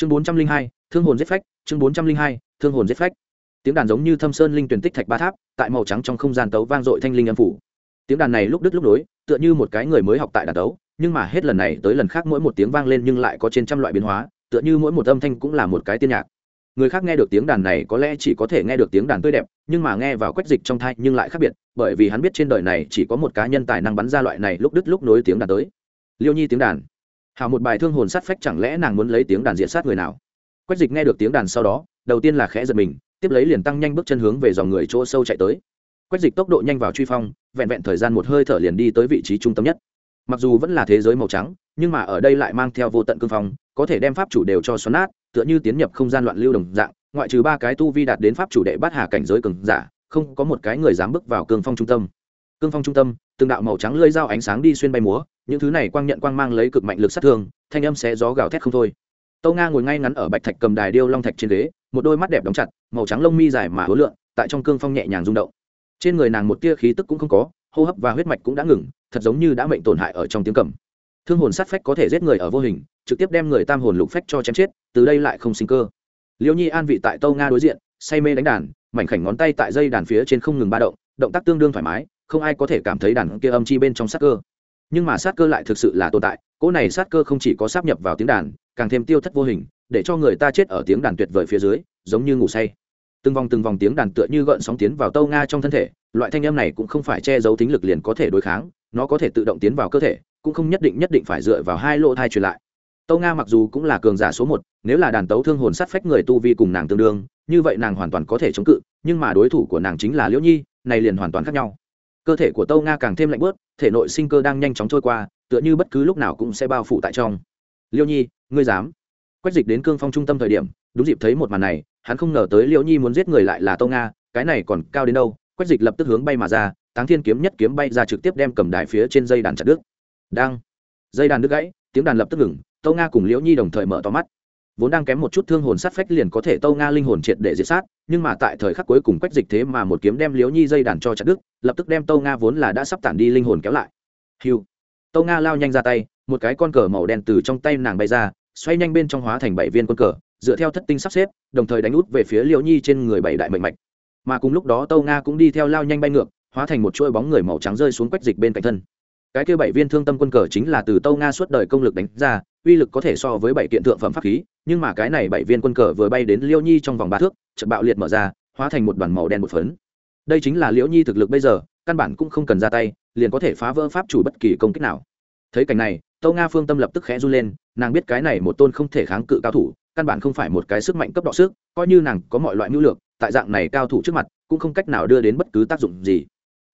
chương bốn trăm linh hai, thương hồn giết phách, chương bốn trăm linh hai, thương hồn giết phách. Tiếng đàn giống như thâm sơn linh tuyển tích thạch ba tháp, tại màu trắng trong không gian tấu vang dội thanh linh âm phủ. Tiếng đàn này lúc đứt lúc nối, tựa như một cái người mới học tại đàn tấu, nhưng mà hết lần này tới lần khác mỗi một tiếng vang lên nhưng lại có trên trăm loại biến hóa, tựa như mỗi một âm thanh cũng là một cái tiên nhạc. Người khác nghe được tiếng đàn này có lẽ chỉ có thể nghe được tiếng đàn tươi đẹp, nhưng mà nghe vào quách dịch trong thai nhưng lại khác biệt, bởi vì hắn biết trên đời này chỉ có một cá nhân tài năng bắn ra loại này lúc đứt lúc nối tiếng đàn tới. Liêu nhi tiếng đàn hào một bài thương hồn sát phách chẳng lẽ nàng muốn lấy tiếng đàn diện sát người nào? Quách dịch nghe được tiếng đàn sau đó, đầu tiên là khẽ giật mình, tiếp lấy liền tăng nhanh bước chân hướng về dòng người chỗ sâu chạy tới. Quách dịch tốc độ nhanh vào truy phong, vẹn vẹn thời gian một hơi thở liền đi tới vị trí trung tâm nhất. Mặc dù vẫn là thế giới màu trắng, nhưng mà ở đây lại mang theo vô tận cương phong, có thể đem pháp chủ đều cho xoắn nát, tựa như tiến nhập không gian loạn lưu đồng dạng, ngoại trừ ba cái tu vi đạt đến pháp chủ đệ bát hà cảnh giới cường giả, không có một cái người dám bước vào cương phong trung tâm. Cương phong trung tâm, từng đạo màu trắng lơi dao ánh sáng đi xuyên bay múa những thứ này quang nhận quang mang lấy cực mạnh lực sát thương, thanh âm sẽ gió gào thét không thôi. Tâu nga ngồi ngay ngắn ở bạch thạch cầm đài điêu long thạch trên ghế, một đôi mắt đẹp đóng chặt, màu trắng lông mi dài mà hối lượng tại trong cương phong nhẹ nhàng rung động. Trên người nàng một tia khí tức cũng không có, hô hấp và huyết mạch cũng đã ngừng, thật giống như đã mệnh tổn hại ở trong tiếng cầm. Thương hồn sát phách có thể giết người ở vô hình, trực tiếp đem người tam hồn lục phách cho chém chết, từ đây lại không sinh cơ. Liễu nhi an vị tại tâu nga đối diện, say mê đánh đàn, mảnh khảnh ngón tay tại dây đàn phía trên không ngừng ba động động tác tương đương thoải mái, không ai có thể cảm thấy đàn kia âm chi bên trong sát cơ nhưng mà sát cơ lại thực sự là tồn tại, cỗ này sát cơ không chỉ có sáp nhập vào tiếng đàn, càng thêm tiêu thất vô hình, để cho người ta chết ở tiếng đàn tuyệt vời phía dưới, giống như ngủ say. Từng vòng từng vòng tiếng đàn tựa như gợn sóng tiến vào tâu nga trong thân thể, loại thanh âm này cũng không phải che giấu tính lực liền có thể đối kháng, nó có thể tự động tiến vào cơ thể, cũng không nhất định nhất định phải dựa vào hai lỗ thai truyền lại. Tâu nga mặc dù cũng là cường giả số một, nếu là đàn tấu thương hồn sát phách người tu vi cùng nàng tương đương, như vậy nàng hoàn toàn có thể chống cự, nhưng mà đối thủ của nàng chính là liễu nhi, này liền hoàn toàn khác nhau cơ thể của tâu nga càng thêm lạnh bớt, thể nội sinh cơ đang nhanh chóng trôi qua, tựa như bất cứ lúc nào cũng sẽ bao phủ tại trong. Liễu nhi, ngươi dám? Quách dịch đến cương phong trung tâm thời điểm, đúng dịp thấy một màn này, hắn không ngờ tới liễu nhi muốn giết người lại là tâu nga, cái này còn cao đến đâu? Quách dịch lập tức hướng bay mà ra, táng thiên kiếm nhất kiếm bay ra trực tiếp đem cầm đài phía trên dây đàn chặt đứt. Đang. Dây đàn đứt gãy, tiếng đàn lập tức ngừng tâu nga cùng liễu nhi đồng thời mở to mắt vốn đang kém một chút thương hồn sát phách liền có thể tâu nga linh hồn triệt để diệt sát, nhưng mà tại thời khắc cuối cùng quách dịch thế mà một kiếm đem liếu nhi dây đàn cho chặt đứt, lập tức đem tâu nga vốn là đã sắp tản đi linh hồn kéo lại. Hiu! Tâu nga lao nhanh ra tay, một cái con cờ màu đen từ trong tay nàng bay ra, xoay nhanh bên trong hóa thành bảy viên con cờ, dựa theo thất tinh sắp xếp, đồng thời đánh út về phía liễu nhi trên người bảy đại mệnh mạch. Mà cùng lúc đó tâu nga cũng đi theo lao nhanh bay ngược, hóa thành một chuỗi bóng người màu trắng rơi xuống quách dịch bên cạnh thân cái kia bảy viên thương tâm quân cờ chính là từ tâu nga suốt đời công lực đánh ra, uy lực có thể so với bảy kiện thượng phẩm pháp khí, nhưng mà cái này bảy viên quân cờ vừa bay đến liêu nhi trong vòng ba thước, chợt bạo liệt mở ra, hóa thành một đoàn màu đen một phấn. Đây chính là liễu nhi thực lực bây giờ, căn bản cũng không cần ra tay, liền có thể phá vỡ pháp chủ bất kỳ công kích nào. Thấy cảnh này, tâu nga phương tâm lập tức khẽ run lên, nàng biết cái này một tôn không thể kháng cự cao thủ, căn bản không phải một cái sức mạnh cấp độ sức, coi như nàng có mọi loại mưu lược, tại dạng này cao thủ trước mặt, cũng không cách nào đưa đến bất cứ tác dụng gì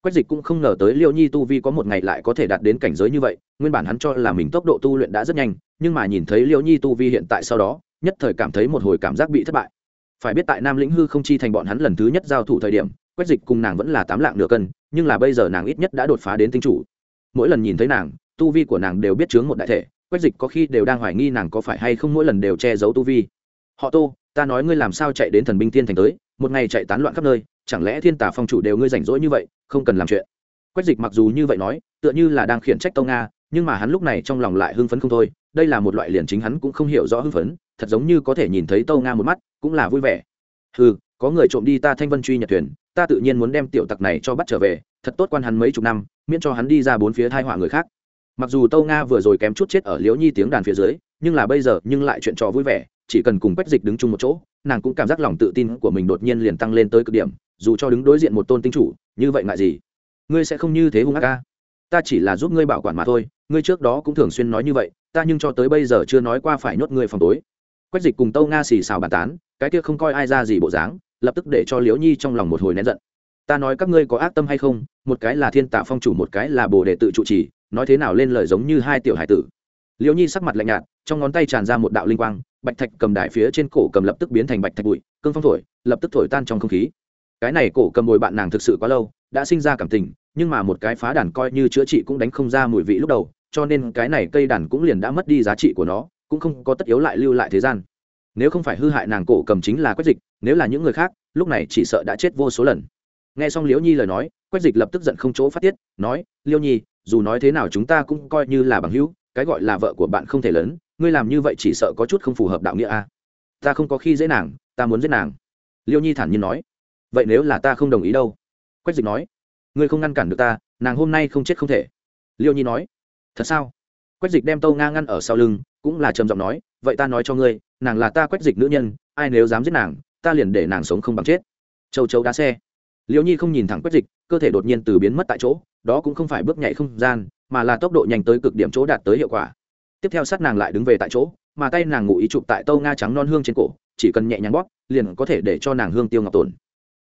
quách dịch cũng không ngờ tới liêu nhi tu vi có một ngày lại có thể đạt đến cảnh giới như vậy, nguyên bản hắn cho là mình tốc độ tu luyện đã rất nhanh, nhưng mà nhìn thấy liêu nhi tu vi hiện tại sau đó, nhất thời cảm thấy một hồi cảm giác bị thất bại. Phải biết tại nam lĩnh hư không chi thành bọn hắn lần thứ nhất giao thủ thời điểm, quách dịch cùng nàng vẫn là tám lạng nửa cân, nhưng là bây giờ nàng ít nhất đã đột phá đến tinh chủ. Mỗi lần nhìn thấy nàng, tu vi của nàng đều biết chướng một đại thể, quách dịch có khi đều đang hoài nghi nàng có phải hay không mỗi lần đều che giấu tu vi. Họ tô, ta nói ngươi làm sao chạy đến thần binh thiên thành tới, một ngày chạy tán loạn khắp nơi chẳng lẽ thiên tả phong chủ đều ngươi rảnh rỗi như vậy, không cần làm chuyện? Quách dịch mặc dù như vậy nói, tựa như là đang khiển trách tâu nga, nhưng mà hắn lúc này trong lòng lại hưng phấn không thôi, đây là một loại liền chính hắn cũng không hiểu rõ hưng phấn, thật giống như có thể nhìn thấy tâu nga một mắt, cũng là vui vẻ. Ừ có người trộm đi ta thanh vân truy nhật thuyền, ta tự nhiên muốn đem tiểu tặc này cho bắt trở về, thật tốt quan hắn mấy chục năm, miễn cho hắn đi ra bốn phía thai họa người khác. Mặc dù tâu nga vừa rồi kém chút chết ở liễu nhi tiếng đàn phía dưới, nhưng là bây giờ, nhưng lại chuyện trò vui vẻ, chỉ cần cùng quách dịch đứng chung một chỗ, nàng cũng cảm giác lòng tự tin của mình đột nhiên liền tăng lên tới cực điểm dù cho đứng đối diện một tôn tinh chủ, như vậy ngại gì? Ngươi sẽ không như thế hung ác ca ta chỉ là giúp ngươi bảo quản mà thôi, ngươi trước đó cũng thường xuyên nói như vậy, ta nhưng cho tới bây giờ chưa nói qua phải nhốt ngươi phòng tối. Quách dịch cùng tâu nga xì xào bàn tán, cái kia không coi ai ra gì bộ dáng, lập tức để cho liễu nhi trong lòng một hồi nén giận. Ta nói các ngươi có ác tâm hay không? Một cái là thiên tạ phong chủ, một cái là bồ đệ tự trụ trì, nói thế nào lên lời giống như hai tiểu hải tử. Liễu nhi sắc mặt lạnh nhạt, trong ngón tay tràn ra một đạo linh quang, bạch thạch cầm đại phía trên cổ cầm lập tức biến thành bạch thạch bụi, cương phong thổi, lập tức thổi tan trong không khí cái này cổ cầm bồi bạn nàng thực sự quá lâu, đã sinh ra cảm tình, nhưng mà một cái phá đàn coi như chữa trị cũng đánh không ra mùi vị lúc đầu, cho nên cái này cây đàn cũng liền đã mất đi giá trị của nó, cũng không có tất yếu lại lưu lại thế gian. Nếu không phải hư hại nàng cổ cầm chính là quách dịch, nếu là những người khác, lúc này chỉ sợ đã chết vô số lần. Nghe xong liễu nhi lời nói, quách dịch lập tức giận không chỗ phát tiết, nói, liêu nhi, dù nói thế nào chúng ta cũng coi như là bằng hữu, cái gọi là vợ của bạn không thể lớn, ngươi làm như vậy chỉ sợ có chút không phù hợp đạo nghĩa a. Ta không có khi dễ nàng, ta muốn giết nàng. Liêu nhi thản nhiên nói vậy nếu là ta không đồng ý đâu? Quách dịch nói. Ngươi không ngăn cản được ta, nàng hôm nay không chết không thể. Liêu nhi nói. Thật sao? Quách dịch đem tâu nga ngăn ở sau lưng, cũng là trầm giọng nói, vậy ta nói cho ngươi, nàng là ta quách dịch nữ nhân, ai nếu dám giết nàng, ta liền để nàng sống không bằng chết. Châu châu đá xe. Liêu nhi không nhìn thẳng quách dịch, cơ thể đột nhiên từ biến mất tại chỗ, đó cũng không phải bước nhảy không gian, mà là tốc độ nhanh tới cực điểm chỗ đạt tới hiệu quả. Tiếp theo sát nàng lại đứng về tại chỗ, mà tay nàng ngụ ý chụp tại tâu nga trắng non hương trên cổ, chỉ cần nhẹ nhàng bóp, liền có thể để cho nàng hương tiêu ngọc tồn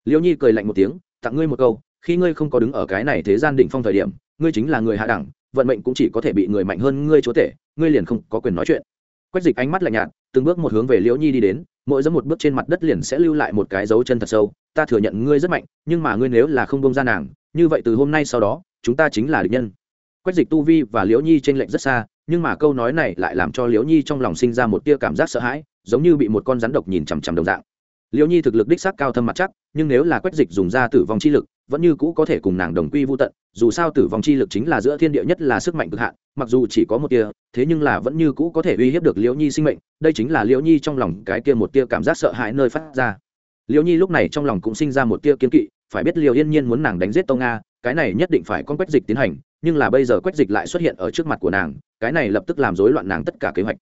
Liễu nhi cười lạnh một tiếng, tặng ngươi một câu, khi ngươi không có đứng ở cái này thế gian đỉnh phong thời điểm, ngươi chính là người hạ đẳng, vận mệnh cũng chỉ có thể bị người mạnh hơn ngươi chúa tể, ngươi liền không có quyền nói chuyện. Quách dịch ánh mắt lạnh nhạt, từng bước một hướng về liễu nhi đi đến, mỗi dẫm một bước trên mặt đất liền sẽ lưu lại một cái dấu chân thật sâu, ta thừa nhận ngươi rất mạnh, nhưng mà ngươi nếu là không bông ra nàng, như vậy từ hôm nay sau đó, chúng ta chính là địch nhân. Quách dịch tu vi và liễu nhi t r ê n lệch rất xa, nhưng mà câu nói này lại làm cho liễu nhi trong lòng sinh ra một tia cảm giác sợ hãi, giống như bị một con rắn độc nhìn chằm chằm đồng dạng liễu nhi thực lực đích xác cao thâm mặt chắc, nhưng nếu là quách dịch dùng ra tử vong chi lực, vẫn như cũ có thể cùng nàng đồng quy vô tận, dù sao tử vong chi lực chính là giữa thiên địa nhất là sức mạnh cực hạn, mặc dù chỉ có một tia, thế nhưng là vẫn như cũ có thể uy hiếp được liễu nhi sinh mệnh, đây chính là liễu nhi trong lòng cái tia một tia cảm giác sợ hãi nơi phát ra. Liễu nhi lúc này trong lòng cũng sinh ra một tia kiến kỵ, phải biết liễu yên nhiên muốn nàng đánh giết tông nga cái này nhất định phải con quách dịch tiến hành, nhưng là bây giờ quách dịch lại xuất hiện ở trước mặt của nàng, cái này lập tức làm rối loạn nàng tất cả kế hoạch.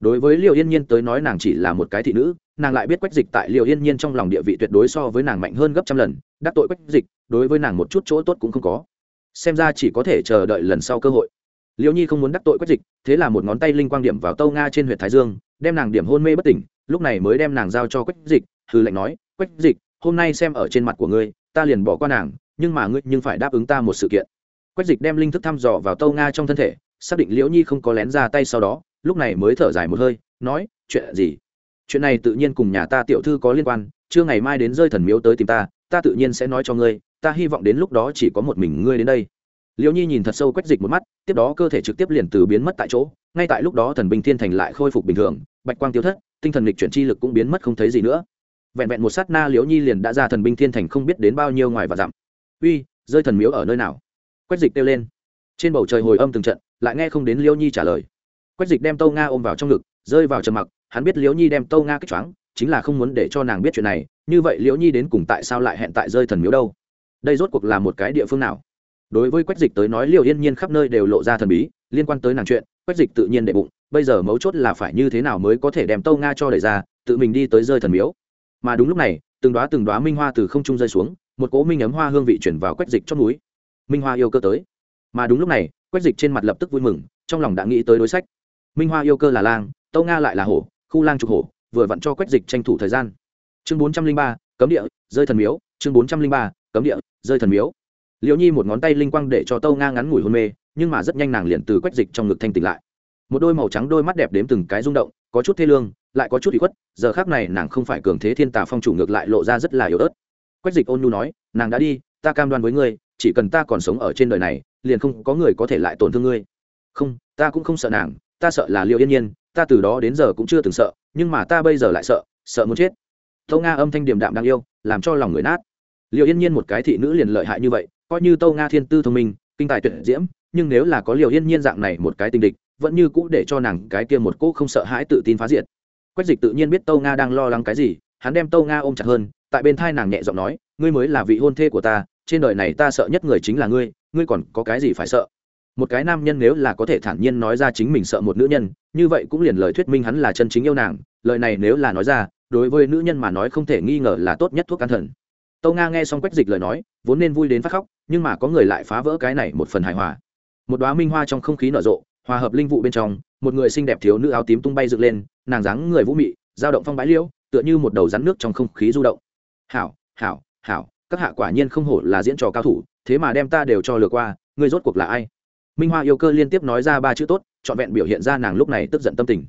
Đối với liễu yên nhiên tới nói nàng chỉ là một cái thị nữ nàng lại biết quách dịch tại liễu yên nhiên trong lòng địa vị tuyệt đối so với nàng mạnh hơn gấp trăm lần, đắc tội quách dịch, đối với nàng một chút chỗ tốt cũng không có. Xem ra chỉ có thể chờ đợi lần sau cơ hội. Liễu nhi không muốn đắc tội quách dịch, thế là một ngón tay linh quang điểm vào tâu nga trên huyện thái dương, đem nàng điểm hôn mê bất tỉnh, lúc này mới đem nàng giao cho quách dịch hư lệnh nói, quách dịch, hôm nay xem ở trên mặt của ngươi, ta liền bỏ qua nàng, nhưng mà ngươi nhưng phải đáp ứng ta một sự kiện. Quách dịch đem linh thức thăm dò vào tâu nga trong thân thể, xác định liễu nhi không có lén ra tay sau đó, lúc này mới thở dài một hơi, nói, chuyện gì? Chuyện này tự nhiên cùng nhà ta tiểu thư có liên quan, chưa ngày mai đến rơi thần miếu tới tìm ta ta tự nhiên sẽ nói cho ngươi, ta hy vọng đến lúc đó chỉ có một mình ngươi đến đây. Liễu nhi nhìn thật sâu quách dịch một mắt, tiếp đó cơ thể trực tiếp liền từ biến mất tại chỗ, ngay tại lúc đó thần binh thiên thành lại khôi phục bình thường, bạch quang tiêu thất, tinh thần lịch chuyển chi lực cũng biến mất không thấy gì nữa. Vẹn vẹn một sát na liễu nhi liền đã ra thần binh thiên thành không biết đến bao nhiêu ngoài và dặm. Uy, rơi thần miếu ở nơi nào? Quách dịch kêu lên. Trên bầu trời hồi âm từng trận, lại nghe không đến liễu nhi trả lời. Quách dịch đem tâu nga ôm vào trong ngực, rơi vào trầm mặc hắn biết liễu nhi đem tâu nga kích choáng, chính là không muốn để cho nàng biết chuyện này, như vậy liễu nhi đến cùng tại sao lại hẹn tại rơi thần miếu đâu? Đây rốt cuộc là một cái địa phương nào? Đối với quách dịch tới nói liều yên nhiên khắp nơi đều lộ ra thần bí, liên quan tới nàng chuyện, quách dịch tự nhiên đệ bụng, bây giờ mấu chốt là phải như thế nào mới có thể đem tâu nga cho đẩy ra, tự mình đi tới rơi thần miếu. Mà đúng lúc này, từng đoá từng đoá minh hoa từ không trung rơi xuống, một cỗ minh ấm hoa hương vị chuyển vào quách dịch trong núi minh hoa yêu cơ tới. Mà đúng lúc này, quách dịch trên mặt lập tức vui mừng, trong lòng đã nghĩ tới đối sách. Minh hoa yêu cơ là lang tâu nga lại là hổ khu lang trục hổ, vừa vặn cho quách dịch tranh thủ thời gian. Chương bốn trăm linh ba, cấm địa, rơi thần miếu. Chương bốn trăm linh ba, cấm địa, rơi thần miếu. Liễu nhi một ngón tay linh quang để cho tâu nga ngắn ngủi hôn mê, nhưng mà rất nhanh nàng liền từ quách dịch trong ngực thanh tỉnh lại. Một đôi màu trắng đôi mắt đẹp đếm từng cái rung động, có chút thê lương, lại có chút bị khuất, giờ khác này nàng không phải cường thế thiên tà phong chủ ngược lại lộ ra rất là yếu ớt. Quách dịch ôn nhu nói, nàng đã đi, ta cam đoan với ngươi, chỉ cần ta còn sống ở trên đời này, liền không có người có thể lại tổn thương ngươi. Không, ta cũng không sợ nàng, ta sợ là liệu yên nhiên ta từ đó đến giờ cũng chưa từng sợ, nhưng mà ta bây giờ lại sợ sợ muốn chết. Tâu nga âm thanh điềm đạm đang yêu, làm cho lòng người nát. Liệu yên nhiên một cái thị nữ liền lợi hại như vậy, coi như tâu nga thiên tư thông minh, kinh tài tuyệt diễm, nhưng nếu là có liệu yên nhiên dạng này một cái tình địch, vẫn như cũ để cho nàng cái kia một cô không sợ hãi tự tin phá diệt. Quách dịch tự nhiên biết tâu nga đang lo lắng cái gì, hắn đem tâu nga ôm chặt hơn, tại bên thai nàng nhẹ giọng nói, ngươi mới là vị hôn thê của ta, trên đời này ta sợ nhất người chính là ngươi ngươi còn có cái gì phải sợ? Một cái nam nhân nếu là có thể thản nhiên nói ra chính mình sợ một nữ nhân, như vậy cũng liền lời thuyết minh hắn là chân chính yêu nàng, lời này nếu là nói ra, đối với nữ nhân mà nói không thể nghi ngờ là tốt nhất thuốc can thần. Tâu nga nghe xong quách dịch lời nói, vốn nên vui đến phát khóc, nhưng mà có người lại phá vỡ cái này một phần hài hòa. Một đoá minh hoa trong không khí nở rộ, hòa hợp linh vụ bên trong, một người xinh đẹp thiếu nữ áo tím tung bay dựng lên, nàng dáng người vũ mị, dao động phong bãi liễu, tựa như một đầu rắn nước trong không khí du động. Hảo hảo hảo, các hạ quả nhiên không hổ là diễn trò cao thủ, thế mà đem ta đều cho lừa qua, ngươi rốt cuộc là ai? Minh hoa yêu cơ liên tiếp nói ra ba chữ tốt trọn vẹn biểu hiện ra nàng lúc này tức giận tâm tình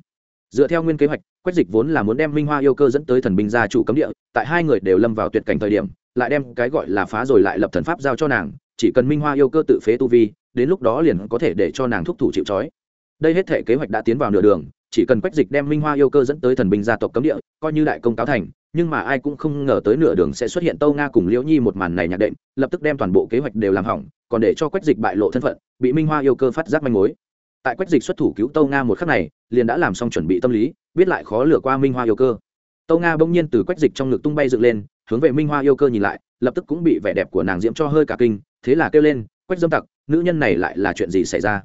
dựa theo nguyên kế hoạch quách dịch vốn là muốn đem minh hoa yêu cơ dẫn tới thần binh gia chủ cấm địa tại hai người đều lâm vào tuyệt cảnh thời điểm lại đem cái gọi là phá rồi lại lập thần pháp giao cho nàng chỉ cần minh hoa yêu cơ tự phế tu vi đến lúc đó liền có thể để cho nàng thúc thủ chịu trói đây hết thể kế hoạch đã tiến vào nửa đường chỉ cần quách dịch đem minh hoa yêu cơ dẫn tới thần binh gia tộc cấm địa coi như đại công cáo thành nhưng mà ai cũng không ngờ tới nửa đường sẽ xuất hiện tâu nga cùng liễu nhi một màn này nhạc đệm lập tức đem toàn bộ kế hoạch đều làm hỏng còn để cho quách dịch bại lộ thân phận, bị minh hoa yêu cơ phát giác manh mối. Tại quách dịch xuất thủ cứu tâu nga một khắc này, liền đã làm xong chuẩn bị tâm lý, biết lại khó lừa qua minh hoa yêu cơ. Tâu nga bỗng nhiên từ quách dịch trong ngực tung bay dựng lên, hướng về minh hoa yêu cơ nhìn lại, lập tức cũng bị vẻ đẹp của nàng diễm cho hơi cả kinh, thế là kêu lên, quách dâm tặc, nữ nhân này lại là chuyện gì xảy ra?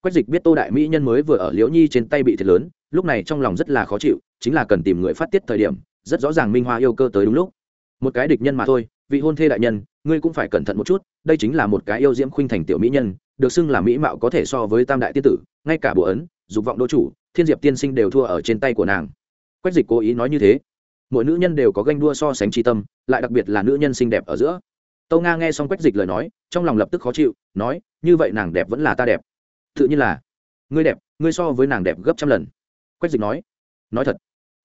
Quách dịch biết tô đại mỹ nhân mới vừa ở liễu nhi trên tay bị thiệt lớn, lúc này trong lòng rất là khó chịu, chính là cần tìm người phát tiết thời điểm, rất rõ ràng minh hoa yêu cơ tới đúng lúc. Một cái địch nhân mà thôi, vị hôn thê đại nhân, ngươi cũng phải cẩn thận một chút đây chính là một cái yêu diễm khuynh thành tiểu mỹ nhân, được xưng là mỹ mạo có thể so với tam đại tiên tử, ngay cả bộ ấn, dục vọng đô chủ, thiên diệp tiên sinh đều thua ở trên tay của nàng. Quách dịch cố ý nói như thế. Mỗi nữ nhân đều có ganh đua so sánh tri tâm, lại đặc biệt là nữ nhân xinh đẹp ở giữa. Tâu nga nghe xong quách dịch lời nói, trong lòng lập tức khó chịu, nói, như vậy nàng đẹp vẫn là ta đẹp. Tự nhiên là, ngươi đẹp, ngươi so với nàng đẹp gấp trăm lần. Quách dịch nói nói thật.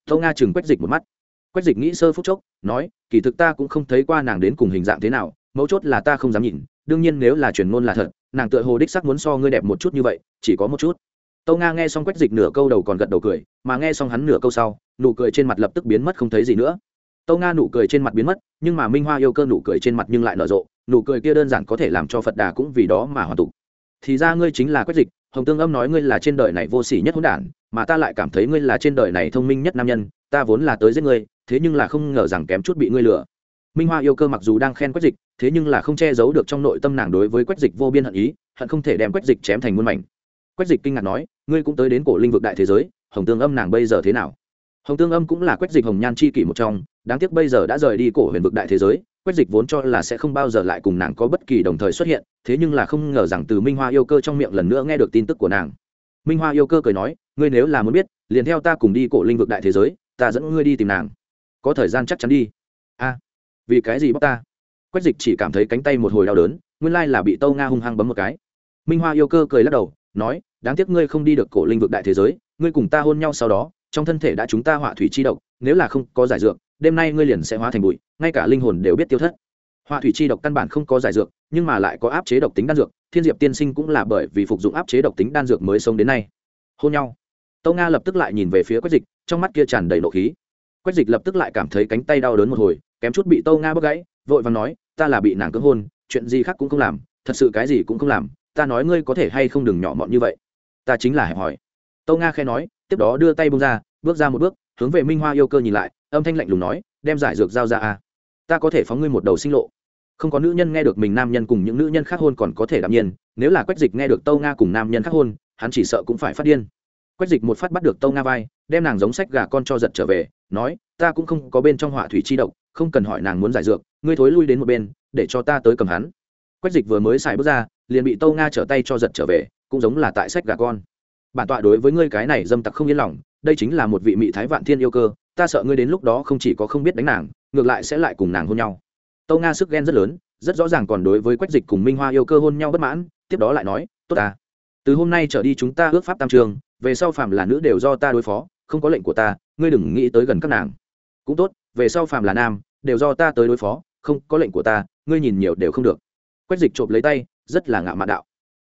Tâu nga chừng quách dịch một mắt. Quách dịch nghĩ sơ phút chốc, nói, kỳ thực ta cũng không thấy qua nàng đến cùng hình dạng thế nào mấu chốt là ta không dám nhìn, đương nhiên nếu là truyền ngôn là thật, nàng tựa hồ đích sắc muốn so ngươi đẹp một chút như vậy, chỉ có một chút. Tâu nga nghe xong quách dịch nửa câu đầu còn gật đầu cười, mà nghe xong hắn nửa câu sau, nụ cười trên mặt lập tức biến mất không thấy gì nữa. Tâu nga nụ cười trên mặt biến mất, nhưng mà minh hoa yêu cơ nụ cười trên mặt nhưng lại nở rộ, nụ cười kia đơn giản có thể làm cho phật đà cũng vì đó mà hoàn tục. Thì ra ngươi chính là quách dịch, hồng tương âm nói ngươi là trên đời này vô sỉ nhất hỗn đản, mà ta lại cảm thấy ngươi là trên đời này thông minh nhất nam nhân, ta vốn là tới giết ngươi, thế nhưng là không ngờ rằng kém chút bị ngươi lừa minh hoa yêu cơ mặc dù đang khen quách dịch, thế nhưng là không che giấu được trong nội tâm nàng đối với quách dịch vô biên hận ý, hận không thể đem quách dịch chém thành muôn mảnh. Quách dịch kinh ngạc nói, ngươi cũng tới đến cổ linh vực đại thế giới, hồng tương âm nàng bây giờ thế nào? Hồng tương âm cũng là quách dịch hồng nhan chi kỷ một trong, đáng tiếc bây giờ đã rời đi cổ huyền vực đại thế giới, quách dịch vốn cho là sẽ không bao giờ lại cùng nàng có bất kỳ đồng thời xuất hiện, thế nhưng là không ngờ rằng từ minh hoa yêu cơ trong miệng lần nữa nghe được tin tức của nàng. Minh hoa yêu cơ cười nói, ngươi nếu là muốn biết, liền theo ta cùng đi cổ linh vực đại thế giới, ta dẫn ngươi đi tìm nàng. Có thời gian chắc chắn đi. A vì cái gì bóc ta? Quách dịch chỉ cảm thấy cánh tay một hồi đau đớn, nguyên lai là bị tâu nga hung hăng bấm một cái. Minh hoa yêu cơ cười lắc đầu, nói, đáng tiếc ngươi không đi được cổ linh vực đại thế giới, ngươi cùng ta hôn nhau sau đó, trong thân thể đã chúng ta họa thủy chi độc, nếu là không có giải dược, đêm nay ngươi liền sẽ hóa thành bụi, ngay cả linh hồn đều biết tiêu thất. Họa thủy chi độc căn bản không có giải dược, nhưng mà lại có áp chế độc tính đan dược, thiên diệp tiên sinh cũng là bởi vì phục dụng áp chế độc tính đan dược mới sống đến nay. Hôn nhau. Tâu nga lập tức lại nhìn về phía quách dịch, trong mắt kia tràn đầy nộ khí. Quách dịch lập tức lại cảm thấy cánh tay đau đớn một hồi kém chút bị tâu nga bốc gãy, vội và nói, ta là bị nàng cưỡng hôn, chuyện gì khác cũng không làm, thật sự cái gì cũng không làm, ta nói ngươi có thể hay không đừng nhỏ mọn như vậy. Ta chính là hẹp hỏi tâu nga khe nói, tiếp đó đưa tay bông ra, bước ra một bước, hướng về minh hoa yêu cơ nhìn lại, âm thanh lạnh lùng nói, đem giải dược giao ra à. ta có thể phóng ngươi một đầu sinh lộ. Không có nữ nhân nghe được mình nam nhân cùng những nữ nhân khác hôn còn có thể đạm nhiên, nếu là quách dịch nghe được tâu nga cùng nam nhân khác hôn, hắn chỉ sợ cũng phải phát điên. Quách dịch một phát bắt được tâu nga vai, đem nàng giống sách gà con cho giật trở về, nói, ta cũng không có bên trong họa thủy chi độc không cần hỏi nàng muốn giải dược, ngươi thối lui đến một bên, để cho ta tới cầm hắn. Quách dịch vừa mới xài bước ra, liền bị tâu nga trở tay cho giật trở về, cũng giống là tại sách gà con. Bản tọa đối với ngươi cái này dâm tặc không yên lòng, đây chính là một vị mỹ thái vạn thiên yêu cơ, ta sợ ngươi đến lúc đó không chỉ có không biết đánh nàng, ngược lại sẽ lại cùng nàng hôn nhau. Tâu nga sức ghen rất lớn, rất rõ ràng còn đối với quách dịch cùng minh hoa yêu cơ hôn nhau bất mãn, tiếp đó lại nói, tốt ta, từ hôm nay trở đi chúng ta ước pháp tam trường, về sau phàm là nữ đều do ta đối phó, không có lệnh của ta, ngươi đừng nghĩ tới gần các nàng. Cũng tốt về sau phàm là nam đều do ta tới đối phó không có lệnh của ta ngươi nhìn nhiều đều không được. Quách dịch trộm lấy tay rất là ngạo mạn đạo.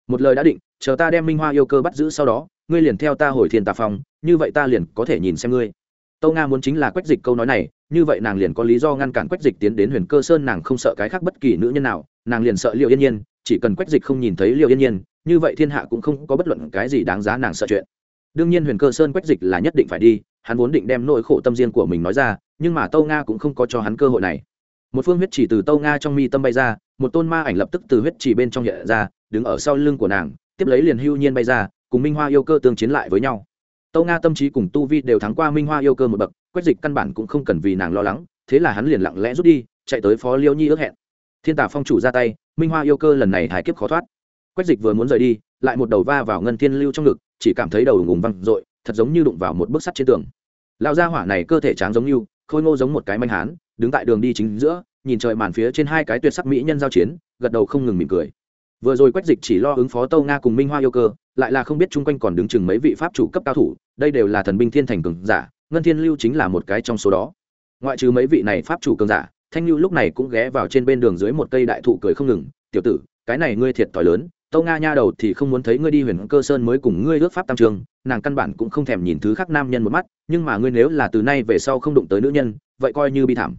Một lời đã định chờ ta đem minh hoa yêu cơ bắt giữ sau đó ngươi liền theo ta hồi thiên tà phòng, như vậy ta liền có thể nhìn xem ngươi. Tâu nga muốn chính là quách dịch câu nói này như vậy nàng liền có lý do ngăn cản quách dịch tiến đến huyền cơ sơn nàng không sợ cái khác bất kỳ nữ nhân nào nàng liền sợ liệu yên nhiên chỉ cần quách dịch không nhìn thấy liệu yên nhiên như vậy thiên hạ cũng không có bất luận cái gì đáng giá nàng sợ chuyện. Đương nhiên huyền cơ sơn quách dịch là nhất định phải đi hắn vốn định đem nỗi khổ tâm riêng của mình nói ra nhưng mà tâu nga cũng không có cho hắn cơ hội này. Một phương huyết chỉ từ tâu nga trong mi tâm bay ra, một tôn ma ảnh lập tức từ huyết chỉ bên trong hiện ra, đứng ở sau lưng của nàng, tiếp lấy liền hưu nhiên bay ra, cùng minh hoa yêu cơ tương chiến lại với nhau. Tâu nga tâm trí cùng tu vi đều thắng qua minh hoa yêu cơ một bậc quách dịch căn bản cũng không cần vì nàng lo lắng, thế là hắn liền lặng lẽ rút đi, chạy tới phó liêu nhi ước hẹn. Thiên tả phong chủ ra tay, minh hoa yêu cơ lần này hài kiếp khó thoát. Quách dịch vừa muốn rời đi, lại một đầu va vào ngân thiên lưu trong ngực, chỉ cảm thấy đầu ngùng văng r ộ i thật giống như đụng vào một bức sắt trên tường. Lão gia hỏa này cơ thể tráng giống như khôi ngô giống một cái manh hán, đứng tại đường đi chính giữa, nhìn trời màn phía trên hai cái tuyệt sắc mỹ nhân giao chiến, gật đầu không ngừng mỉm cười. Vừa rồi quách dịch chỉ lo ứng phó tâu nga cùng minh hoa yêu cơ, lại là không biết chung quanh còn đứng chừng mấy vị pháp chủ cấp cao thủ, đây đều là thần binh thiên thành cường giả, ngân thiên lưu chính là một cái trong số đó. Ngoại trừ mấy vị này pháp chủ cường giả, thanh lưu lúc này cũng ghé vào trên bên đường dưới một cây đại thụ cười không ngừng, tiểu tử, cái này ngươi thiệt thòi lớn tâu nga nha đầu thì không muốn thấy ngươi đi huyền cơ sơn mới cùng ngươi ước pháp tam trường, nàng căn bản cũng không thèm nhìn thứ khác nam nhân một mắt, nhưng mà ngươi nếu là từ nay về sau không đụng tới nữ nhân, vậy coi như bi thảm.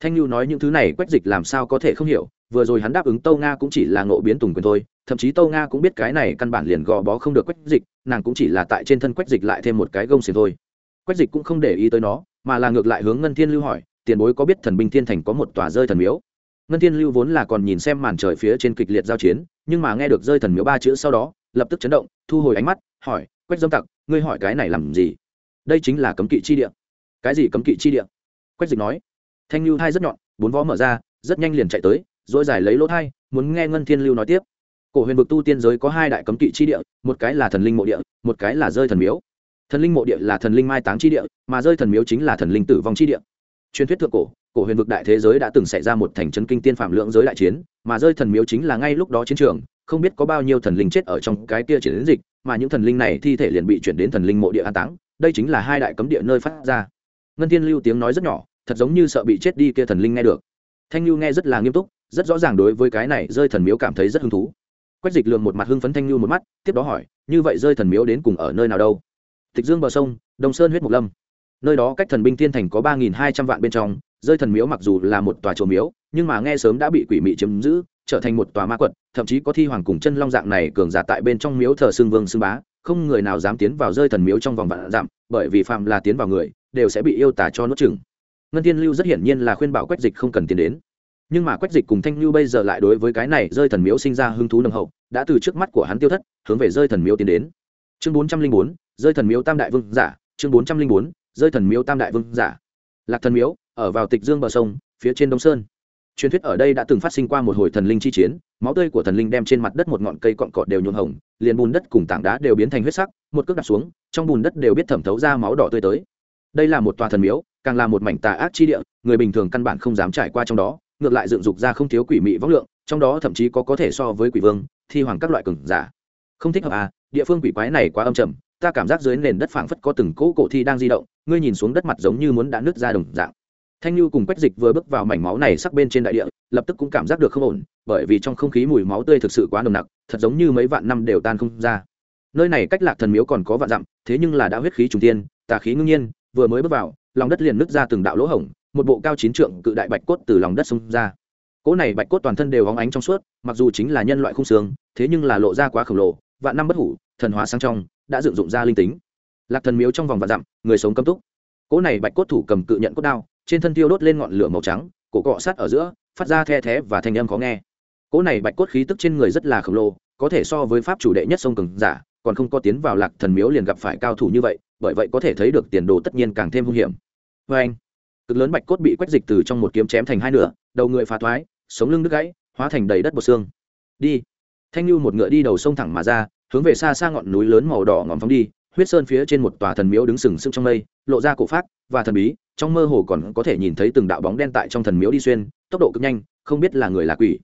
Thanh lưu nói những thứ này quách dịch làm sao có thể không hiểu, vừa rồi hắn đáp ứng tâu nga cũng chỉ là ngộ biến tùng quyền thôi, thậm chí tâu nga cũng biết cái này căn bản liền gò bó không được quách dịch, nàng cũng chỉ là tại trên thân quách dịch lại thêm một cái gông xiềng thôi. Quách dịch cũng không để ý tới nó, mà là ngược lại hướng ngân thiên lưu hỏi, tiền bối có biết thần binh thiên thành có một tòa rơi thần miếu? Ngân thiên lưu vốn là còn nhìn xem màn trời phía trên kịch liệt giao chiến, nhưng mà nghe được rơi thần miếu ba chữ sau đó, lập tức chấn động, thu hồi ánh mắt, hỏi, quách dâm tặc, ngươi hỏi cái này làm gì? Đây chính là cấm kỵ chi địa. Cái gì cấm kỵ chi địa? Quách dịch nói. Thanh lưu thai rất nhọn, bốn vó mở ra, rất nhanh liền chạy tới dỗi dài lấy lỗ thai, muốn nghe ngân thiên lưu nói tiếp. Cổ huyền vực tu tiên giới có hai đại cấm kỵ chi địa, một cái là thần linh mộ địa, một cái là rơi thần miếu. Thần linh mộ địa là thần linh mai táng chi địa, mà rơi thần miếu chính là thần linh tử vong chi địa truyền thuyết thượng cổ cổ huyền vực đại thế giới đã từng xảy ra một thành trấn kinh tiên phạm lượng giới đại chiến, mà rơi thần miếu chính là ngay lúc đó chiến trường, không biết có bao nhiêu thần linh chết ở trong cái kia chiến dịch, mà những thần linh này thi thể liền bị chuyển đến thần linh mộ địa an táng, đây chính là hai đại cấm địa nơi phát ra. Ngân thiên lưu tiếng nói rất nhỏ, thật giống như sợ bị chết đi kia thần linh nghe được. Thanh lưu nghe rất là nghiêm túc, rất rõ ràng đối với cái này rơi thần miếu cảm thấy rất hứng thú. Quách dịch lường một mặt hưng phấn thanh lưu một mắt, tiếp đó hỏi, như vậy rơi thần miếu đến cùng ở nơi nào đâu? Tịch dương bờ sông, Đồng sơn huyết mục lâm nơi đó cách thần binh thiên thành có ba nghìn hai trăm vạn bên trong, rơi thần miếu mặc dù là một tòa chùa miếu, nhưng mà nghe sớm đã bị quỷ mị chiếm giữ, trở thành một tòa ma quật, thậm chí có thi hoàng cùng chân long dạng này cường giả tại bên trong miếu thờ xương vương xương bá, không người nào dám tiến vào rơi thần miếu trong vòng vạn dặm, bởi vì phạm là tiến vào người, đều sẽ bị yêu tả cho nuốt chừng ngân tiên lưu rất hiển nhiên là khuyên bảo quách dịch không cần tiến đến. Nhưng mà quách dịch cùng thanh lưu bây giờ lại đối với cái này rơi thần miếu sinh ra hứng thú nồng hậu, đã từ trước mắt của hắn tiêu thất, hướng về rơi thần miếu tiến đến. Chương bốn trăm linh bốn, rơi thần miếu tam đại vương giả, chương bốn trăm linh bốn rơi thần miếu tam đại vương giả. Lạc thần miếu, ở vào tịch dương bờ sông, phía trên đông sơn. Truyền thuyết ở đây đã từng phát sinh qua một hồi thần linh chi chiến, máu tươi của thần linh đem trên mặt đất một ngọn cây cọn cọt đều nhuộm hồng, liền bùn đất cùng tảng đá đều biến thành huyết sắc, một cước đặt xuống, trong bùn đất đều biết thẩm thấu ra máu đỏ tươi tới. Đây là một tòa thần miếu, càng là một mảnh tà ác chi địa, người bình thường căn bản không dám trải qua trong đó, ngược lại dựng dục ra không thiếu quỷ mị võng lượng, trong đó thậm chí có có thể so với quỷ vương, thi hoàng các loại cường giả. Không thích hợp à địa phương quỷ quái này quá âm trầm ta cảm giác dưới nền đất phảng phất có từng cỗ cổ thi đang di động, ngươi nhìn xuống đất mặt giống như muốn đã nứt ra đồng dạng. Thanh nhu cùng quách dịch vừa bước vào mảnh máu này sắc bên trên đại địa, lập tức cũng cảm giác được không ổn, bởi vì trong không khí mùi máu tươi thực sự quá nồng nặc, thật giống như mấy vạn năm đều tan không ra. Nơi này cách lạc thần miếu còn có vạn dặm, thế nhưng là đã huyết khí trùng tiên tà khí ngưng nhiên, vừa mới bước vào, lòng đất liền nứt ra từng đạo lỗ hổng, một bộ cao chín trượng cự đại bạch cốt từ lòng đất xông ra. Cỗ này bạch cốt toàn thân đều hóng ánh trong suốt, mặc dù chính là nhân loại khung xương, thế nhưng là lộ ra quá khổng lồ, vạn năm bất hủ, thần hóa sang trong đã dựng dụng ra linh tính. Lạc thần miếu trong vòng vạn dặm, người sống cấm túc. Cỗ này bạch cốt thủ cầm cự nhận cốt đao, trên thân tiêu đốt lên ngọn lửa màu trắng, cổ cọ sát ở giữa, phát ra the thé và thanh âm khó nghe. Cỗ này bạch cốt khí tức trên người rất là khổng lồ, có thể so với pháp chủ đệ nhất sông cường giả, còn không có tiến vào lạc thần miếu liền gặp phải cao thủ như vậy, bởi vậy có thể thấy được tiền đồ tất nhiên càng thêm hung hiểm. Vê anh, cực lớn bạch cốt bị quách dịch từ trong một kiếm chém thành hai nửa, đầu người phá thoái, sống lưng đứt gãy, hóa thành đầy đất bột xương. Đi. Thanh lưu một ngựa đi đầu sông thẳng mà ra hướng về xa xa ngọn núi lớn màu đỏ ngòm phóng đi, huyết sơn phía trên một tòa thần miếu đứng sừng sững trong mây, lộ ra cổ phát và thần bí, trong mơ hồ còn có thể nhìn thấy từng đạo bóng đen tại trong thần miếu đi xuyên, tốc độ cực nhanh, không biết là người là quỷ.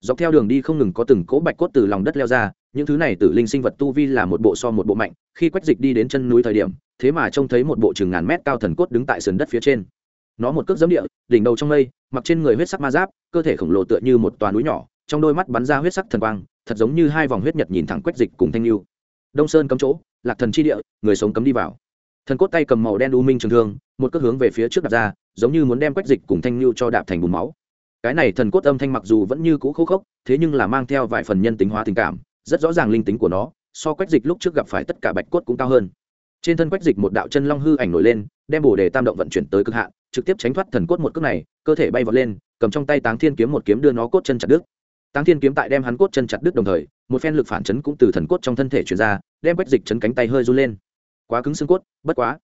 Dọc theo đường đi không ngừng có từng cỗ bạch cốt từ lòng đất leo ra, những thứ này tử linh sinh vật tu vi là một bộ so một bộ mạnh, khi quách dịch đi đến chân núi thời điểm, thế mà trông thấy một bộ chừng ngàn mét cao thần cốt đứng tại sườn đất phía trên. Nó một cước giấm địa, đỉnh đầu trong mây, mặc trên người huyết sắc ma giáp, cơ thể khổng lồ tựa như một toàn núi nhỏ, trong đôi mắt bắn ra huyết sắc thần quang thật giống như hai vòng huyết nhật nhìn thẳng quách dịch cùng thanh lưu đông sơn cấm chỗ, lạc thần chi địa, người sống cấm đi vào. Thần cốt tay cầm màu đen u minh trường thương, một cước hướng về phía trước đặt ra, giống như muốn đem quách dịch cùng thanh lưu cho đạp thành bùn máu. Cái này thần cốt âm thanh mặc dù vẫn như cũ khô khốc, thế nhưng là mang theo vài phần nhân tính hóa tình cảm, rất rõ ràng linh tính của nó, so quách dịch lúc trước gặp phải tất cả bạch cốt cũng cao hơn. Trên thân quách dịch một đạo chân long hư ảnh nổi lên, đem bổ đề tam động vận chuyển tới cực hạn, trực tiếp tránh thoát thần cốt một cước này, cơ thể bay vọt lên, cầm trong tay táng thiên kiếm một kiếm đưa nó cốt chân chặt đứt táng thiên kiếm tại đem hắn cốt chân chặt đứt đồng thời, một phen lực phản chấn cũng từ thần cốt trong thân thể truyền ra, đem quách dịch chấn cánh tay hơi run lên. Quá cứng xương cốt, bất quá.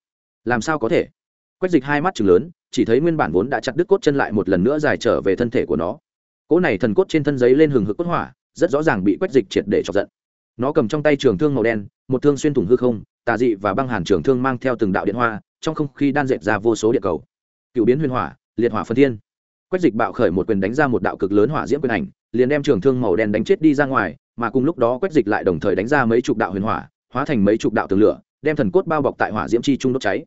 Làm sao có thể? Quách dịch hai mắt trừng lớn, chỉ thấy nguyên bản vốn đã chặt đứt cốt chân lại một lần nữa dài trở về thân thể của nó. Cỗ này thần cốt trên thân giấy lên hừng hực cốt hỏa, rất rõ ràng bị quách dịch triệt để chọc giận. Nó cầm trong tay trường thương màu đen, một thương xuyên thủng hư không, tà dị và băng hàn trường thương mang theo từng đạo điện hoa, trong không khí đan dệt ra vô số điện cầu. Cửu biến huyền hỏa, liệt hỏa phân thiên. Quách dịch bạo khởi một quyền đánh ra một đạo cực lớn hỏa diễm quyền ảnh liền đem trường thương màu đen đánh chết đi ra ngoài, mà cùng lúc đó quét dịch lại đồng thời đánh ra mấy chục đạo huyền hỏa, hóa thành mấy chục đạo tường lửa, đem thần cốt bao bọc tại hỏa diễm chi trung đốt cháy.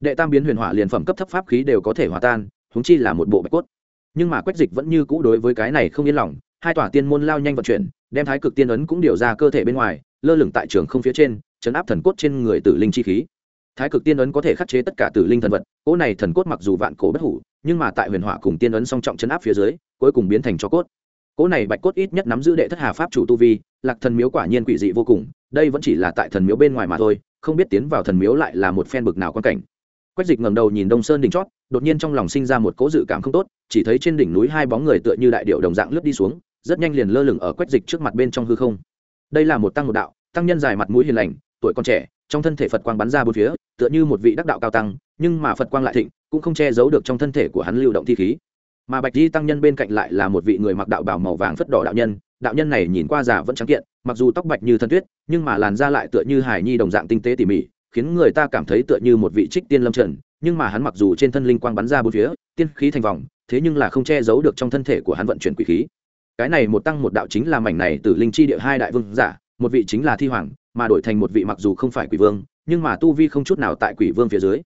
Đệ tam biến huyền hỏa liền phẩm cấp thấp pháp khí đều có thể hòa tan húng chi là một bộ bạch cốt. Nhưng mà quét dịch vẫn như cũ đối với cái này không yên lòng, hai tòa tiên môn lao nhanh vận chuyển, đem thái cực tiên ấn cũng điều ra cơ thể bên ngoài, lơ lửng tại trường không phía trên, chấn áp thần cốt trên người tử linh chi khí. Thái cực tiên ấn có thể khắc chế tất cả tử linh thần vật, cỗ này thần cốt mặc dù vạn cổ bất hủ, nhưng mà tại huyền hỏa cùng tiên ấn song trọng chấn áp phía dưới, cuối cùng biến thành cho cốt cỗ này bạch cốt ít nhất nắm giữ đệ thất hà pháp chủ tu vi, lạc thần miếu quả nhiên quỷ dị vô cùng, đây vẫn chỉ là tại thần miếu bên ngoài mà thôi, không biết tiến vào thần miếu lại là một phen bực nào quan cảnh. Quách dịch ngẩng đầu nhìn đông sơn đỉnh chót, đột nhiên trong lòng sinh ra một cỗ dự cảm không tốt, chỉ thấy trên đỉnh núi hai bóng người tựa như đại điệu đồng dạng lướt đi xuống, rất nhanh liền lơ lửng ở quách dịch trước mặt bên trong hư không. Đây là một tăng một đạo, tăng nhân dài mặt mũi hiền lành, tuổi còn trẻ, trong thân thể phật quang bắn ra bốn phía, tựa như một vị đắc đạo cao tăng, nhưng mà phật quang lại thịnh, cũng không che giấu được trong thân thể của hắn lưu động thi khí mà bạch di tăng nhân bên cạnh lại là một vị người mặc đạo bảo màu vàng phất đỏ đạo nhân đạo nhân này nhìn qua già vẫn trắng kiện mặc dù tóc bạch như thân tuyết nhưng mà làn da lại tựa như hải nhi đồng dạng tinh tế tỉ mỉ khiến người ta cảm thấy tựa như một vị trích tiên lâm trần nhưng mà hắn mặc dù trên thân linh quang bắn ra bốn phía tiên khí thành vòng thế nhưng là không che giấu được trong thân thể của hắn vận chuyển quỷ khí cái này một tăng một đạo chính là mảnh này từ linh chi địa hai đại vương giả một vị chính là thi hoàng mà đổi thành một vị mặc dù không phải quỷ vương nhưng mà tu vi không chút nào tại quỷ vương phía dưới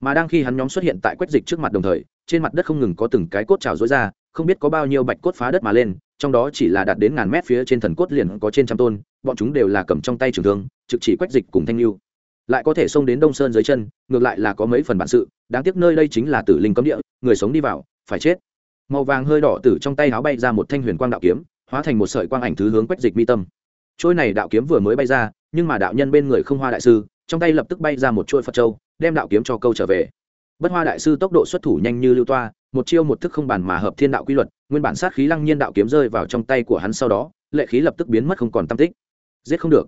mà đang khi hắn nhóm xuất hiện tại quách dịch trước mặt đồng thời, trên mặt đất không ngừng có từng cái cốt trào dối ra, không biết có bao nhiêu bạch cốt phá đất mà lên, trong đó chỉ là đạt đến ngàn mét phía trên thần cốt liền có trên trăm tôn, bọn chúng đều là cầm trong tay trường thương, trực chỉ quách dịch cùng thanh lưu. Lại có thể xông đến đông sơn dưới chân, ngược lại là có mấy phần bản sự, đáng tiếc nơi đây chính là tử linh cấm địa, người sống đi vào, phải chết. Màu vàng hơi đỏ tử trong tay áo bay ra một thanh huyền quang đạo kiếm, hóa thành một sợi quang ảnh thứ hướng quách dịch mi tâm. Trôi này đạo kiếm vừa mới bay ra, nhưng mà đạo nhân bên người không hoa đại sư, trong tay lập tức bay ra một chuôi phật châu đem đạo kiếm cho câu trở về. Bất hoa đại sư tốc độ xuất thủ nhanh như lưu toa, một chiêu một thức không bàn mà hợp thiên đạo quy luật, nguyên bản sát khí lăng nhiên đạo kiếm rơi vào trong tay của hắn sau đó, lệ khí lập tức biến mất không còn tam tích. Giết không được.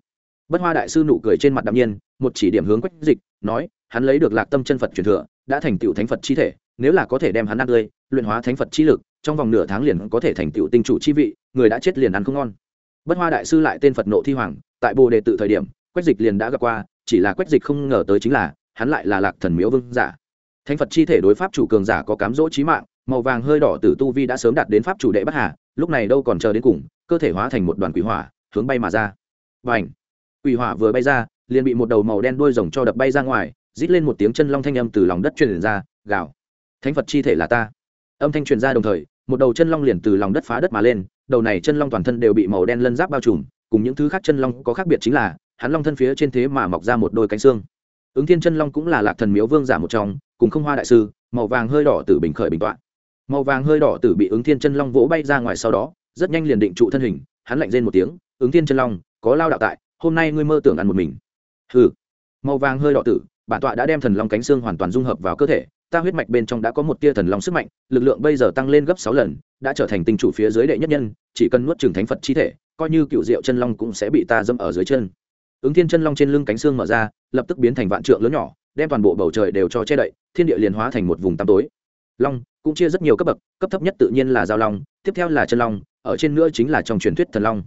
Bất hoa đại sư nụ cười trên mặt đạm nhiên, một chỉ điểm hướng quách dịch, nói, hắn lấy được lạc tâm chân phật truyền thừa, đã thành tựu thánh phật chi thể, nếu là có thể đem hắn ăn tươi, luyện hóa thánh phật chi lực, trong vòng nửa tháng liền có thể thành tựu tinh chủ chi vị, người đã chết liền ăn không ngon. Bất hoa đại sư lại tên phật nộ thi hoàng, tại bồ đề tự thời điểm, quách dịch liền đã gặp qua, chỉ là quách dịch không ngờ tới chính là hắn lại là lạc thần miếu vương giả. Thánh phật chi thể đối pháp chủ cường giả có cám dỗ trí mạng, màu vàng hơi đỏ từ tu vi đã sớm đạt đến pháp chủ đệ bắc hà, lúc này đâu còn chờ đến cùng, cơ thể hóa thành một đoàn quỷ hỏa, hướng bay mà ra. Và ảnh quỷ hỏa vừa bay ra, liền bị một đầu màu đen đuôi rồng cho đập bay ra ngoài, rít lên một tiếng chân long thanh âm từ lòng đất truyền ra, gào. Thánh phật chi thể là ta. Âm thanh truyền ra đồng thời, một đầu chân long liền từ lòng đất phá đất mà lên, đầu này chân long toàn thân đều bị màu đen lân giáp bao trùm, cùng những thứ khác chân long có khác biệt chính là, hắn long thân phía trên thế mà mọc ra một đôi cánh xương ứng thiên chân long cũng là lạc thần miếu vương giả một trong, cùng không hoa đại sư, màu vàng hơi đỏ tử bình khởi bình tọa. Màu vàng hơi đỏ tử bị ứng thiên chân long vỗ bay ra ngoài sau đó, rất nhanh liền định trụ thân hình, hắn lạnh rên một tiếng, ứng thiên chân long, có lao đạo tại, hôm nay ngươi mơ tưởng ăn một mình. Hừ. Màu vàng hơi đỏ tử bản tọa đã đem thần long cánh xương hoàn toàn dung hợp vào cơ thể, ta huyết mạch bên trong đã có một tia thần long sức mạnh, lực lượng bây giờ tăng lên gấp sáu lần, đã trở thành tinh chủ phía dưới đệ nhất nhân, chỉ cần nuốt trừng thánh phật chi thể, coi như cựu diệu chân long cũng sẽ bị ta dâm ở dưới chân ứng thiên chân long trên lưng cánh xương mở ra, lập tức biến thành vạn trượng lớn nhỏ, đem toàn bộ bầu trời đều cho che đậy, thiên địa liền hóa thành một vùng tăm tối. Long cũng chia rất nhiều cấp bậc, cấp thấp nhất tự nhiên là giao long, tiếp theo là chân long, ở trên nữa chính là trong truyền thuyết thần long.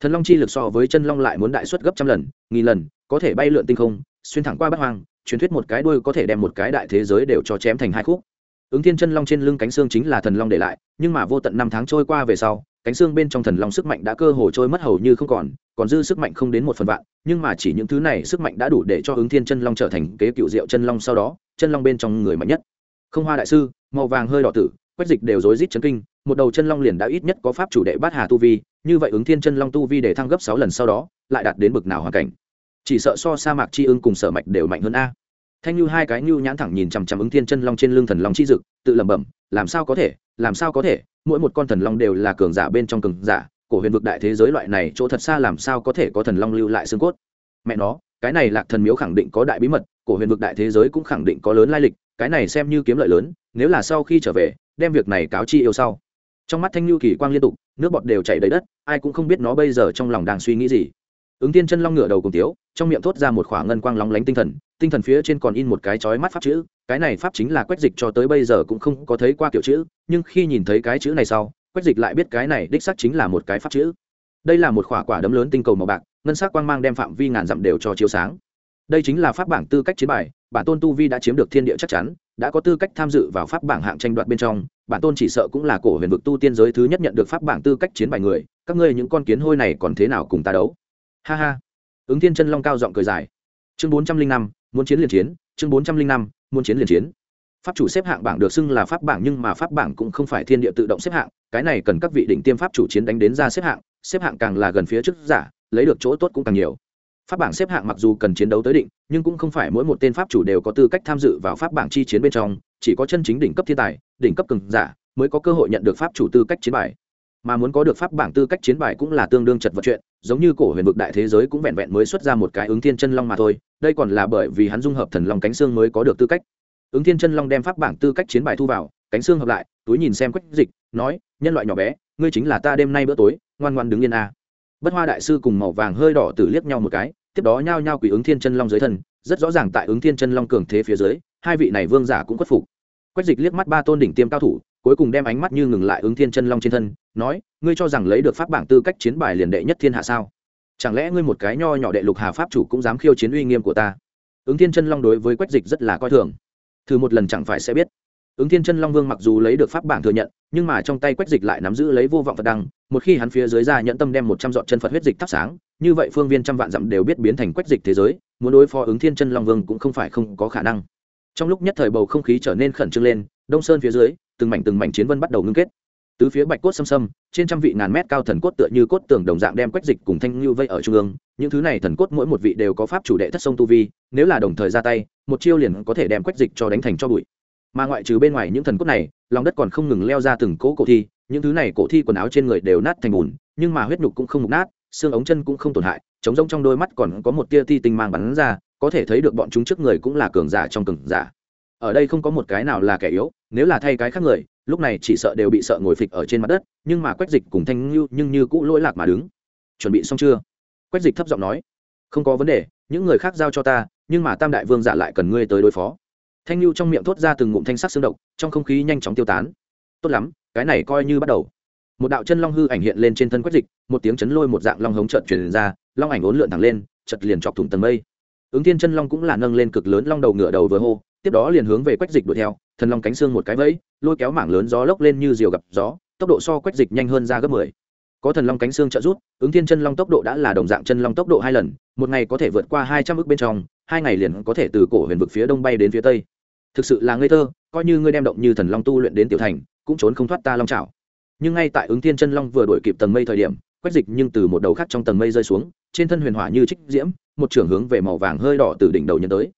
Thần long chi lực so với chân long lại muốn đại suất gấp trăm lần, nghìn lần, có thể bay lượn tinh không, xuyên thẳng qua bát hoang, truyền thuyết một cái đuôi có thể đem một cái đại thế giới đều cho chém thành hai khúc. Ứng thiên chân long trên lưng cánh xương chính là thần long để lại, nhưng mà vô tận năm tháng trôi qua về sau cánh xương bên trong thần long sức mạnh đã cơ hồ trôi mất hầu như không còn còn dư sức mạnh không đến một phần vạn, nhưng mà chỉ những thứ này sức mạnh đã đủ để cho ứng thiên chân long trở thành kế cựu diệu chân long sau đó, chân long bên trong người mạnh nhất. Không hoa đại sư, màu vàng hơi đỏ tử, quách dịch đều rối rít chấn kinh, một đầu chân long liền đã ít nhất có pháp chủ đệ bát hà tu vi, như vậy ứng thiên chân long tu vi để thăng gấp sáu lần sau đó, lại đạt đến bực nào hoàn cảnh. Chỉ sợ so sa mạc chi ưng cùng sở mạch đều mạnh hơn a thanh lưu hai cái lưu nhãn thẳng nhìn chằm chằm ứng thiên chân long trên lưng thần long chi dực, tự lẩm bẩm, làm sao có thể, làm sao có thể, mỗi một con thần long đều là cường giả bên trong cường giả, cổ huyền vực đại thế giới loại này chỗ thật xa làm sao có thể có thần long lưu lại xương cốt? Mẹ nó, cái này lạc thần miếu khẳng định có đại bí mật, cổ huyền vực đại thế giới cũng khẳng định có lớn lai lịch, cái này xem như kiếm lợi lớn, nếu là sau khi trở về, đem việc này cáo chi yêu sau. Trong mắt thanh lưu kỳ quang liên tục, nước bọt đều chảy đầy đất, ai cũng không biết nó bây giờ trong lòng đang suy nghĩ gì. Ứng tiên chân long ngửa đầu cùng tiếu, trong miệng thốt ra một khoảng ngân quang lóng lánh tinh thần tinh thần phía trên còn in một cái chói mắt pháp chữ, cái này pháp chính là quét dịch cho tới bây giờ cũng không có thấy qua kiểu chữ, nhưng khi nhìn thấy cái chữ này sau quét dịch lại biết cái này đích xác chính là một cái pháp chữ. Đây là một khỏa quả đấm lớn tinh cầu màu bạc, ngân sắc quang mang đem phạm vi ngàn dặm đều cho chiếu sáng. Đây chính là pháp bảng tư cách chiến bài, bản tôn tu vi đã chiếm được thiên địa chắc chắn, đã có tư cách tham dự vào pháp bảng hạng tranh đoạt bên trong, bản tôn chỉ sợ cũng là cổ huyền vực tu tiên giới thứ nhất nhận được pháp bảng tư cách chiến bài người, các ngươi những con kiến hôi này còn thế nào cùng ta đấu? Ha ha. Ứng thiên chân long cao giọng cười dài. Chương bốn trăm linh năm muốn chiến liền chiến, chương bốn trăm linh năm, muốn chiến liền chiến. Pháp chủ xếp hạng bảng được xưng là pháp bảng nhưng mà pháp bảng cũng không phải thiên địa tự động xếp hạng, cái này cần các vị đỉnh tiêm pháp chủ chiến đánh đến ra xếp hạng xếp hạng càng là gần phía trước giả, lấy được chỗ tốt cũng càng nhiều. Pháp bảng xếp hạng mặc dù cần chiến đấu tới định nhưng cũng không phải mỗi một tên pháp chủ đều có tư cách tham dự vào pháp bảng chi chiến bên trong, chỉ có chân chính đỉnh cấp thiên tài, đỉnh cấp cường giả mới có cơ hội nhận được pháp chủ tư cách chiến bài mà muốn có được pháp bảng tư cách chiến bài cũng là tương đương chật vật chuyện, giống như cổ huyền vực đại thế giới cũng vẹn vẹn mới xuất ra một cái ứng thiên chân long mà thôi, đây còn là bởi vì hắn dung hợp thần long cánh xương mới có được tư cách. Ứng thiên chân long đem pháp bảng tư cách chiến bài thu vào, cánh xương hợp lại, túi nhìn xem quách dịch, nói, nhân loại nhỏ bé, ngươi chính là ta đêm nay bữa tối, ngoan ngoan đứng yên a. Bất hoa đại sư cùng màu vàng hơi đỏ tử liếc nhau một cái, tiếp đó nhao nhao quỷ ứng thiên chân long dưới thân, rất rõ ràng tại ứng thiên chân long cường thế phía dưới, hai vị này vương giả cũng khuất phục. Quách dịch liếc mắt ba tôn đỉnh tiêm cao thủ cuối cùng đem ánh mắt như ngừng lại ứng thiên chân long trên thân, nói, ngươi cho rằng lấy được pháp bảng tư cách chiến bài liền đệ nhất thiên hạ sao? Chẳng lẽ ngươi một cái nho nhỏ đệ lục hà pháp chủ cũng dám khiêu chiến uy nghiêm của ta? Ứng thiên chân long đối với quách dịch rất là coi thường. Thử một lần chẳng phải sẽ biết. Ứng thiên chân long vương mặc dù lấy được pháp bảng thừa nhận, nhưng mà trong tay quách dịch lại nắm giữ lấy vô vọng phật đăng, một khi hắn phía dưới ra nhẫn tâm đem một trăm dọn chân phật huyết dịch thắp sáng, như vậy phương viên trăm vạn dặm đều biết biến thành quách dịch thế giới, muốn đối phó ứng thiên chân long vương cũng không phải không có khả năng. Trong lúc nhất thời bầu không khí trở nên khẩn trương lên, đông sơn phía dưới từng mảnh từng mảnh chiến vân bắt đầu ngưng kết. Tứ phía bạch cốt xâm xâm, trên trăm vị ngàn mét cao thần cốt tựa như cốt tường đồng dạng đem quách dịch cùng thanh lưu vây ở trung ương. Những thứ này thần cốt mỗi một vị đều có pháp chủ đệ thất sông tu vi, nếu là đồng thời ra tay, một chiêu liền có thể đem quách dịch cho đánh thành cho bụi. Mà ngoại trừ bên ngoài những thần cốt này, lòng đất còn không ngừng leo ra từng cỗ cổ thi, những thứ này cổ thi quần áo trên người đều nát thành bùn, nhưng mà huyết nhục cũng không mục nát, xương ống chân cũng không tổn hại, trống rông trong đôi mắt còn có một tia ti tinh mang bắn ra, có thể thấy được bọn chúng trước người cũng là cường giả trong cường giả. Ở đây không có một cái nào là kẻ yếu nếu là thay cái khác người, lúc này chỉ sợ đều bị sợ ngồi phịch ở trên mặt đất, nhưng mà quách dịch cùng thanh ngưu nhưng như cũ lỗi lạc mà đứng. Chuẩn bị xong chưa? Quách dịch thấp giọng nói. Không có vấn đề, những người khác giao cho ta, nhưng mà tam đại vương giả lại cần ngươi tới đối phó. Thanh lưu trong miệng thốt ra từng ngụm thanh sắc xương độc, trong không khí nhanh chóng tiêu tán. Tốt lắm, cái này coi như bắt đầu. Một đạo chân long hư ảnh hiện lên trên thân quách dịch, một tiếng chấn lôi một dạng long hống trợn truyền ra, long ảnh ốn lượn thẳng lên chật liền chọc thủng tầng mây. Ứng thiên chân long cũng là nâng lên cực lớn long đầu ngựa đầu vừa hô tiếp đó liền hướng về quách dịch đuổi theo, thần long cánh xương một cái vẫy, lôi kéo mảng lớn gió lốc lên như diều gặp gió, tốc độ so quách dịch nhanh hơn ra gấp mười. Có thần long cánh xương trợ rút ứng thiên chân long tốc độ đã là đồng dạng chân long tốc độ hai lần, một ngày có thể vượt qua hai trăm ước bên trong, hai ngày liền có thể từ cổ huyền vực phía đông bay đến phía tây. Thực sự là ngây thơ, coi như ngươi đem động như thần long tu luyện đến tiểu thành, cũng trốn không thoát ta long trào nhưng ngay tại ứng thiên chân long vừa đổi kịp tầng mây thời điểm, quách dịch nhưng từ một đầu khác trong tầng mây rơi xuống, trên thân huyền hỏa như trích diễm, một trưởng hướng về màu vàng hơi đỏ từ đỉnh đầu nhân tới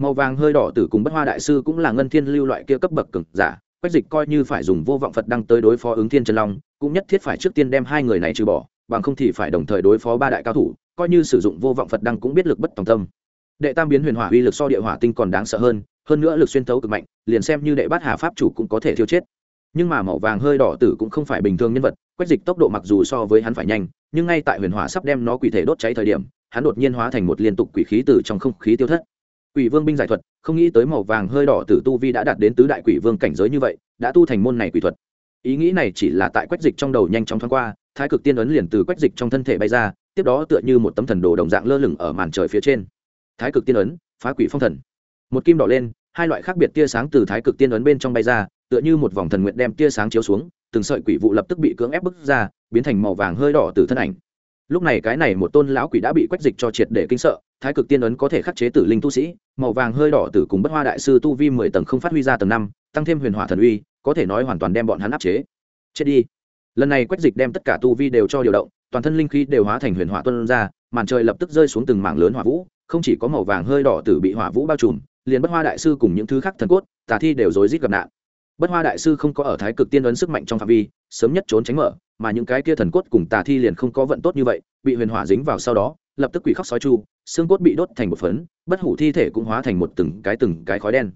màu vàng hơi đỏ tử cùng bất hoa đại sư cũng là ngân thiên lưu loại kia cấp bậc cực giả, quách dịch coi như phải dùng vô vọng phật đăng tới đối phó ứng thiên chân long, cũng nhất thiết phải trước tiên đem hai người này trừ bỏ, bằng không thì phải đồng thời đối phó ba đại cao thủ, coi như sử dụng vô vọng phật đăng cũng biết lực bất tòng tâm. Đệ tam biến huyền hỏa uy lực so địa hỏa tinh còn đáng sợ hơn hơn nữa lực xuyên thấu cực mạnh, liền xem như đệ bát hà pháp chủ cũng có thể thiêu chết. Nhưng mà màu vàng hơi đỏ tử cũng không phải bình thường nhân vật, quách dịch tốc độ mặc dù so với hắn phải nhanh, nhưng ngay tại huyền hỏa sắp đem nó quỷ thể đốt cháy thời điểm, hắn đột nhiên hóa thành một liên tục quỷ khí từ trong không khí tiêu thất quỷ vương binh giải thuật, không nghĩ tới màu vàng hơi đỏ tử tu vi đã đạt đến tứ đại quỷ vương cảnh giới như vậy, đã tu thành môn này quỷ thuật. Ý nghĩ này chỉ là tại quách dịch trong đầu nhanh chóng thoáng qua, thái cực tiên ấn liền từ quách dịch trong thân thể bay ra, tiếp đó tựa như một tấm thần đồ đồng dạng lơ lửng ở màn trời phía trên. Thái cực tiên ấn, phá quỷ phong thần. Một kim đỏ lên, hai loại khác biệt tia sáng từ thái cực tiên ấn bên trong bay ra, tựa như một vòng thần nguyện đem tia sáng chiếu xuống, từng sợi quỷ vụ lập tức bị cưỡng ép bức ra, biến thành màu vàng hơi đỏ từ thân ảnh. Lúc này cái này một tôn lão quỷ đã bị quách dịch cho triệt để kinh sợ thái cực tiên ấn có thể khắc chế tử linh tu sĩ, màu vàng hơi đỏ từ cùng bất hoa đại sư tu vi mười tầng không phát huy ra tầng năm, tăng thêm huyền hỏa thần uy, có thể nói hoàn toàn đem bọn hắn áp chế. Chết đi. Lần này quách dịch đem tất cả tu vi đều cho điều động, toàn thân linh khí đều hóa thành huyền hỏa tuân ra, màn trời lập tức rơi xuống từng mảng lớn hỏa vũ, không chỉ có màu vàng hơi đỏ tử bị hỏa vũ bao trùm, liền bất hoa đại sư cùng những thứ khác thần cốt, tà thi đều rối rít gặp nạn. Bất hoa đại sư không có ở thái cực tiên ấn sức mạnh trong phạm vi, sớm nhất trốn tránh mở, mà những cái kia thần cốt cùng tà thi liền không có vận tốt như vậy, bị huyền hỏa dính vào sau đó lập tức quỷ khóc sói chu, xương cốt bị đốt thành một phấn, bất hủ thi thể cũng hóa thành một từng cái từng cái khói đen.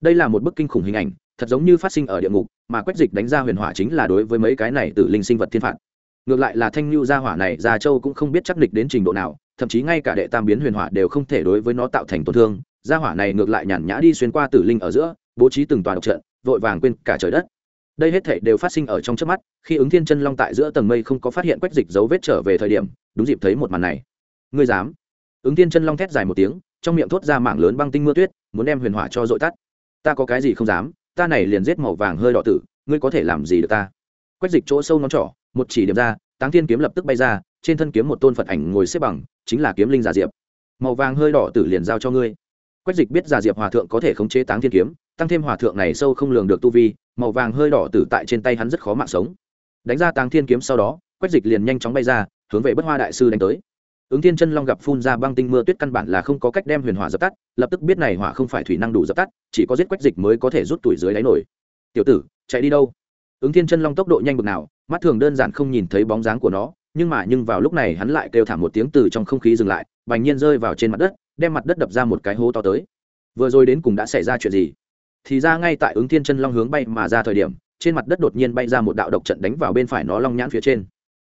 Đây là một bức kinh khủng hình ảnh, thật giống như phát sinh ở địa ngục, mà quách dịch đánh ra huyền hỏa chính là đối với mấy cái này từ linh sinh vật thiên phạt. Ngược lại là thanh lưu gia hỏa này, gia châu cũng không biết chắc địch đến trình độ nào, thậm chí ngay cả đệ tam biến huyền hỏa đều không thể đối với nó tạo thành tổn thương. Gia hỏa này ngược lại nhàn nhã đi xuyên qua tử linh ở giữa, bố trí từng tòa độc trận, vội vàng quên cả trời đất. Đây hết thể đều phát sinh ở trong trước mắt, khi ứng thiên chân long tại giữa tầng mây không có phát hiện quách dịch dấu vết trở về thời điểm, đúng dịp thấy một màn này ngươi dám. Ứng thiên chân long thét dài một tiếng, trong miệng thốt ra mảng lớn băng tinh mưa tuyết, muốn đem huyền hỏa cho dội tắt. Ta có cái gì không dám, ta này liền giết màu vàng hơi đỏ tử, ngươi có thể làm gì được ta? Quách dịch chỗ sâu ngón trỏ, một chỉ điểm ra, táng thiên kiếm lập tức bay ra, trên thân kiếm một tôn phật ảnh ngồi xếp bằng, chính là kiếm linh giả diệp. Màu vàng hơi đỏ tử liền giao cho ngươi. Quách dịch biết giả diệp hòa thượng có thể khống chế táng thiên kiếm, tăng thêm hòa thượng này sâu không lường được tu vi, màu vàng hơi đỏ tử tại trên tay hắn rất khó mạng sống. Đánh ra táng thiên kiếm sau đó, quách dịch liền nhanh chóng bay ra, hướng về bất hoa đại sư đánh tới ứng thiên chân long gặp phun ra băng tinh mưa tuyết căn bản là không có cách đem huyền hỏa dập tắt, lập tức biết này hỏa không phải thủy năng đủ dập tắt, chỉ có giết quách dịch mới có thể rút tuổi dưới đáy nổi. Tiểu tử, chạy đi đâu? Ứng thiên chân long tốc độ nhanh bực nào, mắt thường đơn giản không nhìn thấy bóng dáng của nó, nhưng mà nhưng vào lúc này hắn lại kêu thảm một tiếng từ trong không khí dừng lại, bành nhiên rơi vào trên mặt đất, đem mặt đất đập ra một cái hố to tới. Vừa rồi đến cùng đã xảy ra chuyện gì? Thì ra ngay tại ứng thiên chân long hướng bay mà ra thời điểm, trên mặt đất đột nhiên bay ra một đạo độc trận đánh vào bên phải nó long nhãn phía trên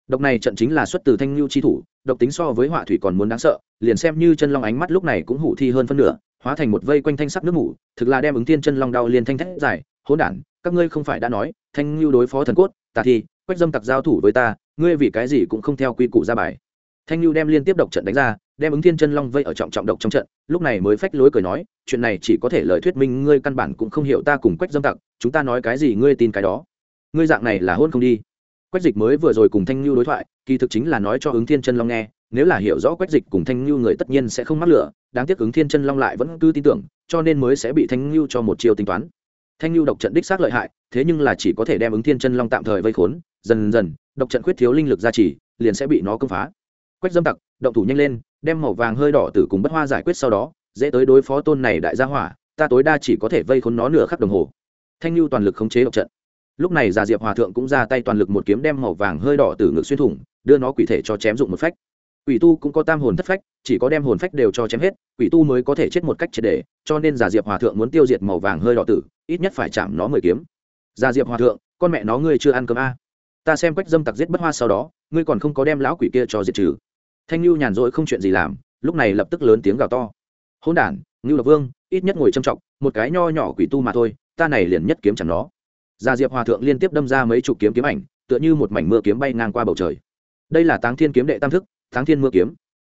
độc này trận chính là xuất từ thanh lưu chi thủ, độc tính so với họa thủy còn muốn đáng sợ, liền xem như chân long ánh mắt lúc này cũng hủ thi hơn phân nửa, hóa thành một vây quanh thanh sắc nước mủ thực là đem ứng thiên chân long đau liền thanh thét dài. Hỗn đản, các ngươi không phải đã nói, thanh lưu đối phó thần cốt, tà thi, quách dâm tặc giao thủ với ta, ngươi vì cái gì cũng không theo quy củ ra bài. Thanh lưu đem liên tiếp độc trận đánh ra, đem ứng thiên chân long vây ở trọng trọng độc trong trận, lúc này mới phách lối cười nói, chuyện này chỉ có thể lời thuyết minh ngươi căn bản cũng không hiểu ta cùng quách dâm tặc, chúng ta nói cái gì ngươi tin cái đó. Ngươi dạng này là hôn không đi quách dịch mới vừa rồi cùng thanh lưu đối thoại, kỳ thực chính là nói cho ứng thiên chân long nghe, nếu là hiểu rõ quách dịch cùng thanh lưu người tất nhiên sẽ không mắc lửa, đáng tiếc ứng thiên chân long lại vẫn cứ tin tưởng, cho nên mới sẽ bị thanh lưu cho một chiều tính toán. Thanh lưu độc trận đích xác lợi hại, thế nhưng là chỉ có thể đem ứng thiên chân long tạm thời vây khốn, dần dần, độc trận khuyết thiếu linh lực gia trì, liền sẽ bị nó công phá. Quách dâm tặc, động thủ nhanh lên, đem màu vàng hơi đỏ từ cùng bất hoa giải quyết sau đó, dễ tới đối phó tôn này đại gia hỏa, ta tối đa chỉ có thể vây khốn nó nửa khắc đồng hồ. Thanh lưu toàn lực khống chế độc trận lúc này già diệp hòa thượng cũng ra tay toàn lực một kiếm đem màu vàng hơi đỏ từ ngực xuyên thủng, đưa nó quỷ thể cho chém dụng một phách. Quỷ tu cũng có tam hồn thất phách, chỉ có đem hồn phách đều cho chém hết, quỷ tu mới có thể chết một cách triệt đề cho nên già diệp hòa thượng muốn tiêu diệt màu vàng hơi đỏ tử, ít nhất phải chạm nó mười kiếm. Già diệp hòa thượng, con mẹ nó ngươi chưa ăn cơm a à. ta xem quách dâm tặc giết bất hoa sau đó, ngươi còn không có đem lão quỷ kia cho diệt trừ. Thanh lưu nhàn rỗi không chuyện gì làm, lúc này lập tức lớn tiếng gào to. Hôn đản, ngưu lập vương, ít nhất ngồi châm trọng, một cái nho nhỏ quỷ tu mà thôi, ta này liền nhất kiếm chẳng nó gia diệp hòa thượng liên tiếp đâm ra mấy chục kiếm kiếm ảnh, tựa như một mảnh mưa kiếm bay ngang qua bầu trời. Đây là táng thiên kiếm đệ tam thức, táng thiên mưa kiếm.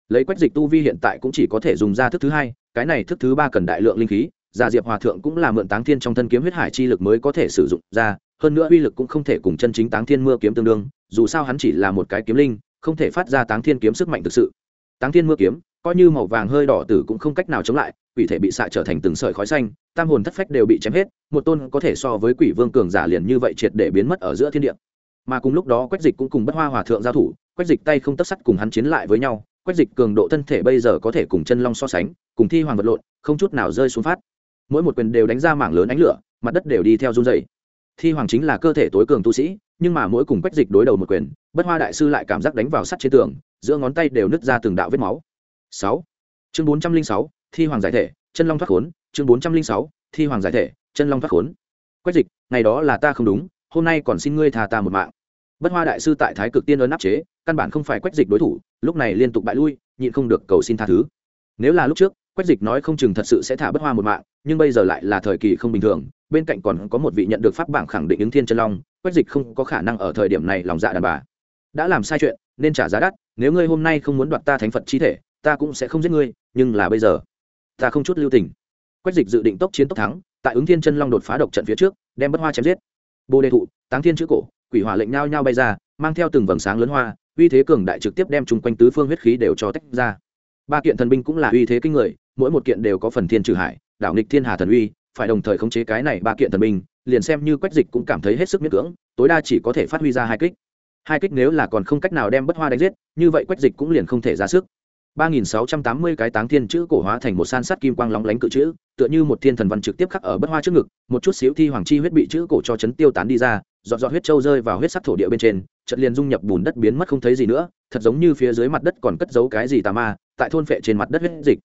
Lấy quách dịch tu vi hiện tại cũng chỉ có thể dùng ra thức thứ hai, cái này thức thứ ba cần đại lượng linh khí, gia diệp hòa thượng cũng là mượn táng thiên trong thân kiếm huyết hải chi lực mới có thể sử dụng ra, hơn nữa uy lực cũng không thể cùng chân chính táng thiên mưa kiếm tương đương, dù sao hắn chỉ là một cái kiếm linh, không thể phát ra táng thiên kiếm sức mạnh thực sự. Táng thiên mưa kiếm coi như màu vàng hơi đỏ tử cũng không cách nào chống lại, quỷ thể bị xạ trở thành từng sợi khói xanh, tam hồn thất phách đều bị chém hết, một tôn có thể so với quỷ vương cường giả liền như vậy triệt để biến mất ở giữa thiên địa. Mà cùng lúc đó quách dịch cũng cùng bất hoa hòa thượng giao thủ, quách dịch tay không tất sắt cùng hắn chiến lại với nhau, quách dịch cường độ thân thể bây giờ có thể cùng chân long so sánh, cùng thi hoàng vật lộn, không chút nào rơi xuống phát. Mỗi một quyền đều đánh ra mảng lớn ánh lửa, mặt đất đều đi theo run dày thi hoàng chính là cơ thể tối cường tu sĩ, nhưng mà mỗi cùng quách dịch đối đầu một quyền, bất hoa đại sư lại cảm giác đánh vào sắt trên tường, giữa ngón tay đều nứt ra từng đạo vết máu sáu. Chương bốn trăm linh sáu, thi hoàng giải thể, chân long thoát khốn. Chương bốn trăm linh sáu, thi hoàng giải thể, chân long thoát khốn. Quách dịch, ngày đó là ta không đúng, hôm nay còn xin ngươi tha ta một mạng. Bất hoa đại sư tại thái cực tiên ơn áp chế, căn bản không phải quách dịch đối thủ, lúc này liên tục bại lui, nhịn không được cầu xin tha thứ. Nếu là lúc trước, quách dịch nói không chừng thật sự sẽ thả bất hoa một mạng, nhưng bây giờ lại là thời kỳ không bình thường, bên cạnh còn có một vị nhận được pháp bảng khẳng định ứng thiên chân long, quách dịch không có khả năng ở thời điểm này lòng dạ đàn bà. Đã làm sai chuyện, nên trả giá đắt, nếu ngươi hôm nay không muốn đoạt ta thánh phật chi thể ta cũng sẽ không giết ngươi, nhưng là bây giờ, ta không chút lưu tình. Quách dịch dự định tốc chiến tốc thắng, tại ứng thiên chân long đột phá độc trận phía trước, đem bất hoa chém giết. Bồ đề thụ, táng thiên chữ cổ, quỷ hỏa lệnh nhao nhao bay ra, mang theo từng vầng sáng lớn hoa, uy thế cường đại trực tiếp đem chung quanh tứ phương huyết khí đều cho tách ra. Ba kiện thần binh cũng là uy thế kinh người, mỗi một kiện đều có phần thiên trừ hải, đảo nghịch thiên hà thần uy, phải đồng thời khống chế cái này ba kiện thần binh, liền xem như quách dịch cũng cảm thấy hết sức miễn cưỡng, tối đa chỉ có thể phát huy ra hai kích. Hai kích nếu là còn không cách nào đem bất hoa đánh giết, như vậy quách dịch cũng liền không thể ra sức ba nghìn sáu trăm tám mươi cái táng thiên chữ cổ hóa thành một san sắt kim quang lóng lánh cự chữ, tựa như một thiên thần văn trực tiếp khắc ở bất hoa trước ngực, một chút xíu thi hoàng chi huyết bị chữ cổ cho chấn tiêu tán đi ra dọn dọn huyết trâu rơi vào huyết sắc thổ địa bên trên, chợt liền dung nhập bùn đất biến mất không thấy gì nữa, thật giống như phía dưới mặt đất còn cất giấu cái gì tà ma, tại thôn phệ trên mặt đất huyết dịch.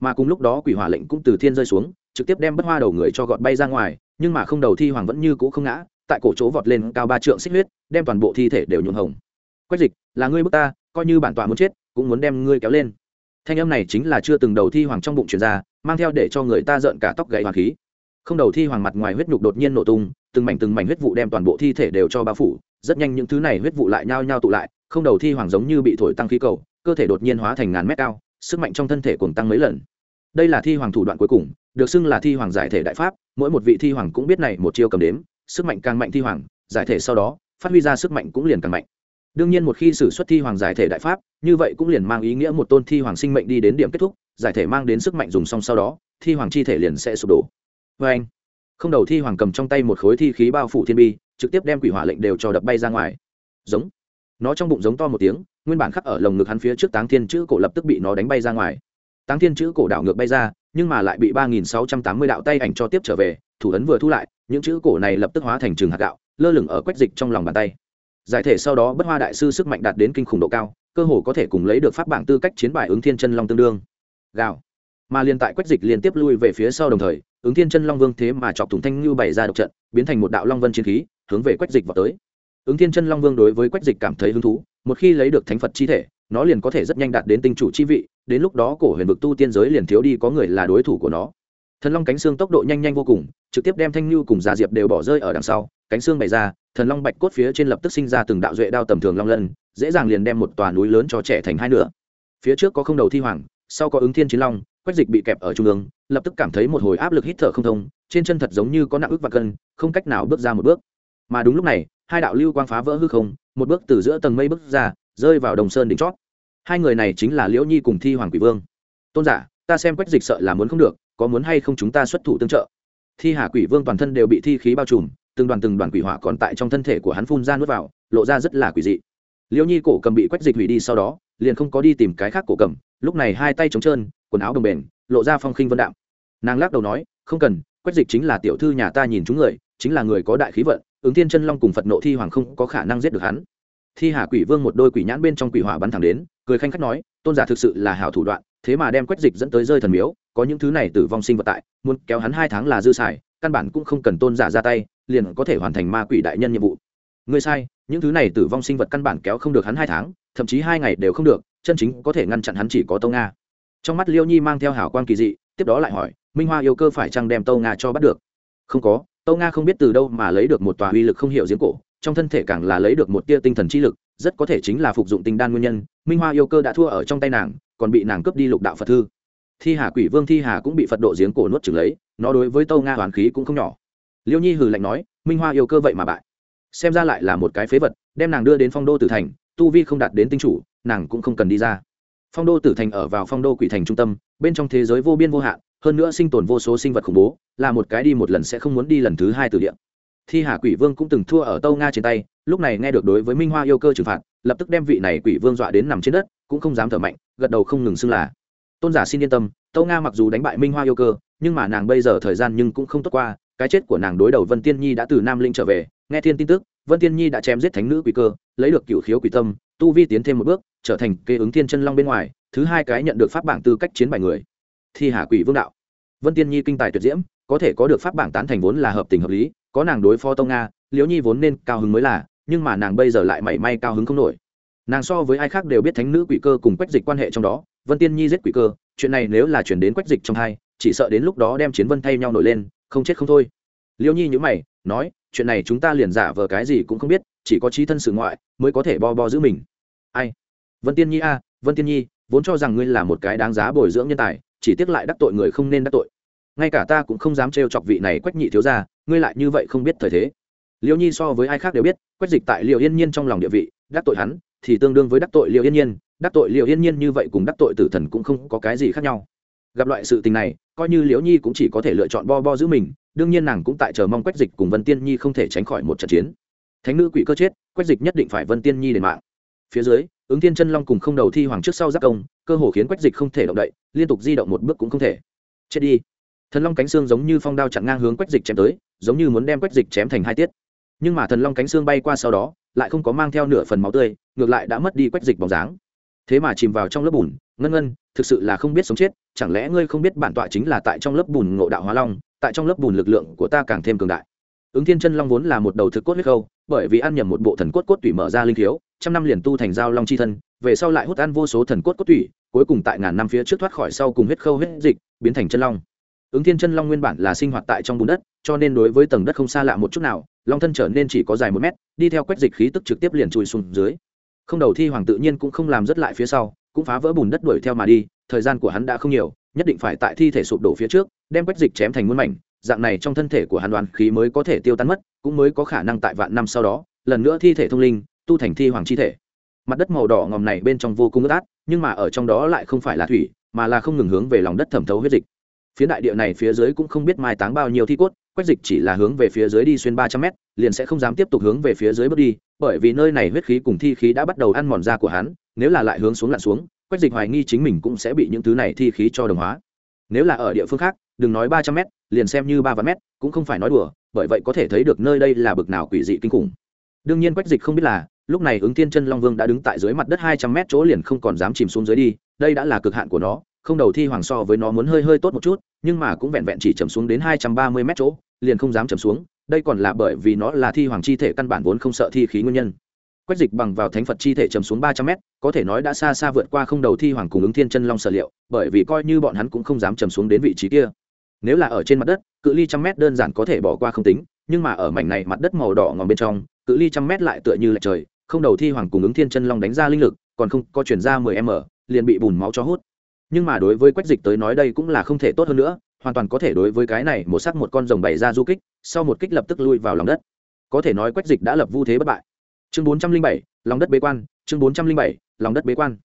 Mà cùng lúc đó quỷ hỏa lệnh cũng từ thiên rơi xuống, trực tiếp đem bất hoa đầu người cho gọt bay ra ngoài, nhưng mà không đầu thi hoàng vẫn như cũ không ngã, tại cổ chỗ vọt lên cao ba trượng xích huyết, đem toàn bộ thi thể đều nhuộm hồng. Quách dịch, là ngươi bức ta, coi như bản tọa muốn chết cũng muốn đem ngươi kéo lên. Thanh âm này chính là chưa từng đầu thi hoàng trong bụng truyền ra, mang theo để cho người ta rợn cả tóc gậy hoàng khí. Không đầu thi hoàng mặt ngoài huyết nhục đột nhiên nổ tung, từng mảnh từng mảnh huyết vụ đem toàn bộ thi thể đều cho bao phủ, rất nhanh những thứ này huyết vụ lại nhao nhao tụ lại, không đầu thi hoàng giống như bị thổi tăng khí cầu, cơ thể đột nhiên hóa thành ngàn mét cao, sức mạnh trong thân thể cùng tăng mấy lần. Đây là thi hoàng thủ đoạn cuối cùng, được xưng là thi hoàng giải thể đại pháp, mỗi một vị thi hoàng cũng biết này một chiêu cầm đếm, sức mạnh càng mạnh thi hoàng, giải thể sau đó, phát huy ra sức mạnh cũng liền càng mạnh đương nhiên một khi xử xuất thi hoàng giải thể đại pháp, như vậy cũng liền mang ý nghĩa một tôn thi hoàng sinh mệnh đi đến điểm kết thúc, giải thể mang đến sức mạnh dùng xong sau đó, thi hoàng chi thể liền sẽ sụp đổ. Vê anh không đầu thi hoàng cầm trong tay một khối thi khí bao phủ thiên bi, trực tiếp đem quỷ hỏa lệnh đều cho đập bay ra ngoài. Giống. Nó trong bụng giống to một tiếng, nguyên bản khắc ở lồng ngực hắn phía trước táng thiên chữ cổ lập tức bị nó đánh bay ra ngoài. Táng thiên chữ cổ đảo ngược bay ra, nhưng mà lại bị ba nghìn sáu trăm tám mươi đạo tay ảnh cho tiếp trở về, thủ ấn vừa thu lại, những chữ cổ này lập tức hóa thành trường hạt gạo, lơ lửng ở quách dịch trong lòng bàn tay giải thể sau đó bất hoa đại sư sức mạnh đạt đến kinh khủng độ cao, cơ hồ có thể cùng lấy được pháp bảng tư cách chiến bài ứng thiên chân long tương đương. Gào. Mà liên tại quách dịch liên tiếp lui về phía sau đồng thời, ứng thiên chân long vương thế mà chọc thủng thanh lưu bày ra độc trận, biến thành một đạo long vân chiến khí, hướng về quách dịch vào tới. Ứng thiên chân long vương đối với quách dịch cảm thấy hứng thú, một khi lấy được thánh phật chi thể, nó liền có thể rất nhanh đạt đến tinh chủ chi vị, đến lúc đó cổ huyền vực tu tiên giới liền thiếu đi có người là đối thủ của nó thần long cánh xương tốc độ nhanh nhanh vô cùng, trực tiếp đem thanh Lưu cùng già diệp đều bỏ rơi ở đằng sau, cánh xương bày ra, thần long bạch cốt phía trên lập tức sinh ra từng đạo duệ đao tầm thường long lân, dễ dàng liền đem một tòa núi lớn cho trẻ thành hai nửa. Phía trước có không đầu thi hoàng, sau có ứng thiên chiến long, quách dịch bị kẹp ở trung ương, lập tức cảm thấy một hồi áp lực hít thở không thông, trên chân thật giống như có nặng ức và cân, không cách nào bước ra một bước. Mà đúng lúc này, hai đạo lưu quang phá vỡ hư không, một bước từ giữa tầng mây bước ra, rơi vào đồng sơn đỉnh chót. Hai người này chính là liễu nhi cùng thi hoàng quỷ vương. Tôn giả, ta xem quách dịch sợ là muốn không được có muốn hay không chúng ta xuất thủ tương trợ. Thi hà quỷ vương toàn thân đều bị thi khí bao trùm, từng đoàn từng đoàn quỷ hỏa còn tại trong thân thể của hắn phun ra nuốt vào, lộ ra rất là quỷ dị. Liễu nhi cổ cầm bị quách dịch hủy đi sau đó, liền không có đi tìm cái khác cổ cầm, lúc này hai tay trống trơn, quần áo đồng bền, lộ ra phong khinh vân đạm. Nàng lắc đầu nói, không cần, quách dịch chính là tiểu thư nhà ta nhìn chúng người, chính là người có đại khí vận, ứng thiên chân long cùng phật nộ thi hoàng không có khả năng giết được hắn. Thi hà quỷ vương một đôi quỷ nhãn bên trong quỷ hỏa bắn thẳng đến, cười khanh khách nói, tôn giả thực sự là hảo thủ đoạn, thế mà đem quách dịch dẫn tới rơi thần miếu có những thứ này tử vong sinh vật tại, muốn kéo hắn hai tháng là dư xài, căn bản cũng không cần tôn giả ra tay, liền có thể hoàn thành ma quỷ đại nhân nhiệm vụ. Ngươi sai, những thứ này tử vong sinh vật căn bản kéo không được hắn hai tháng, thậm chí hai ngày đều không được, chân chính có thể ngăn chặn hắn chỉ có tâu nga. Trong mắt liêu nhi mang theo hảo quan kỳ dị, tiếp đó lại hỏi, minh hoa yêu cơ phải chăng đem tâu nga cho bắt được? Không có tâu nga không biết từ đâu mà lấy được một tòa uy lực không hiểu giếng cổ, trong thân thể càng là lấy được một tia tinh thần chi lực, rất có thể chính là phục dụng tinh đan nguyên nhân, minh hoa yêu cơ đã thua ở trong tay nàng, còn bị nàng cướp đi lục đạo phật thư thi hà quỷ vương thi hà cũng bị phật độ giếng cổ nuốt chừng lấy, nó đối với tâu nga hoàn khí cũng không nhỏ. Liêu nhi hừ lạnh nói, minh hoa yêu cơ vậy mà bại. Xem ra lại là một cái phế vật, đem nàng đưa đến phong đô tử thành, tu vi không đạt đến tinh chủ, nàng cũng không cần đi ra. Phong đô tử thành ở vào phong đô quỷ thành trung tâm, bên trong thế giới vô biên vô hạn, hơn nữa sinh tồn vô số sinh vật khủng bố, là một cái đi một lần sẽ không muốn đi lần thứ hai từ địa. Thi hà quỷ vương cũng từng thua ở tâu nga trên tay, lúc này nghe được đối với minh hoa yêu cơ trừng phạt, lập tức đem vị này quỷ vương dọa đến nằm trên đất, cũng không dám thở mạnh, gật đầu không ngừng xưng là tôn giả xin yên tâm tâu nga mặc dù đánh bại minh hoa yêu cơ, nhưng mà nàng bây giờ thời gian nhưng cũng không tốt qua, cái chết của nàng đối đầu vân tiên nhi đã từ nam linh trở về, nghe thiên tin tức, vân tiên nhi đã chém giết thánh nữ quỷ cơ, lấy được cựu khiếu quỷ tâm, tu vi tiến thêm một bước, trở thành kê ứng thiên chân long bên ngoài, thứ hai cái nhận được pháp bảng tư cách chiến bài người. Thi hà quỷ vương đạo. Vân tiên nhi kinh tài tuyệt diễm, có thể có được pháp bảng tán thành vốn là hợp tình hợp lý, có nàng đối phó tông nga, liễu nhi vốn nên cao hứng mới là, nhưng mà nàng bây giờ lại mảy may cao hứng không nổi. Nàng so với ai khác đều biết thánh nữ quỷ cơ cùng quách dịch quan hệ trong đó vân tiên nhi giết quỷ cơ, chuyện này nếu là chuyển đến quách dịch trong hai, chỉ sợ đến lúc đó đem chiến vân thay nhau nổi lên, không chết không thôi. Liêu nhi nhữ mày, nói, chuyện này chúng ta liền giả vờ cái gì cũng không biết, chỉ có trí thân sự ngoại mới có thể bo bo giữ mình. Ai? Vân tiên nhi a, vân tiên nhi, vốn cho rằng ngươi là một cái đáng giá bồi dưỡng nhân tài, chỉ tiếc lại đắc tội người không nên đắc tội. Ngay cả ta cũng không dám trêu chọc vị này quách nhị thiếu ra ngươi lại như vậy không biết thời thế. Liêu nhi so với ai khác đều biết, quách dịch tại liệu yên nhiên trong lòng địa vị, đắc tội hắn, thì tương đương với đắc tội liệu yên nhiên đắc tội liệu yên nhiên như vậy cùng đắc tội tử thần cũng không có cái gì khác nhau. Gặp loại sự tình này, coi như liễu nhi cũng chỉ có thể lựa chọn bo bo giữ mình, đương nhiên nàng cũng tại chờ mong quách dịch cùng vân tiên nhi không thể tránh khỏi một trận chiến. Thánh nữ quỷ cơ chết, quách dịch nhất định phải vân tiên nhi đền mạng. Phía dưới, ứng tiên chân long cùng không đầu thi hoàng trước sau giác công, cơ hồ khiến quách dịch không thể động đậy, liên tục di động một bước cũng không thể. Chết đi. Thần long cánh xương giống như phong đao chặn ngang hướng quách dịch chém tới, giống như muốn đem quách dịch chém thành hai tiết. Nhưng mà thần long cánh xương bay qua sau đó, lại không có mang theo nửa phần máu tươi, ngược lại đã mất đi quách dịch bóng dáng thế mà chìm vào trong lớp bùn, ngân ngân, thực sự là không biết sống chết, chẳng lẽ ngươi không biết bản tọa chính là tại trong lớp bùn ngộ đạo hóa long, tại trong lớp bùn lực lượng của ta càng thêm cường đại. Ứng thiên chân long vốn là một đầu thực cốt huyết khâu, bởi vì ăn nhầm một bộ thần cốt cốt tủy mở ra linh thiếu trăm năm liền tu thành giao long c h i thân, về sau lại hút ăn vô số thần cốt cốt tủy, cuối cùng tại ngàn năm phía trước thoát khỏi sau cùng huyết khâu huyết dịch, biến thành chân long. Ứng thiên chân long nguyên bản là sinh hoạt tại trong bùn đất, cho nên đối với tầng đất không xa lạ một chút nào, long thân trở nên chỉ có dài một mét, đi theo quách dịch khí tức trực tiếp liền chui xuống dưới không đầu thi hoàng tự nhiên cũng không làm rất lại phía sau, cũng phá vỡ bùn đất đuổi theo mà đi, thời gian của hắn đã không nhiều, nhất định phải tại thi thể sụp đổ phía trước, đem quách dịch chém thành muôn mảnh, dạng này trong thân thể của hắn đoàn khí mới có thể tiêu tan mất, cũng mới có khả năng tại vạn năm sau đó, lần nữa thi thể thông linh, tu thành thi hoàng chi thể. Mặt đất màu đỏ ngòm này bên trong vô cùng ướt át, nhưng mà ở trong đó lại không phải là thủy, mà là không ngừng hướng về lòng đất thẩm thấu huyết dịch. Phía đại địa này phía dưới cũng không biết mai táng bao nhiêu thi cốt, quách dịch chỉ là hướng về phía dưới đi xuyên ba trăm mét liền sẽ không dám tiếp tục hướng về phía dưới bước đi, bởi vì nơi này huyết khí cùng thi khí đã bắt đầu ăn mòn da của hắn, nếu là lại hướng xuống lặn xuống, quách dịch hoài nghi chính mình cũng sẽ bị những thứ này thi khí cho đồng hóa. Nếu là ở địa phương khác, đừng nói ba trăm mét, liền xem như ba vạn mét, cũng không phải nói đùa, bởi vậy có thể thấy được nơi đây là bực nào quỷ dị kinh khủng. Đương nhiên quách dịch không biết là, lúc này ứng thiên chân long vương đã đứng tại dưới mặt đất hai trăm mét chỗ liền không còn dám chìm xuống dưới đi, đây đã là cực hạn của nó, không đầu thi hoàng so với nó muốn hơi hơi tốt một chút, nhưng mà cũng vẹn vẹn chỉ chầm xuống đến hai trăm ba mươi mét chỗ, liền không dám chầm xuống đây còn là bởi vì nó là thi hoàng chi thể căn bản vốn không sợ thi khí nguyên nhân. Quách dịch bằng vào thánh phật chi thể chầm xuống ba trăm mét, có thể nói đã xa xa vượt qua không đầu thi hoàng cùng ứng thiên chân long sở liệu, bởi vì coi như bọn hắn cũng không dám chầm xuống đến vị trí kia. Nếu là ở trên mặt đất, cự ly trăm mét đơn giản có thể bỏ qua không tính, nhưng mà ở mảnh này mặt đất màu đỏ ngòm bên trong, cự ly trăm mét lại tựa như lệch trời, không đầu thi hoàng cùng ứng thiên chân long đánh ra linh lực, còn không có chuyển ra mười m, liền bị bùn máu cho hút. Nhưng mà đối với quách dịch tới nói đây cũng là không thể tốt hơn nữa hoàn toàn có thể đối với cái này một sắc một con rồng bày ra du kích, sau một kích lập tức lui vào lòng đất. Có thể nói quách dịch đã lập vu thế bất bại. Chương bốn trăm linh bảy, lòng đất bế quan, chương bốn trăm linh bảy, lòng đất bế quan.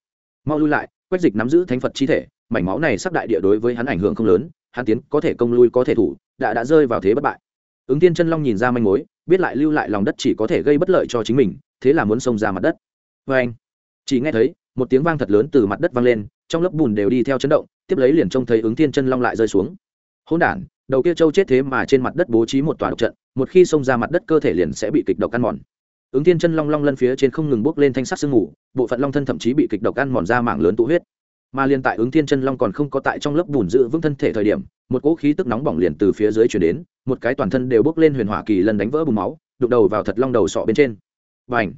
Mau lui lại, quách dịch nắm giữ thánh phật chi thể, mảnh máu này sắp đại địa đối với hắn ảnh hưởng không lớn, hắn tiến, có thể công lui, có thể thủ, đã đã rơi vào thế bất bại. Ứng tiên chân long nhìn ra manh mối, biết lại lưu lại lòng đất chỉ có thể gây bất lợi cho chính mình, thế là muốn xông ra mặt đất. Vê anh, chỉ nghe thấy, một tiếng vang thật lớn từ mặt đất vang lên, trong lớp bùn đều đi theo chấn động, tiếp lấy liền trông thấy ứng tiên chân long lại rơi xuống hỗn đản, đầu kia châu chết thế mà trên mặt đất bố trí một tòa độc trận, một khi xông ra mặt đất cơ thể liền sẽ bị kịch độc ăn mòn. Ứng tiên chân long long lân phía trên không ngừng bốc lên thanh sắc sương mù, bộ phận long thân thậm chí bị kịch độc ăn mòn ra mạng lớn tụ huyết. Mà liên tại ứng tiên chân long còn không có tại trong lớp bùn giữ vững thân thể thời điểm, một cỗ khí tức nóng bỏng liền từ phía dưới chuyển đến, một cái toàn thân đều bốc lên huyền hỏa kỳ lần đánh vỡ bùn máu đục đầu vào thật long đầu sọ bên trên. Và ảnh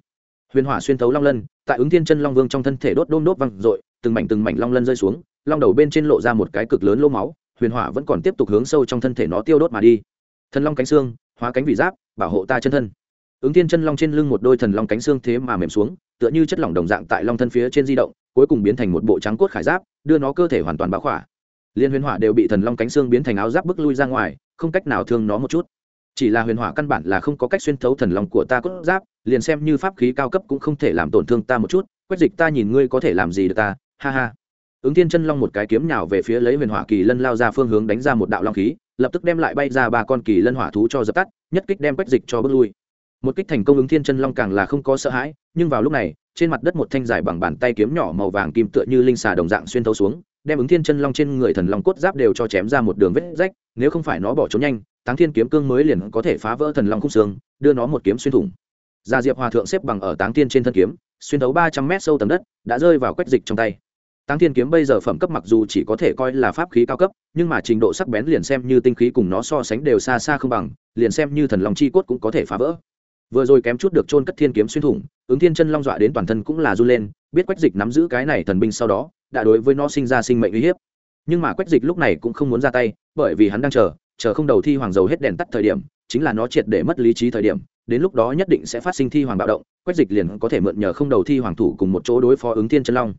huyền hỏa xuyên thấu long lân, tại ứng tiên chân long vương trong thân thể đốt đôm đốt văng r từng mảnh từng mảnh long lân rơi xuống, long đầu bên trên lộ ra một cái cực lớn lô máu huyền hỏa vẫn còn tiếp tục hướng sâu trong thân thể nó tiêu đốt mà đi. Thần long cánh xương, hóa cánh vị giáp, bảo hộ ta chân thân. Ứng tiên chân long trên lưng một đôi thần long cánh xương thế mà mềm xuống, tựa như chất lỏng đồng dạng tại long thân phía trên di động, cuối cùng biến thành một bộ trắng cốt khải giáp, đưa nó cơ thể hoàn toàn báo khỏa. Liên huyền hỏa đều bị thần long cánh xương biến thành áo giáp bức lui ra ngoài, không cách nào thương nó một chút. Chỉ là huyền hỏa căn bản là không có cách xuyên thấu thần long của ta cốt giáp, liền xem như pháp khí cao cấp cũng không thể làm tổn thương ta một chút, quét dịch ta nhìn ngươi có thể làm gì được ta, ha ha ứng Thiên chân long một cái kiếm nhào về phía lấy huyền hỏa kỳ lân lao ra phương hướng đánh ra một đạo long khí, lập tức đem lại bay ra ba con kỳ lân hỏa thú cho dập tắt, nhất kích đem quét dịch cho bước lui. Một kích thành công ứng thiên chân long càng là không có sợ hãi, nhưng vào lúc này, trên mặt đất một thanh dài bằng bàn tay kiếm nhỏ màu vàng kim tựa như linh xà đồng dạng xuyên thấu xuống, đem ứng thiên chân long trên người thần long cốt giáp đều cho chém ra một đường vết rách, nếu không phải nó bỏ trốn nhanh, táng thiên kiếm cương mới liền có thể phá vỡ thần long khúc xương, đưa nó một kiếm xuyên thủng. Gia diệp hòa thượng xếp bằng ở táng thiên trên thân kiếm, xuyên thấu ba trăm mét sâu tầng đất, đã rơi vào quách dịch trong tay táng thiên kiếm bây giờ phẩm cấp mặc dù chỉ có thể coi là pháp khí cao cấp, nhưng mà trình độ sắc bén liền xem như tinh khí cùng nó so sánh đều xa xa không bằng, liền xem như thần long chi cốt cũng có thể phá vỡ. Vừa rồi kém chút được trôn cất thiên kiếm xuyên thủng, ứng thiên chân long dọa đến toàn thân cũng là run lên, biết quách dịch nắm giữ cái này thần binh sau đó, đã đối với nó sinh ra sinh mệnh uy hiếp. Nhưng mà quách dịch lúc này cũng không muốn ra tay, bởi vì hắn đang chờ chờ không đầu thi hoàng dầu hết đèn tắt thời điểm, chính là nó triệt để mất lý trí thời điểm, đến lúc đó nhất định sẽ phát sinh thi hoàng bạo động, quách dịch liền có thể mượn nhờ không đầu thi hoàng thủ cùng một chỗ đối phó ứng thiên chân long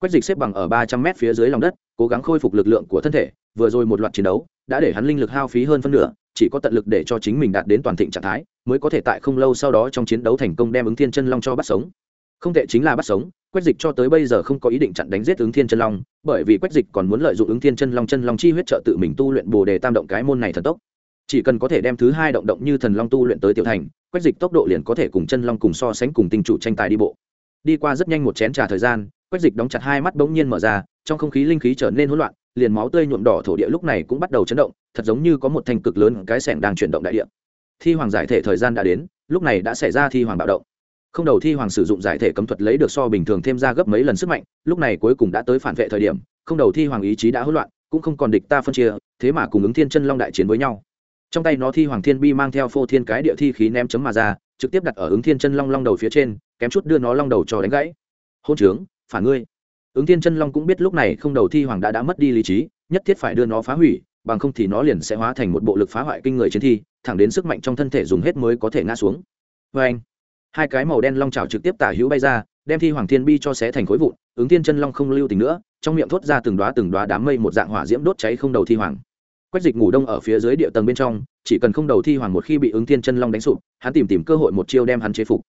quách dịch xếp bằng ở ba trăm mét phía dưới lòng đất, cố gắng khôi phục lực lượng của thân thể, vừa rồi một loạt chiến đấu đã để hắn linh lực hao phí hơn phân nửa, chỉ có tận lực để cho chính mình đạt đến toàn thịnh trạng thái, mới có thể tại không lâu sau đó trong chiến đấu thành công đem ứng thiên chân long cho bắt sống. Không tệ chính là bắt sống, quách dịch cho tới bây giờ không có ý định chặn đánh giết ứng thiên chân long, bởi vì quách dịch còn muốn lợi dụng ứng thiên chân long chân long chi huyết trợ tự mình tu luyện bồ đề tam động cái môn này thần tốc. Chỉ cần có thể đem thứ hai động động như thần long tu luyện tới tiểu thành, quách dịch tốc độ liền có thể cùng chân long cùng so sánh cùng tinh chủ tranh tài đi bộ. Đi qua rất nhanh một chén trà thời gian quách dịch đóng chặt hai mắt bỗng nhiên mở ra, trong không khí linh khí trở nên hỗn loạn, liền máu tươi nhuộm đỏ thổ địa lúc này cũng bắt đầu chấn động, thật giống như có một thành cực lớn cái sẻng đang chuyển động đại địa. Thi hoàng giải thể thời gian đã đến, lúc này đã xảy ra thi hoàng bạo động. Không đầu thi hoàng sử dụng giải thể cấm thuật lấy được so bình thường thêm ra gấp mấy lần sức mạnh, lúc này cuối cùng đã tới phản vệ thời điểm, không đầu thi hoàng ý chí đã hỗn loạn, cũng không còn địch ta phân chia, thế mà cùng ứng thiên chân long đại chiến với nhau. Trong tay nó thi hoàng thiên bi mang theo phô thiên cái địa thi khí ném chấm mà ra, trực tiếp đặt ở ứng thiên chân long long đầu phía trên, kém chút đưa nó long đầu cho đánh gãy. Hôn trướng phản ngươi. Ứng thiên chân long cũng biết lúc này không đầu thi hoàng đã đã mất đi lý trí, nhất thiết phải đưa nó phá hủy, bằng không thì nó liền sẽ hóa thành một bộ lực phá hoại kinh người chiến thi, thẳng đến sức mạnh trong thân thể dùng hết mới có thể ngã xuống. Vê anh, hai cái màu đen long trào trực tiếp tả hữu bay ra, đem thi hoàng thiên bi cho xé thành khối vụn, ứng thiên chân long không lưu tình nữa, trong miệng thốt ra từng đoá từng đoá đám mây một dạng hỏa diễm đốt cháy không đầu thi hoàng. Quách dịch ngủ đông ở phía dưới địa tầng bên trong, chỉ cần không đầu thi hoàng một khi bị ứng thiên chân long đánh sụp, hắn tìm tìm cơ hội một chiêu đem hắn chế phục.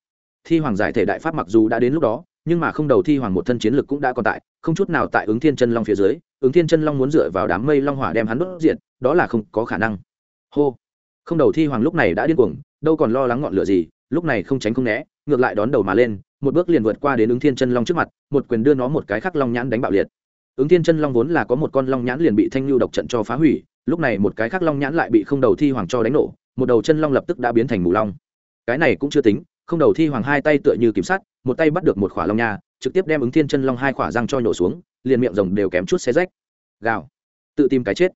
Thi hoàng giải thể đại pháp mặc dù đã đến lúc đó nhưng mà không đầu thi hoàng một thân chiến lực cũng đã còn tại, không chút nào tại ứng thiên chân long phía dưới, ứng thiên chân long muốn dựa vào đám mây long hỏa đem hắn đốt diện đó là không có khả năng. Hô! Không đầu thi hoàng lúc này đã điên cuồng, đâu còn lo lắng ngọn lửa gì, lúc này không tránh không né, ngược lại đón đầu mà lên, một bước liền vượt qua đến ứng thiên chân long trước mặt, một quyền đưa nó một cái khắc long nhãn đánh bạo liệt. Ứng thiên chân long vốn là có một con long nhãn liền bị thanh lưu độc trận cho phá hủy, lúc này một cái khắc long nhãn lại bị không đầu thi hoàng cho đánh nổ, một đầu chân long lập tức đã biến thành mù long. Cái này cũng chưa tính không đầu thi hoàng hai tay tựa như kiểm sát một tay bắt được một khỏa long nha, trực tiếp đem ứng thiên chân long hai khỏa răng cho nhổ xuống, liền miệng rồng đều kém chút xe rách. Gào. Tự tìm cái chết.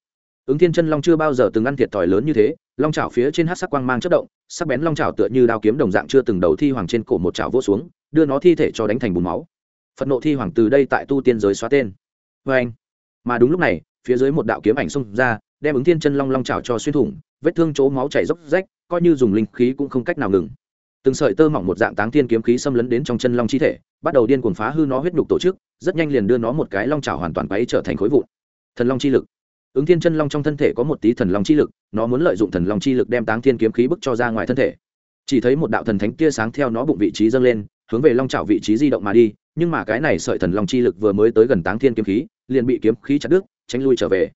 Ứng thiên chân long chưa bao giờ từng ăn thiệt thòi lớn như thế, long chảo phía trên hát sắc quang mang chất động, sắc bén long chảo tựa như đao kiếm đồng dạng chưa từng đầu thi hoàng trên cổ một chảo vỗ xuống, đưa nó thi thể cho đánh thành bùn máu. Phật nộ thi hoàng từ đây tại tu tiên giới xóa tên. Vê anh mà đúng lúc này, phía dưới một đạo kiếm ảnh xông ra, đem ứng thiên chân long long chảo cho xuyên thủng, vết thương chỗ máu chảy dốc rách, coi như dùng linh khí cũng không cách nào ngừng từng sợi tơ mỏng một dạng táng thiên kiếm khí xâm lấn đến trong chân long chi thể, bắt đầu điên cuồng phá hư nó huyết nhục tổ chức, rất nhanh liền đưa nó một cái long trào hoàn toàn quấy trở thành khối vụn. Thần long chi lực. Ứng thiên chân long trong thân thể có một tí thần long chi lực, nó muốn lợi dụng thần long chi lực đem táng thiên kiếm khí bức cho ra ngoài thân thể. Chỉ thấy một đạo thần thánh tia sáng theo nó bụng vị trí dâng lên, hướng về long trào vị trí di động mà đi, nhưng mà cái này sợi thần long chi lực vừa mới tới gần táng thiên kiếm khí, liền bị kiếm khí chặt đứt, tránh lui trở về.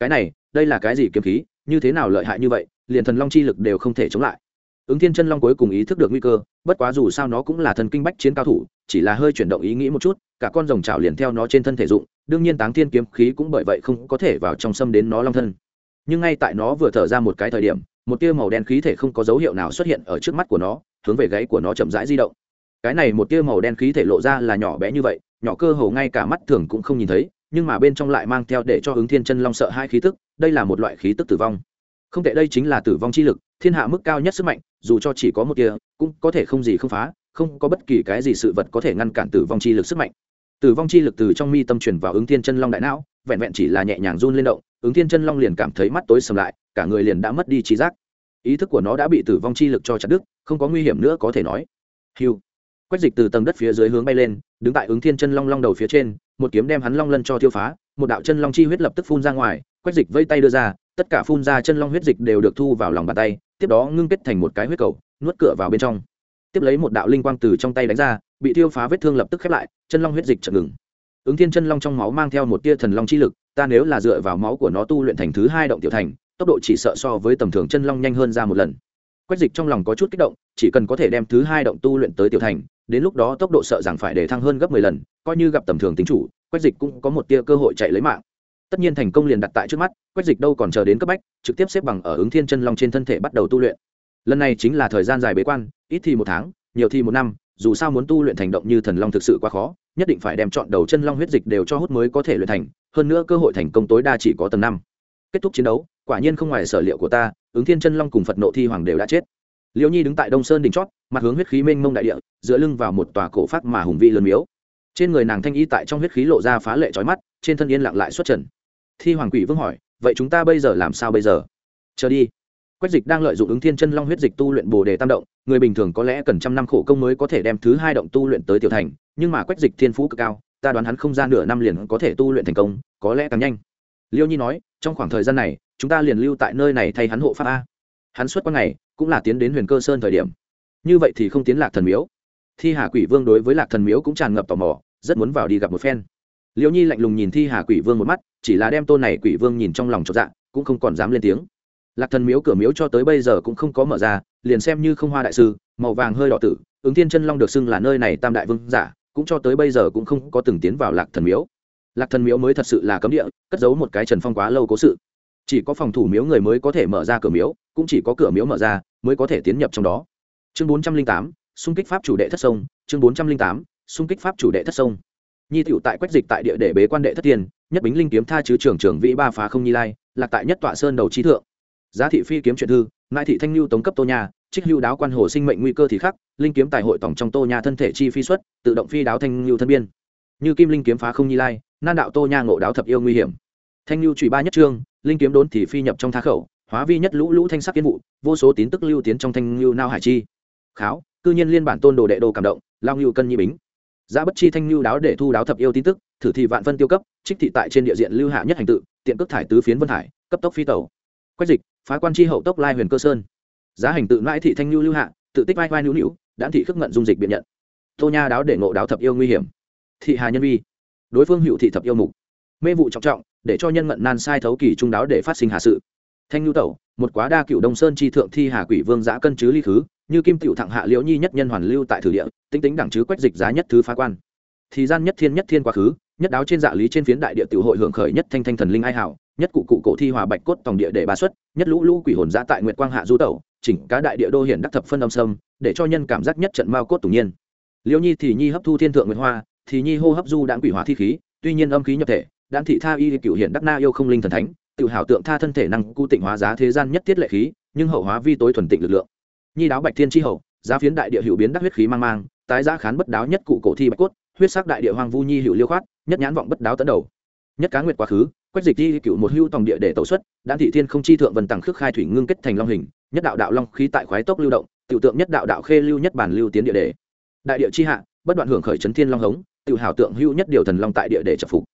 Cái này, đây là cái gì kiếm khí? Như thế nào lợi hại như vậy, liền thần long chi lực đều không thể chống lại ứng thiên chân long cuối cùng ý thức được nguy cơ, bất quá dù sao nó cũng là thần kinh bách chiến cao thủ, chỉ là hơi chuyển động ý nghĩ một chút, cả con rồng trào liền theo nó trên thân thể dụng, đương nhiên táng thiên kiếm khí cũng bởi vậy không có thể vào trong xâm đến nó long thân. Nhưng ngay tại nó vừa thở ra một cái thời điểm, một tia màu đen khí thể không có dấu hiệu nào xuất hiện ở trước mắt của nó, hướng về gáy của nó chậm rãi di động. Cái này một tia màu đen khí thể lộ ra là nhỏ bé như vậy, nhỏ cơ hồ ngay cả mắt thường cũng không nhìn thấy, nhưng mà bên trong lại mang theo để cho ứng thiên chân long sợ hai khí tức, đây là một loại khí tức tử vong không tệ đây chính là tử vong chi lực, thiên hạ mức cao nhất sức mạnh, dù cho chỉ có một tia, cũng có thể không gì không phá, không có bất kỳ cái gì sự vật có thể ngăn cản tử vong chi lực sức mạnh. Tử vong chi lực từ trong mi tâm truyền vào ứng thiên chân long đại não, vẹn vẹn chỉ là nhẹ nhàng run lên động, ứng thiên chân long liền cảm thấy mắt tối sầm lại, cả người liền đã mất đi trí giác. Ý thức của nó đã bị tử vong chi lực cho chặt đứt, không có nguy hiểm nữa có thể nói. Hiu quách dịch từ tầng đất phía dưới hướng bay lên, đứng tại ứng thiên chân long long đầu phía trên, một kiếm đem hắn long lân cho tiêu phá, một đạo chân long chi huyết lập tức phun ra ngoài, quách dịch vây tay đưa ra tất cả phun ra chân long huyết dịch đều được thu vào lòng bàn tay, tiếp đó ngưng kết thành một cái huyết cầu, nuốt cửa vào bên trong. Tiếp lấy một đạo linh quang từ trong tay đánh ra, bị tiêu phá vết thương lập tức khép lại, chân long huyết dịch chậm ngừng. Ứng thiên chân long trong máu mang theo một tia thần long chi lực, ta nếu là dựa vào máu của nó tu luyện thành thứ hai động tiểu thành, tốc độ chỉ sợ so với tầm thường chân long nhanh hơn ra một lần. Quách dịch trong lòng có chút kích động, chỉ cần có thể đem thứ hai động tu luyện tới tiểu thành, đến lúc đó tốc độ sợ rằng phải để thăng hơn gấp mười lần, coi như gặp tầm thường tính chủ, quách dịch cũng có một tia cơ hội chạy lấy mạng tất nhiên thành công liền đặt tại trước mắt, quách dịch đâu còn chờ đến cấp bách, trực tiếp xếp bằng ở ứng thiên chân long trên thân thể bắt đầu tu luyện. Lần này chính là thời gian dài bế quan, ít thì một tháng, nhiều thì một năm, dù sao muốn tu luyện thành động như thần long thực sự quá khó, nhất định phải đem chọn đầu chân long huyết dịch đều cho hút mới có thể luyện thành, hơn nữa cơ hội thành công tối đa chỉ có tầng năm. Kết thúc chiến đấu, quả nhiên không ngoài sở liệu của ta, ứng thiên chân long cùng phật nộ thi hoàng đều đã chết. Liễu nhi đứng tại đông sơn đỉnh chót, mặt hướng huyết khí mênh mông đại địa, dựa lưng vào một tòa cổ phát mà hùng vị lớn miếu. Trên người nàng thanh y tại trong huyết khí lộ ra phá lệ trói mắt, trên thân yên lặng lại xuất trần thi hoàng quỷ vương hỏi, vậy chúng ta bây giờ làm sao bây giờ? Chờ đi. Quách dịch đang lợi dụng ứng thiên chân long huyết dịch tu luyện bồ đề tam động, người bình thường có lẽ cần trăm năm khổ công mới có thể đem thứ hai động tu luyện tới tiểu thành, nhưng mà quách dịch thiên phú cực cao, ta đoán hắn không gian nửa năm liền có thể tu luyện thành công, có lẽ càng nhanh. Liêu nhi nói, trong khoảng thời gian này, chúng ta liền lưu tại nơi này thay hắn hộ pháp a. Hắn xuất qua ngày cũng là tiến đến huyền cơ sơn thời điểm. Như vậy thì không tiến lạc thần miếu. Thi hà quỷ vương đối với lạc thần miếu cũng tràn ngập tò mò, rất muốn vào đi gặp một phen. Liễu nhi lạnh lùng nhìn thi hà quỷ vương một mắt chỉ là đem tôn này quỷ vương nhìn trong lòng cho dạ cũng không còn dám lên tiếng. Lạc thần miếu cửa miếu cho tới bây giờ cũng không có mở ra, liền xem như không hoa đại sư, màu vàng hơi đỏ tử, ứng thiên chân long được xưng là nơi này tam đại vương giả, cũng cho tới bây giờ cũng không có từng tiến vào lạc thần miếu. Lạc thần miếu mới thật sự là cấm địa, cất giấu một cái trần phong quá lâu cố sự. Chỉ có phòng thủ miếu người mới có thể mở ra cửa miếu, cũng chỉ có cửa miếu mở ra mới có thể tiến nhập trong đó. Chương bốn trăm linh tám, xung kích pháp chủ đệ thất sông, chương bốn trăm linh tám, xung kích pháp chủ đệ thất sông. Nhi tựu tại quách dịch tại địa để bế quan đệ thất tiền nhất bính linh kiếm tha chứ trưởng trưởng vĩ ba phá không nhi lai, lạc tại nhất tọa sơn đầu trí thượng. Giá thị phi kiếm Truyền thư Nại thị thanh lưu tống cấp tô nha, trích Lưu đáo quan hồ sinh mệnh nguy cơ thì khắc, linh kiếm tài hội tổng trong tô nha thân thể chi phi xuất, tự động phi đáo thanh lưu thân biên. Như kim linh kiếm phá không nhi lai, nan đạo tô nha ngộ đáo thập yêu nguy hiểm. Thanh lưu trụy ba nhất trương, linh kiếm đốn thì phi nhập trong tha khẩu, hóa vi nhất lũ lũ thanh sắc kiến vụ, vô số tín tức lưu tiến trong thanh lưu nao hải chi. Kháo, cư nhiên liên bản tôn đồ đệ đồ cảm động, lao lưu cân nhi bính giá bất chi thanh lưu đáo để thu đáo thập yêu tin tức, thử thị vạn phân tiêu cấp, trích thị tại trên địa diện lưu hạ nhất hành tự, tiện cước thải tứ phiến vân hải cấp tốc phi tàu. Quách dịch, phá quan chi hậu tốc lai huyền cơ sơn. Giá hành tự mãi thị thanh lưu lưu hạ, tự tích vai vai nữu nữu đãn thị khước ngận dung dịch biện nhận. Tô nha đáo để ngộ đáo thập yêu nguy hiểm. Thị hà nhân vi. Đối phương hữu thị thập yêu mục. Mê vụ trọng trọng, để cho nhân ngận nan sai thấu kỳ trung đáo để phát sinh hà sự. Thanh lưu tẩu, một quá đa cựu đông sơn chi thượng thi hà quỷ vương giã cân chứ ly khứ như kim tiểu thẳng hạ liễu nhi nhất nhân hoàn lưu tại thử địa, tính tính đẳng chứ quách dịch giá nhất thứ phá quan. Thì gian nhất thiên nhất thiên quá khứ, nhất đáo trên dạ lý trên phiến đại địa tiểu hội hưởng khởi nhất thanh thanh thần linh ai hảo, nhất cụ cụ cổ thi hòa bạch cốt tòng địa để bà xuất, nhất lũ lũ quỷ hồn giã tại nguyệt quang hạ du tẩu, chỉnh cá đại địa đô hiển đắc thập phân âm sâm, để cho nhân cảm giác nhất trận mao cốt tủng nhiên. Liễu nhi thì nhi hấp thu thiên thượng nguyệt hoa, thì nhi hô hấp du đãng quỷ hóa thi khí, tuy nhiên âm khí nhập thể, đãng thị tha y cựu hiển đắc na yêu không linh thần thánh, tự Hảo tượng tha thân thể năng cu tịnh hóa giá thế gian nhất thiết lệ khí, nhưng hậu hóa vi tối thuần tịnh lực lượng nhi đáo bạch thiên tri hậu, giá phiến đại địa hữu biến đắc huyết khí mang mang, tái giá khán bất đáo nhất cụ cổ thi bạch cốt, huyết sắc đại địa hoàng vu nhi hữu liêu khoát, nhất nhãn vọng bất đáo tấn đầu. Nhất cá nguyệt quá khứ, quách dịch thi cựu một hưu tòng địa để tẩu xuất, đan thị thiên không chi thượng vần tặng khước khai thủy ngưng kết thành long hình, nhất đạo đạo long khí tại khoái tốc lưu động, tiểu tượng nhất đạo đạo khê lưu nhất bản lưu tiến địa đề đại địa chi hạ, bất đoạn hưởng khởi chấn thiên long hống, tiểu hảo tượng hưu nhất điều thần long tại địa để trợ phục.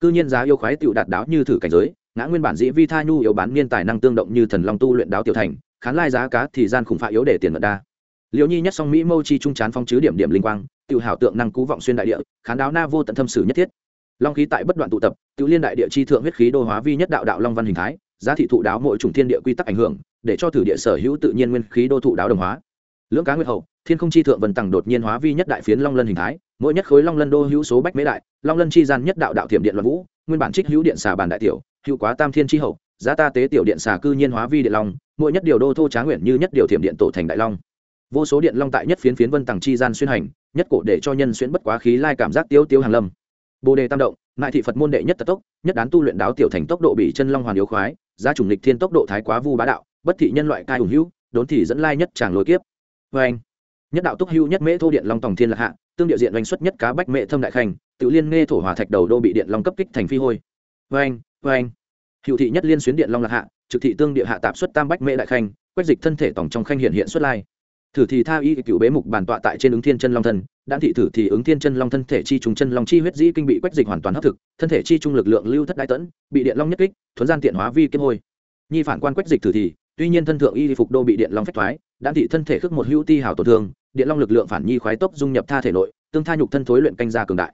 Cư nhiên giá yêu khoái tiểu đạt đáo như thử cảnh giới, ngã nguyên bản dĩ vi tha nhu yếu bán niên tài năng tương động như thần long tu luyện đáo tiểu thành khán lai giá cá thì gian khủng phạ yếu để tiền mật đa. Liễu nhi nhất song mỹ mâu chi trung chán phong chứ điểm điểm linh quang tự hảo tượng năng cú vọng xuyên đại địa, khán đáo na vô tận thâm sử nhất thiết. Long khí tại bất đoạn tụ tập tự liên đại địa chi thượng huyết khí đô hóa vi nhất đạo đạo long văn hình thái, giá thị thụ đáo mỗi chủng thiên địa quy tắc ảnh hưởng, để cho thử địa sở hữu tự nhiên nguyên khí đô thụ đáo đồng hóa. Lưỡng cá nguyệt hậu, thiên không chi thượng vần tầng đột nhiên hóa vi nhất đại phiến long lân hình thái, mỗi nhất khối long lân đô hữu số bách mễ đại, long lân chi gian nhất đạo đạo thiểm điện loạn vũ, nguyên bản trích hữu điện xà bàn đại tiểu, hữu quá tam thiên chi hậu, giá ta tế tiểu điện xà cư nhiên hóa vi điện long mỗi nhất điều đô thô trá nguyện như nhất điều thiểm điện tổ thành đại long. Vô số điện long tại nhất phiến phiến vân tàng chi gian xuyên hành, nhất cổ để cho nhân xuyên bất quá khí lai cảm giác tiêu tiêu hàng lâm. Bồ đề tam động, ngại thị phật môn đệ nhất tật tốc, nhất đán tu luyện đáo tiểu thành tốc độ bị chân long hoàn yếu khoái gia chủng lịch thiên tốc độ thái quá vu bá đạo, bất thị nhân loại cai hùng hữu, đốn thì dẫn lai nhất tràng lôi kiếp. Vê anh. Nhất đạo túc hữu nhất mễ thô điện long tòng thiên lạc hạ, tương địa diện doanh xuất nhất cá bách mệ thâm đại khanh, tự liên nghe thổ hòa thạch đầu đô bị điện long cấp kích thành phi hôi. Vê anh vê anh. Hữu thị nhất liên xuyến điện long lạc hạ trực thị tương địa hạ tạp xuất tam bách mễ đại khanh, quét dịch thân thể tổng trong khanh hiện hiện xuất lai. Thử thì tha y cựu bế mục bàn tọa tại trên ứng thiên chân long thân đan thị thử thì ứng thiên chân long thân thể chi trùng chân long chi huyết dĩ kinh bị quách dịch hoàn toàn hấp thực, thân thể chi trung lực lượng lưu thất đại tẫn, bị điện long nhất kích, thuấn gian tiện hóa vi kiếm hôi. Nhi phản quan quách dịch thử thì, tuy nhiên thân thượng y phục đô bị điện long phách thoái đan thị thân thể khước một hữu ti hào tổn thương, điện long lực lượng phản nhi khoái tốc dung nhập tha thể nội, tương tha nhục thân thối luyện canh gia cường đại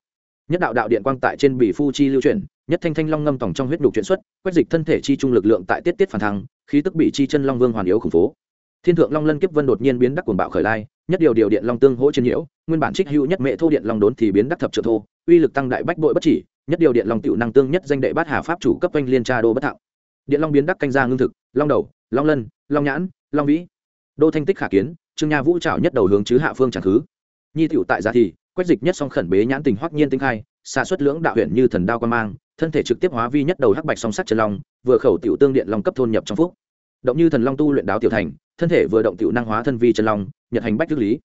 nhất đạo đạo điện quang tại trên bỉ phu chi lưu chuyển, nhất thanh thanh long ngâm tổng trong huyết đục chuyển xuất, quét dịch thân thể chi trung lực lượng tại tiết tiết phản thăng, khí tức bị chi chân long vương hoàn yếu khủng phố. Thiên thượng long lân kiếp vân đột nhiên biến đắc cuồng bạo khởi lai, nhất điều điều điện long tương hỗ trên nhiễu, nguyên bản trích hữu nhất mệ thô điện long đốn thì biến đắc thập trợ thô, uy lực tăng đại bách bội bất chỉ, nhất điều điện long tựu năng tương nhất danh đệ bát hà pháp chủ cấp quanh liên tra đô bất thạo. Điện long biến đắc canh gia ngưng thực, long đầu, long lân, long nhãn, long vĩ. Đô thanh tích khả kiến, trương nha vũ trảo nhất đầu hướng chứ hạ phương chẳng khứ nhi tiểu tại gia thì quách dịch nhất song khẩn bế nhãn tình hoắc nhiên tinh khai xa xuất lưỡng đạo huyện như thần đao quan mang, thân thể trực tiếp hóa vi nhất đầu hắc bạch song sắt chân long, vừa khẩu tiểu tương điện long cấp thôn nhập trong phúc. Động như thần long tu luyện đáo tiểu thành, thân thể vừa động tiểu năng hóa thân vi chân long, nhật hành bách thức lý.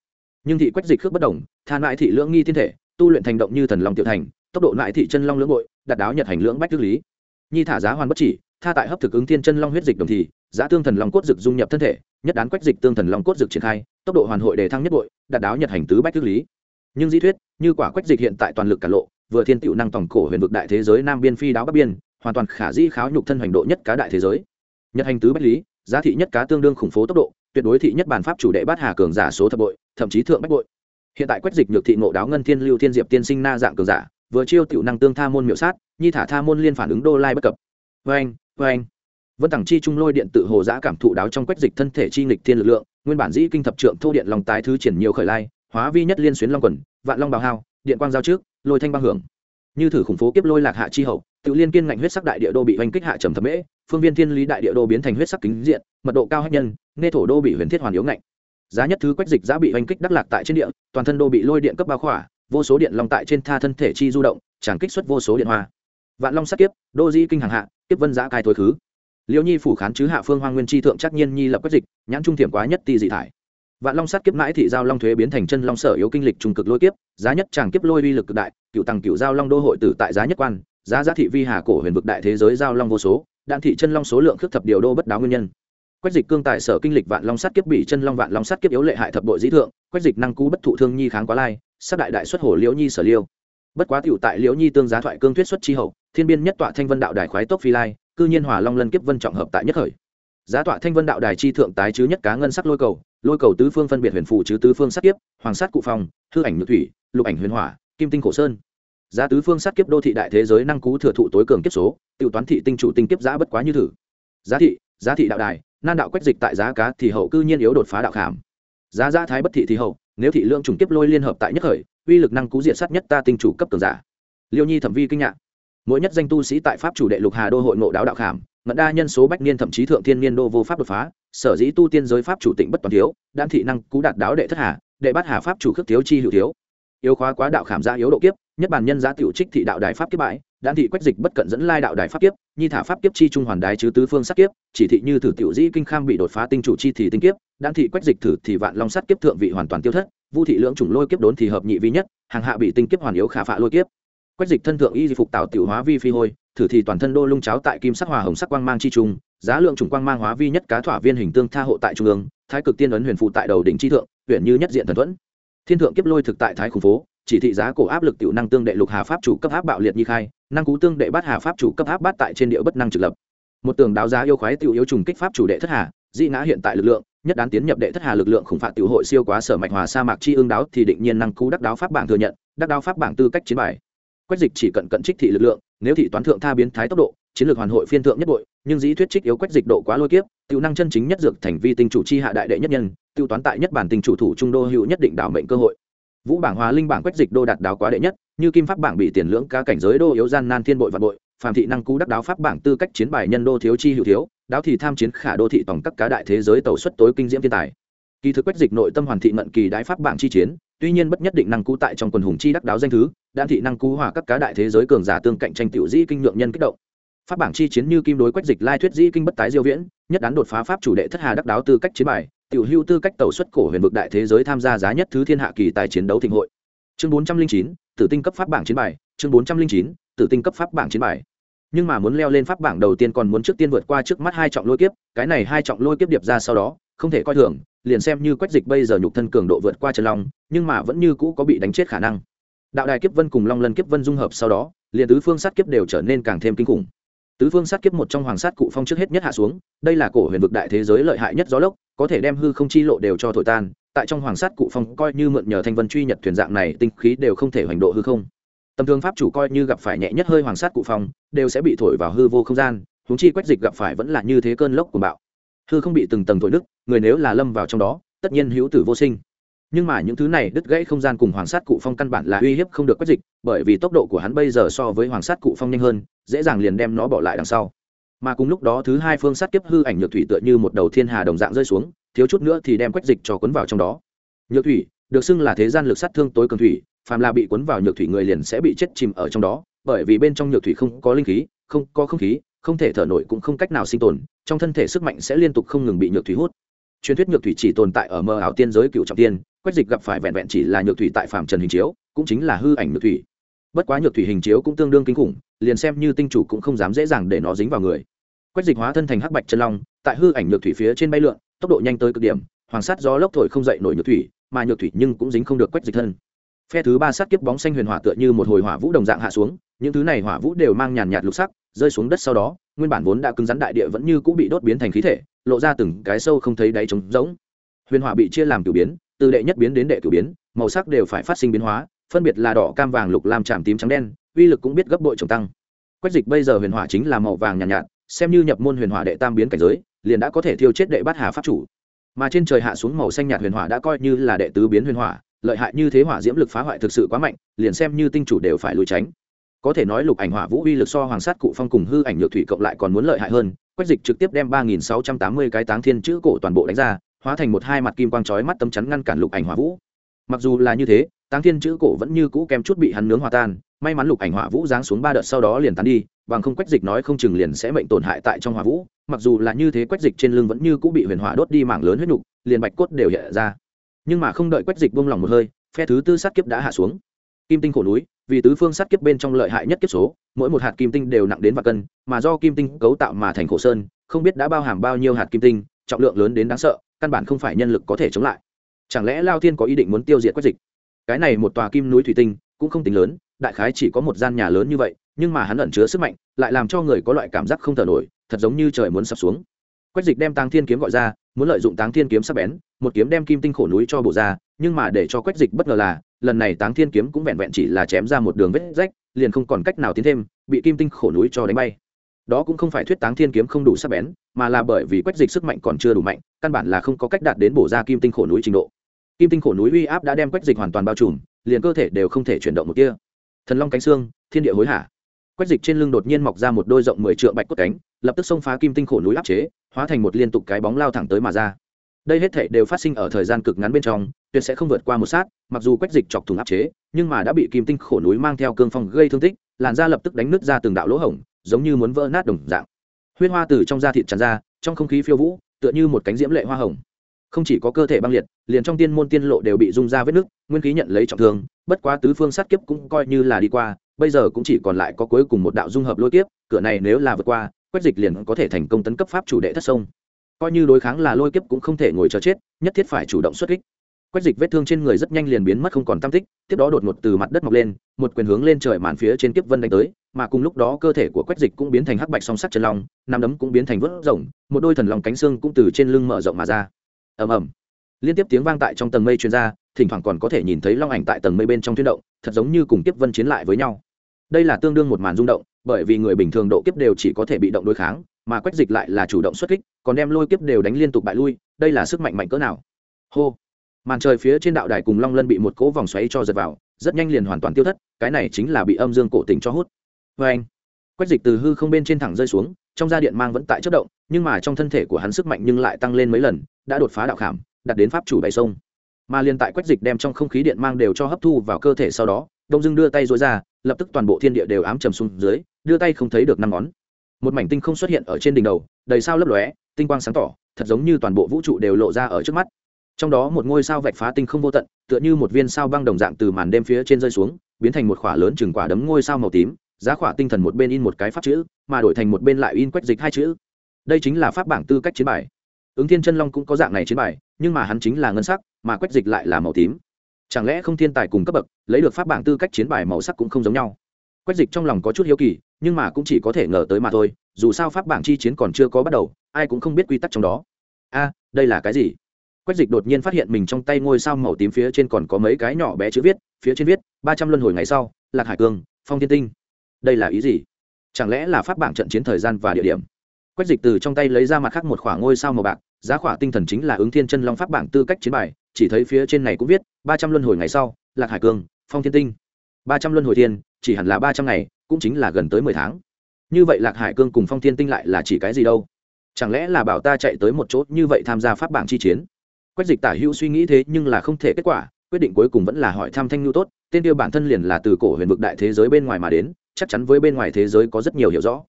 Nhưng thị quách dịch khước bất đồng than lại thị lưỡng nghi thiên thể, tu luyện thành động như thần long tiểu thành, tốc độ lại thị chân long lưỡng bội, đạt đáo nhật hành lưỡng bách thức lý. Nhi thả giá hoàn bất chỉ tha tại hấp thực ứng thiên chân long huyết dịch đồng thì giá tương thần long cốt dực dung nhập thân thể, nhất đán quách dịch tương thần long cốt dực triển khai, tốc độ hoàn hội đề thăng nhất bội, đạt đáo nhật hành tứ bách thức lý. Nhưng di thuyết, như quả quách dịch hiện tại toàn lực cả lộ, vừa thiên tiểu năng tổng cổ huyền vực đại thế giới nam biên phi đáo bắc biên, hoàn toàn khả di kháo nhục thân hành độ nhất cá đại thế giới. Nhật hành tứ bách lý, giá thị nhất cá tương đương khủng phố tốc độ, tuyệt đối thị nhất bản pháp chủ đệ bát hà cường giả số thập bội, thậm chí thượng bách bội. Hiện tại quách dịch nhược thị ngộ đáo ngân thiên lưu thiên diệp tiên sinh na dạng cường giả, vừa chiêu tiểu năng tương tha môn miệu sát, nhi thả tha môn liên phản ứng đô lai bất cập. Vê anh vê anh, vân tằng chi trung lôi điện tự hồ giã cảm thụ đáo trong quách dịch thân thể chi nghịch thiên lực lượng, nguyên bản dĩ kinh thập trượng thô điện lòng tái thứ triển nhiều khởi lai, hóa vi nhất liên xuyến long quần, vạn long bào hao, điện quang giao trước, lôi thanh băng hưởng. Như thử khủng phố kiếp lôi lạc hạ chi hậu, tự liên kiên ngạnh huyết sắc đại địa đô bị oanh kích hạ trầm thập mễ, phương viên thiên lý đại địa đô biến thành huyết sắc kính diện, mật độ cao hách nhân nghe thổ đô bị huyền thiết hoàn yếu ngạnh. Giá nhất thứ quách dịch giá bị oanh kích đắc lạc tại trên địa, toàn thân đô bị lôi điện cấp bao khỏa, vô số điện long tại trên tha thân thể chi du động, tràn kích xuất vô số điện hoa. Vạn long sắc kiếp, đô di kinh hàng hạ kiếp vân giã cai thối khứ. Liêu nhi phủ khán chứ hạ phương hoang nguyên chi thượng chắc nhiên nhi lập quách dịch, nhãn trung thiểm quá nhất ti dị thải. Vạn long sát kiếp mãi thị giao long thuế biến thành chân long sở yếu kinh lịch trung cực lôi kiếp, giá nhất tràng kiếp lôi uy lực cực đại, cựu tăng cựu giao long đô hội tử tại giá nhất quan, giá giá thị vi hà cổ huyền vực đại thế giới giao long vô số, đạn thị chân long số lượng khước thập điều đô bất đáo nguyên nhân. Quách dịch cương tại sở kinh lịch vạn long sát kiếp bị chân long vạn long sát kiếp yếu lệ hại thập bội dĩ thượng, quách dịch năng cú bất thụ thương nhi kháng quá lai sát đại đại xuất hồ liễu nhi sở liêu bất quá tiểu tại liễu nhi tương giá thoại cương thuyết xuất chi hậu, thiên biên nhất tọa thanh vân đạo đài khoái tốc phi lai, cư nhiên hòa long lân kiếp vân trọng hợp tại nhất khởi. Giá tọa thanh vân đạo đài chi thượng tái chứ nhất cá ngân sắc lôi cầu lôi cầu tứ phương phân biệt huyền phụ chứ tứ phương sát kiếp, hoàng sát cụ phong, hư ảnh nhược thủy, lục ảnh huyền hỏa, kim tinh cổ sơn. Giá tứ phương sát kiếp đô thị đại thế giới năng cú thừa thụ tối cường kiếp số, tiểu toán thị tinh chủ tinh kiếp giá bất quá như thử. Giá thị giá thị đạo đài, nan đạo quách dịch tại giá cá thì hậu cư nhiên yếu đột phá đạo khảm. Giá giá thái bất thị thì hậu nếu thị lượng trùng kiếp lôi liên hợp tại nhất khởi, uy lực năng cú diện sát nhất ta tinh chủ cấp cường giả. Liêu nhi thẩm vi kinh ngạc. Mỗi nhất danh tu sĩ tại pháp chủ đệ lục hà đô hội ngộ đáo đạo khảm, ngận đa nhân số bách niên thậm chí thượng thiên niên đô vô pháp đột phá, sở dĩ tu tiên giới pháp chủ tịnh bất toàn thiếu, đan thị năng cú đạt đáo đệ thất hà, đệ bát hà pháp chủ khước thiếu chi hữu thiếu yếu khóa quá đạo khảm gia yếu độ kiếp, nhất bản nhân giá tiểu trích thị đạo đài pháp kiếp bãi đan thị quách dịch bất cận dẫn lai đạo đài pháp kiếp, nhi thả pháp kiếp chi trung hoàn đái chứ tứ phương sát kiếp, chỉ thị như thử tiểu dĩ kinh kham bị đột phá tinh chủ chi thì tinh kiếp đan thị quách dịch thử thì vạn long sát kiếp thượng vị hoàn toàn tiêu thất, vu thị lưỡng chủng lôi kiếp đốn thì hợp nhị vi nhất, hàng hạ bị tinh kiếp hoàn yếu khả phạ lôi kiếp. Quách dịch thân thượng y phục tạo tiểu hóa vi phi hôi, thử thì toàn thân đô lung cháo tại kim sắc hòa hồng sắc quang mang chi trung, giá lượng chủng quang mang hóa vi nhất cá thỏa viên hình tương tha hộ tại trung ương, thái cực tiên ấn huyền phụ tại đầu đỉnh chi thượng, huyện như nhất diện thần thuẫn thiên thượng kiếp lôi thực tại thái khủng phố, chỉ thị giá cổ áp lực tiểu năng tương đệ lục hà pháp chủ cấp áp bạo liệt nhi khai, năng cú tương đệ bát hà pháp chủ cấp áp bát tại trên địa bất năng trực lập. Một tường đáo giá yêu khoái tiểu yếu trùng kích pháp chủ đệ thất hà dị ngã hiện tại lực lượng, nhất đán tiến nhập đệ thất hà lực lượng khủng phạt tiểu hội siêu quá sở mạch hòa sa mạc chi ương đáo thì định nhiên năng cú đắc đáo pháp bảng thừa nhận, đắc đáo pháp bảng tư cách chiến bài. Quách dịch chỉ cận cận trích thị lực lượng, nếu thị toán thượng tha biến thái tốc độ, chiến lược hoàn hội phiên thượng nhất bội, nhưng dĩ thuyết trích yếu quách dịch độ quá lôi kiếp tiêu năng chân chính nhất dược thành vi tinh chủ chi hạ đại đệ nhất nhân, tiêu toán tại nhất bản tinh chủ thủ trung đô hữu nhất định đảo mệnh cơ hội. Vũ bảng hòa linh bảng quách dịch đô đạt đáo quá đệ nhất, như kim pháp bảng bị tiền lưỡng ca cảnh giới đô yếu gian nan thiên bội vạn bội, phàm thị năng cú đắc đáo pháp bảng tư cách chiến bài nhân đô thiếu chi hữu thiếu, đáo thì tham chiến khả đô thị tổng các cá đại thế giới tàu xuất tối kinh diễm thiên tài. Kỳ thực quách dịch nội tâm hoàn thị ngận kỳ đái pháp bảng chi chiến, tuy nhiên bất nhất định năng cú tại trong quần hùng chi đắc đáo danh thứ, đan thị năng cú hòa các cá đại thế giới cường giả tương cạnh tranh tiểu dĩ kinh lượng nhân kích động. Pháp bảng chi chiến như kim đối quách dịch lai thuyết dĩ kinh bất tái diêu viễn nhất đán đột phá pháp chủ đệ thất hà đắc đáo tư cách chiến bài tiểu hưu tư cách tàu xuất cổ huyền vực đại thế giới tham gia giá nhất thứ thiên hạ kỳ tài chiến đấu thịnh hội. Chương 409, tử tinh cấp pháp bảng chiến bài chương 409, tử tinh cấp pháp bảng chiến bài. Nhưng mà muốn leo lên pháp bảng đầu tiên còn muốn trước tiên vượt qua trước mắt hai trọng lôi kiếp cái này hai trọng lôi kiếp điệp ra sau đó không thể coi thường liền xem như quách dịch bây giờ nhục thân cường độ vượt qua trần long nhưng mà vẫn như cũ có bị đánh chết khả năng. Đạo đài kiếp vân cùng long lân kiếp vân dung hợp sau đó liền tứ phương sát kiếp đều trở nên càng thêm kinh khủng tứ phương sát kiếp một trong hoàng sát cụ phong trước hết nhất hạ xuống, đây là cổ huyền vực đại thế giới lợi hại nhất gió lốc, có thể đem hư không chi lộ đều cho thổi tan, tại trong hoàng sát cụ phong coi như mượn nhờ thanh vân truy nhật thuyền dạng này tinh khí đều không thể hoành độ hư không. Tầm thường pháp chủ coi như gặp phải nhẹ nhất hơi hoàng sát cụ phong, đều sẽ bị thổi vào hư vô không gian húng chi quách dịch gặp phải vẫn là như thế cơn lốc của bạo. Hư không bị từng tầng thổi nứt, người nếu là lâm vào trong đó, tất nhiên hữu tử vô sinh nhưng mà những thứ này đứt gãy không gian cùng hoàng sát cụ phong căn bản là uy hiếp không được quách dịch, bởi vì tốc độ của hắn bây giờ so với hoàng sát cụ phong nhanh hơn, dễ dàng liền đem nó bỏ lại đằng sau. Mà cùng lúc đó thứ hai phương sát kiếp hư ảnh nhược thủy tựa như một đầu thiên hà đồng dạng rơi xuống, thiếu chút nữa thì đem quách dịch cho cuốn vào trong đó. Nhược thủy, được xưng là thế gian lực sát thương tối cường thủy, phàm là bị cuốn vào nhược thủy người liền sẽ bị chết chìm ở trong đó, bởi vì bên trong nhược thủy không có linh khí, không có không khí, không thể thở nổi cũng không cách nào sinh tồn, trong thân thể sức mạnh sẽ liên tục không ngừng bị nhược thủy hút. Truyền thuyết nhược thủy chỉ tồn tại ở mơ ảo tiên giới cựu trọng tiên quách dịch gặp phải vẹn vẹn chỉ là nhược thủy tại phạm trần hình chiếu, cũng chính là hư ảnh nhược thủy. Bất quá nhược thủy hình chiếu cũng tương đương kinh khủng, liền xem như tinh chủ cũng không dám dễ dàng để nó dính vào người. Quách dịch hóa thân thành hắc bạch chân long, tại hư ảnh nhược thủy phía trên bay lượn, tốc độ nhanh tới cực điểm, hoàng sát gió lốc thổi không dậy nổi nhược thủy, mà nhược thủy nhưng cũng dính không được quách dịch thân. Phe thứ ba sát kiếp bóng xanh huyền hỏa tựa như một hồi hỏa vũ đồng dạng hạ xuống, những thứ này hỏa vũ đều mang nhàn nhạt lục sắc, rơi xuống đất sau đó, nguyên bản vốn đã cứng rắn đại địa vẫn như cũng bị đốt biến thành khí thể, lộ ra từng cái sâu không thấy đáy trống rỗng. Huyền hỏa bị chia làm kiểu biến từ đệ nhất biến đến đệ cửu biến màu sắc đều phải phát sinh biến hóa phân biệt là đỏ cam vàng lục lam tràm tím trắng đen uy lực cũng biết gấp bội trồng tăng. Quách dịch bây giờ huyền hỏa chính là màu vàng nhàn nhạt, nhạt xem như nhập môn huyền hỏa đệ tam biến cảnh giới liền đã có thể thiêu chết đệ bát hà pháp chủ. Mà trên trời hạ xuống màu xanh nhạt huyền hỏa đã coi như là đệ tứ biến huyền hỏa lợi hại như thế hỏa diễm lực phá hoại thực sự quá mạnh liền xem như tinh chủ đều phải lùi tránh. Có thể nói lục ảnh hỏa vũ uy lực so hoàng sát cụ phong cùng hư ảnh nhược thủy cộng lại còn muốn lợi hại hơn quách dịch trực tiếp đem ba nghìn sáu trăm tám mươi cái táng thiên chữ cổ toàn bộ đánh ra hóa thành một hai mặt kim quang chói mắt tấm chắn ngăn cản lục ảnh hỏa vũ. Mặc dù là như thế, táng thiên chữ cổ vẫn như cũ kém chút bị hắn nướng hòa tan, may mắn lục ảnh hỏa vũ giáng xuống ba đợt sau đó liền tán đi, bằng không quách dịch nói không chừng liền sẽ mệnh tổn hại tại trong hỏa vũ, mặc dù là như thế quách dịch trên lưng vẫn như cũ bị huyền hỏa đốt đi mảng lớn huyết nục liền bạch cốt đều hiện ra. Nhưng mà không đợi quách dịch buông lòng một hơi, phe thứ tư sát kiếp đã hạ xuống. Kim tinh khổ núi, vì tứ phương sát kiếp bên trong lợi hại nhất kiếp số, mỗi một hạt kim tinh đều nặng đến và cân, mà do kim tinh cấu tạo mà thành khổ sơn, không biết đã bao hàm bao nhiêu hạt kim tinh, trọng lượng lớn đến đáng sợ căn bản không phải nhân lực có thể chống lại. Chẳng lẽ lao thiên có ý định muốn tiêu diệt quách dịch? Cái này một tòa kim núi thủy tinh cũng không tính lớn, đại khái chỉ có một gian nhà lớn như vậy, nhưng mà hắn ẩn chứa sức mạnh, lại làm cho người có loại cảm giác không thở nổi, thật giống như trời muốn sập xuống. Quách dịch đem táng thiên kiếm gọi ra, muốn lợi dụng táng thiên kiếm sắp bén, một kiếm đem kim tinh khổ núi cho bộ ra, nhưng mà để cho quách dịch bất ngờ là, lần này táng thiên kiếm cũng vẹn vẹn chỉ là chém ra một đường vết rách, liền không còn cách nào tiến thêm, bị kim tinh khổ núi cho đánh bay đó cũng không phải thuyết táng thiên kiếm không đủ sắc bén, mà là bởi vì quách dịch sức mạnh còn chưa đủ mạnh, căn bản là không có cách đạt đến bổ ra kim tinh khổ núi trình độ. Kim tinh khổ núi uy áp đã đem quách dịch hoàn toàn bao trùm, liền cơ thể đều không thể chuyển động một kia thần long cánh xương, thiên địa hối hả. Quách dịch trên lưng đột nhiên mọc ra một đôi rộng mười trượng bạch cốt cánh, lập tức xông phá kim tinh khổ núi áp chế, hóa thành một liên tục cái bóng lao thẳng tới mà ra. Đây hết thể đều phát sinh ở thời gian cực ngắn bên trong, tuyệt sẽ không vượt qua một sát, mặc dù quách dịch chọc thùng áp chế, nhưng mà đã bị kim tinh khổ núi mang theo cương phong gây thương tích, làn da lập tức đánh nứt ra từng đạo lỗ hổng giống như muốn vỡ nát đồng dạng. Huyết hoa từ trong da thịt tràn ra, trong không khí phiêu vũ, tựa như một cánh diễm lệ hoa hồng. Không chỉ có cơ thể băng liệt, liền trong tiên môn tiên lộ đều bị rung ra vết nứt, nguyên khí nhận lấy trọng thương, bất quá tứ phương sát kiếp cũng coi như là đi qua, bây giờ cũng chỉ còn lại có cuối cùng một đạo dung hợp lôi kiếp, cửa này nếu là vượt qua, quách dịch liền có thể thành công tấn cấp pháp chủ đệ thất sông. Coi như đối kháng là lôi kiếp cũng không thể ngồi chờ chết, nhất thiết phải chủ động xuất kích. Quách dịch vết thương trên người rất nhanh liền biến mất không còn tam tích, tiếp đó đột ngột từ mặt đất mọc lên, một quyền hướng lên trời màn phía trên kiếp vân đánh tới mà cùng lúc đó cơ thể của quách dịch cũng biến thành hắc bạch song sắc chân long nằm đấm cũng biến thành vớt rồng, một đôi thần lòng cánh xương cũng từ trên lưng mở rộng mà ra. Ầm ầm. Liên tiếp tiếng vang tại trong tầng mây truyền ra, thỉnh thoảng còn có thể nhìn thấy long ảnh tại tầng mây bên trong tuyến động, thật giống như cùng kiếp vân chiến lại với nhau. Đây là tương đương một màn rung động, bởi vì người bình thường độ kiếp đều chỉ có thể bị động đối kháng, mà quách dịch lại là chủ động xuất kích, còn đem lôi kiếp đều đánh liên tục bại lui, đây là sức mạnh mạnh cỡ nào. Hô. Màn trời phía trên đạo đài cùng long lân bị một cỗ vòng xoáy cho giật vào, rất nhanh liền hoàn toàn tiêu thất, cái này chính là bị âm dương cổ tình cho hút vê anh, quách dịch từ hư không bên trên thẳng rơi xuống, trong da điện mang vẫn tại chất động, nhưng mà trong thân thể của hắn sức mạnh nhưng lại tăng lên mấy lần, đã đột phá đạo khảm đặt đến pháp chủ bày sông. Mà liên tại quách dịch đem trong không khí điện mang đều cho hấp thu vào cơ thể sau đó, đông dưng đưa tay dối ra, lập tức toàn bộ thiên địa đều ám trầm xuống dưới, đưa tay không thấy được năm ngón. Một mảnh tinh không xuất hiện ở trên đỉnh đầu, đầy sao lấp lóe, tinh quang sáng tỏ, thật giống như toàn bộ vũ trụ đều lộ ra ở trước mắt. Trong đó một ngôi sao vạch phá tinh không vô tận, tựa như một viên sao băng đồng dạng từ màn đêm phía trên rơi xuống, biến thành một khỏa lớn chừng quả đấm ngôi sao màu tím giá khỏa tinh thần một bên in một cái pháp chữ, mà đổi thành một bên lại in quách dịch hai chữ. Đây chính là pháp bảng tư cách chiến bài. Ứng thiên chân long cũng có dạng này chiến bài, nhưng mà hắn chính là ngân sắc, mà quách dịch lại là màu tím. Chẳng lẽ không thiên tài cùng cấp bậc, lấy được pháp bảng tư cách chiến bài màu sắc cũng không giống nhau? Quách dịch trong lòng có chút hiếu kỳ, nhưng mà cũng chỉ có thể ngờ tới mà thôi, dù sao pháp bảng chi chiến còn chưa có bắt đầu, ai cũng không biết quy tắc trong đó. A, đây là cái gì? Quách dịch đột nhiên phát hiện mình trong tay ngôi sao màu tím phía trên còn có mấy cái nhỏ bé chữ viết, phía trên viết, ba trăm luân hồi ngày sau, lạc hải cương, phong thiên tinh đây là ý gì? Chẳng lẽ là pháp bảng trận chiến thời gian và địa điểm? Quách dịch từ trong tay lấy ra mặt khác một khoảng ngôi sao màu bạc, giá khỏa tinh thần chính là ứng thiên chân long pháp bảng tư cách chiến bài, chỉ thấy phía trên này cũng viết, ba trăm luân hồi ngày sau, lạc hải cương phong thiên tinh. Ba trăm luân hồi thiên, chỉ hẳn là ba trăm ngày, cũng chính là gần tới mười tháng. Như vậy lạc hải cương cùng phong thiên tinh lại là chỉ cái gì đâu? Chẳng lẽ là bảo ta chạy tới một chỗ như vậy tham gia pháp bảng chi chiến? Quách dịch tả hữu suy nghĩ thế nhưng là không thể kết quả, quyết định cuối cùng vẫn là hỏi thăm thanh nhu tốt, tên tiêu bản thân liền là từ cổ huyền vực đại thế giới bên ngoài mà đến chắc chắn với bên ngoài thế giới có rất nhiều hiểu rõ.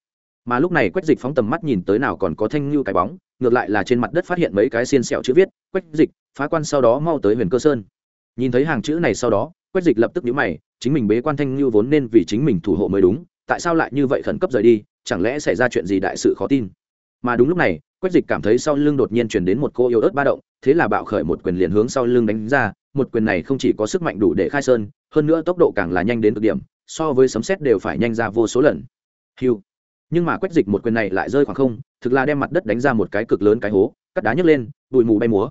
Mà lúc này quách dịch phóng tầm mắt nhìn tới nào còn có thanh nhu cái bóng, ngược lại là trên mặt đất phát hiện mấy cái xiên sẹo chữ viết, quách dịch, phá quan sau đó mau tới huyền cơ sơn. Nhìn thấy hàng chữ này sau đó, quách dịch lập tức nhíu mày, chính mình bế quan thanh nhu vốn nên vì chính mình thủ hộ mới đúng, tại sao lại như vậy khẩn cấp rời đi, chẳng lẽ xảy ra chuyện gì đại sự khó tin? Mà đúng lúc này, quách dịch cảm thấy sau lưng đột nhiên chuyển đến một cô yếu ớt ba động, thế là bạo khởi một quyền liền hướng sau lưng đánh ra, một quyền này không chỉ có sức mạnh đủ để khai sơn, hơn nữa tốc độ càng là nhanh đến cực điểm so với sấm xét đều phải nhanh ra vô số lần. Hiu nhưng mà quách dịch một quyền này lại rơi khoảng không, thực là đem mặt đất đánh ra một cái cực lớn cái hố, cắt đá nhấc lên, bụi mù bay múa.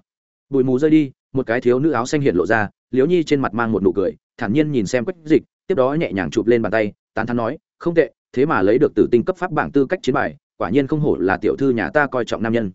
Bụi mù rơi đi, một cái thiếu nữ áo xanh hiện lộ ra, liễu nhi trên mặt mang một nụ cười, thản nhiên nhìn xem quách dịch, tiếp đó nhẹ nhàng chụp lên bàn tay, tán thắn nói, không tệ, thế mà lấy được tử tinh cấp pháp bảng tư cách chiến bài, quả nhiên không hổ là tiểu thư nhà ta coi trọng nam nhân.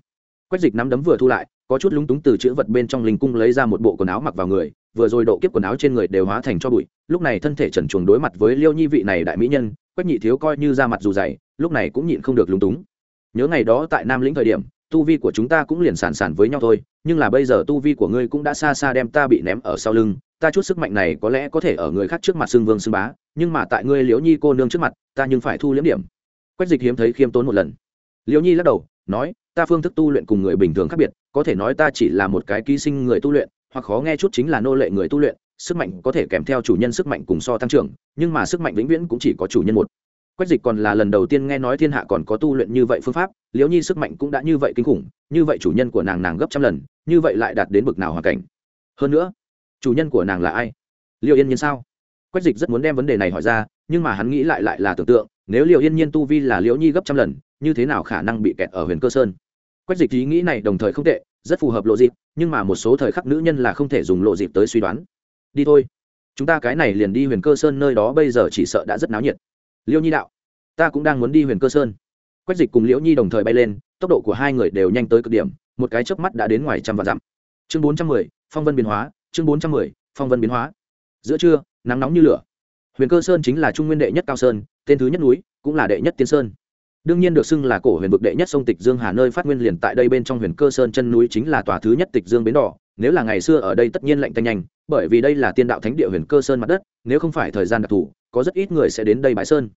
Quách dịch nắm đấm vừa thu lại, có chút lúng túng từ chữ vật bên trong linh cung lấy ra một bộ quần áo mặc vào người vừa rồi độ kiếp quần áo trên người đều hóa thành cho bụi, lúc này thân thể trần chuồng đối mặt với liêu nhi vị này đại mỹ nhân, quách nhị thiếu coi như ra mặt dù dày, lúc này cũng nhịn không được lúng túng. Nhớ ngày đó tại nam lĩnh thời điểm, tu vi của chúng ta cũng liền sản sản với nhau thôi, nhưng là bây giờ tu vi của ngươi cũng đã xa xa đem ta bị ném ở sau lưng, ta chút sức mạnh này có lẽ có thể ở người khác trước mặt xưng vương xưng bá, nhưng mà tại ngươi liễu nhi cô nương trước mặt, ta nhưng phải thu liếm điểm. Quách dịch hiếm thấy khiêm tốn một lần. Liễu nhi lắc đầu, nói, ta phương thức tu luyện cùng người bình thường khác biệt, có thể nói ta chỉ là một cái ký sinh người tu luyện hoặc khó nghe chút chính là nô lệ người tu luyện, sức mạnh có thể kèm theo chủ nhân sức mạnh cùng so tăng trưởng, nhưng mà sức mạnh vĩnh viễn cũng chỉ có chủ nhân một. Quách dịch còn là lần đầu tiên nghe nói thiên hạ còn có tu luyện như vậy phương pháp, liễu nhi sức mạnh cũng đã như vậy kinh khủng, như vậy chủ nhân của nàng nàng gấp trăm lần, như vậy lại đạt đến bực nào hoàn cảnh. Hơn nữa, chủ nhân của nàng là ai? Liệu yên nhiên sao? Quách dịch rất muốn đem vấn đề này hỏi ra, nhưng mà hắn nghĩ lại lại là tưởng tượng, nếu liệu yên nhiên tu vi là liễu nhi gấp trăm lần, như thế nào khả năng bị kẹt ở huyền cơ sơn? Quách dịch ý nghĩ này đồng thời không tệ rất phù hợp lộ dịp, nhưng mà một số thời khắc nữ nhân là không thể dùng lộ dịp tới suy đoán. Đi thôi. Chúng ta cái này liền đi huyền cơ sơn nơi đó, bây giờ chỉ sợ đã rất náo nhiệt. Liêu nhi đạo, ta cũng đang muốn đi huyền cơ sơn. Quách dịch cùng liễu nhi đồng thời bay lên, tốc độ của hai người đều nhanh tới cực điểm, một cái chớp mắt đã đến ngoài trăm vạn dặm. Chương bốn trăm mười, phong vân biến hóa, chương bốn trăm mười, phong vân biến hóa. Giữa trưa, nắng nóng như lửa. Huyền cơ sơn chính là trung nguyên đệ nhất cao sơn, tên thứ nhất núi, cũng là đệ nhất tiên sơn đương nhiên được xưng là cổ huyền vực đệ nhất sông tịch dương hà nơi phát nguyên liền tại đây bên trong huyền cơ sơn chân núi chính là tòa thứ nhất tịch dương bến đỏ. Nếu là ngày xưa ở đây tất nhiên lạnh tanh nhanh, bởi vì đây là tiên đạo thánh địa huyền cơ sơn mặt đất, nếu không phải thời gian đặc thù, có rất ít người sẽ đến đây bãi sơn.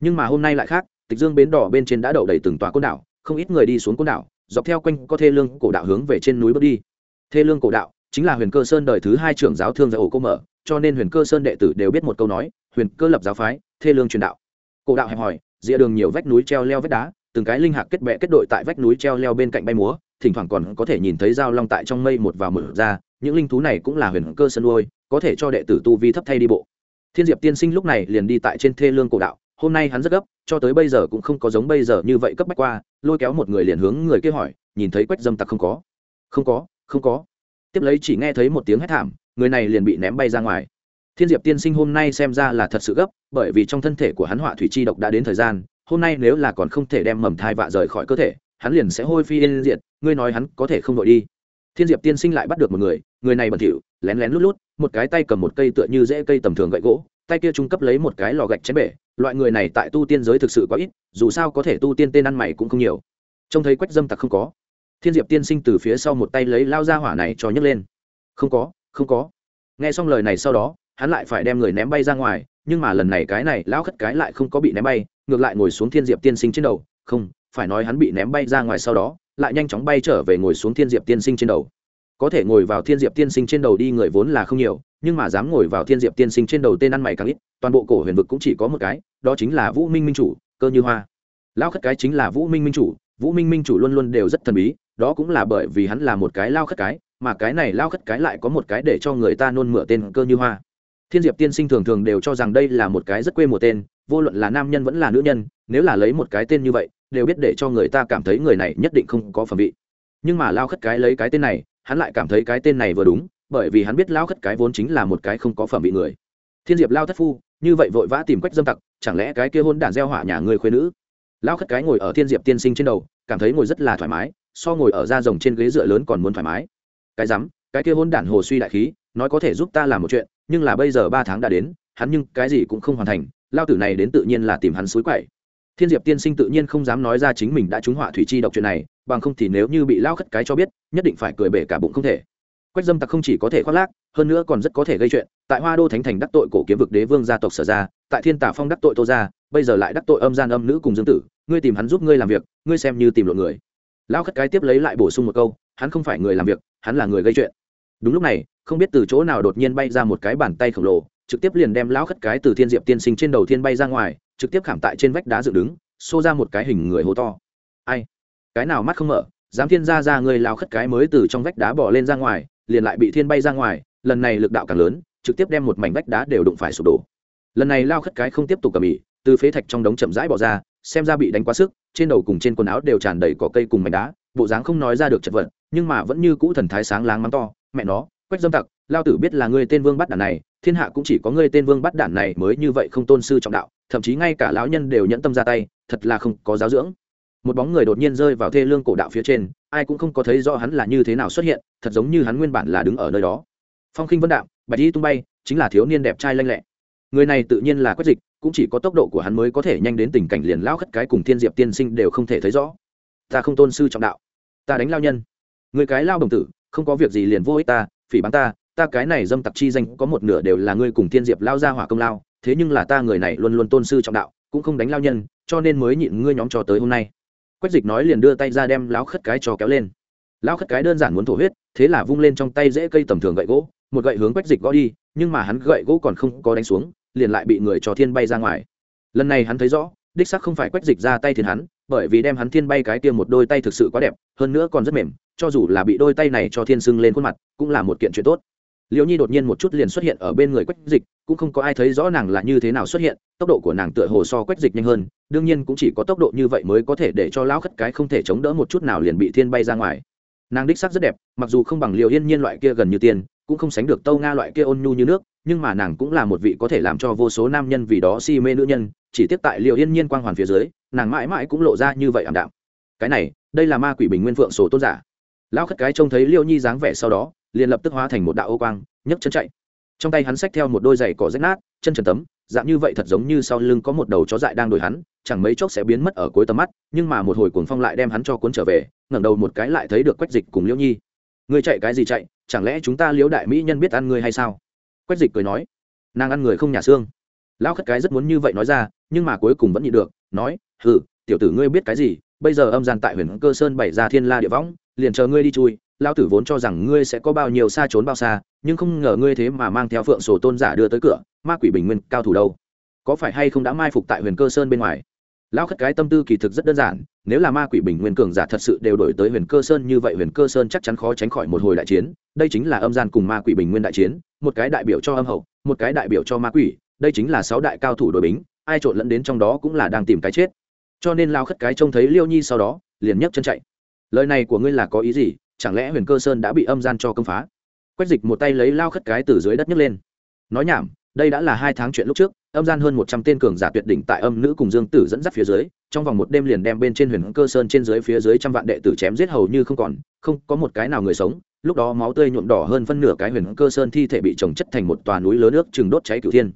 Nhưng mà hôm nay lại khác, tịch dương bến đỏ bên trên đã đậu đầy từng tòa côn đảo, không ít người đi xuống côn đảo, dọc theo quanh có thê lương cổ đạo hướng về trên núi bước đi. Thê lương cổ đạo chính là huyền cơ sơn đời thứ hai trưởng giáo thương giải ổ cô mở, cho nên huyền cơ sơn đệ tử đều biết một câu nói, huyền cơ lập giáo phái, thê lương truyền đạo. Cổ đạo hẹp hỏi dĩa đường nhiều vách núi treo leo vách đá, từng cái linh hạc kết bệ kết đội tại vách núi treo leo bên cạnh bay múa, thỉnh thoảng còn có thể nhìn thấy dao long tại trong mây một vào mở ra, những linh thú này cũng là huyền cơ sân nuôi có thể cho đệ tử tu vi thấp thay đi bộ. Thiên diệp tiên sinh lúc này liền đi tại trên thê lương cổ đạo, hôm nay hắn rất gấp, cho tới bây giờ cũng không có giống bây giờ như vậy cấp bách qua, lôi kéo một người liền hướng người kia hỏi, nhìn thấy quách dâm tặc không có? Không có không có. Tiếp lấy chỉ nghe thấy một tiếng hét thảm, người này liền bị ném bay ra ngoài thiên diệp tiên sinh hôm nay xem ra là thật sự gấp, bởi vì trong thân thể của hắn họa thủy chi độc đã đến thời gian, hôm nay nếu là còn không thể đem mầm thai vạ rời khỏi cơ thể, hắn liền sẽ hôi phi yên diệt, ngươi nói hắn có thể không đội đi. Thiên diệp tiên sinh lại bắt được một người người này bẩn thỉu, lén lén lút lút, một cái tay cầm một cây tựa như dễ cây tầm thường gậy gỗ, tay kia trung cấp lấy một cái lò gạch chén bể, loại người này tại tu tiên giới thực sự quá ít, dù sao có thể tu tiên tên ăn mày cũng không nhiều. Trông thấy quách dâm tặc không có, thiên diệp tiên sinh từ phía sau một tay lấy lao ra hỏa này cho nhấc lên. Không có không có. Nghe xong lời này sau đó hắn lại phải đem người ném bay ra ngoài, nhưng mà lần này cái này lão khất cái lại không có bị ném bay, ngược lại ngồi xuống thiên diệp tiên sinh trên đầu. Không, phải nói hắn bị ném bay ra ngoài sau đó, lại nhanh chóng bay trở về ngồi xuống thiên diệp tiên sinh trên đầu. Có thể ngồi vào thiên diệp tiên sinh trên đầu đi người vốn là không nhiều, nhưng mà dám ngồi vào thiên diệp tiên sinh trên đầu tên ăn mày càng ít, toàn bộ cổ huyền vực cũng chỉ có một cái, đó chính là vũ minh minh chủ, cơ như hoa. Lao khất cái chính là vũ minh minh chủ, vũ minh minh chủ luôn luôn đều rất thần bí, đó cũng là bởi vì hắn là một cái lao khất cái, mà cái này lao khất cái lại có một cái để cho người ta nôn mửa tên cơ như hoa thiên diệp tiên sinh thường thường đều cho rằng đây là một cái rất quê mùa tên, vô luận là nam nhân vẫn là nữ nhân, nếu là lấy một cái tên như vậy, đều biết để cho người ta cảm thấy người này nhất định không có phẩm vị. Nhưng mà lao khất cái lấy cái tên này, hắn lại cảm thấy cái tên này vừa đúng, bởi vì hắn biết lao khất cái vốn chính là một cái không có phẩm vị người. Thiên diệp lao thất phu, như vậy vội vã tìm quách dâm tặc, chẳng lẽ cái kia hôn đản gieo hỏa nhà người khuyên nữ? Lao khất cái ngồi ở thiên diệp tiên sinh trên đầu, cảm thấy ngồi rất là thoải mái, so ngồi ở da rồng trên ghế dựa lớn còn muốn thoải mái. Cái rắm, cái kia hôn đản hồ suy đại khí nói có thể giúp ta làm một chuyện, nhưng là bây giờ ba tháng đã đến, hắn nhưng cái gì cũng không hoàn thành, lao tử này đến tự nhiên là tìm hắn suối quậy. Thiên diệp tiên sinh tự nhiên không dám nói ra chính mình đã trúng họa thủy chi độc chuyện này, bằng không thì nếu như bị lao khất cái cho biết, nhất định phải cười bể cả bụng không thể. Quách dâm tặc không chỉ có thể khoác lác, hơn nữa còn rất có thể gây chuyện, tại hoa đô thánh thành đắc tội cổ kiếm vực đế vương gia tộc sở ra, tại thiên tả phong đắc tội tô ra bây giờ lại đắc tội âm gian âm nữ cùng dương tử, ngươi tìm hắn giúp ngươi làm việc, ngươi xem như tìm lộn người. Lao khất cái tiếp lấy lại bổ sung một câu, hắn không phải người làm việc, hắn là người gây chuyện đúng lúc này, không biết từ chỗ nào đột nhiên bay ra một cái bàn tay khổng lồ, trực tiếp liền đem lão khất cái từ thiên diệp tiên sinh trên đầu thiên bay ra ngoài, trực tiếp khảm tại trên vách đá dựng đứng, xô ra một cái hình người hô to. Ai? Cái nào mắt không mở, dám thiên ra ra người lao khất cái mới từ trong vách đá bỏ lên ra ngoài, liền lại bị thiên bay ra ngoài, lần này lực đạo càng lớn, trực tiếp đem một mảnh vách đá đều đụng phải sụp đổ. Lần này lao khất cái không tiếp tục cầm ỉ, từ phế thạch trong đống chậm rãi bỏ ra, xem ra bị đánh quá sức, trên đầu cùng trên quần áo đều tràn đầy cỏ cây cùng mảnh đá, bộ dáng không nói ra được chật vật, nhưng mà vẫn như cũ thần thái sáng láng mắng to mẹ nó, quách dâm tặc, lao tử biết là ngươi tên vương bắt đản này, thiên hạ cũng chỉ có ngươi tên vương bắt đản này mới như vậy không tôn sư trọng đạo, thậm chí ngay cả lão nhân đều nhẫn tâm ra tay, thật là không có giáo dưỡng. Một bóng người đột nhiên rơi vào thê lương cổ đạo phía trên, ai cũng không có thấy rõ hắn là như thế nào xuất hiện, thật giống như hắn nguyên bản là đứng ở nơi đó. Phong khinh vân đạm, bạch y tung bay, chính là thiếu niên đẹp trai lanh lẹ. Người này tự nhiên là quách dịch, cũng chỉ có tốc độ của hắn mới có thể nhanh đến tình cảnh liền lao khất cái cùng thiên diệp tiên sinh đều không thể thấy rõ. Ta không tôn sư trọng đạo. Ta đánh lao nhân. Người cái lao đồng tử không có việc gì liền vô ích ta, phỉ báng ta ta cái này dâm tặc chi danh có một nửa đều là ngươi cùng thiên diệp lao ra hỏa công lao, thế nhưng là ta người này luôn luôn tôn sư trọng đạo, cũng không đánh lao nhân, cho nên mới nhịn ngươi nhóm cho tới hôm nay. Quách dịch nói liền đưa tay ra đem lão khất cái cho kéo lên. Lão khất cái đơn giản muốn thổ huyết, thế là vung lên trong tay dễ cây tầm thường gậy gỗ, một gậy hướng quách dịch gõ đi, nhưng mà hắn gậy gỗ còn không có đánh xuống, liền lại bị người cho thiên bay ra ngoài. Lần này hắn thấy rõ, đích sắc không phải quách dịch ra tay thiên hắn, bởi vì đem hắn thiên bay cái tiêm một đôi tay thực sự quá đẹp, hơn nữa còn rất mềm cho dù là bị đôi tay này cho thiên sưng lên khuôn mặt, cũng là một kiện chuyện tốt. Liễu nhi đột nhiên một chút liền xuất hiện ở bên người quách dịch, cũng không có ai thấy rõ nàng là như thế nào xuất hiện, tốc độ của nàng tựa hồ so quách dịch nhanh hơn, đương nhiên cũng chỉ có tốc độ như vậy mới có thể để cho lão khất cái không thể chống đỡ một chút nào liền bị thiên bay ra ngoài. Nàng đích sắc rất đẹp, mặc dù không bằng liều yên nhiên loại kia gần như tiền, cũng không sánh được tâu nga loại kia ôn nhu như nước, nhưng mà nàng cũng là một vị có thể làm cho vô số nam nhân vì đó si mê nữ nhân, chỉ tiếp tại liều yên nhiên quang hoàn phía dưới, nàng mãi mãi cũng lộ ra như vậy ảm đạm. Cái này, đây là ma quỷ bình nguyên phượng sổ tôn giả lão khất cái trông thấy liêu nhi dáng vẻ sau đó, liền lập tức hóa thành một đạo ô quang, nhấc chân chạy. Trong tay hắn xách theo một đôi giày cỏ rách nát, chân trần tấm, dạng như vậy thật giống như sau lưng có một đầu chó dại đang đuổi hắn, chẳng mấy chốc sẽ biến mất ở cuối tầm mắt, nhưng mà một hồi cuồng phong lại đem hắn cho cuốn trở về, ngẩng đầu một cái lại thấy được quách dịch cùng liễu nhi. Ngươi chạy cái gì chạy? Chẳng lẽ chúng ta liễu đại mỹ nhân biết ăn người hay sao? Quách dịch cười nói. Nàng ăn người không nhà xương. Lão khất cái rất muốn như vậy nói ra, nhưng mà cuối cùng vẫn nhịn được, nói, hừ, tiểu tử ngươi biết cái gì? Bây giờ âm gian tại huyền cơ sơn bày ra thiên la địa võng liền chờ ngươi đi chui lao tử vốn cho rằng ngươi sẽ có bao nhiêu xa trốn bao xa, nhưng không ngờ ngươi thế mà mang theo phượng sổ tôn giả đưa tới cửa, ma quỷ bình nguyên cao thủ đâu? Có phải hay không đã mai phục tại huyền cơ sơn bên ngoài? Lao khất cái tâm tư kỳ thực rất đơn giản, nếu là ma quỷ bình nguyên cường giả thật sự đều đổi tới huyền cơ sơn như vậy, huyền cơ sơn chắc chắn khó tránh khỏi một hồi đại chiến. Đây chính là âm gian cùng ma quỷ bình nguyên đại chiến, một cái đại biểu cho âm hậu, một cái đại biểu cho ma quỷ, đây chính là sáu đại cao thủ đội bính, ai trộn lẫn đến trong đó cũng là đang tìm cái chết. Cho nên lao khất cái trông thấy liêu nhi sau đó, liền nhấc chân chạy lời này của ngươi là có ý gì? Chẳng lẽ huyền cơ sơn đã bị âm gian cho công phá? Quách dịch một tay lấy lao khất cái từ dưới đất nhấc lên. Nói nhảm, đây đã là hai tháng chuyện lúc trước, âm gian hơn một trăm tên cường giả tuyệt đỉnh tại âm nữ cùng dương tử dẫn dắt phía dưới, trong vòng một đêm liền đem bên trên huyền cơ sơn trên dưới phía dưới trăm vạn đệ tử chém giết hầu như không còn, không có một cái nào người sống. Lúc đó máu tươi nhuộm đỏ hơn phân nửa cái huyền cơ sơn thi thể bị trồng chất thành một tòa núi lớn nước, chừng đốt cháy cửu thiên.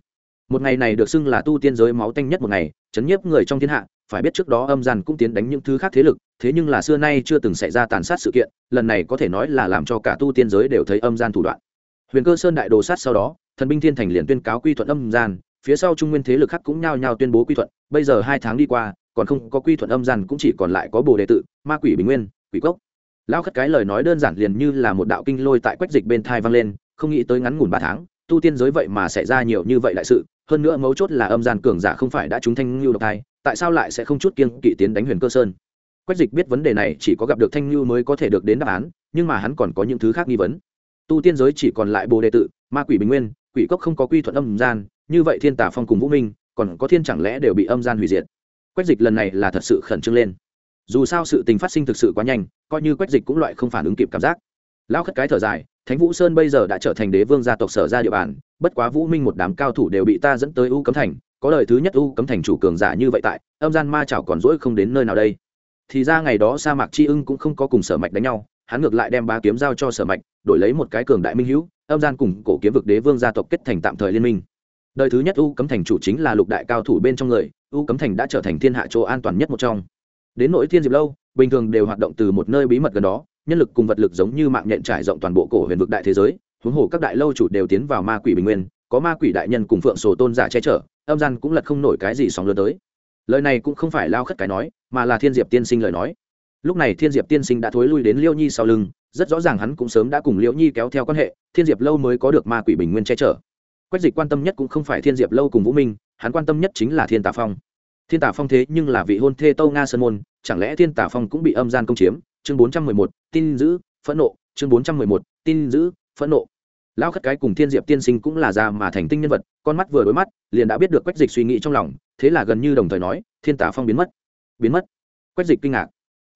Một ngày này được xưng là tu tiên giới máu tanh nhất một ngày, chấn nhiếp người trong thiên hạ phải biết trước đó âm gian cũng tiến đánh những thứ khác thế lực, thế nhưng là xưa nay chưa từng xảy ra tàn sát sự kiện, lần này có thể nói là làm cho cả tu tiên giới đều thấy âm gian thủ đoạn. Huyền cơ sơn đại đồ sát sau đó, thần binh thiên thành liền tuyên cáo quy thuận âm gian, phía sau trung nguyên thế lực khác cũng nhao nhao tuyên bố quy thuận, bây giờ hai tháng đi qua, còn không có quy thuận âm gian cũng chỉ còn lại có bồ đệ tự, ma quỷ bình nguyên, quỷ cốc. Lao khất cái lời nói đơn giản liền như là một đạo kinh lôi tại quách dịch bên thai vang lên, không nghĩ tới ngắn ngủn ba tháng, tu tiên giới vậy mà xảy ra nhiều như vậy đại sự, hơn nữa mấu chốt là âm gian cường giả không phải đã trúng thanh lưu độc thai tại sao lại sẽ không chút kiên kỵ tiến đánh huyền cơ sơn? Quách dịch biết vấn đề này, chỉ có gặp được thanh lưu mới có thể được đến đáp án, nhưng mà hắn còn có những thứ khác nghi vấn. Tu tiên giới chỉ còn lại bồ đề tự, ma quỷ bình nguyên, quỷ cốc không có quy thuận âm gian, như vậy thiên tả phong cùng vũ minh, còn có thiên chẳng lẽ đều bị âm gian hủy diệt? Quách dịch lần này là thật sự khẩn trương lên. Dù sao sự tình phát sinh thực sự quá nhanh, coi như quách dịch cũng loại không phản ứng kịp cảm giác. Lao khất cái thở dài, thánh vũ sơn bây giờ đã trở thành đế vương gia tộc sở ra địa bàn, bất quá vũ minh một đám cao thủ đều bị ta dẫn tới u cấm thành có đời thứ nhất u cấm thành chủ cường giả như vậy tại, âm gian ma chảo còn dỗi không đến nơi nào đây. Thì ra ngày đó sa mạc chi ưng cũng không có cùng sở mạch đánh nhau, hắn ngược lại đem ba kiếm giao cho sở mạch, đổi lấy một cái cường đại minh hữu, âm gian cùng cổ kiếm vực đế vương gia tộc kết thành tạm thời liên minh. Đời thứ nhất u cấm thành chủ chính là lục đại cao thủ bên trong người, u cấm thành đã trở thành thiên hạ chỗ an toàn nhất một trong. Đến nỗi thiên diệp lâu, bình thường đều hoạt động từ một nơi bí mật gần đó, nhân lực cùng vật lực giống như mạng nhện trải rộng toàn bộ cổ huyền vực đại thế giới, huống hồ các đại lâu chủ đều tiến vào ma quỷ bình nguyên có ma quỷ đại nhân cùng phượng sổ tôn giả che chở, âm gian cũng lật không nổi cái gì sóng lớn tới. Lời này cũng không phải lao khất cái nói, mà là thiên diệp tiên sinh lời nói. Lúc này thiên diệp tiên sinh đã thối lui đến liêu nhi sau lưng, rất rõ ràng hắn cũng sớm đã cùng liễu nhi kéo theo quan hệ, thiên diệp lâu mới có được ma quỷ bình nguyên che chở. Quách dịch quan tâm nhất cũng không phải thiên diệp lâu cùng vũ minh, hắn quan tâm nhất chính là thiên tà phong. Thiên tà phong thế nhưng là vị hôn thê tâu nga sơn môn, chẳng lẽ thiên tà phong cũng bị âm gian công chiếm? Chương bốn trăm mười một, tin giữ, phẫn nộ. Chương bốn trăm mười một, tin giữ, phẫn nộ lao khất cái cùng thiên diệp tiên sinh cũng là già mà thành tinh nhân vật, con mắt vừa đối mắt, liền đã biết được quách dịch suy nghĩ trong lòng, thế là gần như đồng thời nói, thiên tà phong biến mất. Biến mất. Quách dịch kinh ngạc.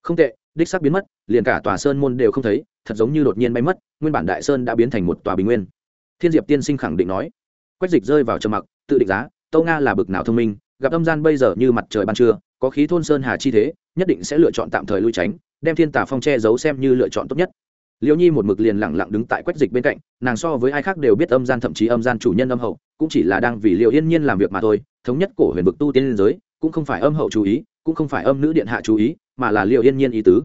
Không tệ, đích xác biến mất, liền cả tòa sơn môn đều không thấy, thật giống như đột nhiên bay mất, nguyên bản đại sơn đã biến thành một tòa bình nguyên. Thiên diệp tiên sinh khẳng định nói. Quách dịch rơi vào trầm mặc, tự định giá, tâu nga là bực nào thông minh, gặp âm gian bây giờ như mặt trời ban trưa, có khí thôn sơn hà chi thế, nhất định sẽ lựa chọn tạm thời lui tránh, đem thiên tà phong che giấu xem như lựa chọn tốt nhất liễu nhi một mực liền lẳng lặng đứng tại quách dịch bên cạnh, nàng so với ai khác đều biết âm gian thậm chí âm gian chủ nhân âm hậu, cũng chỉ là đang vì liệu yên nhiên làm việc mà thôi, thống nhất cổ huyền vực tu tiên liên giới, cũng không phải âm hậu chú ý, cũng không phải âm nữ điện hạ chú ý, mà là liệu yên nhiên ý tứ.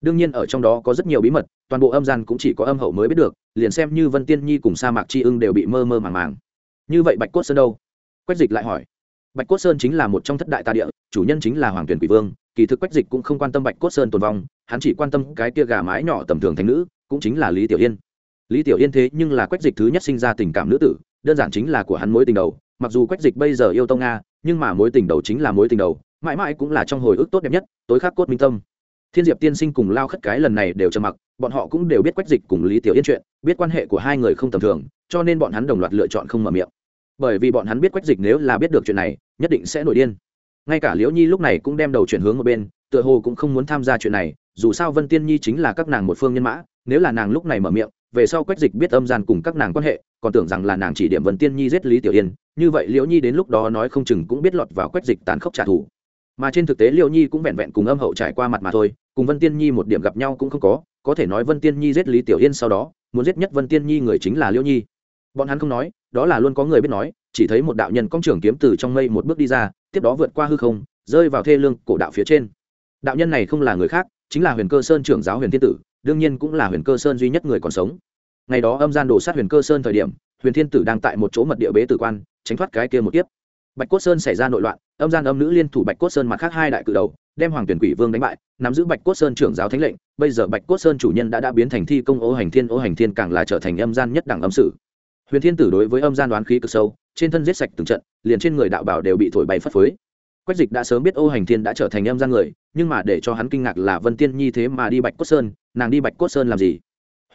Đương nhiên ở trong đó có rất nhiều bí mật, toàn bộ âm gian cũng chỉ có âm hậu mới biết được, liền xem như vân tiên nhi cùng sa mạc tri ưng đều bị mơ mơ màng màng. Như vậy bạch cốt sơn đâu? Quách dịch lại hỏi. Bạch cốt sơn chính là một trong thất đại ta địa, chủ nhân chính là hoàng tuyển quỷ vương, kỳ thực quách dịch cũng không quan tâm bạch cốt sơn tồn vong hắn chỉ quan tâm cái tia gà mái nhỏ tầm thường thành nữ, cũng chính là lý tiểu yên. Lý tiểu yên thế nhưng là quách dịch thứ nhất sinh ra tình cảm nữ tử, đơn giản chính là của hắn mối tình đầu. Mặc dù quách dịch bây giờ yêu tông nga, nhưng mà mối tình đầu chính là mối tình đầu, mãi mãi cũng là trong hồi ức tốt đẹp nhất, tối khắc cốt minh tâm. Thiên diệp tiên sinh cùng lao khất cái lần này đều trầm mặc, bọn họ cũng đều biết quách dịch cùng lý tiểu yên chuyện, biết quan hệ của hai người không tầm thường, cho nên bọn hắn đồng loạt lựa chọn không mở miệng. Bởi vì bọn hắn biết quách dịch nếu là biết được chuyện này, nhất định sẽ nổi điên. Ngay cả liễu nhi lúc này cũng đem đầu chuyển hướng một bên, tựa hồ cũng không muốn tham gia chuyện này dù sao vân tiên nhi chính là các nàng một phương nhân mã, nếu là nàng lúc này mở miệng, về sau quách dịch biết âm gian cùng các nàng quan hệ, còn tưởng rằng là nàng chỉ điểm vân tiên nhi giết lý tiểu yên, như vậy liễu nhi đến lúc đó nói không chừng cũng biết lọt vào quách dịch tàn khốc trả thù. Mà trên thực tế liễu nhi cũng vẹn vẹn cùng âm hậu trải qua mặt mà thôi, cùng vân tiên nhi một điểm gặp nhau cũng không có có thể nói vân tiên nhi giết lý tiểu yên sau đó, muốn giết nhất vân tiên nhi người chính là liễu nhi. Bọn hắn không nói, đó là luôn có người biết nói, chỉ thấy một đạo nhân công trưởng kiếm từ trong mây một bước đi ra, tiếp đó vượt qua hư không, rơi vào thê lương cổ đạo phía trên. Đạo nhân này không là người khác chính là huyền cơ sơn trưởng giáo huyền thiên tử, đương nhiên cũng là huyền cơ sơn duy nhất người còn sống. Ngày đó âm gian đổ sát huyền cơ sơn thời điểm, huyền thiên tử đang tại một chỗ mật địa bế tử quan, tránh thoát cái kia một tiếp bạch cốt sơn xảy ra nội loạn, âm gian âm nữ liên thủ bạch cốt sơn mặt khác hai đại cự đầu, đem hoàng tuyển quỷ vương đánh bại, nắm giữ bạch cốt sơn trưởng giáo thánh lệnh, bây giờ bạch cốt sơn chủ nhân đã đã biến thành thi công ô hành thiên, ô hành thiên càng là trở thành âm gian nhất đẳng âm sử. Huyền thiên tử đối với âm gian đoán khí cực sâu, trên thân giết sạch từng trận, liền trên người đạo bảo đều bị thổi bay phất phới quách dịch đã sớm biết ô hành thiên đã trở thành âm gian người, nhưng mà để cho hắn kinh ngạc là vân tiên nhi thế mà đi bạch cốt sơn, nàng đi bạch cốt sơn làm gì?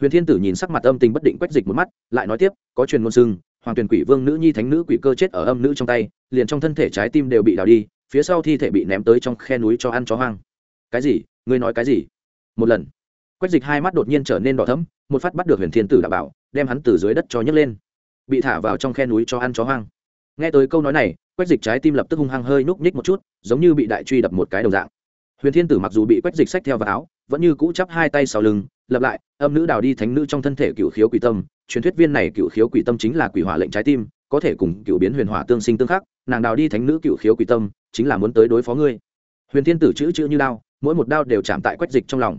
Huyền thiên tử nhìn sắc mặt âm tình bất định quách dịch một mắt, lại nói tiếp, có truyền ngôn sưng hoàng tuyển quỷ vương nữ nhi thánh nữ quỷ cơ chết ở âm nữ trong tay, liền trong thân thể trái tim đều bị đào đi, phía sau thi thể bị ném tới trong khe núi cho ăn chó hoang. Cái gì? Ngươi nói cái gì? Một lần. Quách dịch hai mắt đột nhiên trở nên đỏ thấm một phát bắt được huyền thiên tử đảm bảo, đem hắn từ dưới đất cho nhấc lên. Bị thả vào trong khe núi cho ăn chó hoang nghe tới câu nói này, quách dịch trái tim lập tức hung hăng hơi núc ních một chút, giống như bị đại truy đập một cái đầu dạng. Huyền thiên tử mặc dù bị quách dịch sách theo vào áo, vẫn như cũ chắp hai tay sau lưng lập lại, âm nữ đào đi thánh nữ trong thân thể cựu khiếu quỷ tâm, truyền thuyết viên này cựu khiếu quỷ tâm chính là quỷ hỏa lệnh trái tim, có thể cùng cựu biến huyền hỏa tương sinh tương khắc, nàng đào đi thánh nữ cựu khiếu quỷ tâm, chính là muốn tới đối phó ngươi. Huyền thiên tử chữ chữ như đao, mỗi một đao đều chạm tại quách dịch trong lòng.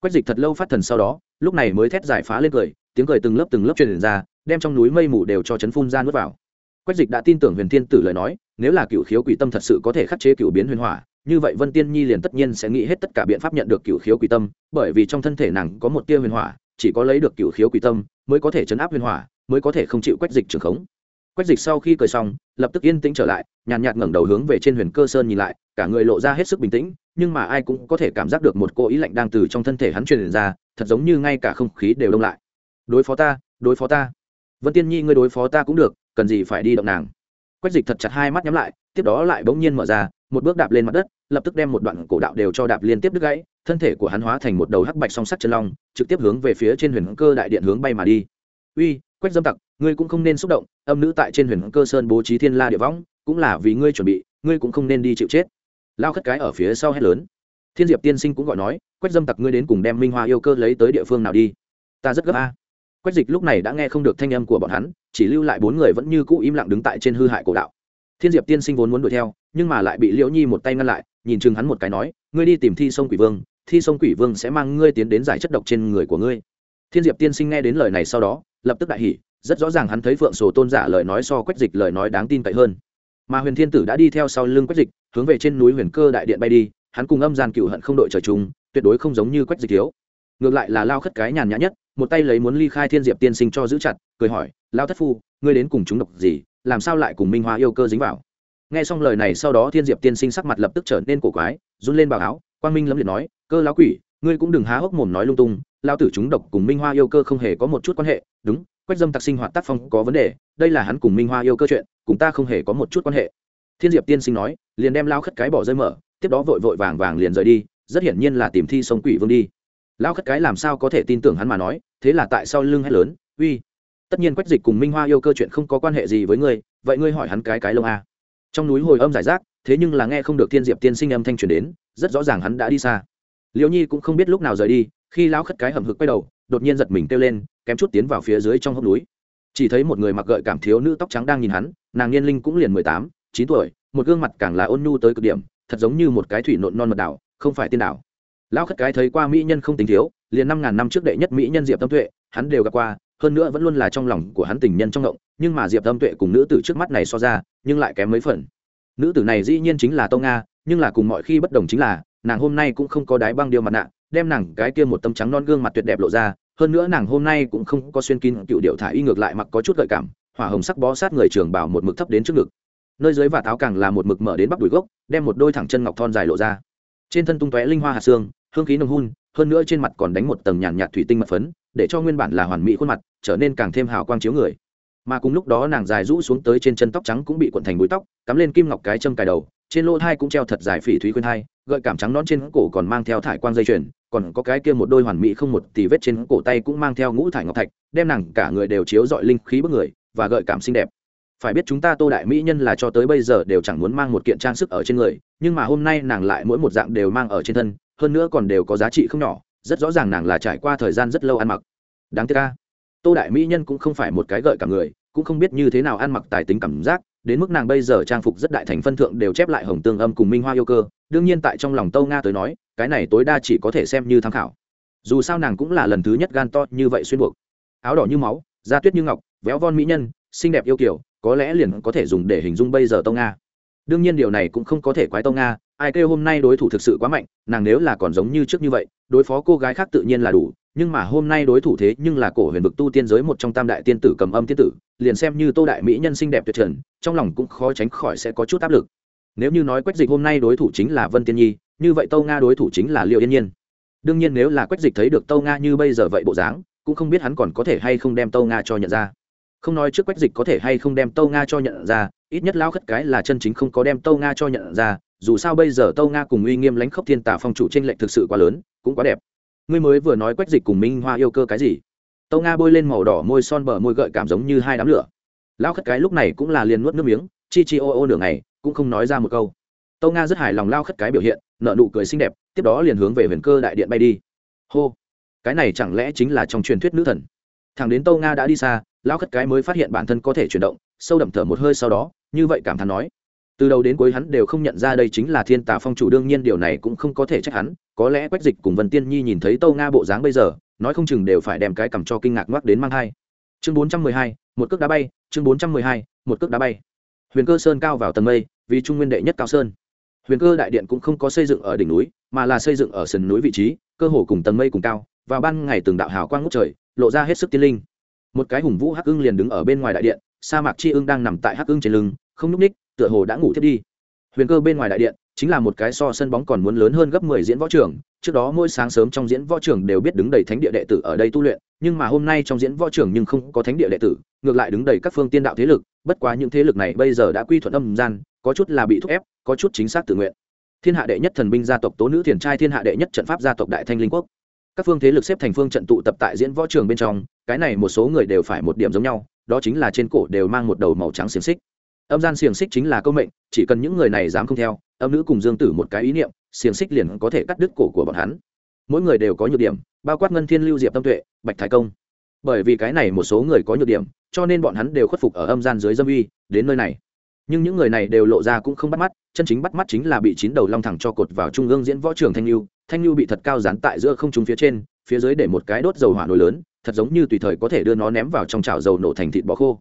Quách dịch thật lâu phát thần sau đó, lúc này mới thét giải phá lên cười, tiếng cười từng lớp từng lớp truyền ra, đem trong núi mây mù đều cho chấn phun ra nuốt vào quách dịch đã tin tưởng huyền thiên tử lời nói, nếu là cựu khiếu quỷ tâm thật sự có thể khắc chế cựu biến huyền hỏa, như vậy vân tiên nhi liền tất nhiên sẽ nghĩ hết tất cả biện pháp nhận được cựu khiếu quỷ tâm, bởi vì trong thân thể nàng có một tia huyền hỏa, chỉ có lấy được cựu khiếu quỷ tâm mới có thể chấn áp huyền hỏa, mới có thể không chịu quách dịch trường khống. Quách dịch sau khi cười xong, lập tức yên tĩnh trở lại, nhàn nhạt ngẩng đầu hướng về trên huyền cơ sơn nhìn lại, cả người lộ ra hết sức bình tĩnh, nhưng mà ai cũng có thể cảm giác được một cô ý lạnh đang từ trong thân thể hắn truyền ra, thật giống như ngay cả không khí đều đông lại. Đối phó ta, đối phó ta. Vân tiên nhi ngươi đối phó ta cũng được cần gì phải đi động nàng. Quách dịch thật chặt hai mắt nhắm lại, tiếp đó lại bỗng nhiên mở ra, một bước đạp lên mặt đất, lập tức đem một đoạn cổ đạo đều cho đạp liên tiếp đứt gãy, thân thể của hắn hóa thành một đầu hắc bạch song sắt chân long, trực tiếp hướng về phía trên huyền cơ đại điện hướng bay mà đi. Uy, quách dâm tặc, ngươi cũng không nên xúc động, âm nữ tại trên huyền cơ sơn bố trí thiên la địa võng, cũng là vì ngươi chuẩn bị, ngươi cũng không nên đi chịu chết. Lao khất cái ở phía sau hét lớn. Thiên diệp tiên sinh cũng gọi nói, quách dâm tặc, ngươi đến cùng đem minh hoa yêu cơ lấy tới địa phương nào đi? Ta rất gấp a quách dịch lúc này đã nghe không được thanh âm của bọn hắn, chỉ lưu lại bốn người vẫn như cũ im lặng đứng tại trên hư hại cổ đạo. Thiên diệp tiên sinh vốn muốn đuổi theo, nhưng mà lại bị liễu nhi một tay ngăn lại, nhìn chừng hắn một cái nói, ngươi đi tìm thi sông quỷ vương, thi sông quỷ vương sẽ mang ngươi tiến đến giải chất độc trên người của ngươi. Thiên diệp tiên sinh nghe đến lời này sau đó, lập tức đại hỉ, rất rõ ràng hắn thấy phượng sổ tôn giả lời nói so quách dịch lời nói đáng tin cậy hơn. Mà huyền thiên tử đã đi theo sau lưng quách dịch, hướng về trên núi huyền cơ đại điện bay đi, hắn cùng âm gian cựu hận không đội trời chung, tuyệt đối không giống như quách dịch thiếu. Ngược lại là lao khất cái nhàn nhã nhất một tay lấy muốn ly khai thiên diệp tiên sinh cho giữ chặt, cười hỏi lao thất phu, ngươi đến cùng chúng độc gì, làm sao lại cùng minh hoa yêu cơ dính vào? Nghe xong lời này sau đó thiên diệp tiên sinh sắc mặt lập tức trở nên cổ quái, run lên bào áo, quang minh lâm liệt nói, cơ lão quỷ, ngươi cũng đừng há hốc mồm nói lung tung lao tử chúng độc cùng minh hoa yêu cơ không hề có một chút quan hệ, đúng, quách dâm tặc sinh hoạt tác phong có vấn đề, đây là hắn cùng minh hoa yêu cơ chuyện, cùng ta không hề có một chút quan hệ. Thiên diệp tiên sinh nói, liền đem lao khất cái bỏ rơi mở, tiếp đó vội vội vàng vàng liền rời đi, rất hiển nhiên là tìm thi sông quỷ vương đi lao khất cái làm sao có thể tin tưởng hắn mà nói, thế là tại sao lưng hét lớn, uy, tất nhiên quách dịch cùng minh hoa yêu cơ chuyện không có quan hệ gì với ngươi, vậy ngươi hỏi hắn cái cái lông a. Trong núi hồi âm giải rác, thế nhưng là nghe không được thiên diệp tiên sinh âm thanh truyền đến, rất rõ ràng hắn đã đi xa. Liễu nhi cũng không biết lúc nào rời đi, khi lão khất cái hầm hực quay đầu, đột nhiên giật mình kêu lên, kém chút tiến vào phía dưới trong hốc núi. Chỉ thấy một người mặc gợi cảm thiếu nữ tóc trắng đang nhìn hắn, nàng niên linh cũng liền mười tám, chín tuổi, một gương mặt càng là ôn nhu tới cực điểm, thật giống như một cái thủy nộn non mật đảo, không phải tiên đảo lão khất cái thấy qua mỹ nhân không tính thiếu, liền năm ngàn năm trước đệ nhất mỹ nhân diệp tâm tuệ, hắn đều gặp qua, hơn nữa vẫn luôn là trong lòng của hắn tình nhân trong ngộng, nhưng mà diệp tâm tuệ cùng nữ tử trước mắt này so ra, nhưng lại kém mấy phần. Nữ tử này dĩ nhiên chính là tông nga, nhưng là cùng mọi khi bất đồng chính là, nàng hôm nay cũng không có đái băng điêu mặt nạ, đem nàng cái kia một tấm trắng non gương mặt tuyệt đẹp lộ ra, hơn nữa nàng hôm nay cũng không có xuyên kín cựu điệu thả y ngược lại mặc có chút gợi cảm, hỏa hồng sắc bó sát người trường bảo một mực thấp đến trước ngực. Nơi dưới và tháo càng là một mực mở đến bắp đùi gốc, đem một đôi thẳng chân ngọc thon dài lộ ra. Trên thân tung tóe linh hoa hạt xương hương khí nồng hun, hơn nữa trên mặt còn đánh một tầng nhàn nhạt thủy tinh mật phấn, để cho nguyên bản là hoàn mỹ khuôn mặt trở nên càng thêm hào quang chiếu người. Mà cùng lúc đó nàng dài rũ xuống tới trên chân tóc trắng cũng bị cuộn thành búi tóc, cắm lên kim ngọc cái châm cài đầu, trên lỗ thai cũng treo thật dài phỉ thúy khuyên hai gợi cảm trắng nón trên cổ còn mang theo thải quang dây chuyền, còn có cái kia một đôi hoàn mỹ không một tì vết trên cổ tay cũng mang theo ngũ thải ngọc thạch, đem nàng cả người đều chiếu dọi linh khí bức người và gợi cảm xinh đẹp. Phải biết chúng ta tô đại mỹ nhân là cho tới bây giờ đều chẳng muốn mang một kiện trang sức ở trên người, nhưng mà hôm nay nàng lại mỗi một dạng đều mang ở trên thân hơn nữa còn đều có giá trị không nhỏ, rất rõ ràng nàng là trải qua thời gian rất lâu ăn mặc. Đáng tiếc ca tô đại mỹ nhân cũng không phải một cái gợi cả người, cũng không biết như thế nào ăn mặc tài tính cảm giác, đến mức nàng bây giờ trang phục rất đại thành phân thượng đều chép lại hồng tương âm cùng minh hoa yêu cơ, đương nhiên tại trong lòng tâu nga tới nói, cái này tối đa chỉ có thể xem như tham khảo. Dù sao nàng cũng là lần thứ nhất gan to như vậy xuyên buộc. Áo đỏ như máu, da tuyết như ngọc, véo von mỹ nhân, xinh đẹp yêu kiểu có lẽ liền có thể dùng để hình dung bây giờ tâu nga. Đương nhiên điều này cũng không có thể quái tâu nga ai kêu hôm nay đối thủ thực sự quá mạnh, nàng nếu là còn giống như trước như vậy, đối phó cô gái khác tự nhiên là đủ, nhưng mà hôm nay đối thủ thế nhưng là cổ huyền vực tu tiên giới một trong tam đại tiên tử cầm âm tiên tử, liền xem như tô đại mỹ nhân xinh đẹp tuyệt trần, trong lòng cũng khó tránh khỏi sẽ có chút áp lực. Nếu như nói quách dịch hôm nay đối thủ chính là vân tiên nhi, như vậy tâu nga đối thủ chính là liệu yên nhiên. Đương nhiên nếu là quách dịch thấy được tâu nga như bây giờ vậy bộ dáng, cũng không biết hắn còn có thể hay không đem tâu nga cho nhận ra. Không nói trước quách dịch có thể hay không đem tâu nga cho nhận ra, ít nhất lao khất cái là chân chính không có đem tâu nga cho nhận ra dù sao bây giờ tâu nga cùng uy nghiêm lãnh khốc thiên tả phong chủ tranh lệch thực sự quá lớn, cũng quá đẹp. Ngươi mới vừa nói quách dịch cùng minh hoa yêu cơ cái gì? Tâu nga bôi lên màu đỏ môi son bờ môi gợi cảm giống như hai đám lửa. Lao khất cái lúc này cũng là liền nuốt nước miếng, chi chi ô ô nửa ngày, cũng không nói ra một câu. Tâu nga rất hài lòng lao khất cái biểu hiện nợ nụ cười xinh đẹp, tiếp đó liền hướng về huyền cơ đại điện bay đi. Hô! Cái này chẳng lẽ chính là trong truyền thuyết nữ thần? Thằng đến tâu nga đã đi xa lao khất cái mới phát hiện bản thân có thể chuyển động, sâu đậm thở một hơi sau đó, như vậy cảm thán nói từ đầu đến cuối hắn đều không nhận ra đây chính là thiên tà phong chủ, đương nhiên điều này cũng không có thể trách hắn, có lẽ quách dịch cùng vân tiên nhi nhìn thấy tâu nga bộ dáng bây giờ, nói không chừng đều phải đem cái cầm cho kinh ngạc ngoắc đến mang hai chương bốn trăm mười hai, một cước đá bay, chương bốn trăm mười hai, một cước đá bay. Huyền cơ sơn cao vào tầng mây, vì trung nguyên đệ nhất cao sơn. Huyền cơ đại điện cũng không có xây dựng ở đỉnh núi, mà là xây dựng ở sườn núi vị trí, cơ hồ cùng tầng mây cùng cao, vào ban ngày từng đạo hào quang ngút trời, lộ ra hết sức tiên linh. Một cái hùng vũ hắc ưng liền đứng ở bên ngoài đại điện, sa mạc chi ưng đang nằm tại hắc ưng trên lưng, không nhúc ních tựa hồ đã ngủ thiết đi. Huyền cơ bên ngoài đại điện, chính là một cái so sân bóng còn muốn lớn hơn gấp mười diễn võ trường. Trước đó mỗi sáng sớm trong diễn võ trường đều biết đứng đầy thánh địa đệ tử ở đây tu luyện, nhưng mà hôm nay trong diễn võ trường nhưng không có thánh địa đệ tử, ngược lại đứng đầy các phương tiên đạo thế lực. Bất quá những thế lực này bây giờ đã quy thuận âm gian, có chút là bị thúc ép, có chút chính xác tự nguyện. Thiên hạ đệ nhất thần binh gia tộc tố nữ thiền trai, thiên hạ đệ nhất trận pháp gia tộc đại thanh linh quốc. Các phương thế lực xếp thành phương trận tụ tập tại diễn võ trường bên trong, cái này một số người đều phải một điểm giống nhau, đó chính là trên cổ đều mang một đầu màu trắng xiềng xích âm gian xiềng xích chính là câu mệnh, chỉ cần những người này dám không theo, âm nữ cùng dương tử một cái ý niệm, xiềng xích liền có thể cắt đứt cổ của bọn hắn. Mỗi người đều có nhược điểm, bao quát ngân thiên lưu diệp tâm tuệ, bạch thái công. Bởi vì cái này một số người có nhược điểm, cho nên bọn hắn đều khuất phục ở âm gian dưới dâm uy, đến nơi này. Nhưng những người này đều lộ ra cũng không bắt mắt, chân chính bắt mắt chính là bị chín đầu long thẳng cho cột vào trung ương diễn võ trường thanh lưu. Thanh lưu bị thật cao dán tại giữa không trung phía trên, phía dưới để một cái đốt dầu hỏa nồi lớn, thật giống như tùy thời có thể đưa nó ném vào trong chảo dầu nổ thành thịt bò khô.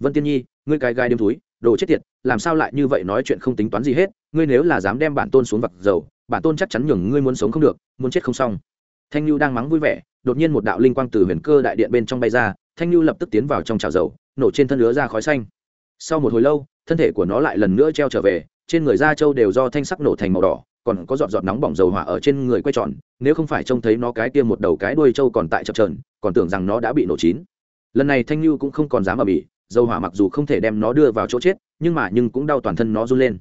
Vân tiên nhi, ngươi cái gai đêm túi đồ chết tiệt, làm sao lại như vậy nói chuyện không tính toán gì hết, ngươi nếu là dám đem bản tôn xuống vực dầu, bản tôn chắc chắn nhường ngươi muốn sống không được, muốn chết không xong. Thanh lưu đang mắng vui vẻ, đột nhiên một đạo linh quang từ huyền cơ đại điện bên trong bay ra, thanh lưu lập tức tiến vào trong chảo dầu, nổ trên thân lứa ra khói xanh. Sau một hồi lâu, thân thể của nó lại lần nữa treo trở về, trên người da trâu đều do thanh sắc nổ thành màu đỏ, còn có giọt giọt nóng bỏng dầu hỏa ở trên người quay tròn, nếu không phải trông thấy nó cái kia một đầu cái đuôi trâu còn tại chập trờn còn tưởng rằng nó đã bị nổ chín. Lần này thanh lưu cũng không còn dám ở bỉ dầu hỏa mặc dù không thể đem nó đưa vào chỗ chết, nhưng mà nhưng cũng đau toàn thân nó run lên.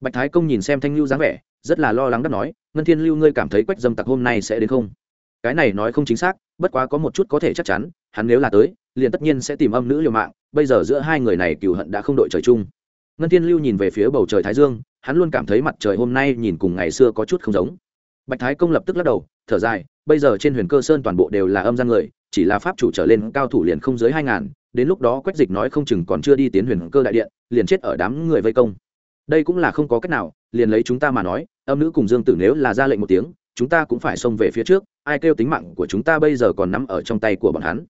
Bạch thái công nhìn xem thanh lưu dáng vẻ, rất là lo lắng đáp nói, ngân thiên lưu, ngươi cảm thấy quách dâm tặc hôm nay sẽ đến không? Cái này nói không chính xác, bất quá có một chút có thể chắc chắn, hắn nếu là tới, liền tất nhiên sẽ tìm âm nữ liều mạng, bây giờ giữa hai người này cựu hận đã không đội trời chung. Ngân thiên lưu nhìn về phía bầu trời thái dương, hắn luôn cảm thấy mặt trời hôm nay nhìn cùng ngày xưa có chút không giống. Bạch thái công lập tức lắc đầu, thở dài, bây giờ trên huyền cơ sơn toàn bộ đều là âm gian người, chỉ là pháp chủ trở lên cao thủ liền không dưới hai ngàn đến lúc đó quách dịch nói không chừng còn chưa đi tiến huyền cơ đại điện, liền chết ở đám người vây công. Đây cũng là không có cách nào, liền lấy chúng ta mà nói, âm nữ cùng dương tử nếu là ra lệnh một tiếng, chúng ta cũng phải xông về phía trước, ai kêu tính mạng của chúng ta bây giờ còn nằm ở trong tay của bọn hắn.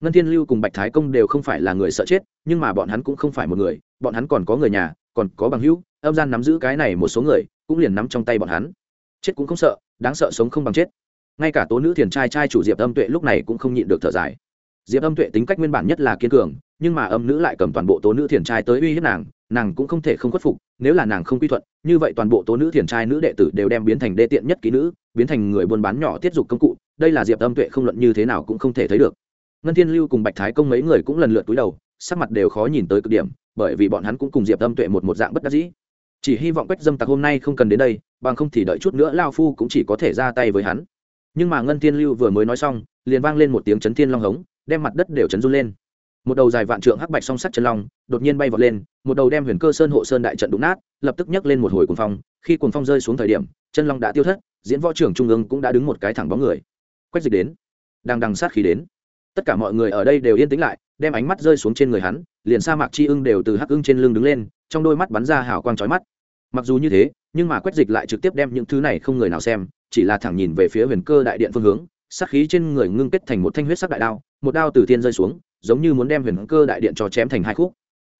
Ngân thiên lưu cùng bạch thái công đều không phải là người sợ chết, nhưng mà bọn hắn cũng không phải một người, bọn hắn còn có người nhà, còn có bằng hữu, âm gian nắm giữ cái này một số người, cũng liền nắm trong tay bọn hắn. Chết cũng không sợ, đáng sợ sống không bằng chết. Ngay cả tố nữ thiền trai trai chủ diệp âm tuệ lúc này cũng không nhịn được thở dài diệp âm tuệ tính cách nguyên bản nhất là kiên cường, nhưng mà âm nữ lại cầm toàn bộ tố nữ thiền trai tới uy hiếp nàng nàng cũng không thể không khuất phục, nếu là nàng không quy thuận, như vậy toàn bộ tố nữ thiền trai nữ đệ tử đều đem biến thành đê tiện nhất ký nữ, biến thành người buôn bán nhỏ tiết dục công cụ, đây là diệp âm tuệ không luận như thế nào cũng không thể thấy được. Ngân thiên lưu cùng bạch thái công mấy người cũng lần lượt túi đầu, sắc mặt đều khó nhìn tới cực điểm, bởi vì bọn hắn cũng cùng diệp âm tuệ một một dạng bất đắc dĩ. Chỉ hy vọng quách dâm tặc hôm nay không cần đến đây, bằng không thì đợi chút nữa lao phu cũng chỉ có thể ra tay với hắn. Nhưng mà ngân thiên lưu vừa mới nói xong, liền vang lên một tiếng chấn thiên long hống đem mặt đất đều chấn run lên. Một đầu dài vạn trượng hắc bạch song sắt chân long đột nhiên bay vọt lên, một đầu đem huyền cơ sơn hộ sơn đại trận đụng nát, lập tức nhấc lên một hồi cuồng phong. Khi cuồng phong rơi xuống thời điểm, chân long đã tiêu thất, diễn võ trưởng trung ương cũng đã đứng một cái thẳng bóng người. Quách dịch đến. Đang đằng sát khí đến. Tất cả mọi người ở đây đều yên tĩnh lại, đem ánh mắt rơi xuống trên người hắn, liền sa mạc chi ưng đều từ hắc ưng trên lưng đứng lên, trong đôi mắt bắn ra hào quang trói mắt. Mặc dù như thế, nhưng mà quách dịch lại trực tiếp đem những thứ này không người nào xem, chỉ là thẳng nhìn về phía huyền cơ đại điện phương hướng sắc khí trên người ngưng kết thành một thanh huyết sắc đại đao, một đao từ thiên rơi xuống, giống như muốn đem huyền cơ đại điện cho chém thành hai khúc.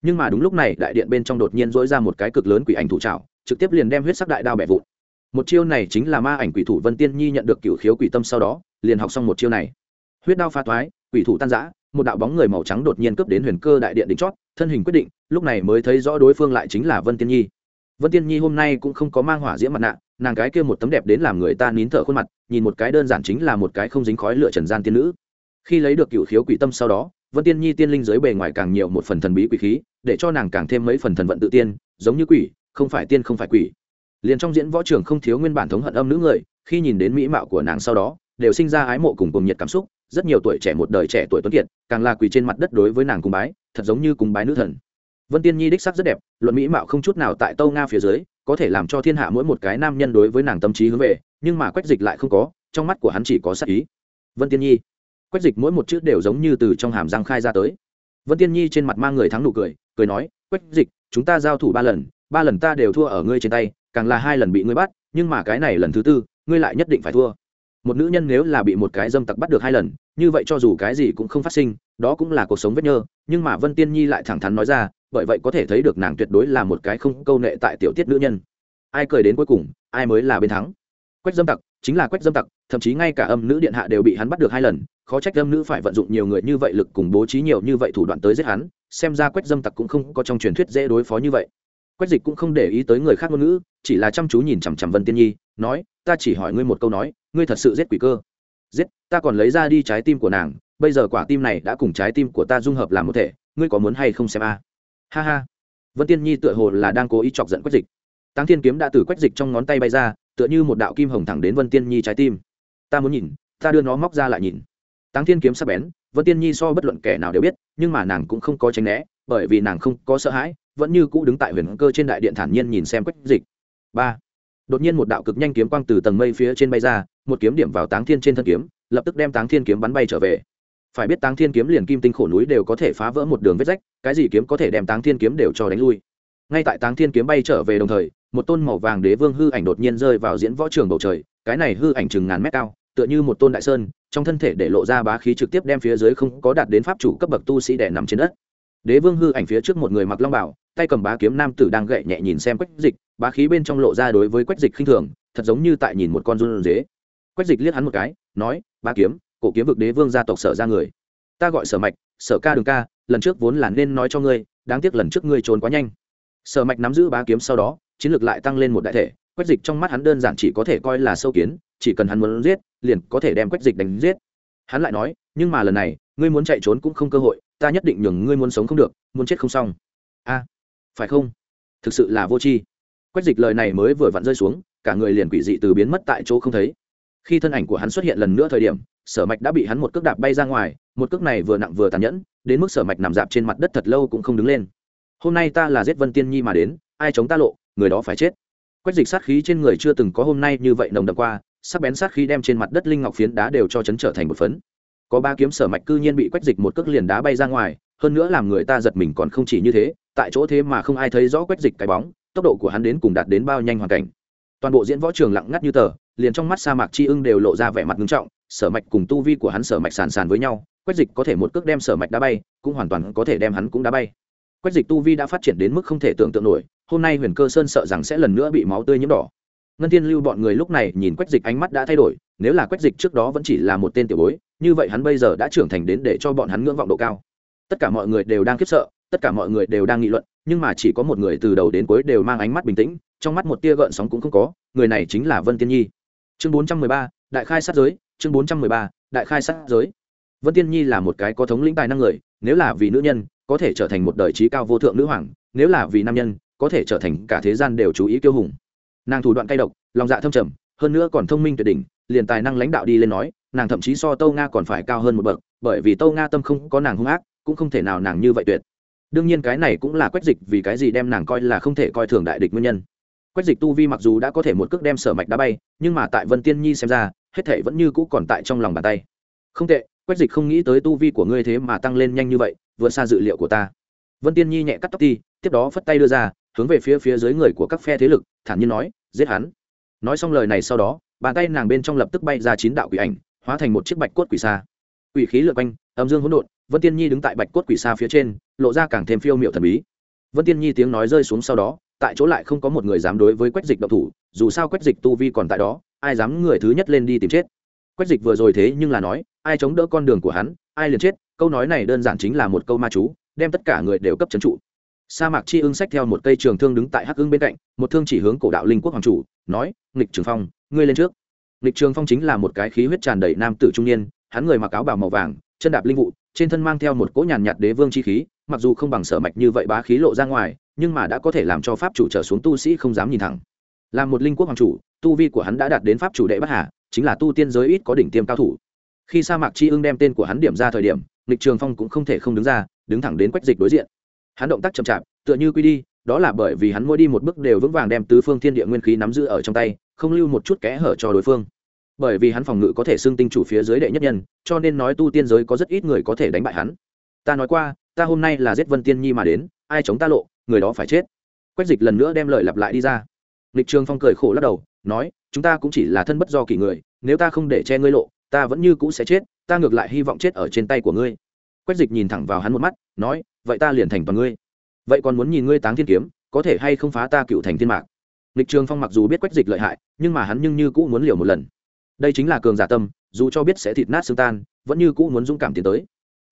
Nhưng mà đúng lúc này, đại điện bên trong đột nhiên dỗi ra một cái cực lớn quỷ ảnh thủ trào trực tiếp liền đem huyết sắc đại đao bẻ vụn. Một chiêu này chính là ma ảnh quỷ thủ vân tiên nhi nhận được cựu khiếu quỷ tâm sau đó, liền học xong một chiêu này. Huyết đao pha thoái, quỷ thủ tan giã một đạo bóng người màu trắng đột nhiên cướp đến huyền cơ đại điện đỉnh chót, thân hình quyết định, lúc này mới thấy rõ đối phương lại chính là vân tiên nhi vân tiên nhi hôm nay cũng không có mang hỏa diễm mặt nạ, nàng cái kia một tấm đẹp đến làm người ta nín thở khuôn mặt, nhìn một cái đơn giản chính là một cái không dính khói lửa trần gian tiên nữ. Khi lấy được cựu khiếu quỷ tâm sau đó, vân tiên nhi tiên linh dưới bề ngoài càng nhiều một phần thần bí quỷ khí, để cho nàng càng thêm mấy phần thần vận tự tiên, giống như quỷ, không phải tiên không phải quỷ. Liền trong diễn võ trường không thiếu nguyên bản thống hận âm nữ người, khi nhìn đến mỹ mạo của nàng sau đó, đều sinh ra ái mộ cùng cùng nhiệt cảm xúc, rất nhiều tuổi trẻ một đời trẻ tuổi tuấn kiệt, càng là quỳ trên mặt đất đối với nàng cung bái, thật giống như cung bái nữ thần vân tiên nhi đích sắc rất đẹp, luận mỹ mạo không chút nào tại tâu nga phía dưới, có thể làm cho thiên hạ mỗi một cái nam nhân đối với nàng tâm trí hướng về, nhưng mà quách dịch lại không có, trong mắt của hắn chỉ có sắc ý. Vân tiên nhi, quách dịch mỗi một chữ đều giống như từ trong hàm răng khai ra tới. Vân tiên nhi trên mặt mang người thắng nụ cười cười nói, quách dịch, chúng ta giao thủ ba lần ba lần ta đều thua ở ngươi trên tay, càng là hai lần bị ngươi bắt, nhưng mà cái này lần thứ tư, ngươi lại nhất định phải thua. Một nữ nhân nếu là bị một cái dâm tặc bắt được hai lần, như vậy cho dù cái gì cũng không phát sinh, đó cũng là cuộc sống vết nhơ, nhưng mà vân tiên nhi lại thẳng thắn nói ra bởi vậy có thể thấy được nàng tuyệt đối là một cái không câu nệ tại tiểu tiết nữ nhân. Ai cười đến cuối cùng, ai mới là bên thắng. Quách dâm tặc, chính là quách dâm tặc, thậm chí ngay cả âm nữ điện hạ đều bị hắn bắt được hai lần, khó trách âm nữ phải vận dụng nhiều người như vậy lực cùng bố trí nhiều như vậy thủ đoạn tới giết hắn, xem ra quách dâm tặc cũng không có trong truyền thuyết dễ đối phó như vậy. Quách dịch cũng không để ý tới người khác ngôn ngữ, chỉ là chăm chú nhìn chằm chằm vân tiên nhi, nói, ta chỉ hỏi ngươi một câu nói, ngươi thật sự giết quỷ cơ? Giết, ta còn lấy ra đi trái tim của nàng, bây giờ quả tim này đã cùng trái tim của ta dung hợp làm một thể, ngươi có muốn hay không xem a? Ha ha. Vân tiên nhi tựa hồ là đang cố ý chọc giận quách dịch. Táng thiên kiếm đã từ quách dịch trong ngón tay bay ra, tựa như một đạo kim hồng thẳng đến vân tiên nhi trái tim. Ta muốn nhìn, ta đưa nó móc ra lại nhìn. Táng thiên kiếm sắp bén, vân tiên nhi so bất luận kẻ nào đều biết, nhưng mà nàng cũng không có tránh né, bởi vì nàng không có sợ hãi, vẫn như cũ đứng tại huyền cơ trên đại điện thản nhiên nhìn xem quách dịch. Ba. Đột nhiên một đạo cực nhanh kiếm quang từ tầng mây phía trên bay ra, một kiếm điểm vào táng thiên trên thân kiếm, lập tức đem táng thiên kiếm bắn bay trở về phải biết táng thiên kiếm liền kim tinh khổ núi đều có thể phá vỡ một đường vết rách, cái gì kiếm có thể đem táng thiên kiếm đều cho đánh lui? Ngay tại táng thiên kiếm bay trở về đồng thời, một tôn màu vàng đế vương hư ảnh đột nhiên rơi vào diễn võ trường bầu trời, cái này hư ảnh chừng ngàn mét cao, tựa như một tôn đại sơn, trong thân thể để lộ ra bá khí trực tiếp đem phía dưới không có đạt đến pháp chủ cấp bậc tu sĩ đẻ nằm trên đất. Đế vương hư ảnh phía trước một người mặc long bảo, tay cầm bá kiếm nam tử đang gậy nhẹ nhìn xem quách dịch, bá khí bên trong lộ ra đối với quách dịch khinh thường, thật giống như tại nhìn một con run dế quách dịch liếc hắn một cái, nói, bá kiếm cổ kiếm vực đế vương gia tộc sở ra người. Ta gọi sở mạch, sở ca đường ca, lần trước vốn là nên nói cho ngươi, đáng tiếc lần trước ngươi trốn quá nhanh. Sở mạch nắm giữ bá kiếm sau đó, chiến lược lại tăng lên một đại thể, quách dịch trong mắt hắn đơn giản chỉ có thể coi là sâu kiến, chỉ cần hắn muốn giết, liền có thể đem quách dịch đánh giết. Hắn lại nói, nhưng mà lần này, ngươi muốn chạy trốn cũng không cơ hội, ta nhất định nhường ngươi muốn sống không được, muốn chết không xong. A, phải không? Thực sự là vô tri. Quách dịch lời này mới vừa vặn rơi xuống, cả người liền quỷ dị từ biến mất tại chỗ không thấy. Khi thân ảnh của hắn xuất hiện lần nữa thời điểm sở mạch đã bị hắn một cước đạp bay ra ngoài, một cước này vừa nặng vừa tàn nhẫn, đến mức sở mạch nằm dạp trên mặt đất thật lâu cũng không đứng lên. Hôm nay ta là giết vân tiên nhi mà đến, ai chống ta lộ, người đó phải chết. Quách dịch sát khí trên người chưa từng có hôm nay như vậy nồng đậm qua, sắc bén sát khí đem trên mặt đất linh ngọc phiến đá đều cho chấn trở thành một phấn. Có ba kiếm sở mạch cư nhiên bị quách dịch một cước liền đá bay ra ngoài, hơn nữa làm người ta giật mình còn không chỉ như thế, tại chỗ thế mà không ai thấy rõ quách dịch cái bóng, tốc độ của hắn đến cùng đạt đến bao nhanh hoàn cảnh. Toàn bộ diễn võ trường lặng ngắt như tờ, liền trong mắt sa mạc chi ưng đều lộ ra vẻ mặt nghiêm trọng sở mạch cùng tu vi của hắn sở mạch sàn sàn với nhau, quách dịch có thể một cước đem sở mạch đá bay, cũng hoàn toàn có thể đem hắn cũng đá bay. Quách dịch tu vi đã phát triển đến mức không thể tưởng tượng nổi, hôm nay huyền cơ sơn sợ rằng sẽ lần nữa bị máu tươi nhiễm đỏ. Ngân thiên lưu bọn người lúc này nhìn quách dịch ánh mắt đã thay đổi, nếu là quách dịch trước đó vẫn chỉ là một tên tiểu bối, như vậy hắn bây giờ đã trưởng thành đến để cho bọn hắn ngưỡng vọng độ cao. Tất cả mọi người đều đang khiếp sợ, tất cả mọi người đều đang nghị luận, nhưng mà chỉ có một người từ đầu đến cuối đều mang ánh mắt bình tĩnh, trong mắt một tia gợn sóng cũng không có, người này chính là vân tiên nhi. Chương bốn trăm mười ba đại khai sát giới, chương bốn trăm mười ba, đại khai sát giới. Vân tiên nhi là một cái có thống lĩnh tài năng người, nếu là vì nữ nhân, có thể trở thành một đời trí cao vô thượng nữ hoàng, nếu là vì nam nhân, có thể trở thành cả thế gian đều chú ý kiêu hùng. Nàng thủ đoạn cay độc, lòng dạ thâm trầm, hơn nữa còn thông minh tuyệt đỉnh, liền tài năng lãnh đạo đi lên nói, nàng thậm chí so tâu nga còn phải cao hơn một bậc, bởi vì tâu nga tâm không có nàng hung ác, cũng không thể nào nàng như vậy tuyệt. Đương nhiên cái này cũng là quách dịch vì cái gì đem nàng coi là không thể coi thường đại địch nguyên nhân. Quách dịch tu vi mặc dù đã có thể một cước đem sở mạch đá bay, nhưng mà tại vân tiên nhi xem ra hết thể vẫn như cũ còn tại trong lòng bàn tay. Không tệ, quách dịch không nghĩ tới tu vi của ngươi thế mà tăng lên nhanh như vậy, vượt xa dự liệu của ta. Vân tiên nhi nhẹ cắt tóc ti tiếp đó phất tay đưa ra, hướng về phía phía dưới người của các phe thế lực, thản nhiên nói, giết hắn. Nói xong lời này sau đó, bàn tay nàng bên trong lập tức bay ra chín đạo quỷ ảnh, hóa thành một chiếc bạch cốt quỷ xa quỷ khí lượt quanh, âm dương hỗn độn, vân tiên nhi đứng tại bạch cốt quỷ xa phía trên, lộ ra càng thêm phiêu miểu thần bí. Vân tiên nhi tiếng nói rơi xuống sau đó tại chỗ lại không có một người dám đối với quách dịch độc thủ, dù sao quách dịch tu vi còn tại đó, ai dám người thứ nhất lên đi tìm chết. Quách dịch vừa rồi thế nhưng là nói, ai chống đỡ con đường của hắn, ai liền chết, câu nói này đơn giản chính là một câu ma chú, đem tất cả người đều cấp trấn trụ. Sa mạc chi ưng sách theo một cây trường thương đứng tại hắc ưng bên cạnh, một thương chỉ hướng cổ đạo linh quốc hoàng chủ, nói, nghịch trường phong, ngươi lên trước. Nghịch trường phong chính là một cái khí huyết tràn đầy nam tử trung niên, hắn người mặc áo bào màu vàng, chân đạp linh vụ, trên thân mang theo một cỗ nhàn nhạt đế vương chi khí, mặc dù không bằng sở mạch như vậy bá khí lộ ra ngoài nhưng mà đã có thể làm cho pháp chủ trở xuống tu sĩ không dám nhìn thẳng. Là một linh quốc hoàng chủ, tu vi của hắn đã đạt đến pháp chủ đệ bất hà, chính là tu tiên giới ít có đỉnh tiêm cao thủ. Khi sa mạc chi ưng đem tên của hắn điểm ra thời điểm, lịch trường phong cũng không thể không đứng ra, đứng thẳng đến quách dịch đối diện. Hắn động tác chậm chạp, tựa như quy đi, đó là bởi vì hắn mỗi đi một bước đều vững vàng đem tứ phương thiên địa nguyên khí nắm giữ ở trong tay, không lưu một chút kẽ hở cho đối phương. Bởi vì hắn phòng ngự có thể xưng tinh chủ phía dưới đệ nhất nhân, cho nên nói tu tiên giới có rất ít người có thể đánh bại hắn. Ta nói qua, ta hôm nay là giết vân tiên nhi mà đến, ai chống ta lộ người đó phải chết. Quách dịch lần nữa đem lời lặp lại đi ra. Lịch trường phong cười khổ lắc đầu, nói, chúng ta cũng chỉ là thân bất do kỳ người, nếu ta không để che ngươi lộ, ta vẫn như cũ sẽ chết, ta ngược lại hy vọng chết ở trên tay của ngươi. Quách dịch nhìn thẳng vào hắn một mắt, nói, vậy ta liền thành toàn ngươi. Vậy còn muốn nhìn ngươi táng thiên kiếm, có thể hay không phá ta cựu thành thiên mạc? Lịch trường phong mặc dù biết quách dịch lợi hại, nhưng mà hắn nhưng như cũ muốn liều một lần. Đây chính là cường giả tâm, dù cho biết sẽ thịt nát xương tan, vẫn như cũ muốn dũng cảm tiến tới.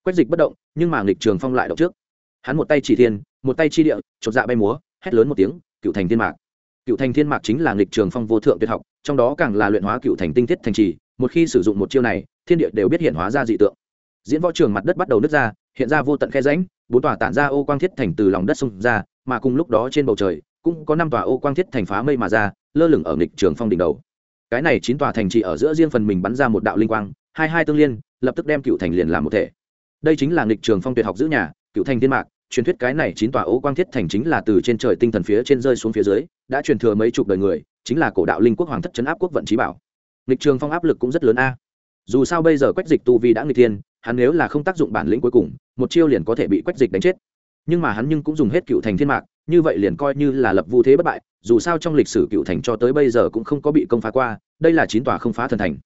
Quách dịch bất động, nhưng mà lịch trường phong lại động trước. Hắn một tay chỉ thiên một tay chi địa, chột dạ bay múa, hét lớn một tiếng, cựu thành thiên mạc. Cựu thành thiên mạc chính là lịch trường phong vô thượng tuyệt học, trong đó càng là luyện hóa cựu thành tinh thiết thành trì, một khi sử dụng một chiêu này, thiên địa đều biết hiện hóa ra dị tượng. Diễn võ trường mặt đất bắt đầu nứt ra, hiện ra vô tận khe ránh bốn tòa tản ra ô quang thiết thành từ lòng đất xông ra, mà cùng lúc đó trên bầu trời, cũng có năm tòa ô quang thiết thành phá mây mà ra, lơ lửng ở nghịch trường phong đỉnh đầu. Cái này chín tòa thành trì ở giữa riêng phần mình bắn ra một đạo linh quang, hai hai tương liên, lập tức đem cựu thành liền làm một thể. Đây chính là nghịch trường phong tuyệt học giữ nhà, cựu thành thiên mạc truyền thuyết cái này chín tòa ố quang thiết thành chính là từ trên trời tinh thần phía trên rơi xuống phía dưới, đã truyền thừa mấy chục đời người, chính là cổ đạo linh quốc hoàng thất chấn áp quốc vận trí bảo. Lịch trường phong áp lực cũng rất lớn a. Dù sao bây giờ quách dịch tu vi đã người tiên hắn nếu là không tác dụng bản lĩnh cuối cùng, một chiêu liền có thể bị quách dịch đánh chết. Nhưng mà hắn nhưng cũng dùng hết cựu thành thiên mạc, như vậy liền coi như là lập vu thế bất bại, dù sao trong lịch sử cựu thành cho tới bây giờ cũng không có bị công phá qua, đây là chín tòa không phá thần thành.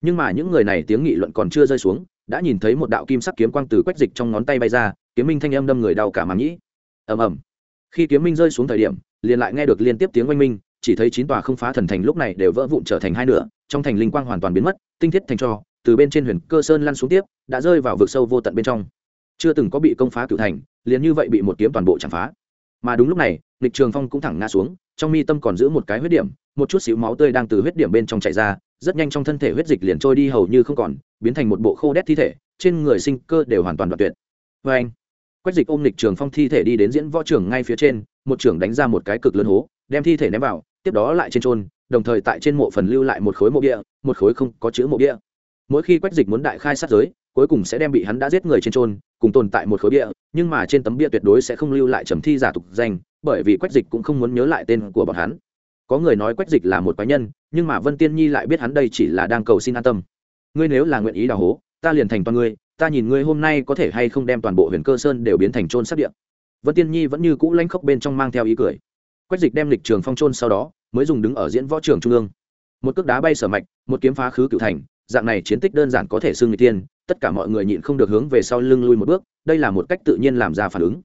Nhưng mà những người này tiếng nghị luận còn chưa rơi xuống, đã nhìn thấy một đạo kim sắc kiếm quang từ quách dịch trong ngón tay bay ra kiếm minh thanh âm đâm người đau cả màng nhĩ. Ầm ầm. Khi kiếm minh rơi xuống thời điểm, liền lại nghe được liên tiếp tiếng oanh minh, chỉ thấy chín tòa không phá thần thành lúc này đều vỡ vụn trở thành hai nửa, trong thành linh quang hoàn toàn biến mất, tinh thiết thành cho, từ bên trên huyền cơ sơn lăn xuống tiếp, đã rơi vào vực sâu vô tận bên trong. Chưa từng có bị công phá cựu thành, liền như vậy bị một kiếm toàn bộ chạm phá. Mà đúng lúc này lịch trường phong cũng thẳng ngã xuống, trong mi tâm còn giữ một cái huyết điểm, một chút xíu máu tươi đang từ huyết điểm bên trong chạy ra, rất nhanh trong thân thể huyết dịch liền trôi đi hầu như không còn, biến thành một bộ khô đét thi thể, trên người sinh cơ đều hoàn toàn đoạn tuyệt. Vê anh quách dịch ôm lịch trường phong thi thể đi đến diễn võ trường ngay phía trên, một trưởng đánh ra một cái cực lớn hố, đem thi thể ném vào, tiếp đó lại trên trôn, đồng thời tại trên mộ phần lưu lại một khối mộ địa một khối không có chữ mộ địa mỗi khi quách dịch muốn đại khai sát giới, cuối cùng sẽ đem bị hắn đã giết người trên trôn, cùng tồn tại một khối bia, nhưng mà trên tấm bia tuyệt đối sẽ không lưu lại trầm thi giả tục danh, bởi vì quách dịch cũng không muốn nhớ lại tên của bọn hắn. Có người nói quách dịch là một cá nhân, nhưng mà vân tiên nhi lại biết hắn đây chỉ là đang cầu xin an tâm. Ngươi nếu là nguyện ý đào hố, ta liền thành toàn ngươi ta nhìn ngươi hôm nay có thể hay không đem toàn bộ huyền cơ sơn đều biến thành trôn sắc địa. vân tiên nhi vẫn như cũ lanh khốc bên trong mang theo ý cười. Quách dịch đem lịch trường phong trôn sau đó, mới dùng đứng ở diễn võ trường trung ương. Một cước đá bay sở mạch, một kiếm phá khứ cựu thành, dạng này chiến tích đơn giản có thể xưng người tiên, tất cả mọi người nhịn không được hướng về sau lưng lui một bước, đây là một cách tự nhiên làm ra phản ứng.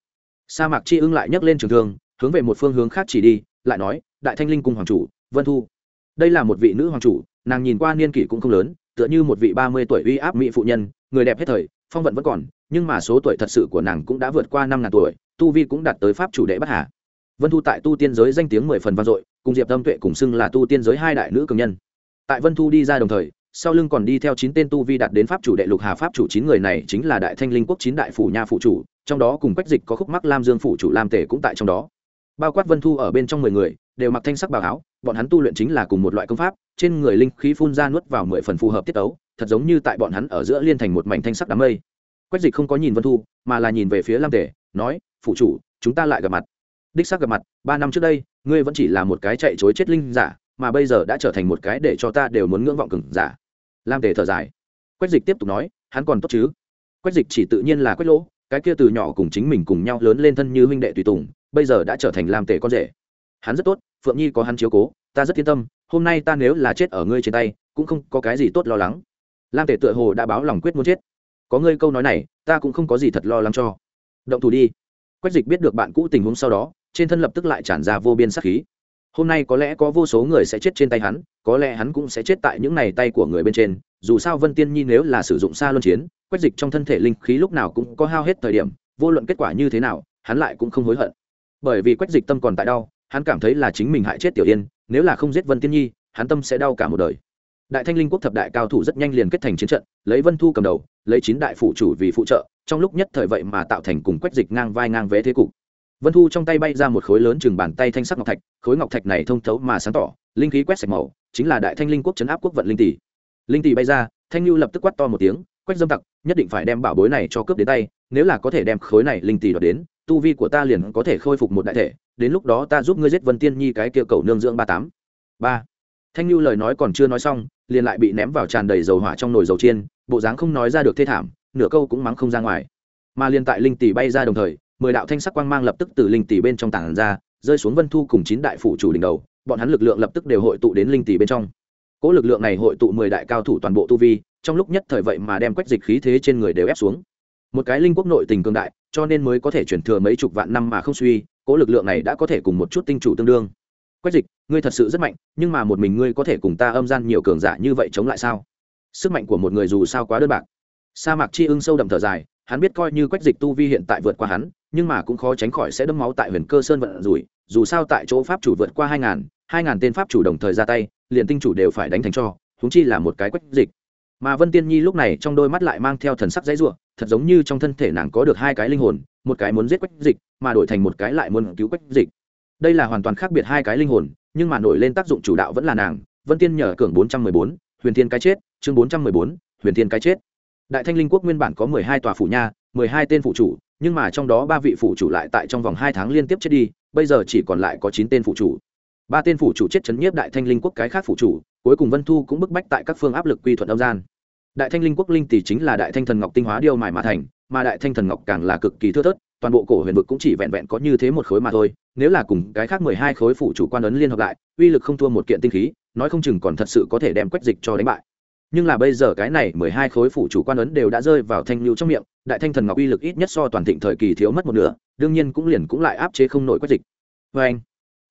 Sa mạc chi ưng lại nhấc lên trường thương, hướng về một phương hướng khác chỉ đi, lại nói, đại thanh linh cung hoàng chủ, vân thu. Đây là một vị nữ hoàng chủ, nàng nhìn qua niên kỷ cũng không lớn, tựa như một vị ba mươi tuổi uy áp mỹ phụ nhân người đẹp hết thời, phong vận vẫn còn, nhưng mà số tuổi thật sự của nàng cũng đã vượt qua năm ngàn tuổi, tu vi cũng đạt tới pháp chủ đệ bất hà. Vân thu tại tu tiên giới danh tiếng mười phần vang dội, cùng diệp tâm tuệ cùng xưng là tu tiên giới hai đại nữ cường nhân. Tại vân thu đi ra đồng thời, sau lưng còn đi theo chín tên tu vi đạt đến pháp chủ đệ lục hà pháp chủ chín người này chính là đại thanh linh quốc chín đại phủ nha phụ chủ, trong đó cùng quách dịch có khúc mắc lam dương phụ chủ lam tể cũng tại trong đó. Bao quát vân thu ở bên trong mười người, đều mặc thanh sắc bào áo, bọn hắn tu luyện chính là cùng một loại công pháp, trên người linh khí phun ra nuốt vào mười phần phù hợp tiết ấu thật giống như tại bọn hắn ở giữa liên thành một mảnh thanh sắc đám mây. Quách dịch không có nhìn vân thu mà là nhìn về phía lam Tề, nói phụ chủ chúng ta lại gặp mặt. Đích xác gặp mặt ba năm trước đây ngươi vẫn chỉ là một cái chạy chối chết linh giả mà bây giờ đã trở thành một cái để cho ta đều muốn ngưỡng vọng cừng giả. Lam tề thở dài. Quách dịch tiếp tục nói hắn còn tốt chứ? Quách dịch chỉ tự nhiên là quách lỗ cái kia từ nhỏ cùng chính mình cùng nhau lớn lên thân như huynh đệ tùy tùng bây giờ đã trở thành Lam Tề con rể. Hắn rất tốt phượng nhi có hắn chiếu cố ta rất yên tâm hôm nay ta nếu là chết ở ngươi trên tay cũng không có cái gì tốt lo lắng lam tể tựa hồ đã báo lòng quyết muốn chết. Có ngươi câu nói này, ta cũng không có gì thật lo lắng cho. Động thủ đi. Quách dịch biết được bạn cũ tình huống sau đó, trên thân lập tức lại tràn ra vô biên sắc khí. Hôm nay có lẽ có vô số người sẽ chết trên tay hắn, có lẽ hắn cũng sẽ chết tại những này tay của người bên trên. Dù sao vân tiên nhi nếu là sử dụng xa luân chiến, quách dịch trong thân thể linh khí lúc nào cũng có hao hết thời điểm, vô luận kết quả như thế nào, hắn lại cũng không hối hận. Bởi vì quách dịch tâm còn tại đau, hắn cảm thấy là chính mình hại chết tiểu yên, nếu là không giết vân tiên nhi, hắn tâm sẽ đau cả một đời đại thanh linh quốc thập đại cao thủ rất nhanh liền kết thành chiến trận, lấy vân thu cầm đầu, lấy chín đại phụ chủ vì phụ trợ, trong lúc nhất thời vậy mà tạo thành cùng quách dịch ngang vai ngang vé thế cục. Vân thu trong tay bay ra một khối lớn chừng bàn tay thanh sắc ngọc thạch, khối ngọc thạch này thông thấu mà sáng tỏ, linh khí quét sạch màu, chính là đại thanh linh quốc chấn áp quốc vận linh tỷ. Linh tỷ bay ra, thanh lưu lập tức quát to một tiếng, quách dâm tặc, nhất định phải đem bảo bối này cho cướp đến tay, nếu là có thể đem khối này linh tỷ đoạt đến, tu vi của ta liền có thể khôi phục một đại thể, đến lúc đó ta giúp ngươi giết vân tiên nhi cái kia cầu nương dưỡng ba tám. Ba. Thanh lưu lời nói còn chưa nói xong liền lại bị ném vào tràn đầy dầu hỏa trong nồi dầu chiên, bộ dáng không nói ra được thê thảm, nửa câu cũng mắng không ra ngoài. Mà liền tại linh tỷ bay ra đồng thời, mười đạo thanh sắc quang mang lập tức từ linh tỷ bên trong tảng ra, rơi xuống vân thu cùng chín đại phủ chủ đỉnh đầu, bọn hắn lực lượng lập tức đều hội tụ đến linh tỷ bên trong. Cỗ lực lượng này hội tụ mười đại cao thủ toàn bộ tu vi, trong lúc nhất thời vậy mà đem quách dịch khí thế trên người đều ép xuống. Một cái linh quốc nội tình cương đại, cho nên mới có thể chuyển thừa mấy chục vạn năm mà không suy cỗ lực lượng này đã có thể cùng một chút tinh chủ tương đương quách dịch, ngươi thật sự rất mạnh, nhưng mà một mình ngươi có thể cùng ta âm gian nhiều cường giả như vậy chống lại sao? Sức mạnh của một người dù sao quá đơn bạc. Sa mạc chi ưng sâu đậm thở dài, hắn biết coi như quách dịch tu vi hiện tại vượt qua hắn, nhưng mà cũng khó tránh khỏi sẽ đâm máu tại huyền cơ sơn vận rủi, dù sao tại chỗ pháp chủ vượt qua hai ngàn hai ngàn tên pháp chủ đồng thời ra tay, liền tinh chủ đều phải đánh thành cho húng chi là một cái quách dịch. Mà vân tiên nhi lúc này trong đôi mắt lại mang theo thần sắc dãy ruộng thật giống như trong thân thể nàng có được hai cái linh hồn, một cái muốn giết quách dịch, mà đổi thành một cái lại muốn cứu quách dịch đây là hoàn toàn khác biệt hai cái linh hồn, nhưng mà nổi lên tác dụng chủ đạo vẫn là nàng, vân tiên nhờ cường bốn trăm mười bốn, huyền thiên cái chết, chương bốn trăm mười bốn, huyền thiên cái chết. Đại thanh linh quốc nguyên bản có mười hai tòa phủ nha, mười hai tên phụ chủ, nhưng mà trong đó ba vị phụ chủ lại tại trong vòng hai tháng liên tiếp chết đi, bây giờ chỉ còn lại có chín tên phụ chủ. Ba tên phụ chủ chết chấn nhiếp đại thanh linh quốc cái khác phụ chủ, cuối cùng vân thu cũng bức bách tại các phương áp lực quy thuận âm gian. Đại thanh linh quốc linh tỷ chính là đại thanh thần ngọc tinh hóa điêu mài mà thành, mà đại thanh thần ngọc càng là cực kỳ thưa thớt, toàn bộ cổ huyền vực cũng chỉ vẹn vẹn có như thế một khối mà thôi nếu là cùng cái khác mười hai khối phụ chủ quan ấn liên hợp lại, uy lực không thua một kiện tinh khí, nói không chừng còn thật sự có thể đem quách dịch cho đánh bại. Nhưng là bây giờ cái này mười hai khối phụ chủ quan ấn đều đã rơi vào thanh lưu trong miệng, đại thanh thần ngọc uy lực ít nhất so toàn thịnh thời kỳ thiếu mất một nửa, đương nhiên cũng liền cũng lại áp chế không nổi quách dịch. Vê anh,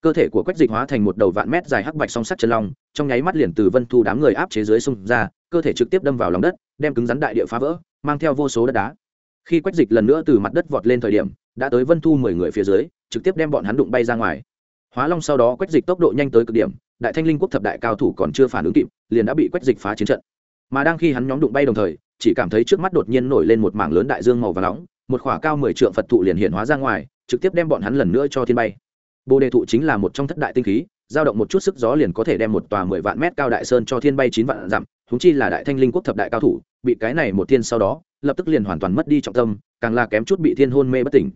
cơ thể của quách dịch hóa thành một đầu vạn mét dài hắc bạch song sắt chân long, trong nháy mắt liền từ vân thu đám người áp chế dưới sông ra, cơ thể trực tiếp đâm vào lòng đất, đem cứng rắn đại địa phá vỡ, mang theo vô số đất đá. Khi quách dịch lần nữa từ mặt đất vọt lên thời điểm đã tới vân thu mười người phía dưới, trực tiếp đem bọn hắn đụng bay ra ngoài. Hóa long sau đó quét dịch tốc độ nhanh tới cực điểm, đại thanh linh quốc thập đại cao thủ còn chưa phản ứng kịp, liền đã bị quét dịch phá chiến trận. Mà đang khi hắn nhóm đụng bay đồng thời, chỉ cảm thấy trước mắt đột nhiên nổi lên một mảng lớn đại dương màu và nóng, một khỏa cao mười trượng phật thụ liền hiện hóa ra ngoài, trực tiếp đem bọn hắn lần nữa cho thiên bay. Bồ đề thụ chính là một trong thất đại tinh khí giao động một chút sức gió liền có thể đem một tòa mười vạn mét cao đại sơn cho thiên bay chín vạn dặm húng chi là đại thanh linh quốc thập đại cao thủ, bị cái này một thiên sau đó, lập tức liền hoàn toàn mất đi trọng tâm, càng là kém chút bị thiên hôn mê bất tỉnh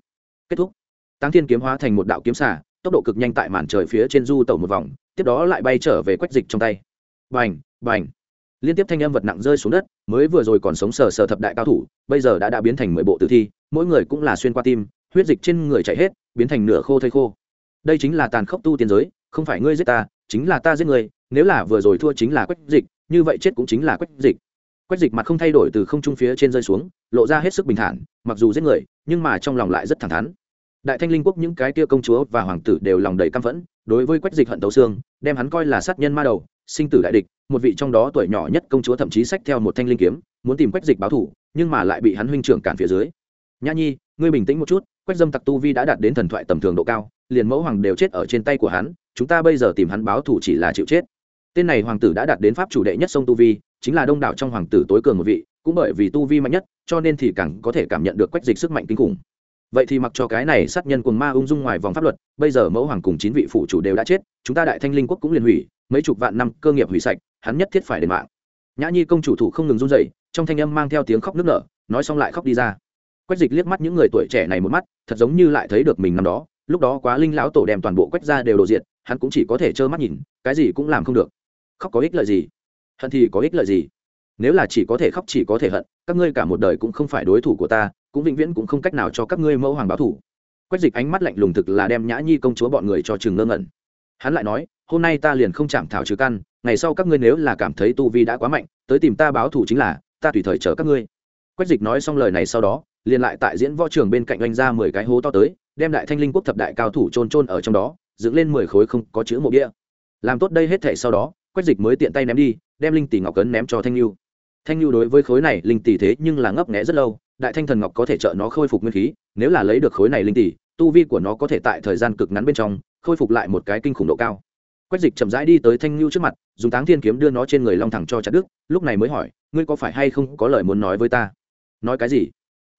kết thúc. Tăng thiên kiếm hóa thành một đạo kiếm xả tốc độ cực nhanh tại màn trời phía trên du tẩu một vòng, tiếp đó lại bay trở về quách dịch trong tay. Bành bành. Liên tiếp thanh âm vật nặng rơi xuống đất, mới vừa rồi còn sống sờ sờ thập đại cao thủ, bây giờ đã đã biến thành mười bộ tử thi, mỗi người cũng là xuyên qua tim, huyết dịch trên người chảy hết, biến thành nửa khô thây khô. Đây chính là tàn khốc tu tiên giới, không phải ngươi giết ta, chính là ta giết người nếu là vừa rồi thua chính là quách dịch, như vậy chết cũng chính là quách dịch. Quách dịch mặt không thay đổi từ không trung phía trên rơi xuống, lộ ra hết sức bình thản, mặc dù giết người nhưng mà trong lòng lại rất thẳng thắn. Đại thanh linh quốc những cái tia công chúa và hoàng tử đều lòng đầy căm phẫn, đối với quách dịch hận tấu xương, đem hắn coi là sát nhân ma đầu, sinh tử đại địch, một vị trong đó tuổi nhỏ nhất công chúa thậm chí xách theo một thanh linh kiếm, muốn tìm quách dịch báo thủ nhưng mà lại bị hắn huynh trưởng cản phía dưới. Nhã nhi, ngươi bình tĩnh một chút, quách dâm tặc tu vi đã đạt đến thần thoại tầm thường độ cao, liền mẫu hoàng đều chết ở trên tay của hắn, chúng ta bây giờ tìm hắn báo thủ chỉ là chịu chết. Tên này hoàng tử đã đạt đến pháp chủ đệ nhất sông tu vi, chính là đông đảo trong hoàng tử tối cường một vị cũng bởi vì tu vi mạnh nhất, cho nên thì càng có thể cảm nhận được quách dịch sức mạnh kinh khủng. Vậy thì mặc cho cái này sát nhân cùng ma ung dung ngoài vòng pháp luật, bây giờ mẫu hoàng cùng chín vị phụ chủ đều đã chết, chúng ta đại thanh linh quốc cũng liền hủy, mấy chục vạn năm cơ nghiệp hủy sạch, hắn nhất thiết phải đền mạng. Nhã nhi công chủ thủ không ngừng run dậy trong thanh âm mang theo tiếng khóc nức nở, nói xong lại khóc đi ra. Quách dịch liếc mắt những người tuổi trẻ này một mắt, thật giống như lại thấy được mình năm đó, lúc đó quá linh lão tổ đem toàn bộ quách ra đều đổ diện hắn cũng chỉ có thể trơ mắt nhìn, cái gì cũng làm không được. Khóc có ích lợi gì? Hận thì có ích lợi gì? Nếu là chỉ có thể khóc chỉ có thể hận, các ngươi cả một đời cũng không phải đối thủ của ta, cũng vĩnh viễn cũng không cách nào cho các ngươi mẫu hoàng báo thủ. Quách dịch ánh mắt lạnh lùng thực là đem nhã nhi công chúa bọn người cho chừng ngơ ngẩn. Hắn lại nói, hôm nay ta liền không chạm thảo trừ căn, ngày sau các ngươi nếu là cảm thấy tu vi đã quá mạnh, tới tìm ta báo thủ chính là, ta tùy thời chờ các ngươi. Quách dịch nói xong lời này sau đó, liền lại tại diễn võ trường bên cạnh oanh ra mười cái hố to tới, đem đại thanh linh quốc thập đại cao thủ trôn trôn ở trong đó, dựng lên mười khối không có chữ mộ đĩa làm tốt đây hết thể sau đó, quách dịch mới tiện tay ném đi, đem linh tỷ ngọc cấn ném cho thanh lưu thanh lưu đối với khối này linh tỷ thế nhưng là ngấp nghẽ rất lâu, đại thanh thần ngọc có thể trợ nó khôi phục nguyên khí, nếu là lấy được khối này linh tỷ, tu vi của nó có thể tại thời gian cực ngắn bên trong, khôi phục lại một cái kinh khủng độ cao. Quách dịch chậm rãi đi tới thanh lưu trước mặt, dùng táng thiên kiếm đưa nó trên người long thẳng cho chặt đức lúc này mới hỏi, ngươi có phải hay không có lời muốn nói với ta? Nói cái gì?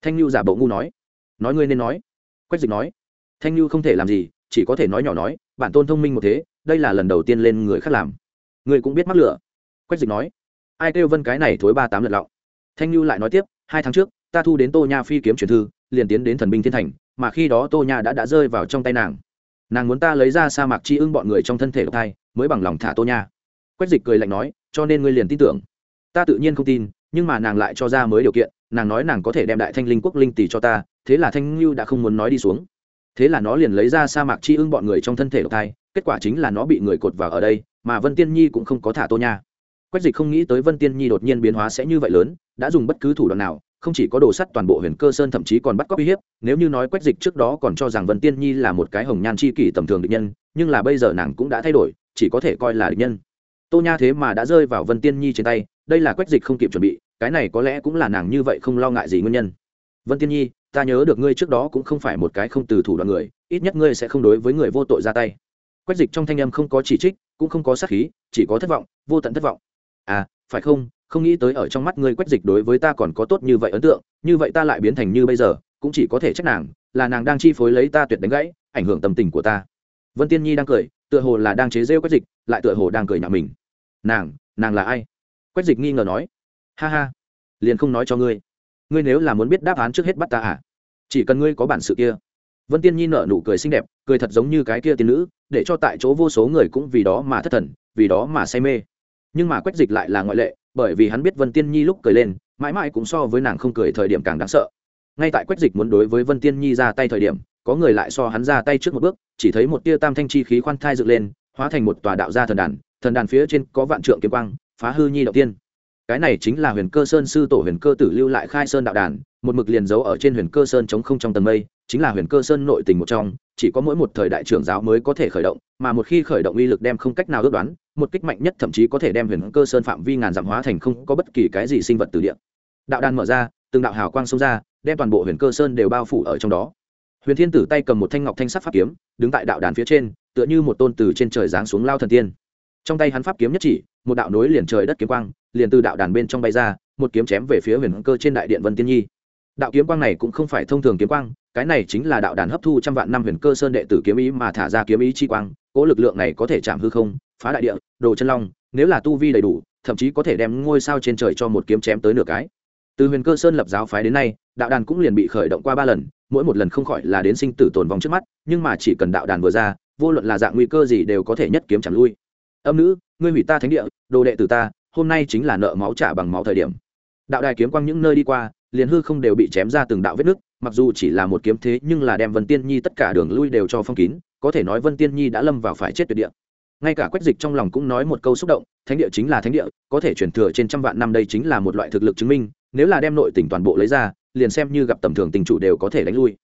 Thanh lưu giả bộ ngu nói. Nói ngươi nên nói. Quách dịch nói. Thanh lưu không thể làm gì, chỉ có thể nói nhỏ nói, bản tôn thông minh một thế, đây là lần đầu tiên lên người khác làm. Ngươi cũng biết mắc lửa. Quách dịch nói ai kêu vân cái này thối ba tám lật lọng. Thanh lưu lại nói tiếp, hai tháng trước, ta thu đến tô nha phi kiếm truyền thư, liền tiến đến thần binh thiên thành, mà khi đó tô nha đã đã rơi vào trong tay nàng. Nàng muốn ta lấy ra sa mạc chi ưng bọn người trong thân thể độc thai, mới bằng lòng thả tô nha. Quách dịch cười lạnh nói, cho nên ngươi liền tin tưởng. Ta tự nhiên không tin, nhưng mà nàng lại cho ra mới điều kiện, nàng nói nàng có thể đem đại thanh linh quốc linh tỷ cho ta, thế là thanh lưu đã không muốn nói đi xuống. Thế là nó liền lấy ra sa mạc chi ưng bọn người trong thân thể độc thai, kết quả chính là nó bị người cột vào ở đây, mà vân tiên nhi cũng không có thả tô nha quách dịch không nghĩ tới vân tiên nhi đột nhiên biến hóa sẽ như vậy lớn, đã dùng bất cứ thủ đoạn nào, không chỉ có đồ sắt toàn bộ huyền cơ sơn thậm chí còn bắt cóc uy hiếp, nếu như nói quách dịch trước đó còn cho rằng vân tiên nhi là một cái hồng nhan chi kỷ tầm thường định nhân, nhưng là bây giờ nàng cũng đã thay đổi, chỉ có thể coi là định nhân. Tô nha thế mà đã rơi vào vân tiên nhi trên tay, đây là quách dịch không kịp chuẩn bị, cái này có lẽ cũng là nàng như vậy không lo ngại gì nguyên nhân. Vân tiên nhi, ta nhớ được ngươi trước đó cũng không phải một cái không từ thủ đoạn người, ít nhất ngươi sẽ không đối với người vô tội ra tay. Quách dịch trong thanh âm không có chỉ trích, cũng không có sát khí, chỉ có thất vọng, vô tận thất vọng à phải không? Không nghĩ tới ở trong mắt ngươi quách dịch đối với ta còn có tốt như vậy ấn tượng, như vậy ta lại biến thành như bây giờ, cũng chỉ có thể trách nàng, là nàng đang chi phối lấy ta tuyệt đánh gãy, ảnh hưởng tâm tình của ta. Vân tiên nhi đang cười, tựa hồ là đang chế rêu quách dịch, lại tựa hồ đang cười nhạo mình. Nàng nàng là ai? Quách dịch nghi ngờ nói. Ha ha, liền không nói cho ngươi. Ngươi nếu là muốn biết đáp án trước hết bắt ta à? Chỉ cần ngươi có bản sự kia. Vân tiên nhi nở nụ cười xinh đẹp, cười thật giống như cái kia tiên nữ, để cho tại chỗ vô số người cũng vì đó mà thất thần, vì đó mà say mê nhưng mà quách dịch lại là ngoại lệ, bởi vì hắn biết vân tiên nhi lúc cười lên, mãi mãi cũng so với nàng không cười thời điểm càng đáng sợ. Ngay tại quách dịch muốn đối với vân tiên nhi ra tay thời điểm, có người lại so hắn ra tay trước một bước, chỉ thấy một tia tam thanh chi khí khoan thai dựng lên, hóa thành một tòa đạo gia thần đàn thần đàn phía trên có vạn trượng kiếm quang, phá hư nhi đầu tiên. Cái này chính là huyền cơ sơn sư tổ huyền cơ tử lưu lại khai sơn đạo đàn, một mực liền giấu ở trên huyền cơ sơn chống không trong tầng mây, chính là huyền cơ sơn nội tình một trong, chỉ có mỗi một thời đại trưởng giáo mới có thể khởi động, mà một khi khởi động uy lực đem không cách nào ước đoán một kích mạnh nhất thậm chí có thể đem huyền cơ sơn phạm vi ngàn dặm hóa thành không có bất kỳ cái gì sinh vật từ địa. Đạo đan mở ra, từng đạo hào quang xông ra, đem toàn bộ huyền cơ sơn đều bao phủ ở trong đó. Huyền thiên tử tay cầm một thanh ngọc thanh sắc pháp kiếm, đứng tại đạo đàn phía trên, tựa như một tôn từ trên trời giáng xuống lao thần tiên. Trong tay hắn pháp kiếm nhất chỉ, một đạo nối liền trời đất kiếm quang, liền từ đạo đàn bên trong bay ra, một kiếm chém về phía huyền cơ trên đại điện vân tiên nhi. Đạo kiếm quang này cũng không phải thông thường kiếm quang, cái này chính là đạo đàn hấp thu trăm vạn năm huyền cơ sơn đệ tử kiếm ý mà thả ra kiếm ý chi quang cỗ lực lượng này có thể chạm hư không phá đại địa, đồ chân long, nếu là tu vi đầy đủ, thậm chí có thể đem ngôi sao trên trời cho một kiếm chém tới nửa cái. Từ huyền cơ sơn lập giáo phái đến nay, đạo đàn cũng liền bị khởi động qua ba lần, mỗi một lần không khỏi là đến sinh tử tồn vong trước mắt, nhưng mà chỉ cần đạo đàn vừa ra, vô luận là dạng nguy cơ gì đều có thể nhất kiếm chẳng lui. Âm nữ, ngươi hủy ta thánh địa, đồ đệ từ ta, hôm nay chính là nợ máu trả bằng máu thời điểm. Đạo đài kiếm quang những nơi đi qua, liền hư không đều bị chém ra từng đạo vết nứt, mặc dù chỉ là một kiếm thế nhưng là đem vân tiên nhi tất cả đường lui đều cho phong kín, có thể nói vân tiên nhi đã lâm vào phải chết tuyệt địa ngay cả quách dịch trong lòng cũng nói một câu xúc động, thánh địa chính là thánh địa, có thể chuyển thừa trên trăm vạn năm đây chính là một loại thực lực chứng minh, nếu là đem nội tỉnh toàn bộ lấy ra, liền xem như gặp tầm thường tình chủ đều có thể đánh lui.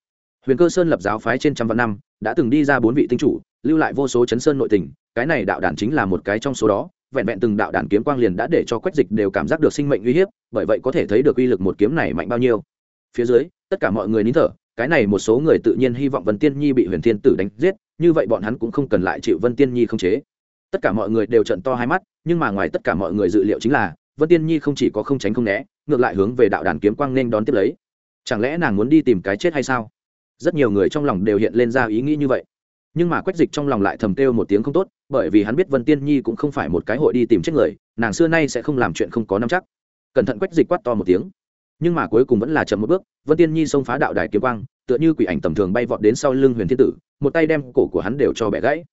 Huyền cơ sơn lập giáo phái trên trăm vạn năm, đã từng đi ra bốn vị tinh chủ, lưu lại vô số chấn sơn nội tình, cái này đạo đàn chính là một cái trong số đó, vẹn vẹn từng đạo đàn kiếm quang liền đã để cho quách dịch đều cảm giác được sinh mệnh uy hiếp, bởi vậy có thể thấy được uy lực một kiếm này mạnh bao nhiêu. Phía dưới, tất cả mọi người nín thở, cái này một số người tự nhiên hy vọng vân tiên nhi bị huyền thiên tử đánh giết như vậy bọn hắn cũng không cần lại chịu vân tiên nhi không chế. Tất cả mọi người đều trận to hai mắt, nhưng mà ngoài tất cả mọi người dự liệu chính là, vân tiên nhi không chỉ có không tránh không né, ngược lại hướng về đạo đàn kiếm quang nên đón tiếp lấy. Chẳng lẽ nàng muốn đi tìm cái chết hay sao? Rất nhiều người trong lòng đều hiện lên ra ý nghĩ như vậy. Nhưng mà quách dịch trong lòng lại thầm kêu một tiếng không tốt, bởi vì hắn biết vân tiên nhi cũng không phải một cái hội đi tìm chết người, nàng xưa nay sẽ không làm chuyện không có năm chắc. Cẩn thận quách dịch quát to một tiếng. Nhưng mà cuối cùng vẫn là chậm một bước, vân tiên nhi xông phá đạo đài kiếm quang, tựa như quỷ ảnh tầm thường bay vọt đến sau lưng huyền thiên tử một tay đem cổ của hắn đều cho bẻ gãy.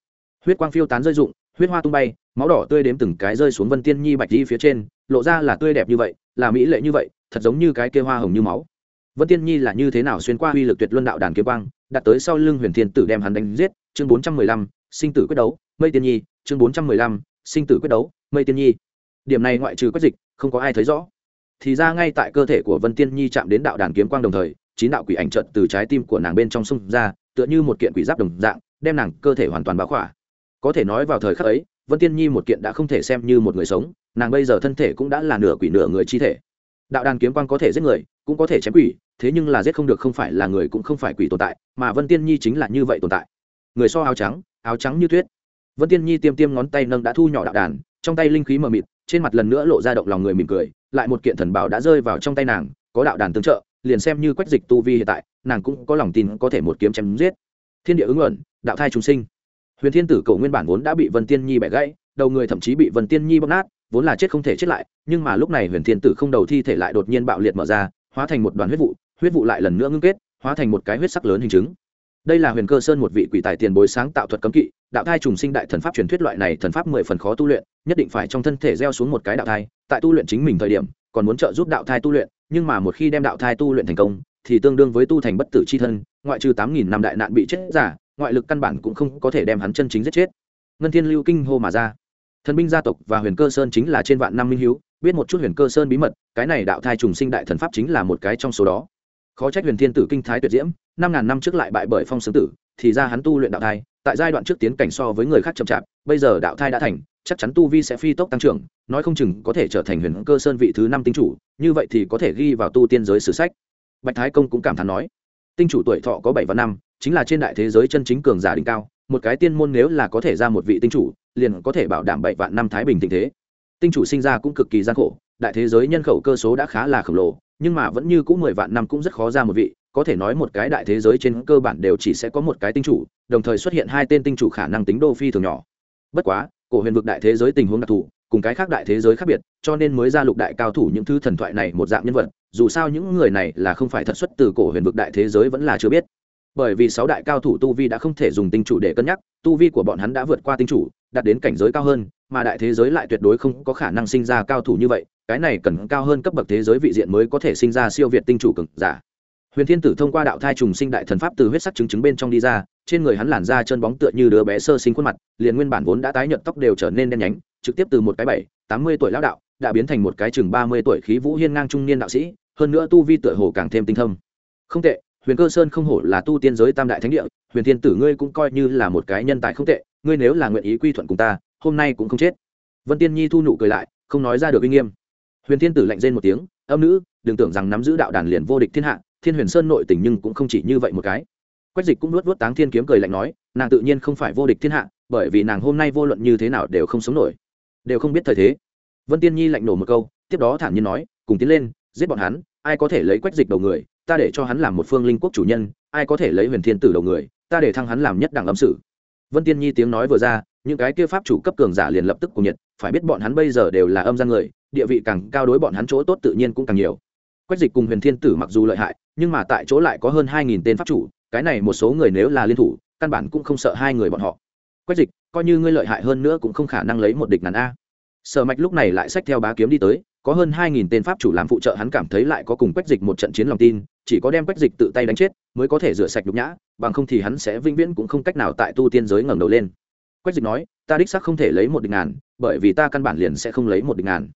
Huyết quang phiêu tán rơi rụng, huyết hoa tung bay, máu đỏ tươi đếm từng cái rơi xuống vân tiên nhi bạch đi phía trên, lộ ra là tươi đẹp như vậy, là mỹ lệ như vậy, thật giống như cái kia hoa hồng như máu. Vân tiên nhi là như thế nào xuyên qua uy lực tuyệt luân đạo đàn kiếm quang, đặt tới sau lưng huyền thiên tử đem hắn đánh giết, chương bốn trăm mười lăm, sinh tử quyết đấu, mây tiên nhi, chương bốn trăm mười lăm, sinh tử quyết đấu, mây tiên nhi. Điểm này ngoại trừ quách dịch, không có ai thấy rõ. Thì ra ngay tại cơ thể của vân tiên nhi chạm đến đạo đàn kiếm quang đồng thời, chín đạo quỷ ảnh trận từ trái tim của nàng bên trong sông ra tựa như một kiện quỷ giáp đồng dạng, đem nàng cơ thể hoàn toàn báo khỏa. Có thể nói vào thời khắc ấy, vân tiên nhi một kiện đã không thể xem như một người sống, nàng bây giờ thân thể cũng đã là nửa quỷ nửa người chi thể. Đạo đàn kiếm quang có thể giết người, cũng có thể chém quỷ, thế nhưng là giết không được không phải là người cũng không phải quỷ tồn tại, mà vân tiên nhi chính là như vậy tồn tại. Người so áo trắng áo trắng như tuyết. Vân tiên nhi tiêm tiêm ngón tay nâng đã thu nhỏ đạo đàn, trong tay linh khí mờ mịt, trên mặt lần nữa lộ ra động lòng người mỉm cười, lại một kiện thần bảo đã rơi vào trong tay nàng, có đạo đàn tương trợ liền xem như quách dịch tu vi hiện tại, nàng cũng có lòng tin có thể một kiếm chém giết. Thiên địa ứng luận, đạo thai chúng sinh. Huyền thiên tử cầu nguyên bản vốn đã bị vân tiên nhi bẻ gãy, đầu người thậm chí bị vân tiên nhi bóc nát, vốn là chết không thể chết lại, nhưng mà lúc này huyền thiên tử không đầu thi thể lại đột nhiên bạo liệt mở ra, hóa thành một đoàn huyết vụ huyết vụ lại lần nữa ngưng kết, hóa thành một cái huyết sắc lớn hình chứng. Đây là huyền cơ sơn một vị quỷ tài tiền bối sáng tạo thuật cấm kỵ, đạo thai trùng sinh đại thần pháp truyền thuyết loại này thần pháp mười phần khó tu luyện, nhất định phải trong thân thể gieo xuống một cái đạo thai, tại tu luyện chính mình thời điểm, còn muốn trợ giúp đạo thai tu luyện nhưng mà một khi đem đạo thai tu luyện thành công, thì tương đương với tu thành bất tử c h i thân, ngoại trừ tám nghìn năm đại nạn bị chết giả, ngoại lực căn bản cũng không có thể đem hắn chân chính giết chết. Ngân thiên lưu kinh hô mà ra. Thần binh gia tộc và huyền cơ sơn chính là trên vạn năm minh h biết một chút huyền cơ sơn bí mật, cái này đạo thai trùng sinh đại thần pháp chính là một cái trong số đó khó trách huyền thiên tử kinh thái tuyệt diễm, năm ngàn năm trước lại bại bởi phong sướng tử, thì ra hắn tu luyện đạo thai, tại giai đoạn trước tiến cảnh so với người khác chậm chạp, bây giờ đạo thai đã thành, chắc chắn tu vi sẽ phi tốc tăng trưởng, nói không chừng có thể trở thành huyền cơ sơn vị thứ năm tinh chủ, như vậy thì có thể ghi vào tu tiên giới sử sách. Bạch thái công cũng cảm thán nói, tinh chủ tuổi thọ có bảy và năm, chính là trên đại thế giới chân chính cường giả đỉnh cao, một cái tiên môn nếu là có thể ra một vị tinh chủ, liền có thể bảo đảm bảy vạn năm thái bình tình thế. Tinh chủ sinh ra cũng cực kỳ gian khổ, đại thế giới nhân khẩu cơ số đã khá là khổng lồ nhưng mà vẫn như cũng mười vạn năm cũng rất khó ra một vị, có thể nói một cái đại thế giới trên cơ bản đều chỉ sẽ có một cái tinh chủ, đồng thời xuất hiện hai tên tinh chủ khả năng tính đô phi thường nhỏ. Bất quá, cổ huyền vực đại thế giới tình huống đặc thù, cùng cái khác đại thế giới khác biệt, cho nên mới ra lục đại cao thủ những thứ thần thoại này một dạng nhân vật, dù sao những người này là không phải thật xuất từ cổ huyền vực đại thế giới vẫn là chưa biết bởi vì sáu đại cao thủ tu vi đã không thể dùng tinh chủ để cân nhắc, tu vi của bọn hắn đã vượt qua tinh chủ, đạt đến cảnh giới cao hơn, mà đại thế giới lại tuyệt đối không có khả năng sinh ra cao thủ như vậy, cái này cần cao hơn cấp bậc thế giới vị diện mới có thể sinh ra siêu việt tinh chủ cực giả huyền thiên tử thông qua đạo thai trùng sinh đại thần pháp từ huyết sắc chứng chứng bên trong đi ra, trên người hắn làn da chân bóng tựa như đứa bé sơ sinh khuôn mặt, liền nguyên bản vốn đã tái nhợt tóc đều trở nên đen nhánh, trực tiếp từ một cái bảy, tám mươi tuổi lão đạo, đã biến thành một cái chừng ba mươi tuổi khí vũ hiên ngang trung niên đạo sĩ, hơn nữa tu vi tựa hồ càng thêm tinh thông. không tệ huyền cơ sơn không hổ là tu tiên giới tam đại thánh địa, huyền thiên tử ngươi cũng coi như là một cái nhân tài không tệ, ngươi nếu là nguyện ý quy thuận cùng ta, hôm nay cũng không chết. Vân tiên nhi thu nụ cười lại, không nói ra được uy nghiêm. Huyền thiên tử lạnh rên một tiếng, âm nữ, đừng tưởng rằng nắm giữ đạo đàn liền vô địch thiên hạ, thiên huyền sơn nội tình nhưng cũng không chỉ như vậy một cái. Quách dịch cũng nuốt nuốt táng thiên kiếm cười lạnh nói, nàng tự nhiên không phải vô địch thiên hạ, bởi vì nàng hôm nay vô luận như thế nào đều không sống nổi, đều không biết thời thế. Vân tiên nhi lạnh nổ một câu, tiếp đó thản nhiên nói, cùng tiến lên, giết bọn hắn, ai có thể lấy quách dịch đầu người ta để cho hắn làm một phương linh quốc chủ nhân, ai có thể lấy huyền thiên tử đầu người, ta để thăng hắn làm nhất đẳng lâm sử. Vân tiên nhi tiếng nói vừa ra, những cái kia pháp chủ cấp cường giả liền lập tức cùng nhiệt, phải biết bọn hắn bây giờ đều là âm gian người, địa vị càng cao đối bọn hắn chỗ tốt tự nhiên cũng càng nhiều. Quách dịch cùng huyền thiên tử mặc dù lợi hại, nhưng mà tại chỗ lại có hơn hai nghìn tên pháp chủ, cái này một số người nếu là liên thủ, căn bản cũng không sợ hai người bọn họ. Quách dịch, coi như ngươi lợi hại hơn nữa cũng không khả năng lấy một địch ngàn a. Sở mạch lúc này lại xách theo bá kiếm đi tới có hơn hai nghìn tên pháp chủ làm phụ trợ hắn cảm thấy lại có cùng quách dịch một trận chiến lòng tin, chỉ có đem quách dịch tự tay đánh chết, mới có thể rửa sạch nhục nhã, bằng không thì hắn sẽ vĩnh viễn cũng không cách nào tại tu tiên giới ngẩng đầu lên. Quách dịch nói, ta đích xác không thể lấy một địch ngàn, bởi vì ta căn bản liền sẽ không lấy một địch ngàn.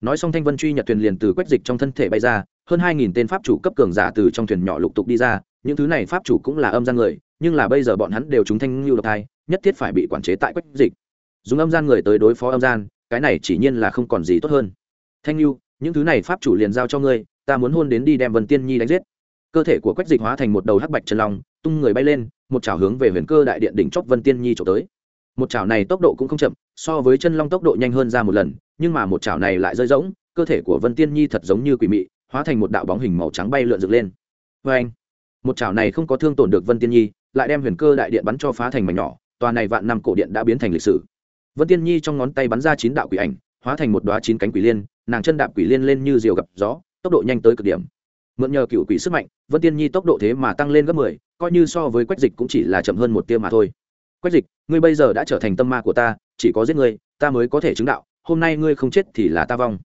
Nói xong thanh vân truy nhật thuyền liền từ quách dịch trong thân thể bay ra, hơn hai nghìn tên pháp chủ cấp cường giả từ trong thuyền nhỏ lục tục đi ra, những thứ này pháp chủ cũng là âm gian người, nhưng là bây giờ bọn hắn đều chúng thanh lưu độc thai, nhất thiết phải bị quản chế tại quách dịch. Dùng âm gian người tới đối phó âm gian, cái này chỉ nhiên là không còn gì tốt hơn thanh lưu những thứ này pháp chủ liền giao cho ngươi, ta muốn hôn đến đi đem vân tiên nhi đánh giết. Cơ thể của quách dịch hóa thành một đầu hắc bạch chân long, tung người bay lên, một chảo hướng về huyền cơ đại điện đỉnh chóc vân tiên nhi trộm tới. Một chảo này tốc độ cũng không chậm, so với chân long tốc độ nhanh hơn ra một lần, nhưng mà một chảo này lại rơi rỗng, cơ thể của vân tiên nhi thật giống như quỷ mị, hóa thành một đạo bóng hình màu trắng bay lượn dựng lên. Vê anh một chảo này không có thương tổn được vân tiên nhi, lại đem huyền cơ đại điện bắn cho phá thành mảnh nhỏ, tòa này vạn năm cổ điện đã biến thành lịch sử. Vân tiên nhi trong ngón tay bắn ra chín đạo quỷ ảnh hóa thành một đoá chín cánh quỷ liên, nàng chân đạp quỷ liên lên như diều gặp gió, tốc độ nhanh tới cực điểm. Mượn nhờ cựu quỷ sức mạnh, vân tiên nhi tốc độ thế mà tăng lên gấp mười, coi như so với quách dịch cũng chỉ là chậm hơn một tia mà thôi. Quách dịch, ngươi bây giờ đã trở thành tâm ma của ta, chỉ có giết ngươi, ta mới có thể chứng đạo, hôm nay ngươi không chết thì là ta vong.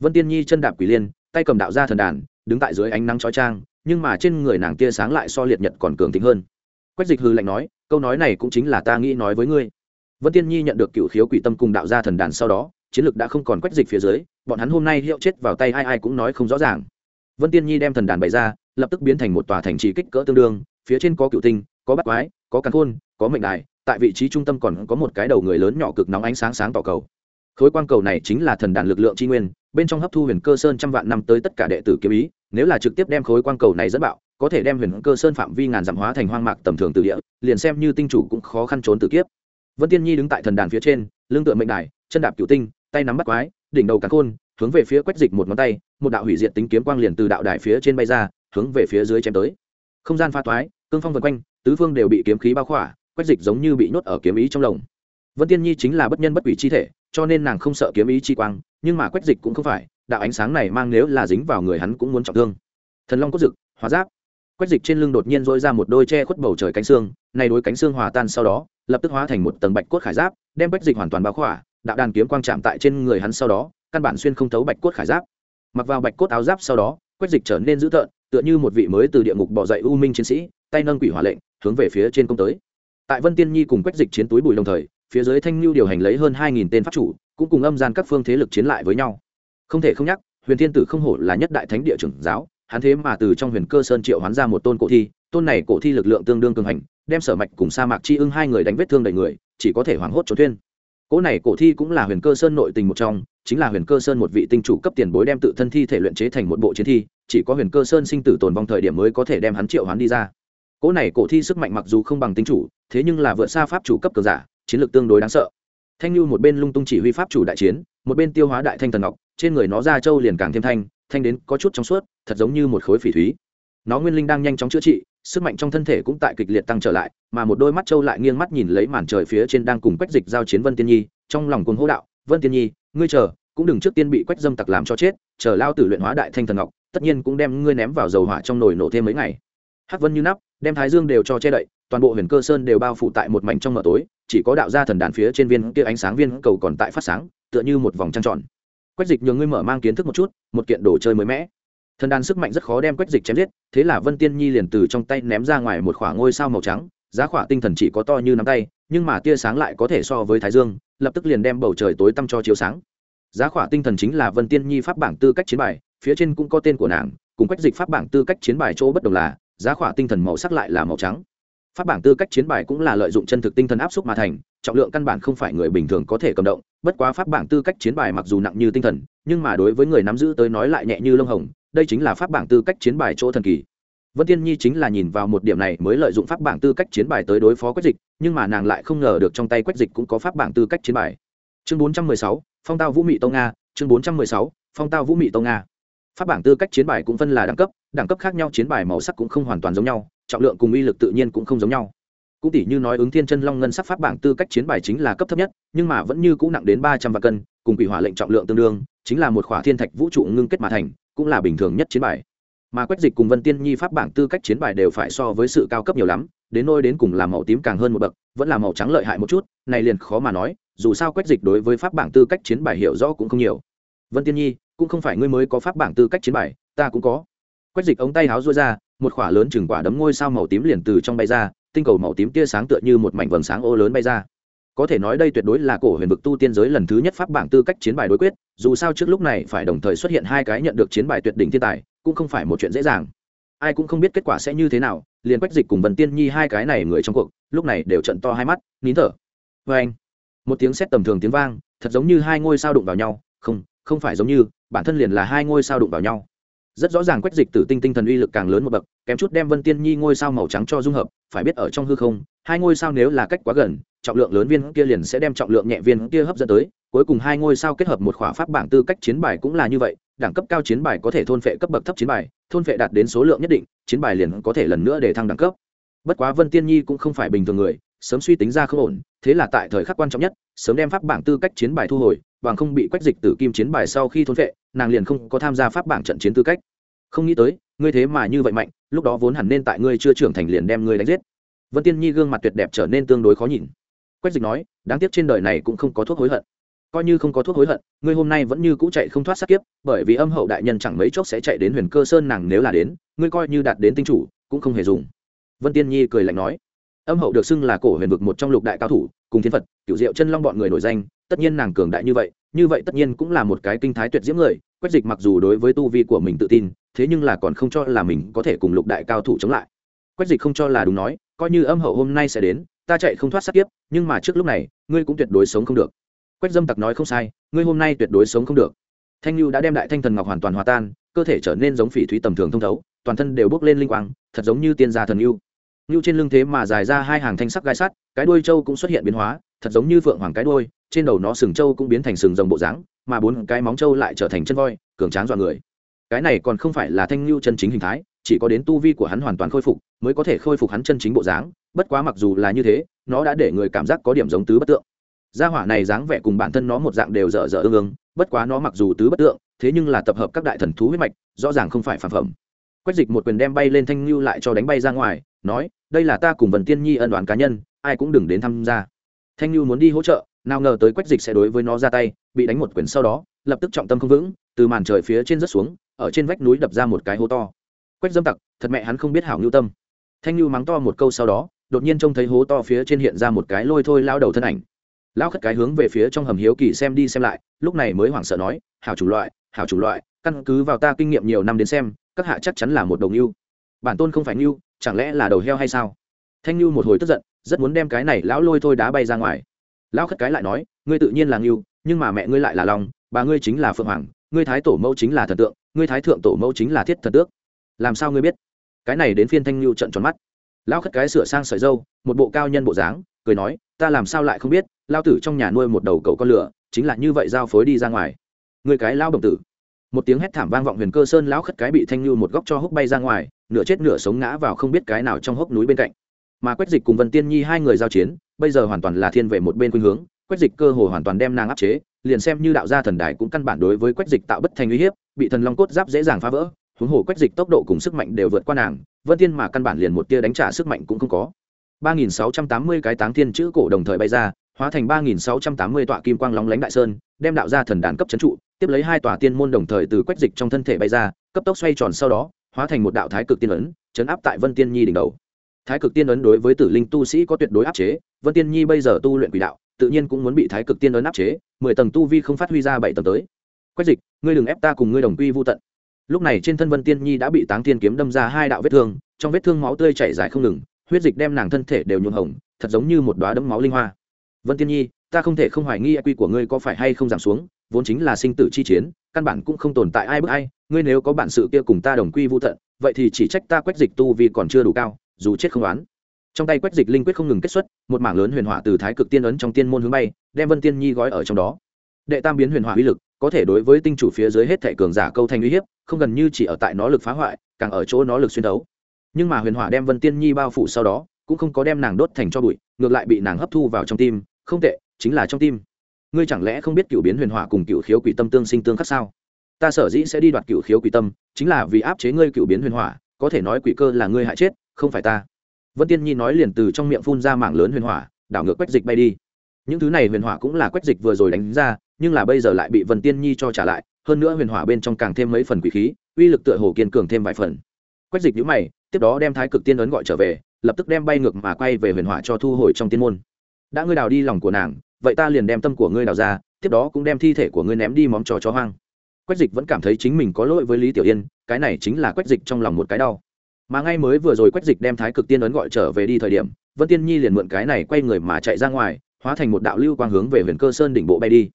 Vân tiên nhi chân đạp quỷ liên, tay cầm đạo ra thần đàn, đứng tại dưới ánh nắng chói trang nhưng mà trên người nàng tia sáng lại so liệt nhật còn cường tính hơn. Quách dịch hư lạnh nói, câu nói này cũng chính là ta nghĩ nói với ngươi. Vân tiên nhi nhận được cựu khiếu quỷ tâm cùng đạo gia thần đàn sau đó chiến lược đã không còn quách dịch phía dưới, bọn hắn hôm nay hiệu chết vào tay ai ai cũng nói không rõ ràng. Vân tiên nhi đem thần đàn bày ra, lập tức biến thành một tòa thành trì kích cỡ tương đương, phía trên có cựu tinh, có bắt quái, có càn khôn, có mệnh đài, tại vị trí trung tâm còn có một cái đầu người lớn nhỏ cực nóng ánh sáng sáng tỏ cầu. Khối quang cầu này chính là thần đàn lực lượng tri nguyên, bên trong hấp thu huyền cơ sơn trăm vạn năm tới tất cả đệ tử kiếm ý, nếu là trực tiếp đem khối quang cầu này dẫn bạo, có thể đem huyền cơ sơn phạm vi ngàn dặm hóa thành hoang mạc tầm thường từ địa, liền xem như tinh chủ cũng khó khăn trốn từ kiếp. Vân tiên nhi đứng tại thần đàn phía trên, lưng tựa mệnh đài, chân đạp cựu tinh tay nắm bắt quái, đỉnh đầu cắn khôn, hướng về phía quách dịch một ngón tay, một đạo hủy diệt tính kiếm quang liền từ đạo đài phía trên bay ra, hướng về phía dưới chém tới. Không gian pha toái, cương phong vần quanh, tứ phương đều bị kiếm khí bao khỏa, quách dịch giống như bị nhốt ở kiếm ý trong lồng. Vân tiên nhi chính là bất nhân bất quỷ chi thể, cho nên nàng không sợ kiếm ý chi quang, nhưng mà quách dịch cũng không phải, đạo ánh sáng này mang nếu là dính vào người hắn cũng muốn trọng thương. Thần long cốt dực, hóa giáp. Quách dịch trên lưng đột nhiên dỗi ra một đôi che khuất bầu trời cánh xương này đối cánh xương hòa tan sau đó, lập tức hóa thành một tầng bạch cốt khải giáp, đem quách dịch hoàn toàn bao khỏa đạo đàn kiếm quang chạm tại trên người hắn sau đó, căn bản xuyên không thấu bạch cốt khải giáp. Mặc vào bạch cốt áo giáp sau đó quách dịch trở nên dữ tợn, tựa như một vị mới từ địa ngục bỏ dậy u minh chiến sĩ, tay nâng quỷ hỏa lệnh, hướng về phía trên công tới. Tại vân tiên nhi cùng quách dịch chiến túi bùi đồng thời, phía dưới thanh lưu điều hành lấy hơn hai nghìn tên pháp chủ, cũng cùng âm gian các phương thế lực chiến lại với nhau. Không thể không nhắc, huyền thiên tử không hổ là nhất đại thánh địa trưởng giáo, hắn thế mà từ trong huyền cơ sơn triệu hoán ra một tôn cổ thi, tôn này cổ thi lực lượng tương đương cường hành, đem sở mạch cùng sa mạc chi ưng hai người đánh vết thương đầy người, chỉ có thể hoảng hốt trốn thuyên cỗ này cổ thi cũng là huyền cơ sơn nội tình một trong, chính là huyền cơ sơn một vị tinh chủ cấp tiền bối đem tự thân thi thể luyện chế thành một bộ chiến thi, chỉ có huyền cơ sơn sinh tử tồn vong thời điểm mới có thể đem hắn triệu hắn đi ra. Cỗ này cổ thi sức mạnh mặc dù không bằng tinh chủ, thế nhưng là vượt xa pháp chủ cấp cường giả, chiến lược tương đối đáng sợ. Thanh lưu một bên lung tung chỉ huy pháp chủ đại chiến, một bên tiêu hóa đại thanh thần ngọc, trên người nó ra châu liền càng thêm thanh thanh đến có chút trong suốt, thật giống như một khối phỉ thúy. Nó nguyên linh đang nhanh chóng chữa trị sức mạnh trong thân thể cũng tại kịch liệt tăng trở lại, mà một đôi mắt châu lại nghiêng mắt nhìn lấy màn trời phía trên đang cùng quách dịch giao chiến vân tiên nhi, trong lòng cuồng hô đạo, vân tiên nhi, ngươi chờ, cũng đừng trước tiên bị quách dâm tặc làm cho chết, chờ lao tử luyện hóa đại thanh thần ngọc, tất nhiên cũng đem ngươi ném vào dầu hỏa trong nồi nổ thêm mấy ngày. Hắc vân như nắp, đem thái dương đều cho che đậy, toàn bộ huyền cơ sơn đều bao phủ tại một mảnh trong mờ tối, chỉ có đạo gia thần đàn phía trên viên kia ánh sáng viên cầu còn tại phát sáng, tựa như một vòng trăng tròn. Quách dịch nhường ngươi mở mang kiến thức một chút, một kiện đồ chơi mới mẻ thần đàn sức mạnh rất khó đem quách dịch chém giết, thế là vân tiên nhi liền từ trong tay ném ra ngoài một khoảng ngôi sao màu trắng, giá khỏa tinh thần chỉ có to như nắm tay, nhưng mà tia sáng lại có thể so với thái dương, lập tức liền đem bầu trời tối tăm cho chiếu sáng. Giá khỏa tinh thần chính là vân tiên nhi pháp bảng tư cách chiến bài, phía trên cũng có tên của nàng, cùng quách dịch pháp bảng tư cách chiến bài chỗ bất đồng là, giá khỏa tinh thần màu sắc lại là màu trắng. Pháp bảng tư cách chiến bài cũng là lợi dụng chân thực tinh thần áp xúc mà thành, trọng lượng căn bản không phải người bình thường có thể cầm động, bất quá pháp bảng tư cách chiến bài mặc dù nặng như tinh thần, nhưng mà đối với người nắm giữ tới nói lại nhẹ như lông hồng đây chính là pháp bảng tư cách chiến bài chỗ thần kỳ. Vân tiên nhi chính là nhìn vào một điểm này mới lợi dụng pháp bảng tư cách chiến bài tới đối phó quách dịch, nhưng mà nàng lại không ngờ được trong tay quách dịch cũng có pháp bảng tư cách chiến bài. Chương bốn trăm mười sáu, phong tao vũ mị tông nga chương bốn trăm mười sáu, phong tao vũ mị tông nga pháp bảng tư cách chiến bài cũng phân là đẳng cấp đẳng cấp khác nhau chiến bài màu sắc cũng không hoàn toàn giống nhau, trọng lượng cùng uy lực tự nhiên cũng không giống nhau. Cũng tỷ như nói ứng thiên chân long ngân sắc pháp bảng tư cách chiến bài chính là cấp thấp nhất, nhưng mà vẫn như cũng nặng đến ba trăm vạn cân, cùng quỷ hỏa lệnh trọng lượng tương đương, chính là một khỏa thiên thạch vũ trụ ngưng kết mà thành cũng là bình thường nhất chiến bài. Mà quách dịch cùng vân tiên nhi pháp bảng tư cách chiến bài đều phải so với sự cao cấp nhiều lắm, đến nôi đến cùng là màu tím càng hơn một bậc, vẫn là màu trắng lợi hại một chút, này liền khó mà nói, dù sao quách dịch đối với pháp bảng tư cách chiến bài hiểu rõ cũng không nhiều. Vân tiên nhi, cũng không phải ngươi mới có pháp bảng tư cách chiến bài, ta cũng có. Quách dịch ống tay háo rối ra, một khỏa lớn chừng quả đấm ngôi sao màu tím liền từ trong bay ra, tinh cầu màu tím tia sáng tựa như một mảnh vầng sáng ô lớn bay ra có thể nói đây tuyệt đối là cổ huyền vực tu tiên giới lần thứ nhất pháp bảng tư cách chiến bài đối quyết, dù sao trước lúc này phải đồng thời xuất hiện hai cái nhận được chiến bài tuyệt đỉnh thiên tài, cũng không phải một chuyện dễ dàng. Ai cũng không biết kết quả sẽ như thế nào, liền quách dịch cùng vần tiên nhi hai cái này người trong cuộc, lúc này đều trận to hai mắt, nín thở. Vê anh. Một tiếng sét tầm thường tiếng vang, thật giống như hai ngôi sao đụng vào nhau, không không phải giống như, bản thân liền là hai ngôi sao đụng vào nhau rất rõ ràng quách dịch tử tinh tinh thần uy lực càng lớn một bậc, kém chút đem vân tiên nhi ngôi sao màu trắng cho dung hợp, phải biết ở trong hư không, hai ngôi sao nếu là cách quá gần, trọng lượng lớn viên kia liền sẽ đem trọng lượng nhẹ viên kia hấp dẫn tới, cuối cùng hai ngôi sao kết hợp một khỏa pháp bảng tư cách chiến bài cũng là như vậy, đẳng cấp cao chiến bài có thể thôn phệ cấp bậc thấp chiến bài, thôn phệ đạt đến số lượng nhất định, chiến bài liền có thể lần nữa để thăng đẳng cấp. Bất quá vân tiên nhi cũng không phải bình thường người, sớm suy tính ra không ổn, thế là tại thời khắc quan trọng nhất, sớm đem pháp bảng tư cách chiến bài thu hồi bằng không bị quách dịch tử kim chiến bài sau khi thôn vệ, nàng liền không có tham gia pháp bảng trận chiến tư cách. Không nghĩ tới, ngươi thế mà như vậy mạnh, lúc đó vốn hẳn nên tại ngươi chưa trưởng thành liền đem ngươi đánh giết. Vân tiên nhi gương mặt tuyệt đẹp trở nên tương đối khó nhìn. Quách dịch nói, đáng tiếc trên đời này cũng không có thuốc hối hận. Coi như không có thuốc hối hận, ngươi hôm nay vẫn như cũ chạy không thoát sát kiếp, bởi vì âm hậu đại nhân chẳng mấy chốc sẽ chạy đến huyền cơ sơn nàng nếu là đến, ngươi coi như đạt đến tinh chủ, cũng không hề dùng. Vân tiên nhi cười lạnh nói, âm hậu được xưng là cổ huyền vực một trong lục đại cao thủ, cùng thiên phật cựu diệu chân long bọn người nổi danh tất nhiên nàng cường đại như vậy như vậy tất nhiên cũng là một cái kinh thái tuyệt diễm người, quách dịch mặc dù đối với tu vi của mình tự tin, thế nhưng là còn không cho là mình có thể cùng lục đại cao thủ chống lại. Quách dịch không cho là đúng nói, coi như âm hậu hôm nay sẽ đến, ta chạy không thoát sát kiếp, nhưng mà trước lúc này, ngươi cũng tuyệt đối sống không được. Quách dâm tặc nói không sai, ngươi hôm nay tuyệt đối sống không được. Thanh lưu đã đem đại thanh thần ngọc hoàn toàn hòa tan, cơ thể trở nên giống phỉ thúy tầm thường thông thấu, toàn thân đều bốc lên linh quang, thật giống như tiên gia thần lưu lưu trên lưng thế mà dài ra hai hàng thanh sắc gai sắt, cái đuôi trâu cũng xuất hiện biến hóa thật giống như phượng hoàng cái đuôi, trên đầu nó sừng trâu cũng biến thành sừng rồng bộ dáng, mà bốn cái móng trâu lại trở thành chân voi, cường tráng dọa người. Cái này còn không phải là thanh lưu chân chính hình thái, chỉ có đến tu vi của hắn hoàn toàn khôi phục mới có thể khôi phục hắn chân chính bộ dáng, bất quá mặc dù là như thế, nó đã để người cảm giác có điểm giống tứ bất tượng. Gia hỏa này dáng vẻ cùng bản thân nó một dạng đều dở dở ương ương, bất quá nó mặc dù tứ bất tượng, thế nhưng là tập hợp các đại thần thú huyết mạch, rõ ràng không phải phản phẩm. Quách dịch một quyền đem bay lên thanh lưu lại cho đánh bay ra ngoài, nói, đây là ta cùng vần tiên nhi ân đoàn cá nhân, ai cũng đừng đến tham gia thanh lưu muốn đi hỗ trợ, nào ngờ tới quách dịch sẽ đối với nó ra tay, bị đánh một quyền sau đó, lập tức trọng tâm không vững, từ màn trời phía trên rớt xuống, ở trên vách núi đập ra một cái hố to. Quách dâm tặc, thật mẹ hắn không biết hảo ngưu tâm. Thanh lưu mắng to một câu sau đó, đột nhiên trông thấy hố to phía trên hiện ra một cái lôi thôi lao đầu thân ảnh. Lao khất cái hướng về phía trong hầm hiếu kỳ xem đi xem lại, lúc này mới hoảng sợ nói, hảo chủ loại, hảo chủ loại, căn cứ vào ta kinh nghiệm nhiều năm đến xem, các hạ chắc chắn là một đồng ngưu bản tôn không phải ngưu chẳng lẽ là đầu heo hay sao? Thanh ngưu một hồi tức giận rất muốn đem cái này lão lôi thôi đá bay ra ngoài. Lão khất cái lại nói, ngươi tự nhiên là ngưu, nhưng mà mẹ ngươi lại là lòng bà ngươi chính là phượng hoàng, ngươi thái tổ mẫu chính là thần tượng, ngươi thái thượng tổ mẫu chính là thiết thần tước. Làm sao ngươi biết? Cái này đến phiên thanh ngưu trận tròn mắt. Lão khất cái sửa sang sợi dâu, một bộ cao nhân bộ dáng, cười nói, ta làm sao lại không biết lao tử trong nhà nuôi một đầu cậu con lửa, chính là như vậy giao phối đi ra ngoài. Người cái lao đồng tử. Một tiếng hét thảm vang vọng huyền cơ sơn, lão khất cái bị thanh lưu một góc cho húc bay ra ngoài, nửa chết nửa sống ngã vào không biết cái nào trong hốc núi bên cạnh mà quách dịch cùng vân tiên nhi hai người giao chiến, bây giờ hoàn toàn là thiên về một bên khuynh hướng, quách dịch cơ hồ hoàn toàn đem nàng áp chế, liền xem như đạo gia thần đài cũng căn bản đối với quách dịch tạo bất thành uy hiếp, bị thần long cốt giáp dễ dàng phá vỡ, huống hồ quách dịch tốc độ cùng sức mạnh đều vượt qua nàng, vân tiên mà căn bản liền một tia đánh trả sức mạnh cũng không có. 3680 cái táng thiên chữ cổ đồng thời bay ra, hóa thành 3680 tọa kim quang lóng lánh đại sơn, đem đạo ra thần đàn cấp chấn trụ, tiếp lấy hai tòa tiên môn đồng thời từ quách dịch trong thân thể bay ra, cấp tốc xoay tròn sau đó, hóa thành một đạo thái cực tiên ấn, chấn áp tại vân tiên nhi đỉnh đầu thái cực tiên ấn đối với tử linh tu sĩ có tuyệt đối áp chế, vân tiên nhi bây giờ tu luyện quỷ đạo, tự nhiên cũng muốn bị thái cực tiên ấn áp chế, mười tầng tu vi không phát huy ra bảy tầng tới. Quách dịch, ngươi đừng ép ta cùng ngươi đồng quy vô tận. Lúc này trên thân vân tiên nhi đã bị táng tiên kiếm đâm ra hai đạo vết thương, trong vết thương máu tươi chảy dài không ngừng, huyết dịch đem nàng thân thể đều nhuộm hồng, thật giống như một đoá đấm máu linh hoa. Vân tiên nhi, ta không thể không hoài nghi quy của ngươi có phải hay không giảm xuống, vốn chính là sinh tử chi chiến, căn bản cũng không tồn tại ai bức ai, ngươi nếu có bản sự kia cùng ta đồng quy vô tận, vậy thì chỉ trách ta quách dịch tu vì còn chưa đủ cao dù chết không oán. Trong tay quét dịch linh quyết không ngừng kết xuất, một mảng lớn huyền hỏa từ thái cực tiên ấn trong tiên môn hướng bay, đem vân tiên nhi gói ở trong đó. Đệ tam biến huyền hỏa uy lực, có thể đối với tinh chủ phía dưới hết thảy cường giả câu thành uy hiếp, không gần như chỉ ở tại nó lực phá hoại, càng ở chỗ nó lực xuyên đấu. Nhưng mà huyền hỏa đem vân tiên nhi bao phủ sau đó, cũng không có đem nàng đốt thành cho bụi, ngược lại bị nàng hấp thu vào trong tim. Không tệ, chính là trong tim. Ngươi chẳng lẽ không biết cựu biến huyền hỏa cùng cựu khiếu quỷ tâm tương sinh tương khắc sao? Ta sở dĩ sẽ đi đoạt cựu khiếu quỷ tâm, chính là vì áp chế ngươi cựu biến huyền hỏa có thể nói quỷ cơ là ngươi hại chết, không phải ta. Vân tiên nhi nói liền từ trong miệng phun ra mảng lớn huyền hỏa, đảo ngược quách dịch bay đi. Những thứ này huyền hỏa cũng là quách dịch vừa rồi đánh ra, nhưng là bây giờ lại bị vân tiên nhi cho trả lại, hơn nữa huyền hỏa bên trong càng thêm mấy phần quỷ khí, uy lực tựa hồ kiên cường thêm vài phần. Quách dịch nhữ mày, tiếp đó đem thái cực tiên ấn gọi trở về, lập tức đem bay ngược mà quay về huyền hỏa cho thu hồi trong tiên môn. Đã ngươi đào đi lòng của nàng, vậy ta liền đem tâm của ngươi đào ra, tiếp đó cũng đem thi thể của ngươi ném đi móm trò chó hoang quách dịch vẫn cảm thấy chính mình có lỗi với lý tiểu yên, cái này chính là quách dịch trong lòng một cái đau. Mà ngay mới vừa rồi quách dịch đem thái cực tiên ấn gọi trở về đi thời điểm, vân tiên nhi liền mượn cái này quay người mà chạy ra ngoài, hóa thành một đạo lưu quang hướng về huyền cơ sơn đỉnh bộ bay đi.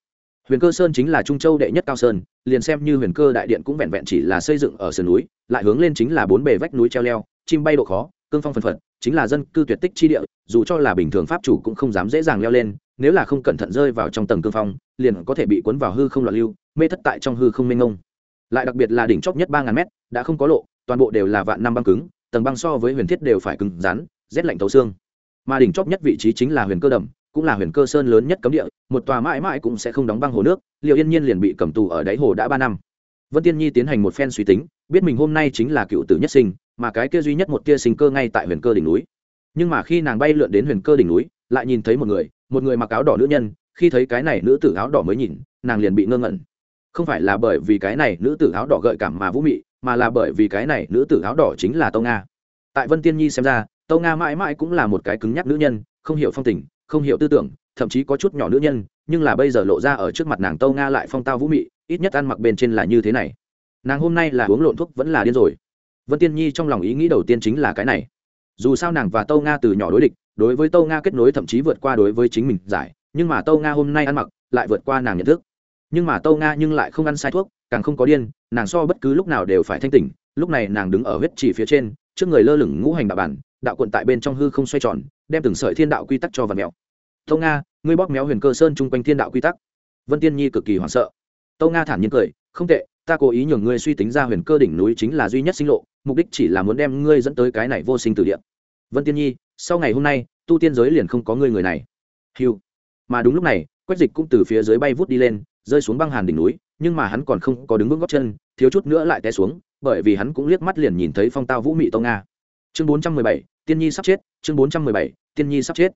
Huyền cơ sơn chính là trung châu đệ nhất cao sơn, liền xem như huyền cơ đại điện cũng vẹn vẹn chỉ là xây dựng ở sườn núi, lại hướng lên chính là bốn bề vách núi treo leo, chim bay độ khó cương phong phần phật, chính là dân cư tuyệt tích chi địa, dù cho là bình thường pháp chủ cũng không dám dễ dàng leo lên, nếu là không cẩn thận rơi vào trong tầng cương phong, liền có thể bị cuốn vào hư không loạn lưu, mê thất tại trong hư không mênh ngông lại đặc biệt là đỉnh chóp nhất ba ngàn mét, đã không có lộ, toàn bộ đều là vạn năm băng cứng, tầng băng so với huyền thiết đều phải cứng rắn, rét lạnh thấu xương. Mà đỉnh chóp nhất vị trí chính là huyền cơ đầm, cũng là huyền cơ sơn lớn nhất cấm địa, một tòa mãi mãi cũng sẽ không đóng băng hồ nước liệu yên nhiên liền bị cầm tù ở đáy hồ đã ba năm. Vân tiên nhi tiến hành một phen suy tính, biết mình hôm nay chính là cựu tử nhất sinh mà cái kia duy nhất một tia sinh cơ ngay tại huyền cơ đỉnh núi. Nhưng mà khi nàng bay lượn đến huyền cơ đỉnh núi, lại nhìn thấy một người một người mặc áo đỏ nữ nhân, khi thấy cái này nữ tử áo đỏ mới nhìn, nàng liền bị ngơ ngẩn. Không phải là bởi vì cái này nữ tử áo đỏ gợi cảm mà vũ mị, mà là bởi vì cái này nữ tử áo đỏ chính là tâu nga. Tại vân tiên nhi xem ra tâu nga mãi mãi cũng là một cái cứng nhắc nữ nhân, không hiểu phong tình, không hiểu tư tưởng, thậm chí có chút nhỏ nữ nhân, nhưng là bây giờ lộ ra ở trước mặt nàng tâu nga lại phong tao vũ mị, ít nhất ăn mặc bên trên là như thế này. Nàng hôm nay là uống lộn thuốc vẫn là điên rồi vân tiên nhi trong lòng ý nghĩ đầu tiên chính là cái này. Dù sao nàng và tâu nga từ nhỏ đối địch, đối với tâu nga kết nối thậm chí vượt qua đối với chính mình giải, nhưng mà tâu nga hôm nay ăn mặc lại vượt qua nàng nhận thức. Nhưng mà tâu nga nhưng lại không ăn sai thuốc, càng không có điên, nàng so bất cứ lúc nào đều phải thanh tỉnh, lúc này nàng đứng ở huyết chỉ phía trên, trước người lơ lửng ngũ hành đạo bản, đạo quận tại bên trong hư không xoay tròn, đem từng sợi thiên đạo quy tắc cho vật mèo. Tâu nga, ngươi bóp méo huyền cơ sơn chung quanh thiên đạo quy tắc. Vân tiên nhi cực kỳ hoảng sợ. Tâu nga thản nhiên cười, không tệ ta cố ý nhường ngươi suy tính ra huyền cơ đỉnh núi chính là duy nhất sinh lộ, mục đích chỉ là muốn đem ngươi dẫn tới cái này vô sinh từ địa. Vân tiên nhi, sau ngày hôm nay, tu tiên giới liền không có ngươi người này. Hiu mà đúng lúc này, quách dịch cũng từ phía dưới bay vút đi lên, rơi xuống băng hàn đỉnh núi, nhưng mà hắn còn không có đứng vững góc chân, thiếu chút nữa lại té xuống, bởi vì hắn cũng liếc mắt liền nhìn thấy phong tao vũ mị Tô nga. Chương bốn trăm mười bảy, tiên nhi sắp chết, chương bốn trăm mười bảy, tiên nhi sắp chết.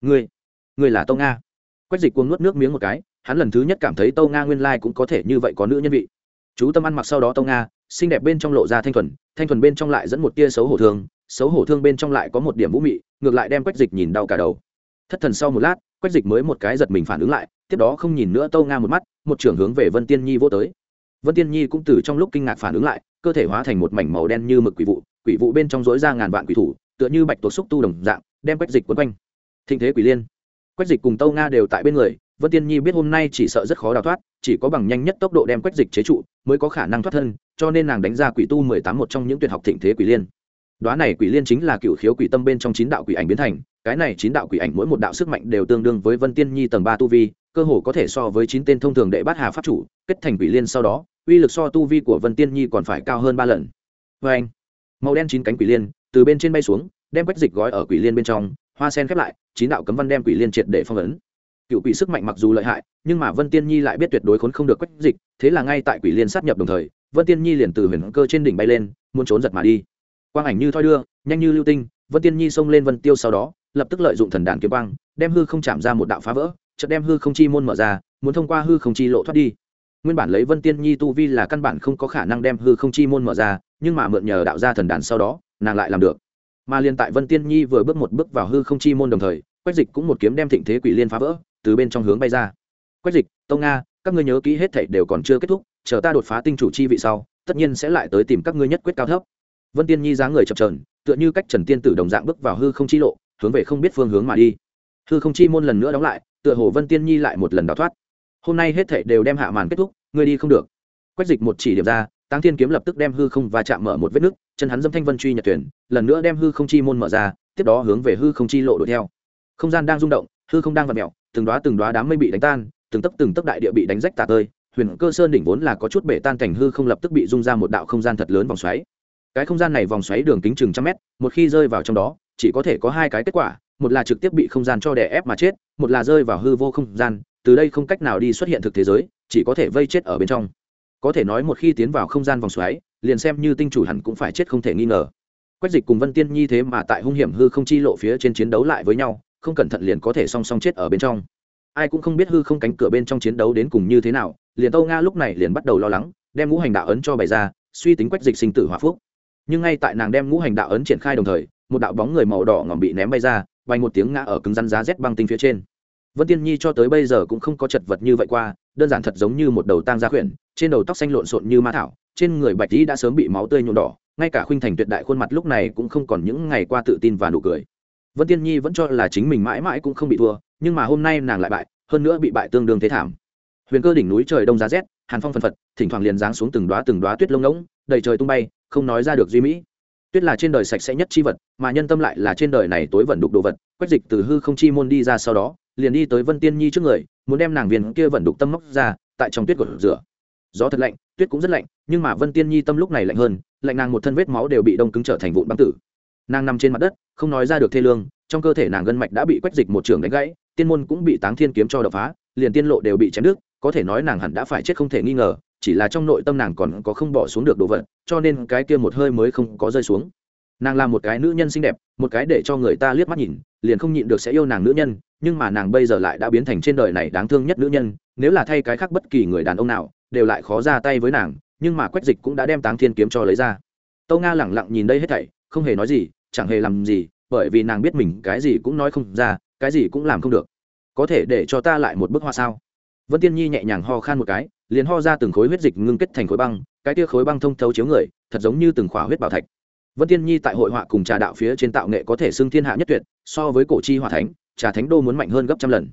Ngươi ngươi là Tô nga. Quách dịch cuồng nuốt nước miếng một cái, hắn lần thứ nhất cảm thấy tâu nga nguyên lai cũng có thể như vậy có nữ nhân vị chú tâm ăn mặc sau đó tông nga, xinh đẹp bên trong lộ ra thanh thuần thanh thuần bên trong lại dẫn một tia xấu hổ thương, xấu hổ thương bên trong lại có một điểm vũ mị, ngược lại đem quách dịch nhìn đau cả đầu. Thất thần sau một lát, quách dịch mới một cái giật mình phản ứng lại, tiếp đó không nhìn nữa tâu nga một mắt, một trưởng hướng về vân tiên nhi vô tới. Vân tiên nhi cũng từ trong lúc kinh ngạc phản ứng lại, cơ thể hóa thành một mảnh màu đen như mực quỷ vụ quỷ vụ bên trong dối ra ngàn vạn quỷ thủ, tựa như bạch tuộc xúc tu đồng dạng, đem quách dịch quấn quanh. Thịnh thế quỷ liên. Quách dịch cùng tâu nga đều tại bên người, vân tiên nhi biết hôm nay chỉ sợ rất khó đào thoát, chỉ có bằng nhanh nhất tốc độ đem quách dịch chế trụ mới có khả năng thoát thân, cho nên nàng đánh ra quỷ tu mười tám một trong những tuyệt học thịnh thế quỷ liên. Đoá này quỷ liên chính là cựu khiếu quỷ tâm bên trong chín đạo quỷ ảnh biến thành, cái này chín đạo quỷ ảnh mỗi một đạo sức mạnh đều tương đương với vân tiên nhi tầng ba tu vi, cơ hồ có thể so với chín tên thông thường đệ bát hà pháp chủ, kết thành quỷ liên sau đó, uy lực so tu vi của vân tiên nhi còn phải cao hơn ba lần. Vê anh, màu đen chín cánh quỷ liên, từ bên trên bay xuống, đem quách dịch gói ở quỷ liên bên trong, hoa sen khép lại, chín đạo cấm văn đem quỷ liên triệt để phong ấn cựu quỷ sức mạnh mặc dù lợi hại, nhưng mà vân tiên nhi lại biết tuyệt đối khốn không được quách dịch, thế là ngay tại quỷ liên sát nhập đồng thời, vân tiên nhi liền từ huyền cơ trên đỉnh bay lên, muốn trốn giật mà đi. Quang ảnh như thoi đưa, nhanh như lưu tinh, vân tiên nhi xông lên vân tiêu sau đó, lập tức lợi dụng thần đàn kiếm quang, đem hư không chạm ra một đạo phá vỡ, chợt đem hư không chi môn mở ra, muốn thông qua hư không chi lộ thoát đi. Nguyên bản lấy vân tiên nhi tu vi là căn bản không có khả năng đem hư không chi môn mở ra, nhưng mà mượn nhờ đạo gia thần đàn sau đó, nàng lại làm được. Mà liên tại vân tiên nhi vừa bước một bước vào hư không chi môn đồng thời, quách dịch cũng một kiếm đem thịnh thế quỷ liên phá vỡ từ bên trong hướng bay ra. Quách dịch, tông nga, các ngươi nhớ kỹ hết thảy đều còn chưa kết thúc, chờ ta đột phá tinh chủ chi vị sau, tất nhiên sẽ lại tới tìm các ngươi nhất quyết cao thấp. Vân tiên nhi dáng người chập trờn tựa như cách trần tiên tử đồng dạng bước vào hư không chi lộ, hướng về không biết phương hướng mà đi. Hư không chi môn lần nữa đóng lại, tựa hồ vân tiên nhi lại một lần đào thoát. Hôm nay hết thảy đều đem hạ màn kết thúc, ngươi đi không được. Quách dịch một chỉ điểm ra, táng thiên kiếm lập tức đem hư không và chạm mở một vết nứt, chân hắn dâm thanh vân truy nhật tuyển, lần nữa đem hư không chi môn mở ra, tiếp đó hướng về hư không chi lộ đuổi theo. Không gian đang rung động, hư không đang vặn mẹo từng đóa từng đóa đám mây bị đánh tan, từng tấc từng tấc đại địa bị đánh rách tả tơi, huyền cơ sơn đỉnh vốn là có chút bể tan cảnh hư không lập tức bị rung ra một đạo không gian thật lớn vòng xoáy. Cái không gian này vòng xoáy đường kính chừng trăm mét, một khi rơi vào trong đó, chỉ có thể có hai cái kết quả, một là trực tiếp bị không gian cho đè ép mà chết, một là rơi vào hư vô không gian, từ đây không cách nào đi xuất hiện thực thế giới, chỉ có thể vây chết ở bên trong. Có thể nói một khi tiến vào không gian vòng xoáy, liền xem như tinh chủ hẳn cũng phải chết không thể nghi ngờ. Quách dịch cùng vân tiên nhi thế mà tại hung hiểm hư không chi lộ phía trên chiến đấu lại với nhau không cẩn thận liền có thể song song chết ở bên trong. Ai cũng không biết hư không cánh cửa bên trong chiến đấu đến cùng như thế nào, liền tâu nga lúc này liền bắt đầu lo lắng, đem ngũ hành đạo ấn cho bày ra, suy tính quách dịch sinh tử hòa phúc. Nhưng ngay tại nàng đem ngũ hành đạo ấn triển khai đồng thời, một đạo bóng người màu đỏ ngỏm bị ném bay ra, bay một tiếng ngã ở cứng rắn giá rét băng tinh phía trên. Vân tiên nhi cho tới bây giờ cũng không có chật vật như vậy qua, đơn giản thật giống như một đầu tang gia khuyển, trên đầu tóc xanh lộn xộn như ma thảo, trên người bạch tí đã sớm bị máu tươi nhuộm đỏ, ngay cả khuynh thành tuyệt đại khuôn mặt lúc này cũng không còn những ngày qua tự tin và nụ cười vân tiên nhi vẫn cho là chính mình mãi mãi cũng không bị thua, nhưng mà hôm nay nàng lại bại, hơn nữa bị bại tương đương thế thảm. Huyền cơ đỉnh núi trời đông giá rét, hàn phong phân phật, thỉnh thoảng liền giáng xuống từng đoá từng đoá tuyết lông ngỗng, đầy trời tung bay, không nói ra được duy mỹ. Tuyết là trên đời sạch sẽ nhất chi vật, mà nhân tâm lại là trên đời này tối vận đục đồ vật, quách dịch từ hư không chi môn đi ra sau đó, liền đi tới vân tiên nhi trước người, muốn đem nàng viên kia vận đục tâm móc ra, tại trong tuyết gột rửa. Gió thật lạnh, tuyết cũng rất lạnh, nhưng mà vân tiên nhi tâm lúc này lạnh hơn, lạnh nàng một thân vết máu đều bị đông cứng trở thành vụn băng tử nàng nằm trên mặt đất, không nói ra được thê lương, trong cơ thể nàng gân mạch đã bị quách dịch một trường đánh gãy, tiên môn cũng bị táng thiên kiếm cho đập phá, liền tiên lộ đều bị chém đứt, có thể nói nàng hẳn đã phải chết không thể nghi ngờ, chỉ là trong nội tâm nàng còn có không bỏ xuống được đồ vật, cho nên cái kia một hơi mới không có rơi xuống. Nàng là một cái nữ nhân xinh đẹp, một cái để cho người ta liếc mắt nhìn, liền không nhịn được sẽ yêu nàng nữ nhân, nhưng mà nàng bây giờ lại đã biến thành trên đời này đáng thương nhất nữ nhân, nếu là thay cái khác bất kỳ người đàn ông nào, đều lại khó ra tay với nàng, nhưng mà quách dịch cũng đã đem táng thiên kiếm cho lấy ra. Tâu nga lẳng lặng nhìn đây hết thảy không hề nói gì, chẳng hề làm gì, bởi vì nàng biết mình cái gì cũng nói không ra, cái gì cũng làm không được. Có thể để cho ta lại một bức hoa sao? Vân tiên nhi nhẹ nhàng ho khan một cái, liền ho ra từng khối huyết dịch ngưng kết thành khối băng, cái tia khối băng thông thấu chiếu người, thật giống như từng khỏa huyết bảo thạch. Vân tiên nhi tại hội họa cùng trà đạo phía trên tạo nghệ có thể xưng thiên hạ nhất tuyệt, so với cổ chi hòa thánh, trà thánh đô muốn mạnh hơn gấp trăm lần.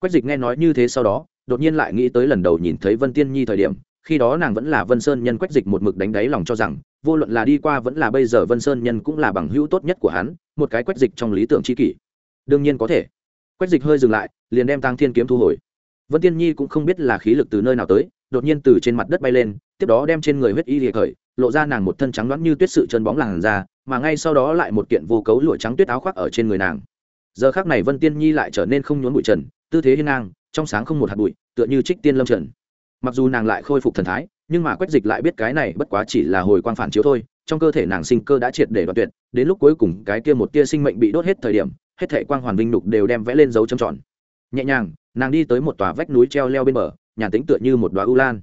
Quách dịch nghe nói như thế sau đó, đột nhiên lại nghĩ tới lần đầu nhìn thấy vân tiên nhi thời điểm khi đó nàng vẫn là vân sơn nhân quách dịch một mực đánh đáy lòng cho rằng, vô luận là đi qua vẫn là bây giờ vân sơn nhân cũng là bằng hữu tốt nhất của hắn, một cái quách dịch trong lý tưởng c h i kỷ. Đương nhiên có thể. Quách dịch hơi dừng lại, liền đem tăng thiên kiếm thu hồi. Vân tiên nhi cũng không biết là khí lực từ nơi nào tới, đột nhiên từ trên mặt đất bay lên, tiếp đó đem trên người huyết y liệt khởi, lộ ra nàng một thân trắng đoán như tuyết sự chân bóng làn ra mà ngay sau đó lại một kiện vô cấu lụa trắng tuyết áo khoác ở trên người nàng. Giờ khác này vân tiên nhi lại trở nên không nhốn bụi trần, tư thế hiên ngang, trong sáng không một hạt bụi, tựa như trích tiên lâm trần mặc dù nàng lại khôi phục thần thái, nhưng mà quách dịch lại biết cái này bất quá chỉ là hồi quang phản chiếu thôi, trong cơ thể nàng sinh cơ đã triệt để đoạn tuyệt, đến lúc cuối cùng cái kia một tia sinh mệnh bị đốt hết thời điểm, hết thể quang hoàn vinh đục đều đem vẽ lên dấu trầm tròn. Nhẹ nhàng, nàng đi tới một tòa vách núi treo leo bên bờ nhà tính tựa như một đoá u lan.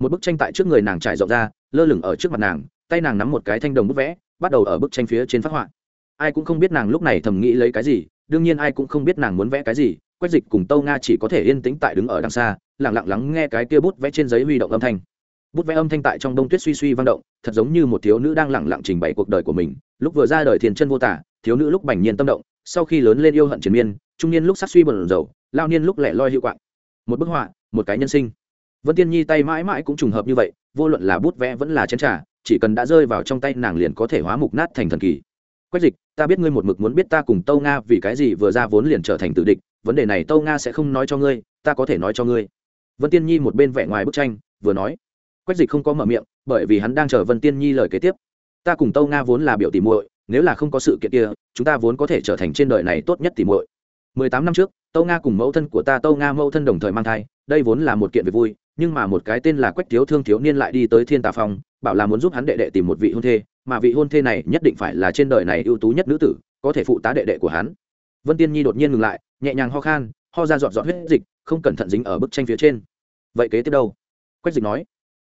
Một bức tranh tại trước người nàng trải rộng ra, lơ lửng ở trước mặt nàng, tay nàng nắm một cái thanh đồng bút vẽ, bắt đầu ở bức tranh phía trên phát họa. Ai cũng không biết nàng lúc này thầm nghĩ lấy cái gì, đương nhiên ai cũng không biết nàng muốn vẽ cái gì, quách dịch cùng tâu nga chỉ có thể yên tĩnh tại đứng ở đằng xa lặng lặng lắng nghe cái kia bút vẽ trên giấy huy động âm thanh. Bút vẽ âm thanh tại trong đông tuyết suy suy vang động, thật giống như một thiếu nữ đang lặng lặng trình bày cuộc đời của mình. Lúc vừa ra đời thiền chân vô tả, thiếu nữ lúc bành nhiên tâm động, sau khi lớn lên yêu hận triền miên, trung niên lúc sắc suy bần dầu lao niên lúc lẻ loi hiệu quạng. Một bức họa, một cái nhân sinh. Vân tiên nhi tay mãi mãi cũng trùng hợp như vậy, vô luận là bút vẽ vẫn là chén trà, chỉ cần đã rơi vào trong tay nàng liền có thể hóa mục nát thành thần kỳ. Quách dịch, ta biết ngươi một mực muốn biết ta cùng tâu nga vì cái gì vừa ra vốn liền trở thành tử địch, vấn đề này tâu nga sẽ không nói cho ngươi, ta có thể nói cho ngươi vân tiên nhi một bên vẽ ngoài bức tranh, vừa nói, quách dịch không có mở miệng, bởi vì hắn đang chờ vân tiên nhi lời kế tiếp. Ta cùng tâu nga vốn là biểu tỉ muội, nếu là không có sự kiện kia, chúng ta vốn có thể trở thành trên đời này tốt nhất tỉ muội. Mười tám năm trước, tâu nga cùng mẫu thân của ta, tâu nga mẫu thân đồng thời mang thai, đây vốn là một kiện việc vui, nhưng mà một cái tên là quách thiếu thương thiếu niên lại đi tới thiên tà phong, bảo là muốn giúp hắn đệ đệ tìm một vị hôn thê, mà vị hôn thê này nhất định phải là trên đời này ưu tú nhất nữ tử, có thể phụ tá đệ đệ của hắn. Vân tiên nhi đột nhiên ngừng lại, nhẹ nhàng ho khan ho ra giọt giọt huyết dịch, không cẩn thận dính ở bức tranh phía trên. Vậy kế tiếp đâu? Quách dịch nói.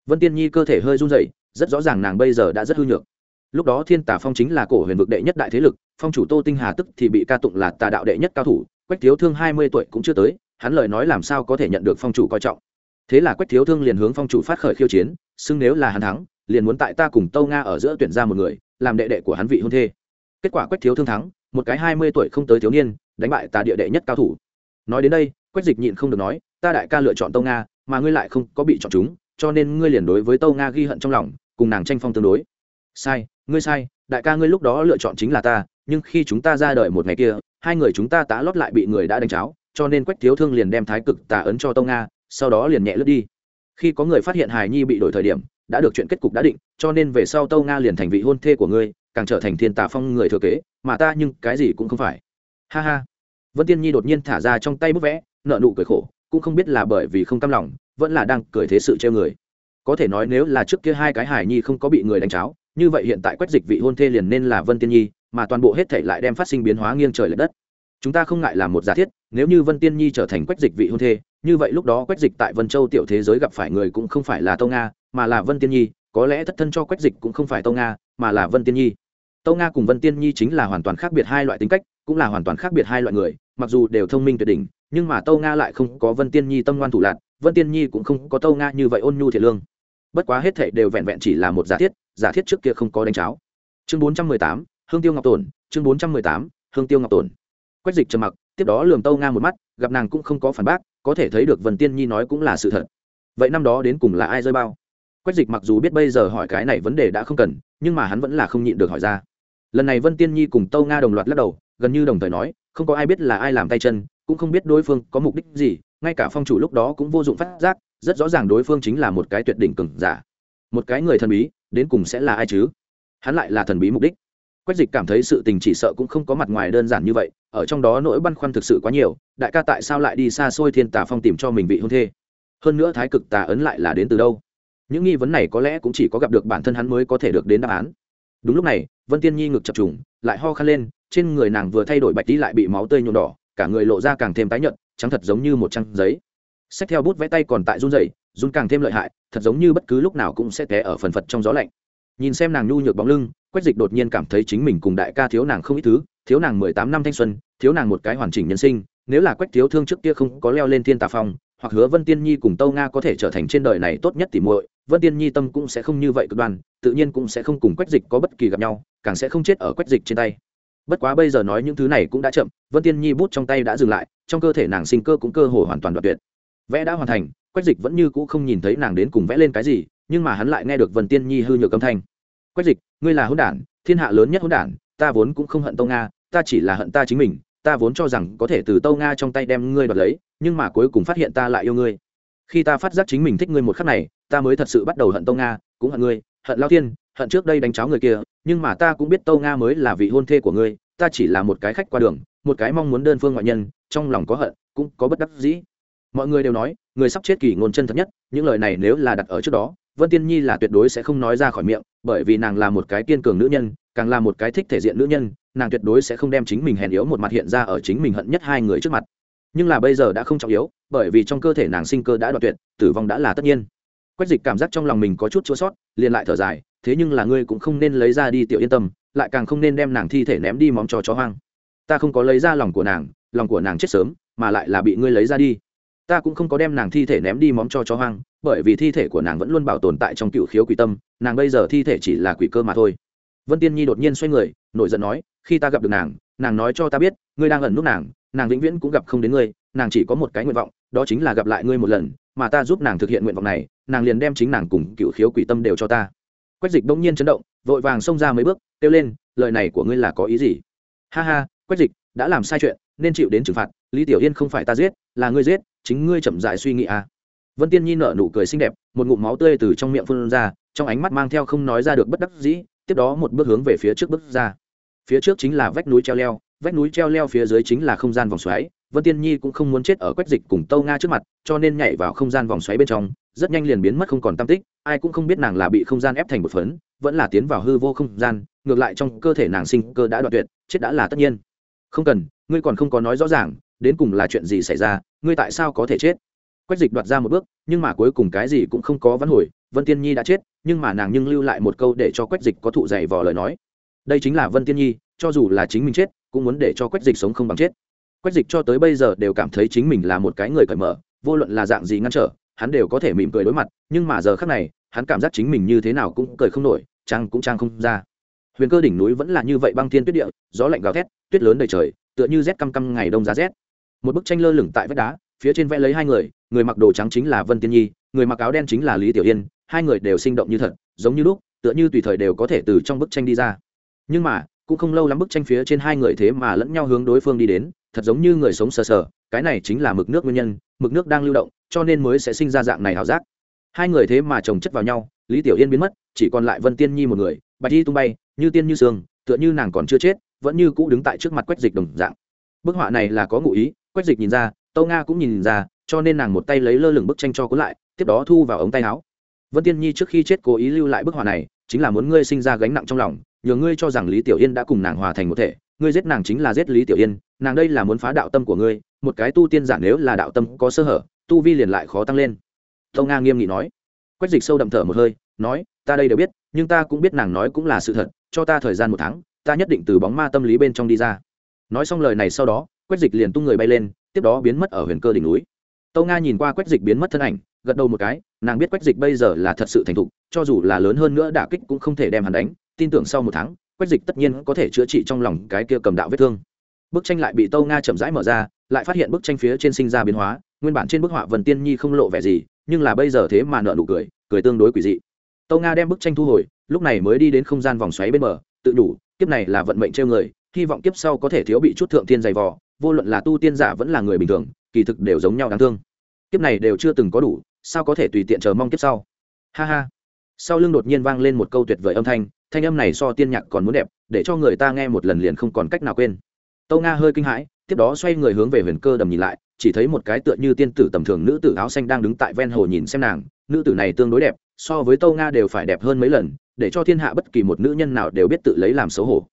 Vân tiên nhi cơ thể hơi run rẩy, rất rõ ràng nàng bây giờ đã rất hư nhược. Lúc đó thiên Tả phong chính là cổ huyền vực đệ nhất đại thế lực, phong chủ tô tinh hà tức thì bị ca tụng là tà đạo đệ nhất cao thủ, quách thiếu thương hai mươi tuổi cũng chưa tới, hắn lời nói làm sao có thể nhận được phong chủ coi trọng. Thế là quách thiếu thương liền hướng phong chủ phát khởi khiêu chiến, xưng nếu là hắn thắng, liền muốn tại ta cùng tâu nga ở giữa tuyển ra một người, làm đệ đệ của hắn vị hôn thê. Kết quả quách thiếu thương thắng, một cái hai mươi tuổi không tới thiếu niên, đánh bại tà địa đệ nhất cao thủ nói đến đây, quách dịch nhịn không được nói, ta đại ca lựa chọn tâu nga, mà ngươi lại không có bị chọn chúng, cho nên ngươi liền đối với tâu nga ghi hận trong lòng, cùng nàng tranh phong tương đối. Sai, ngươi sai, đại ca ngươi lúc đó lựa chọn chính là ta, nhưng khi chúng ta ra đời một ngày kia, hai người chúng ta tá lót lại bị người đã đánh cháo, cho nên quách thiếu thương liền đem thái cực tà ấn cho tâu nga, sau đó liền nhẹ lướt đi. Khi có người phát hiện hài nhi bị đổi thời điểm, đã được chuyện kết cục đã định, cho nên về sau tâu nga liền thành vị hôn thê của ngươi, càng trở thành thiên tà phong người thừa kế, mà ta nhưng cái gì cũng không phải. Ha ha vân tiên nhi đột nhiên thả ra trong tay bức vẽ nợ nụ cười khổ, cũng không biết là bởi vì không cam lòng, vẫn là đang cười thế sự treo người. Có thể nói nếu là trước kia hai cái hài nhi không có bị người đánh cháo, như vậy hiện tại quách dịch vị hôn thê liền nên là vân tiên nhi, mà toàn bộ hết thể lại đem phát sinh biến hóa nghiêng trời l ệ đất. Chúng ta không ngại làm một giả thiết, nếu như vân tiên nhi trở thành quách dịch vị hôn thê, như vậy lúc đó quách dịch tại vân châu tiểu thế giới gặp phải người cũng không phải là tâu nga, mà là vân tiên nhi, có lẽ thất thân cho quách dịch cũng không phải tâu nga, mà là vân tiên nhi tâu nga cùng vân tiên nhi chính là hoàn toàn khác biệt hai loại tính cách, cũng là hoàn toàn khác biệt hai loại người, mặc dù đều thông minh tuyệt đỉnh, nhưng mà tâu nga lại không có vân tiên nhi tâm ngoan thủ lạc vân tiên nhi cũng không có tâu nga như vậy ôn nhu thiệt lương. Bất quá hết thệ đều vẹn vẹn chỉ là một giả thiết giả thiết trước kia không có đánh cháo. Chương bốn trăm mười tám, hương tiêu ngọc tổn chương bốn trăm mười tám, hương tiêu ngọc tổn quách dịch trầm mặc, tiếp đó lường tâu nga một mắt, gặp nàng cũng không có phản bác, có thể thấy được vân tiên nhi nói cũng là sự thật. Vậy năm đó đến cùng là ai rơi bao? Quách dịch mặc dù biết bây giờ hỏi cái này vấn đề đã không cần nhưng mà hắn vẫn là không nhịn được hỏi ra. Lần này vân tiên nhi cùng tâu nga đồng loạt lắc đầu, gần như đồng thời nói, không có ai biết là ai làm tay chân, cũng không biết đối phương có mục đích gì, ngay cả phong chủ lúc đó cũng vô dụng phát giác, rất rõ ràng đối phương chính là một cái tuyệt đỉnh cừng giả. Một cái người thần bí, đến cùng sẽ là ai chứ? Hắn lại là thần bí mục đích. Quách dịch cảm thấy sự tình chỉ sợ cũng không có mặt ngoài đơn giản như vậy, ở trong đó nỗi băn khoăn thực sự quá nhiều, đại ca tại sao lại đi xa xôi thiên tà phong tìm cho mình vị hôn thê? Hơn nữa thái cực tà ấn lại là đến từ đâu? Những nghi vấn này có lẽ cũng chỉ có gặp được bản thân hắn mới có thể được đến đáp án. Đúng lúc này, vân tiên nhi ngực chập trùng, lại ho khăn lên, trên người nàng vừa thay đổi bạch tí lại bị máu tươi nhuộm đỏ, cả người lộ ra càng thêm tái nhợt, trắng thật giống như một trang giấy. Sách theo bút vẽ tay còn tại run rẩy, run càng thêm lợi hại, thật giống như bất cứ lúc nào cũng sẽ té ở phần phật trong gió lạnh. Nhìn xem nàng nhu nhược bóng lưng, quách dịch đột nhiên cảm thấy chính mình cùng đại ca thiếu nàng không ít thứ, thiếu nàng mười tám năm thanh xuân, thiếu nàng một cái hoàn chỉnh nhân sinh, nếu là quách thiếu thương trước kia không có leo lên thiên tà phong, hoặc hứa vân tiên nhi cùng tâu nga có thể trở thành trên đời này tốt nhất tỉ muội vân tiên nhi tâm cũng sẽ không như vậy cực đoan, tự nhiên cũng sẽ không cùng quách dịch có bất kỳ gặp nhau, càng sẽ không chết ở quách dịch trên tay. Bất quá bây giờ nói những thứ này cũng đã chậm, vân tiên nhi bút trong tay đã dừng lại, trong cơ thể nàng sinh cơ cũng cơ hồ hoàn toàn đoạt tuyệt. Vẽ đã hoàn thành, quách dịch vẫn như cũ không nhìn thấy nàng đến cùng vẽ lên cái gì, nhưng mà hắn lại nghe được vân tiên nhi hư nhược âm thanh. Quách dịch, ngươi là hôn đản, thiên hạ lớn nhất hôn đản, ta vốn cũng không hận tâu nga, ta chỉ là hận ta chính mình, ta vốn cho rằng có thể từ tâu nga trong tay đem ngươi đoạt lấy, nhưng mà cuối cùng phát hiện ta lại yêu ngươi khi ta phát giác chính mình thích ngươi một khắc này, ta mới thật sự bắt đầu hận tâu nga, cũng hận ngươi, hận lao thiên, hận trước đây đánh cháo người kia, nhưng mà ta cũng biết tâu nga mới là vị hôn thê của ngươi, ta chỉ là một cái khách qua đường, một cái mong muốn đơn phương ngoại nhân, trong lòng có hận, cũng có bất đắc dĩ. Mọi người đều nói, người sắp chết kỳ ngôn chân thật nhất, những lời này nếu là đặt ở trước đó, vân tiên nhi là tuyệt đối sẽ không nói ra khỏi miệng, bởi vì nàng là một cái kiên cường nữ nhân, càng là một cái thích thể diện nữ nhân, nàng tuyệt đối sẽ không đem chính mình hèn yếu một mặt hiện ra ở chính mình hận nhất hai người trước mặt. Nhưng là bây giờ đã không trọng yếu bởi vì trong cơ thể nàng sinh cơ đã đoạn tuyệt, tử vong đã là tất nhiên. Quách dịch cảm giác trong lòng mình có chút chua sót, liền lại thở dài, thế nhưng là ngươi cũng không nên lấy ra đi tiểu yên tâm, lại càng không nên đem nàng thi thể ném đi móng cho chó hoang. Ta không có lấy ra lòng của nàng, lòng của nàng chết sớm, mà lại là bị ngươi lấy ra đi. Ta cũng không có đem nàng thi thể ném đi móng cho chó hoang, bởi vì thi thể của nàng vẫn luôn bảo tồn tại trong cựu khiếu quỷ tâm, nàng bây giờ thi thể chỉ là quỷ cơ mà thôi. Vân tiên nhi đột nhiên xoay người, nổi giận nói, khi ta gặp được nàng nàng nói cho ta biết, ngươi đang ẩn nút nàng nàng vĩnh viễn cũng gặp không đến ngươi, nàng chỉ có một cái nguyện vọng đó chính là gặp lại ngươi một lần, mà ta giúp nàng thực hiện nguyện vọng này, nàng liền đem chính nàng cùng cựu khiếu quỷ tâm đều cho ta. Quách dịch bỗng nhiên chấn động, vội vàng xông ra mấy bước, kêu lên, lời này của ngươi là có ý gì? Ha ha, quách dịch, đã làm sai chuyện, nên chịu đến trừng phạt, lý tiểu yên không phải ta giết, là ngươi giết, chính ngươi chậm dại suy nghĩ à. Vân tiên nhi nở nụ cười xinh đẹp, một ngụm máu tươi từ trong miệng phun ra, trong ánh mắt mang theo không nói ra được bất đắc dĩ, tiếp đó một bước hướng về phía trước bước ra. Phía trước chính là vách núi treo leo, vách núi treo leo phía dưới chính là không gian vòng xoáy vân tiên nhi cũng không muốn chết ở quách dịch cùng tâu nga trước mặt, cho nên nhảy vào không gian vòng xoáy bên trong, rất nhanh liền biến mất không còn tam tích, ai cũng không biết nàng là bị không gian ép thành một phấn, vẫn là tiến vào hư vô không gian, ngược lại trong cơ thể nàng sinh cơ đã đoạn tuyệt, chết đã là tất nhiên. Không cần, ngươi còn không có nói rõ ràng, đến cùng là chuyện gì xảy ra, ngươi tại sao có thể chết? Quách dịch đoạt ra một bước, nhưng mà cuối cùng cái gì cũng không có vắn hồi, vân tiên nhi đã chết, nhưng mà nàng nhưng lưu lại một câu để cho quách dịch có thụ dày vò lời nói. Đây chính là vân tiên nhi, cho dù là chính mình chết, cũng muốn để cho quách dịch sống không bằng chết quách dịch cho tới bây giờ đều cảm thấy chính mình là một cái người cởi mở, vô luận là dạng gì ngăn trở, hắn đều có thể mỉm cười đối mặt, nhưng mà giờ khác này, hắn cảm giác chính mình như thế nào cũng cười không nổi trang cũng trang không ra. Huyền cơ đỉnh núi vẫn là như vậy băng thiên tuyết địa, gió lạnh gào thét, tuyết lớn đầy trời, tựa như rét căm căm ngày đông giá rét. Một bức tranh lơ lửng tại vách đá, phía trên vẽ lấy hai người người mặc đồ trắng chính là vân tiên nhi, người mặc áo đen chính là lý tiểu yên, hai người đều sinh động như thật, giống như lúc, tựa như tùy thời đều có thể từ trong bức tranh đi ra. Nhưng mà, cũng không lâu lắm bức tranh phía trên hai người thế mà lẫn nhau hướng đối phương đi đến thật giống như người sống sờ sờ, cái này chính là mực nước nguyên nhân, mực nước đang lưu động, cho nên mới sẽ sinh ra dạng này ảo giác. Hai người thế mà chồng chất vào nhau, lý tiểu yên biến mất, chỉ còn lại vân tiên nhi một người, bạch y tung bay, như tiên như sương, tựa như nàng còn chưa chết, vẫn như cũ đứng tại trước mặt quách dịch đồng dạng. Bức họa này là có ngụ ý, quách dịch nhìn ra, tâu nga cũng nhìn ra, cho nên nàng một tay lấy lơ lửng bức tranh cho cuốn lại, tiếp đó thu vào ống tay áo. Vân tiên nhi trước khi chết cố ý lưu lại bức họa này, chính là muốn ngươi sinh ra gánh nặng trong lòng, nhờ ngươi cho rằng lý tiểu yên đã cùng nàng hòa thành một thể, ngươi giết nàng chính là giết lý tiểu yên nàng đây là muốn phá đạo tâm của ngươi, một cái tu tiên giả nếu là đạo tâm có sơ hở, tu vi liền lại khó tăng lên. Tâu nga nghiêm nghị nói. Quách dịch sâu đậm thở một hơi, nói, ta đây đều biết, nhưng ta cũng biết nàng nói cũng là sự thật, cho ta thời gian một tháng, ta nhất định từ bóng ma tâm lý bên trong đi ra. Nói xong lời này sau đó, quách dịch liền tung người bay lên, tiếp đó biến mất ở huyền cơ đỉnh núi. Tâu nga nhìn qua quách dịch biến mất thân ảnh, gật đầu một cái, nàng biết quách dịch bây giờ là thật sự thành thục, cho dù là lớn hơn nữa đả kích cũng không thể đem hắn đánh, tin tưởng sau một tháng, quách dịch tất nhiên có thể chữa trị trong lòng cái kia cầm đạo vết thương bức tranh lại bị tâu nga chậm rãi mở ra, lại phát hiện bức tranh phía trên sinh ra biến hóa, nguyên bản trên bức họa vần tiên nhi không lộ vẻ gì, nhưng là bây giờ thế mà nợ nụ cười cười tương đối quỷ dị. Tâu nga đem bức tranh thu hồi, lúc này mới đi đến không gian vòng xoáy bên bờ, tự đủ, kiếp này là vận mệnh treo người, hy vọng kiếp sau có thể thiếu bị chút thượng tiên dày vò, vô luận là tu tiên giả vẫn là người bình thường, kỳ thực đều giống nhau đáng thương. Kiếp này đều chưa từng có đủ, sao có thể tùy tiện chờ mong kiếp sau? Ha ha. Sau lưng đột nhiên vang lên một câu tuyệt vời âm thanh thanh âm này so tiên nhạc còn muốn đẹp, để cho người ta nghe một lần liền không còn cách nào quên tâu nga hơi kinh hãi, tiếp đó xoay người hướng về huyền cơ đầm nhìn lại, chỉ thấy một cái tựa như tiên tử tầm thường nữ tử áo xanh đang đứng tại ven hồ nhìn xem nàng. Nữ tử này tương đối đẹp, so với tâu nga đều phải đẹp hơn mấy lần, để cho thiên hạ bất kỳ một nữ nhân nào đều biết tự lấy làm xấu hổ.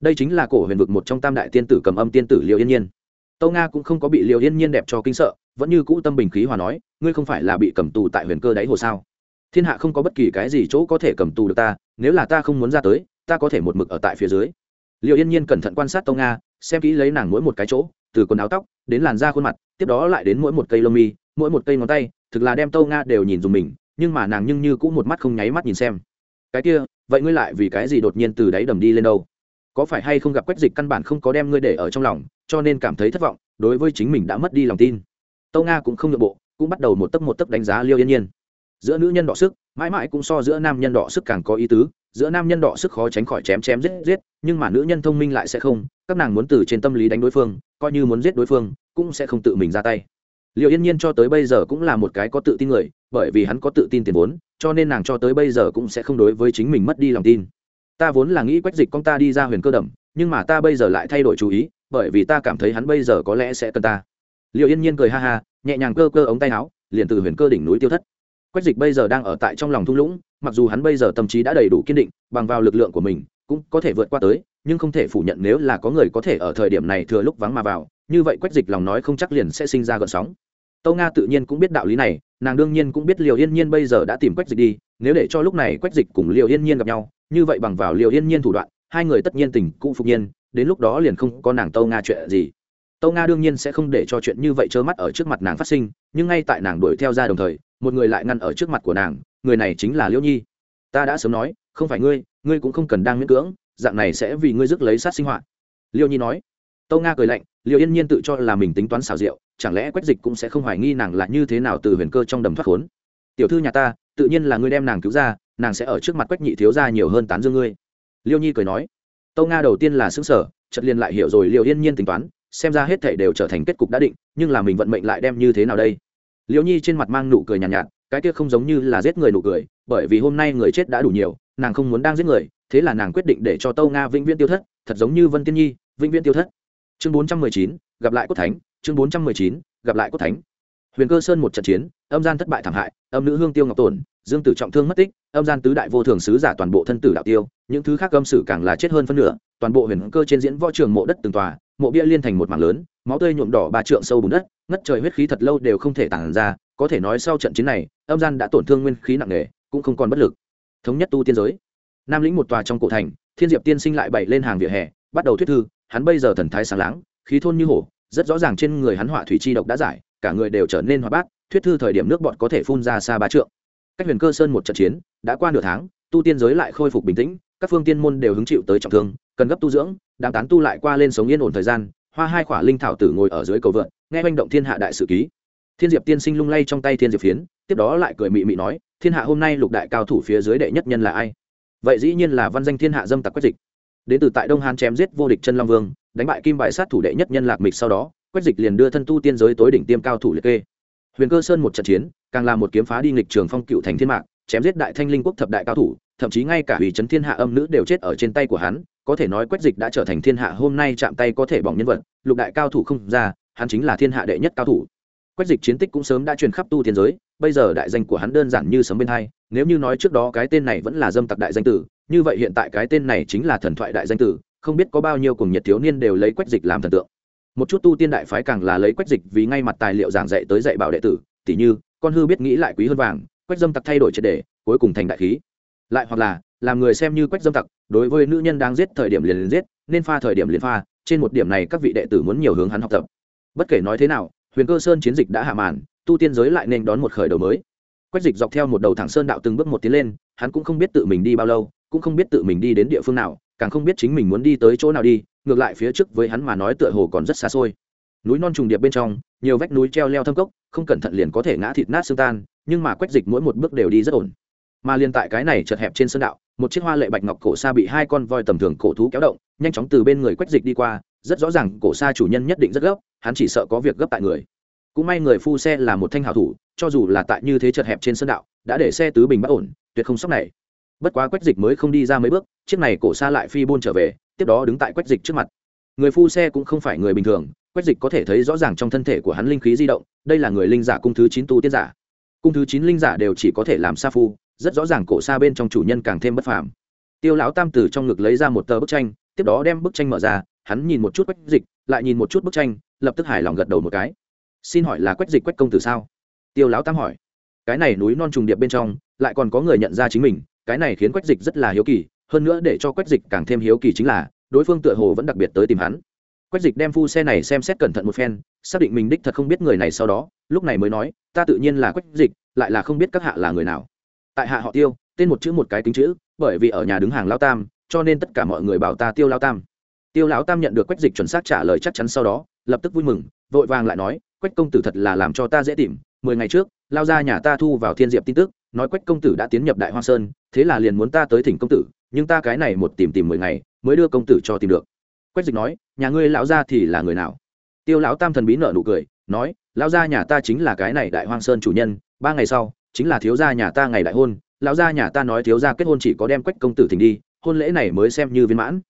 Đây chính là cổ huyền vực một trong tam đại tiên tử cầm âm tiên tử liêu yên nhiên. Tâu nga cũng không có bị liêu yên nhiên đẹp cho kinh sợ, vẫn như cũ tâm bình khí hòa nói, ngươi không phải là bị cầm tù tại huyền cơ đáy hồ sao? Thiên hạ không có bất kỳ cái gì chỗ có thể cầm tù được ta, nếu là ta không muốn ra tới, ta có thể một mực ở tại phía dưới. Liệu yên nhiên cẩn thận quan sát tâu nga xem kỹ lấy nàng mỗi một cái chỗ, từ quần áo tóc, đến làn da khuôn mặt, tiếp đó lại đến mỗi một cây lông mi, mỗi một cây ngón tay, thực là đem tâu nga đều nhìn dùng mình, nhưng mà nàng nhưng như cũng một mắt không nháy mắt nhìn xem. Cái kia, vậy ngươi lại vì cái gì đột nhiên từ đáy đầm đi lên đâu? Có phải hay không gặp quách dịch căn bản không có đem ngươi để ở trong lòng, cho nên cảm thấy thất vọng, đối với chính mình đã mất đi lòng tin. Tâu nga cũng không nhượng bộ, cũng bắt đầu một tấc một tấc đánh giá liêu yên nhiên. Giữa nữ nhân đọ sức, mãi mãi cũng so giữa nam nhân đọ sức càng có ý tứ giữa nam nhân đọ sức khó tránh khỏi chém chém giết giết, nhưng mà nữ nhân thông minh lại sẽ không. Các nàng muốn từ trên tâm lý đánh đối phương, coi như muốn giết đối phương, cũng sẽ không tự mình ra tay. Liệu yên nhiên cho tới bây giờ cũng là một cái có tự tin người, bởi vì hắn có tự tin tiền vốn, cho nên nàng cho tới bây giờ cũng sẽ không đối với chính mình mất đi lòng tin. Ta vốn là nghĩ quách dịch con ta đi ra huyền cơ đầm, nhưng mà ta bây giờ lại thay đổi chú ý, bởi vì ta cảm thấy hắn bây giờ có lẽ sẽ cần ta. Liệu yên nhiên cười ha ha, nhẹ nhàng cơ cơ ống tay áo, liền từ huyền cơ đỉnh núi tiêu thất. Quách dịch bây giờ đang ở tại trong lòng thung lũng mặc dù hắn bây giờ tâm trí đã đầy đủ kiên định, bằng vào lực lượng của mình, cũng có thể vượt qua tới, nhưng không thể phủ nhận nếu là có người có thể ở thời điểm này thừa lúc vắng mà vào, như vậy quách dịch lòng nói không chắc liền sẽ sinh ra gợn sóng. Tâu nga tự nhiên cũng biết đạo lý này, nàng đương nhiên cũng biết liều yên nhiên bây giờ đã tìm quách dịch đi, nếu để cho lúc này quách dịch cùng liều yên nhiên gặp nhau, như vậy bằng vào liều yên nhiên thủ đoạn, hai người tất nhiên tình cụ phục nhiên, đến lúc đó liền không có nàng tâu nga chuyện gì. Tâu nga đương nhiên sẽ không để cho chuyện như vậy trơ mắt ở trước mặt nàng phát sinh, nhưng ngay tại nàng đuổi theo ra đồng thời một người lại ngăn ở trước mặt của nàng, người này chính là liễu nhi. Ta đã sớm nói, không phải ngươi ngươi cũng không cần đang miễn cưỡng, dạng này sẽ vì ngươi rước lấy sát sinh hoạt. Liêu nhi nói. Tâu nga cười lạnh liệu yên nhiên tự cho là mình tính toán xảo diệu, chẳng lẽ quách dịch cũng sẽ không hoài nghi nàng là như thế nào từ huyền cơ trong đầm thoát khốn? Tiểu thư nhà ta, tự nhiên là ngươi đem nàng cứu ra, nàng sẽ ở trước mặt quách nhị thiếu ra nhiều hơn tán dương ngươi. Liêu nhi cười nói. Tâu nga đầu tiên là xứng sở chật liền lại hiểu rồi liệu yên nhiên tính toán, xem ra hết thể đều trở thành kết cục đã định, nhưng là mình vận mệnh lại đem như thế nào đây? Liễu nhi trên mặt mang nụ cười nhàn nhạt, nhạt cái kia không giống như là giết người nụ cười bởi vì hôm nay người chết đã đủ nhiều nàng không muốn đang giết người thế là nàng quyết định để cho tâu nga vĩnh viễn tiêu thất thật giống như vân tiên nhi vĩnh viễn tiêu thất. Chương bốn trăm mười chín gặp lại cốt thánh chương bốn trăm mười chín gặp lại cốt thánh. Huyền cơ sơn một trận chiến âm gian thất bại thảm hại âm nữ hương tiêu ngọc tổn dương tử trọng thương mất tích âm gian tứ đại vô thường sứ giả toàn bộ thân tử đạo tiêu những thứ khác âm sử càng là chết hơn phân nửa toàn bộ huyền cơ trên diễn võ trường mộ đất từng tòa mộ bia liên thành một mảng lớn máu tươi nhuộm đỏ ba trượng sâu bùn đất ngất trời huyết khí thật lâu đều không thể tản ra, có thể nói sau trận chiến này, âm gian đã tổn thương nguyên khí nặng nề, cũng không còn bất lực. Thống nhất tu tiên giới. Nam lĩnh một tòa trong cổ thành, thiên diệp tiên sinh lại bày lên hàng vỉa hè, bắt đầu thuyết thư, hắn bây giờ thần thái sáng láng, khí thôn như hổ, rất rõ ràng trên người hắn họa thủy chi độc đã giải, cả người đều trở nên hoạt bát, thuyết thư thời điểm nước bọt có thể phun ra xa ba trượng. Cách huyền cơ sơn một trận chiến, đã qua nửa tháng, tu tiên giới lại khôi phục bình tĩnh, các phương tiên môn đều hứng chịu tới trọng thương, cần gấp tu dưỡng, đám tán tu lại qua lên sống yên ổn thời gian, hoa hai khỏa linh thảo tử ngồi ở dưới cầu vượn nghe manh động thiên hạ đại sử ký. Thiên diệp tiên sinh lung lay trong tay thiên diệp phiến, tiếp đó lại cười mị mị nói, thiên hạ hôm nay lục đại cao thủ phía dưới đệ nhất nhân là ai? Vậy dĩ nhiên là văn danh thiên hạ dâm tặc quách dịch. Đến từ tại đông hán chém giết vô địch chân long vương, đánh bại kim bại sát thủ đệ nhất nhân lạc mịch sau đó, quách dịch liền đưa thân tu tiên giới tối đỉnh tiêm cao thủ liệt kê. Huyền cơ sơn một trận chiến, càng là một kiếm phá đi nghịch trường phong cựu thành thiên mạc, chém giết đại thanh linh quốc thập đại cao thủ, thậm chí ngay cả ủy trấn thiên hạ âm nữ đều chết ở trên tay của hắn. Có thể nói quách dịch đã trở thành thiên hạ hôm nay chạm tay có thể bỏng nhân vật, lục đại cao thủ không ra hắn chính là thiên hạ đệ nhất cao thủ. Quách dịch chiến tích cũng sớm đã truyền khắp tu tiên giới, bây giờ đại danh của hắn đơn giản như sấm bên hai, nếu như nói trước đó cái tên này vẫn là dâm tặc đại danh tử, như vậy hiện tại cái tên này chính là thần thoại đại danh tử, không biết có bao nhiêu cùng nhiệt thiếu niên đều lấy quách dịch làm thần tượng. Một chút tu tiên đại phái càng là lấy quách dịch vì ngay mặt tài liệu giảng dạy tới dạy bảo đệ tử, tỉ như, con hư biết nghĩ lại quý hơn vàng, quách dâm tặc thay đổi triệt đề, cuối cùng thành đại khí. Lại hoặc là, làm người xem như quách dâm tặc, đối với nữ nhân đang giết thời điểm liền liền giết, nên pha thời điểm liền pha, trên một điểm này các vị đệ tử muốn nhiều hướng hắn học tập bất kể nói thế nào, huyền cơ sơn chiến dịch đã hạ màn, tu tiên giới lại nên đón một khởi đầu mới. Quách dịch dọc theo một đầu thẳng sơn đạo từng bước một tiến lên, hắn cũng không biết tự mình đi bao lâu, cũng không biết tự mình đi đến địa phương nào, càng không biết chính mình muốn đi tới chỗ nào đi, ngược lại phía trước với hắn mà nói tựa hồ còn rất xa xôi. Núi non trùng điệp bên trong, nhiều vách núi treo leo thâm cốc, không cẩn thận liền có thể ngã thịt nát xương tan, nhưng mà quách dịch mỗi một bước đều đi rất ổn. Mà liền tại cái này chật hẹp trên sơn đạo, một chiếc hoa lệ bạch ngọc cổ xa bị hai con voi tầm thường cổ thú kéo động, nhanh chóng từ bên người quách dịch đi qua, rất rõ ràng cổ xa chủ nhân nhất định rất gấp hắn chỉ sợ có việc gấp tại người. Cũng may người phu xe là một thanh hảo thủ, cho dù là tại như thế chật hẹp trên sân đạo, đã để xe tứ bình bất ổn, tuyệt không sốc này. Bất quá quách dịch mới không đi ra mấy bước, chiếc này cổ xa lại phi buôn trở về, tiếp đó đứng tại quách dịch trước mặt. Người phu xe cũng không phải người bình thường, quách dịch có thể thấy rõ ràng trong thân thể của hắn linh khí di động, đây là người linh giả cung thứ chín tu tiết giả. Cung thứ chín linh giả đều chỉ có thể làm sa phu, rất rõ ràng cổ xa bên trong chủ nhân càng thêm bất phàm. Tiêu lão tam từ trong ngực lấy ra một tờ bức tranh, tiếp đó đem bức tranh mở ra, hắn nhìn một chút quách dịch, lại nhìn một chút bức tranh lập tức hài lòng gật đầu một cái. Xin hỏi là quách dịch quách công tử sao? Tiêu lão tam hỏi. Cái này núi non trùng điệp bên trong, lại còn có người nhận ra chính mình, cái này khiến quách dịch rất là hiếu kỳ, hơn nữa để cho quách dịch càng thêm hiếu kỳ chính là, đối phương tựa hồ vẫn đặc biệt tới tìm hắn. Quách dịch đem phu xe này xem xét cẩn thận một phen, xác định mình đích thật không biết người này sau đó, lúc này mới nói, ta tự nhiên là quách dịch, lại là không biết các hạ là người nào. Tại hạ họ tiêu, tên một chữ một cái tính chữ, bởi vì ở nhà đứng hàng lao tam, cho nên tất cả mọi người bảo ta tiêu lao tam. Tiêu lão tam nhận được quách dịch chuẩn xác trả lời chắc chắn sau đó lập tức vui mừng, vội vàng lại nói, quách công tử thật là làm cho ta dễ tìm, mười ngày trước, lao ra nhà ta thu vào thiên diệp tin tức, nói quách công tử đã tiến nhập đại hoa sơn, thế là liền muốn ta tới thỉnh công tử, nhưng ta cái này một tìm tìm mười ngày, mới đưa công tử cho tìm được. Quách dịch nói, nhà ngươi lão gia thì là người nào? Tiêu lão tam thần bí nợ nụ cười, nói, lão gia nhà ta chính là cái này đại hoang sơn chủ nhân, ba ngày sau, chính là thiếu gia nhà ta ngày đại hôn, lão gia nhà ta nói thiếu gia kết hôn chỉ có đem quách công tử thỉnh đi, hôn lễ này mới xem như viên mãn.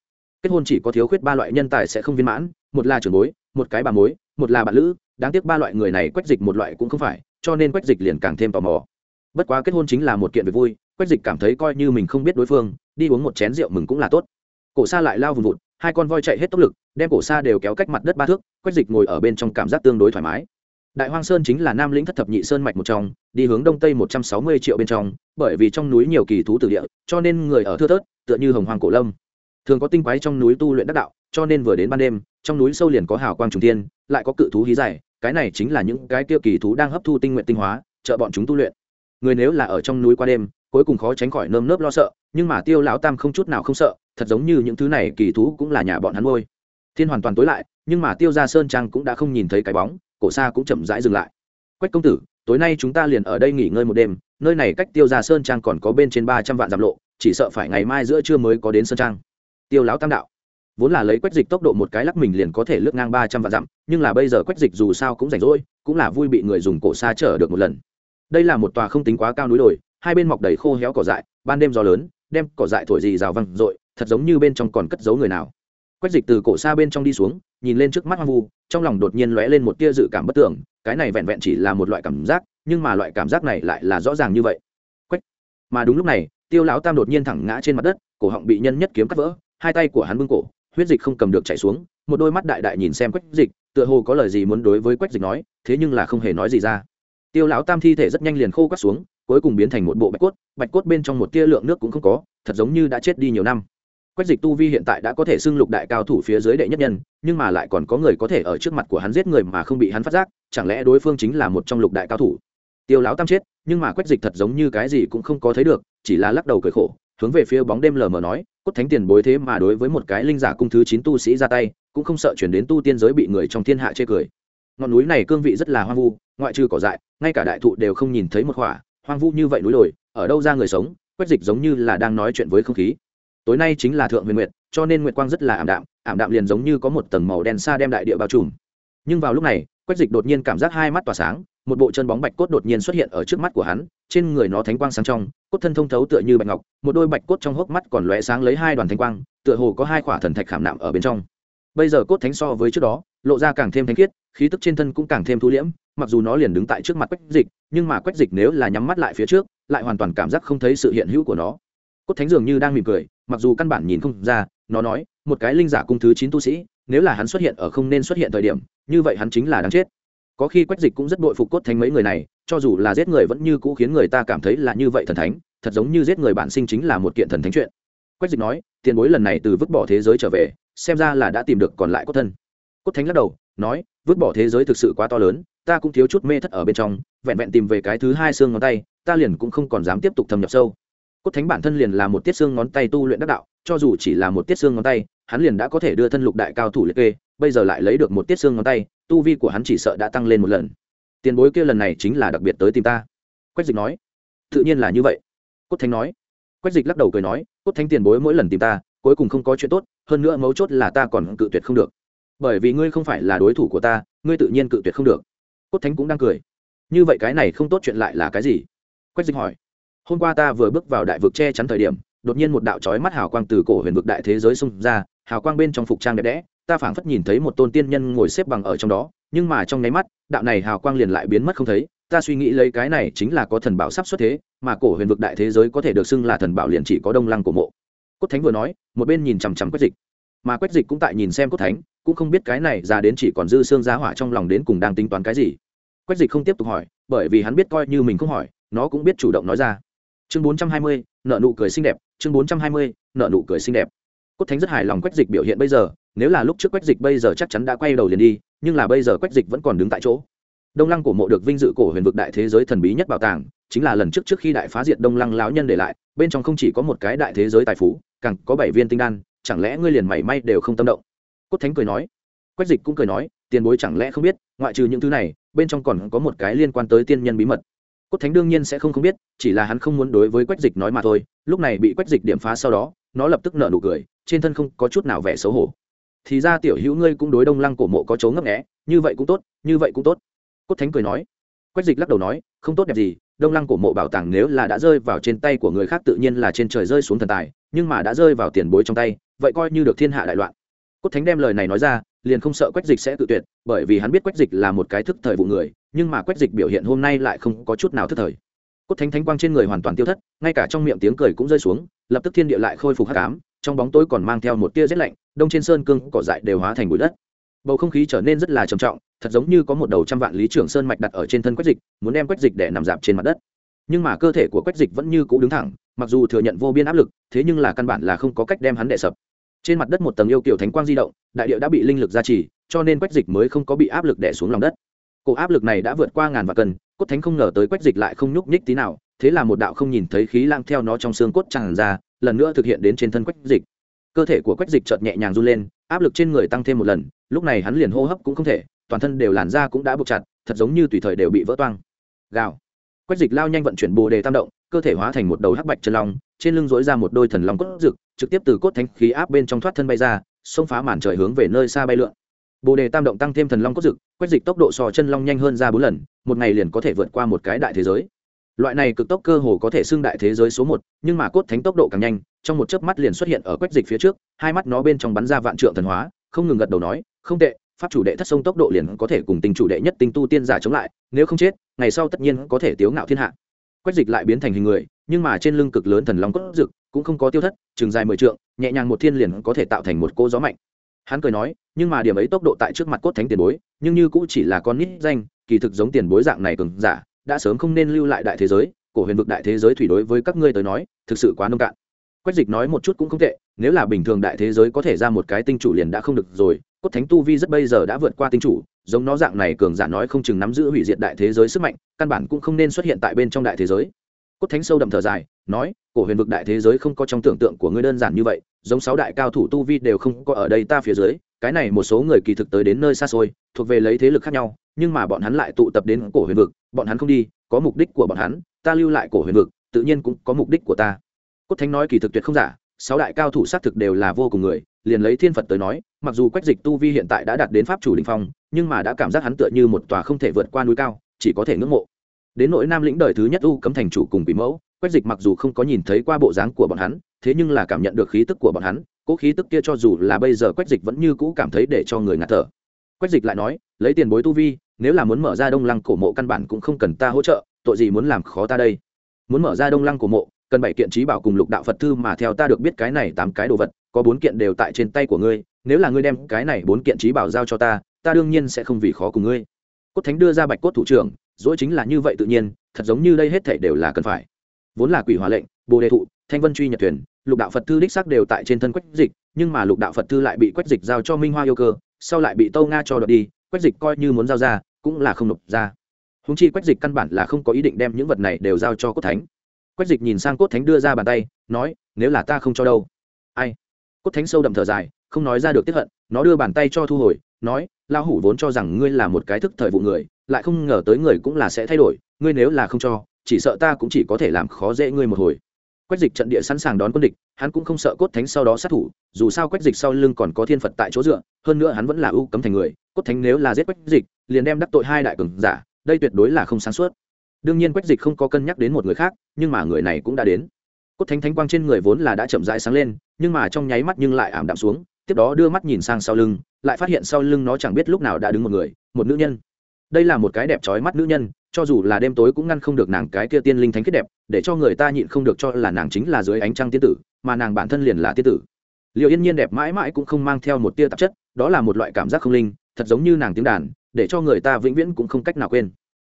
Kết hôn chỉ có thiếu khuyết ba loại nhân tài sẽ không viên mãn một là trưởng bối, một cái bà mối, một là bạn lữ, đáng tiếc ba loại người này quách dịch một loại cũng không phải, cho nên quách dịch liền càng thêm tò mò. Bất quá kết hôn chính là một kiện việc vui, quách dịch cảm thấy coi như mình không biết đối phương, đi uống một chén rượu mừng cũng là tốt. Cổ xa lại lao vùng vụt, hai con voi chạy hết tốc lực, đem cổ xa đều kéo cách mặt đất ba thước, quách dịch ngồi ở bên trong cảm giác tương đối thoải mái. Đại hoang sơn chính là nam lĩnh thất thập nhị sơn mạch một trong, đi hướng đông tây một trăm sáu mươi triệu bên trong, bởi vì trong núi nhiều kỳ thú tử địa, cho nên người ở thưa thớt, tựa như hồng hoàng cổ lâm thường có tinh quái trong núi tu luyện đắc đạo, cho nên vừa đến ban đêm, trong núi sâu liền có hào quang trùng tiên lại có cự thú hí dài, cái này chính là những cái kia kỳ thú đang hấp thu tinh nguyện tinh hóa, trợ bọn chúng tu luyện. Người nếu là ở trong núi qua đêm, cuối cùng khó tránh khỏi nơm nớp lo sợ, nhưng mà tiêu lão tam không chút nào không sợ, thật giống như những thứ này kỳ thú cũng là nhà bọn hắn ngôi thiên hoàn toàn tối lại, nhưng mà tiêu ra sơn trang cũng đã không nhìn thấy cái bóng, cổ xa cũng chậm rãi dừng lại. Quách công tử, tối nay chúng ta liền ở đây nghỉ ngơi một đêm, nơi này cách tiêu ra sơn trang còn có bên trên ba trăm vạn dặm lộ, chỉ sợ phải ngày mai giữa trưa mới có đến sơn trang tiêu lão tam đạo. Vốn là lấy quách dịch tốc độ một cái lắc mình liền có thể lướt ngang ba trăm vạn dặm, nhưng là bây giờ quách dịch dù sao cũng rảnh rỗi, cũng là vui bị người dùng cổ xa chở được một lần. Đây là một tòa không tính quá cao núi đồi, hai bên mọc đầy khô héo cỏ dại, ban đêm gió lớn, đem cỏ dại thổi gì rào văng r thật giống như bên trong còn cất giấu người nào. Quách dịch từ cổ xa bên trong đi xuống, nhìn lên trước mắt hoang vu, trong lòng đột nhiên lóe lên một tia dự cảm bất tưởng, cái này vẹn vẹn chỉ là một loại cảm giác, nhưng mà loại cảm giác này lại là rõ ràng như vậy. Quách, mà đúng lúc này, tiêu lão tam đột nhiên thẳng ngã trên mặt đất, cổ họng bị nhân nhất kiếm cắt vỡ hai tay của hắn bưng cổ, huyết dịch không cầm được chảy xuống, một đôi mắt đại đại nhìn xem quách dịch, tựa hồ có lời gì muốn đối với quách dịch nói, thế nhưng là không hề nói gì ra. Tiêu lão tam thi thể rất nhanh liền khô quắt xuống, cuối cùng biến thành một bộ bạch cốt bạch cốt bên trong một tia lượng nước cũng không có, thật giống như đã chết đi nhiều năm. Quách dịch tu vi hiện tại đã có thể xưng lục đại cao thủ phía dưới đệ nhất nhân, nhưng mà lại còn có người có thể ở trước mặt của hắn giết người mà không bị hắn phát giác, chẳng lẽ đối phương chính là một trong lục đại cao thủ? Tiêu lão tam chết, nhưng mà quách dịch thật giống như cái gì cũng không có thấy được, chỉ là lắc đầu cười khổ, hướng về phía bóng đêm lờ mờ nói cốt thánh tiền bối thế mà đối với một cái linh giả cung thứ chín tu sĩ ra tay, cũng không sợ chuyển đến tu tiên giới bị người trong thiên hạ chê cười. Ngọn núi này cương vị rất là hoang vu, ngoại trừ cỏ dại, ngay cả đại thụ đều không nhìn thấy một khỏa. Hoang vu như vậy núi đồi, ở đâu ra người sống, quét dịch giống như là đang nói chuyện với không khí. Tối nay chính là thượng huyền nguyệt, cho nên nguyệt quang rất là ảm đạm ảm đạm liền giống như có một tầng màu đen xa đem đại địa bao trùm. Nhưng vào lúc này, quét dịch đột nhiên cảm giác hai mắt tỏa sáng một bộ chân bóng bạch cốt đột nhiên xuất hiện ở trước mắt của hắn, trên người nó thánh quang sáng trong, cốt thân thông thấu tựa như bạch ngọc, một đôi bạch cốt trong hốc mắt còn lóe sáng lấy hai đoàn thánh quang, tựa hồ có hai khỏa thần thạch khảm nạm ở bên trong. Bây giờ cốt thánh so với trước đó, lộ ra càng thêm thánh khiết, khí tức trên thân cũng càng thêm thu liễm, mặc dù nó liền đứng tại trước mặt quách dịch, nhưng mà quách dịch nếu là nhắm mắt lại phía trước, lại hoàn toàn cảm giác không thấy sự hiện hữu của nó. Cốt thánh dường như đang mỉm cười, mặc dù căn bản nhìn không ra, nó nói, một cái linh giả cung thứ chín tu sĩ, nếu là hắn xuất hiện ở không nên xuất hiện thời điểm, như vậy hắn chính là đáng chết có khi quách dịch cũng rất bội phục cốt thánh mấy người này, cho dù là giết người vẫn như cũ khiến người ta cảm thấy là như vậy thần thánh, thật giống như giết người bản sinh chính là một kiện thần thánh chuyện. Quách dịch nói, tiền bối lần này từ vứt bỏ thế giới trở về, xem ra là đã tìm được còn lại cốt thân. Cốt thánh lắc đầu, nói, vứt bỏ thế giới thực sự quá to lớn, ta cũng thiếu chút mê thất ở bên trong, vẹn vẹn tìm về cái thứ hai xương ngón tay, ta liền cũng không còn dám tiếp tục thâm nhập sâu. Cốt thánh bản thân liền là một tiết xương ngón tay tu luyện đắc đạo, cho dù chỉ là một tiết xương ngón tay, hắn liền đã có thể đưa thân lục đại cao thủ liệt kê bây giờ lại lấy được một tiết xương ngón tay, tu vi của hắn chỉ sợ đã tăng lên một lần. Tiền bối kia lần này chính là đặc biệt tới tìm ta. Quách dịch nói. Tự nhiên là như vậy. Cốt thánh nói. Quách dịch lắc đầu cười nói, cốt thánh tiền bối mỗi lần tìm ta, cuối cùng không có chuyện tốt, hơn nữa mấu chốt là ta còn cự tuyệt không được. Bởi vì ngươi không phải là đối thủ của ta, ngươi tự nhiên cự tuyệt không được. Cốt thánh cũng đang cười. Như vậy cái này không tốt chuyện lại là cái gì? Quách dịch hỏi. Hôm qua ta vừa bước vào đại vực che chắn thời điểm, đột nhiên một đạo trói mắt hào quang từ cổ huyền vực đại thế giới xung ra, hào quang bên trong phục trang đẹp đẽ ta phảng phất nhìn thấy một tôn tiên nhân ngồi xếp bằng ở trong đó, nhưng mà trong nháy mắt, đạo này hào quang liền lại biến mất không thấy. Ta suy nghĩ lấy cái này chính là có thần bảo sắp xuất thế, mà cổ huyền vực đại thế giới có thể được xưng là thần bảo liền chỉ có đông lăng cổ mộ. Cốt thánh vừa nói, một bên nhìn chằm chằm quách dịch. Mà quách dịch cũng tại nhìn xem cốt thánh, cũng không biết cái này ra đến chỉ còn dư xương giá hỏa trong lòng đến cùng đang tính toán cái gì. Quách dịch không tiếp tục hỏi, bởi vì hắn biết coi như mình không hỏi, nó cũng biết chủ động nói ra. Chương bốn trăm hai mươi, nợ nụ cười xinh đẹp, chương bốn trăm hai mươi, nợ nụ cười xinh đẹp cốt thánh rất hài lòng quách dịch biểu hiện bây giờ, nếu là lúc trước quách dịch bây giờ chắc chắn đã quay đầu liền đi, nhưng là bây giờ quách dịch vẫn còn đứng tại chỗ. Đông lăng cổ mộ được vinh dự cổ huyền vực đại thế giới thần bí nhất bảo tàng, chính là lần trước trước khi đại phá diệt đông lăng lão nhân để lại, bên trong không chỉ có một cái đại thế giới tài phú, càng có bảy viên tinh đan, chẳng lẽ ngươi liền mảy may đều không tâm động? Cốt thánh cười nói. Quách dịch cũng cười nói, tiền bối chẳng lẽ không biết, ngoại trừ những thứ này, bên trong còn có một cái liên quan tới tiên nhân bí mật. Cốt thánh đương nhiên sẽ không không biết, chỉ là hắn không muốn đối với quách dịch nói mà thôi, lúc này bị quách dịch điểm phá sau đó nó lập tức nở nụ cười, trên thân không có chút nào vẻ xấu hổ. Thì ra tiểu hữu ngươi cũng đối đông lăng cổ mộ có chấu ngấp nghẽ như vậy cũng tốt, như vậy cũng tốt. Cốt thánh cười nói. Quách dịch lắc đầu nói, không tốt đẹp gì, đông lăng cổ mộ bảo tàng nếu là đã rơi vào trên tay của người khác tự nhiên là trên trời rơi xuống thần tài, nhưng mà đã rơi vào tiền bối trong tay, vậy coi như được thiên hạ đại loạn. Cốt thánh đem lời này nói ra, liền không sợ quách dịch sẽ tự tuyệt, bởi vì hắn biết quách dịch là một cái thức thời vụ người, nhưng mà quách dịch biểu hiện hôm nay lại không có chút nào thức thời. Cốt thánh thánh quang trên người hoàn toàn tiêu thất, ngay cả trong miệng tiếng cười cũng rơi xuống lập tức thiên địa lại khôi phục hắc ám, trong bóng tối còn mang theo một tia rét lạnh, đông trên sơn cương cỏ dại đều hóa thành bụi đất. Bầu không khí trở nên rất là trầm trọng, thật giống như có một đầu trăm vạn lý trưởng sơn mạch đặt ở trên thân quách dịch, muốn đem quách dịch để nằm dạp trên mặt đất. Nhưng mà cơ thể của quách dịch vẫn như cũ đứng thẳng, mặc dù thừa nhận vô biên áp lực, thế nhưng là căn bản là không có cách đem hắn đè sập. Trên mặt đất một tầng yêu kiểu thánh quang di động, đại địa đã bị linh lực gia trì, cho nên quách dịch mới không có bị áp lực đè xuống lòng đất. Cổ áp lực này đã vượt qua ngàn và cân, cốt thánh không ngờ tới quách dịch lại không nhúc nhích tí nào thế là một đạo không nhìn thấy khí lang theo nó trong xương cốt tràn ra, lần nữa thực hiện đến trên thân quách dịch. Cơ thể của quách dịch chợt nhẹ nhàng run lên, áp lực trên người tăng thêm một lần, lúc này hắn liền hô hấp cũng không thể, toàn thân đều làn da cũng đã buộc chặt, thật giống như tùy thời đều bị vỡ toang. Gào. Quách dịch lao nhanh vận chuyển bồ đề tam động, cơ thể hóa thành một đầu hắc bạch chân long, trên lưng dối ra một đôi thần long cốt rực trực tiếp từ cốt thánh khí áp bên trong thoát thân bay ra, xông phá màn trời hướng về nơi xa bay lượn. Bồ đề tam động tăng thêm thần long cốt rực quách dịch tốc độ so chân long nhanh hơn ra bốn lần, một ngày liền có thể vượt qua một cái đại thế giới loại này cực tốc cơ hồ có thể xưng đại thế giới số một, nhưng mà cốt thánh tốc độ càng nhanh, trong một chớp mắt liền xuất hiện ở quách dịch phía trước, hai mắt nó bên trong bắn ra vạn trượng thần hóa, không ngừng gật đầu nói, không tệ, pháp chủ đệ thất sông tốc độ liền có thể cùng tình chủ đệ nhất tinh tu tiên giả chống lại, nếu không chết, ngày sau tất nhiên có thể tiếu ngạo thiên hạ. Quách dịch lại biến thành hình người, nhưng mà trên lưng cực lớn thần long cốt dực cũng không có tiêu thất, chừng dài mười trượng, nhẹ nhàng một thiên liền có thể tạo thành một cô gió mạnh. Hắn cười nói, nhưng mà điểm ấy tốc độ tại trước mặt cốt thánh tiền bối, nhưng như cũng chỉ là con nít danh, kỳ thực giống tiền bối dạng này cường giả đã sớm không nên lưu lại đại thế giới, cổ huyền vực đại thế giới thủy đối với các ngươi tới nói, thực sự quá nông cạn. Quách dịch nói một chút cũng không tệ, nếu là bình thường đại thế giới có thể ra một cái tinh chủ liền đã không được rồi, cốt thánh tu vi rất bây giờ đã vượt qua tinh chủ, giống nó dạng này cường giả nói không chừng nắm giữ hủy diệt đại thế giới sức mạnh, căn bản cũng không nên xuất hiện tại bên trong đại thế giới. Cốt thánh sâu đậm thở dài, nói, cổ huyền vực đại thế giới không có trong tưởng tượng của ngươi đơn giản như vậy, giống sáu đại cao thủ tu vi đều không có ở đây ta phía dưới cái này một số người kỳ thực tới đến nơi xa xôi, thuộc về lấy thế lực khác nhau, nhưng mà bọn hắn lại tụ tập đến cổ huyền vực, bọn hắn không đi, có mục đích của bọn hắn, ta lưu lại cổ huyền vực, tự nhiên cũng có mục đích của ta. Cốt thánh nói kỳ thực tuyệt không giả, sáu đại cao thủ xác thực đều là vô cùng người, liền lấy thiên phật tới nói, mặc dù quách dịch tu vi hiện tại đã đạt đến pháp chủ đình phong, nhưng mà đã cảm giác hắn tựa như một tòa không thể vượt qua núi cao, chỉ có thể ngưỡng mộ. Đến nỗi nam lĩnh đời thứ nhất u cấm thành chủ cùng bị mẫu, quách dịch mặc dù không có nhìn thấy qua bộ dáng của bọn hắn, thế nhưng là cảm nhận được khí tức của bọn hắn cỗ khí tức kia cho dù là bây giờ quách dịch vẫn như cũ cảm thấy để cho người ngạt thở. Quách dịch lại nói, lấy tiền bối tu vi, nếu là muốn mở ra đông lăng cổ mộ căn bản cũng không cần ta hỗ trợ, tội gì muốn làm khó ta đây? Muốn mở ra đông lăng cổ mộ, cần bảy kiện trí bảo cùng lục đạo phật thư mà theo ta được biết cái này tám cái đồ vật, có bốn kiện đều tại trên tay của ngươi, nếu là ngươi đem cái này bốn kiện trí bảo giao cho ta ta đương nhiên sẽ không vì khó cùng ngươi. Cốt thánh đưa ra bạch cốt thủ trưởng dỗi chính là như vậy tự nhiên, thật giống như đây hết thể đều là cần phải. Vốn là quỷ hòa lệnh, bồ đề thụ, thanh vân truy nhật thuyền lục đạo phật thư đích xác đều tại trên thân quách dịch, nhưng mà lục đạo phật thư lại bị quách dịch giao cho minh hoa yêu cơ, sau lại bị tâu nga cho đợt đi, quách dịch coi như muốn giao ra, cũng là không nộp ra. Húng chi quách dịch căn bản là không có ý định đem những vật này đều giao cho cốt thánh. Quách dịch nhìn sang cốt thánh đưa ra bàn tay, nói, nếu là ta không cho đâu. Ai? Cốt thánh sâu đậm thở dài, không nói ra được tiếp hận, nó đưa bàn tay cho thu hồi, nói lao hủ vốn cho rằng ngươi là một cái thức thời vụ người, lại không ngờ tới người cũng là sẽ thay đổi, ngươi nếu là không cho, chỉ sợ ta cũng chỉ có thể làm khó dễ ngươi một hồi quách dịch trận địa sẵn sàng đón quân địch, hắn cũng không sợ cốt thánh sau đó sát thủ, dù sao quách dịch sau lưng còn có thiên phật tại chỗ dựa, hơn nữa hắn vẫn là ưu cấm thành người, cốt thánh nếu là giết quách dịch, liền đem đắc tội hai đại cường giả, đây tuyệt đối là không sáng suốt. Đương nhiên quách dịch không có cân nhắc đến một người khác, nhưng mà người này cũng đã đến. Cốt thánh thánh quang trên người vốn là đã chậm rãi sáng lên, nhưng mà trong nháy mắt nhưng lại ảm đạm xuống, tiếp đó đưa mắt nhìn sang sau lưng, lại phát hiện sau lưng nó chẳng biết lúc nào đã đứng một người, một nữ nhân đây là một cái đẹp trói mắt nữ nhân, cho dù là đêm tối cũng ngăn không được nàng cái kia tiên linh thánh khiết đẹp, để cho người ta nhịn không được cho là nàng chính là dưới ánh trăng tiên tử, mà nàng bản thân liền là tiên tử. Liệu yên nhiên đẹp mãi mãi cũng không mang theo một tia tạp chất, đó là một loại cảm giác không linh, thật giống như nàng tiếng đàn, để cho người ta vĩnh viễn cũng không cách nào quên.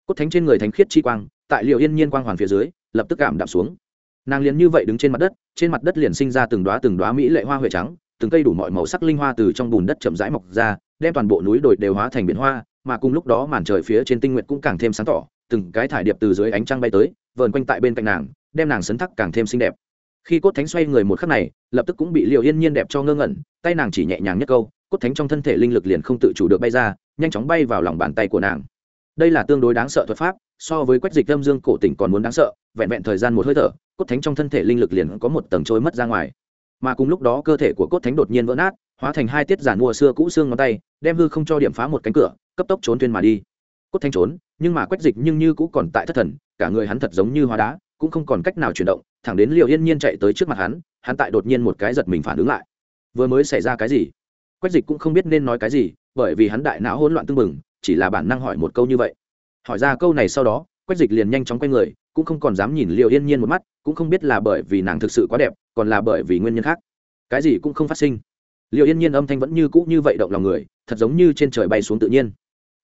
Cốt thánh trên người thánh khiết chi quang, tại liệu yên nhiên quang hoàn phía dưới, lập tức cảm đạm xuống. Nàng liền như vậy đứng trên mặt đất, trên mặt đất liền sinh ra từng đoá từng đoá mỹ lệ hoa huệ trắng, từng cây đủ mọi màu sắc linh hoa từ trong bùn đất chậm rãi mọc ra, đem toàn bộ núi đồi đều hóa thành biển hoa mà cùng lúc đó màn trời phía trên tinh nguyện cũng càng thêm sáng tỏ, từng cái thải điệp từ dưới ánh trăng bay tới, vờn quanh tại bên cạnh nàng, đem nàng sấn thắc càng thêm xinh đẹp. Khi cốt thánh xoay người một khắc này, lập tức cũng bị liệu yên nhiên đẹp cho ngơ ngẩn, tay nàng chỉ nhẹ nhàng nhất câu, cốt thánh trong thân thể linh lực liền không tự chủ được bay ra, nhanh chóng bay vào lòng bàn tay của nàng. Đây là tương đối đáng sợ thuật pháp, so với quách dịch âm dương cổ tỉnh còn muốn đáng sợ, vẹn vẹn thời gian một hơi thở, cốt thánh trong thân thể linh lực liền có một tầng trôi mất ra ngoài. Mà cùng lúc đó cơ thể của cốt thánh đột nhiên vỡ nát, hóa thành hai tiết giản mua xưa cũ xương ngón tay, đem hư không cho điểm phá một cánh cửa cấp tốc trốn tuyên mà đi. Cốt thanh trốn, nhưng mà quách dịch nhưng như cũng còn tại thất thần, cả người hắn thật giống như hóa đá, cũng không còn cách nào chuyển động, thẳng đến liệu yên nhiên chạy tới trước mặt hắn hắn tại đột nhiên một cái giật mình phản ứng lại. Vừa mới xảy ra cái gì? Quách dịch cũng không biết nên nói cái gì, bởi vì hắn đại não hỗn loạn tưng bừng, chỉ là bản năng hỏi một câu như vậy. Hỏi ra câu này sau đó, quách dịch liền nhanh chóng quay người, cũng không còn dám nhìn liệu yên nhiên một mắt, cũng không biết là bởi vì nàng thực sự quá đẹp, còn là bởi vì nguyên nhân khác. Cái gì cũng không phát sinh. Liệu yên nhiên âm thanh vẫn như cũ như vậy động lòng người, thật giống như trên trời bay xuống tự nhiên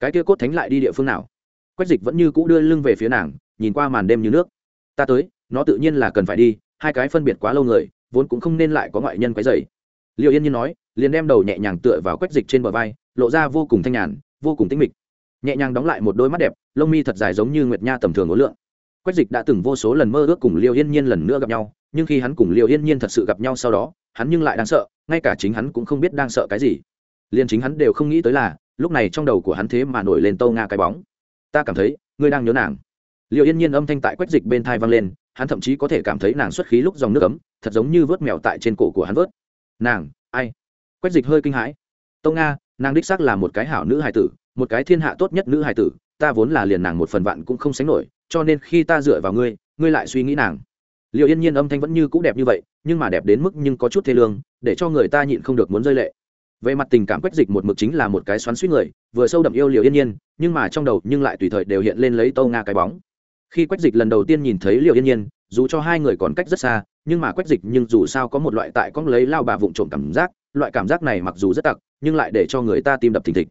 cái kia cốt thánh lại đi địa phương nào? Quách dịch vẫn như cũ đưa lưng về phía nàng, nhìn qua màn đêm như nước. Ta tới, nó tự nhiên là cần phải đi, hai cái phân biệt quá lâu người, vốn cũng không nên lại có ngoại nhân quấy dày liệu yên nhiên nói, liền đem đầu nhẹ nhàng tựa vào quách dịch trên bờ vai, lộ ra vô cùng thanh nhàn, vô cùng tĩnh mịch. Nhẹ nhàng đóng lại một đôi mắt đẹp, lông mi thật dài giống như nguyệt nha tầm thường ố lượng. Quách dịch đã từng vô số lần mơ ước cùng liêu yên nhiên lần nữa gặp nhau, nhưng khi hắn cùng liêu yên nhiên thật sự gặp nhau sau đó, hắn nhưng lại đang sợ, ngay cả chính hắn cũng không biết đang sợ cái gì. Liền chính hắn đều không nghĩ tới là lúc này trong đầu của hắn thế mà nổi lên tâu nga cái bóng. Ta cảm thấy, ngươi đang nhớ nàng. Liệu yên nhiên âm thanh tại quách dịch bên thai vang lên, hắn thậm chí có thể cảm thấy nàng xuất khí lúc dòng nước ấm, thật giống như vớt mèo tại trên cổ của hắn vớt. Nàng, ai? Quách dịch hơi kinh hãi. Tâu nga, nàng đích xác là một cái hảo nữ hài tử, một cái thiên hạ tốt nhất nữ hài tử, ta vốn là liền nàng một phần vạn cũng không sánh nổi, cho nên khi ta dựa vào ngươi ngươi lại suy nghĩ nàng. Liệu yên nhiên âm thanh vẫn như c ũ đẹp như vậy, nhưng mà đẹp đến mức nhưng có chút thê lương, để cho người ta nhịn không được muốn rơi lệ về mặt tình cảm quách dịch một mực chính là một cái xoắn suýt người, vừa sâu đậm yêu liều yên nhiên, nhưng mà trong đầu nhưng lại tùy thời đều hiện lên lấy tâu nga cái bóng. Khi quách dịch lần đầu tiên nhìn thấy liều yên nhiên, dù cho hai người còn cách rất xa, nhưng mà quách dịch nhưng dù sao có một loại tại cong lấy lao bà vụng trộm cảm giác, loại cảm giác này mặc dù rất tặc, nhưng lại để cho người ta tim đập thình thịch.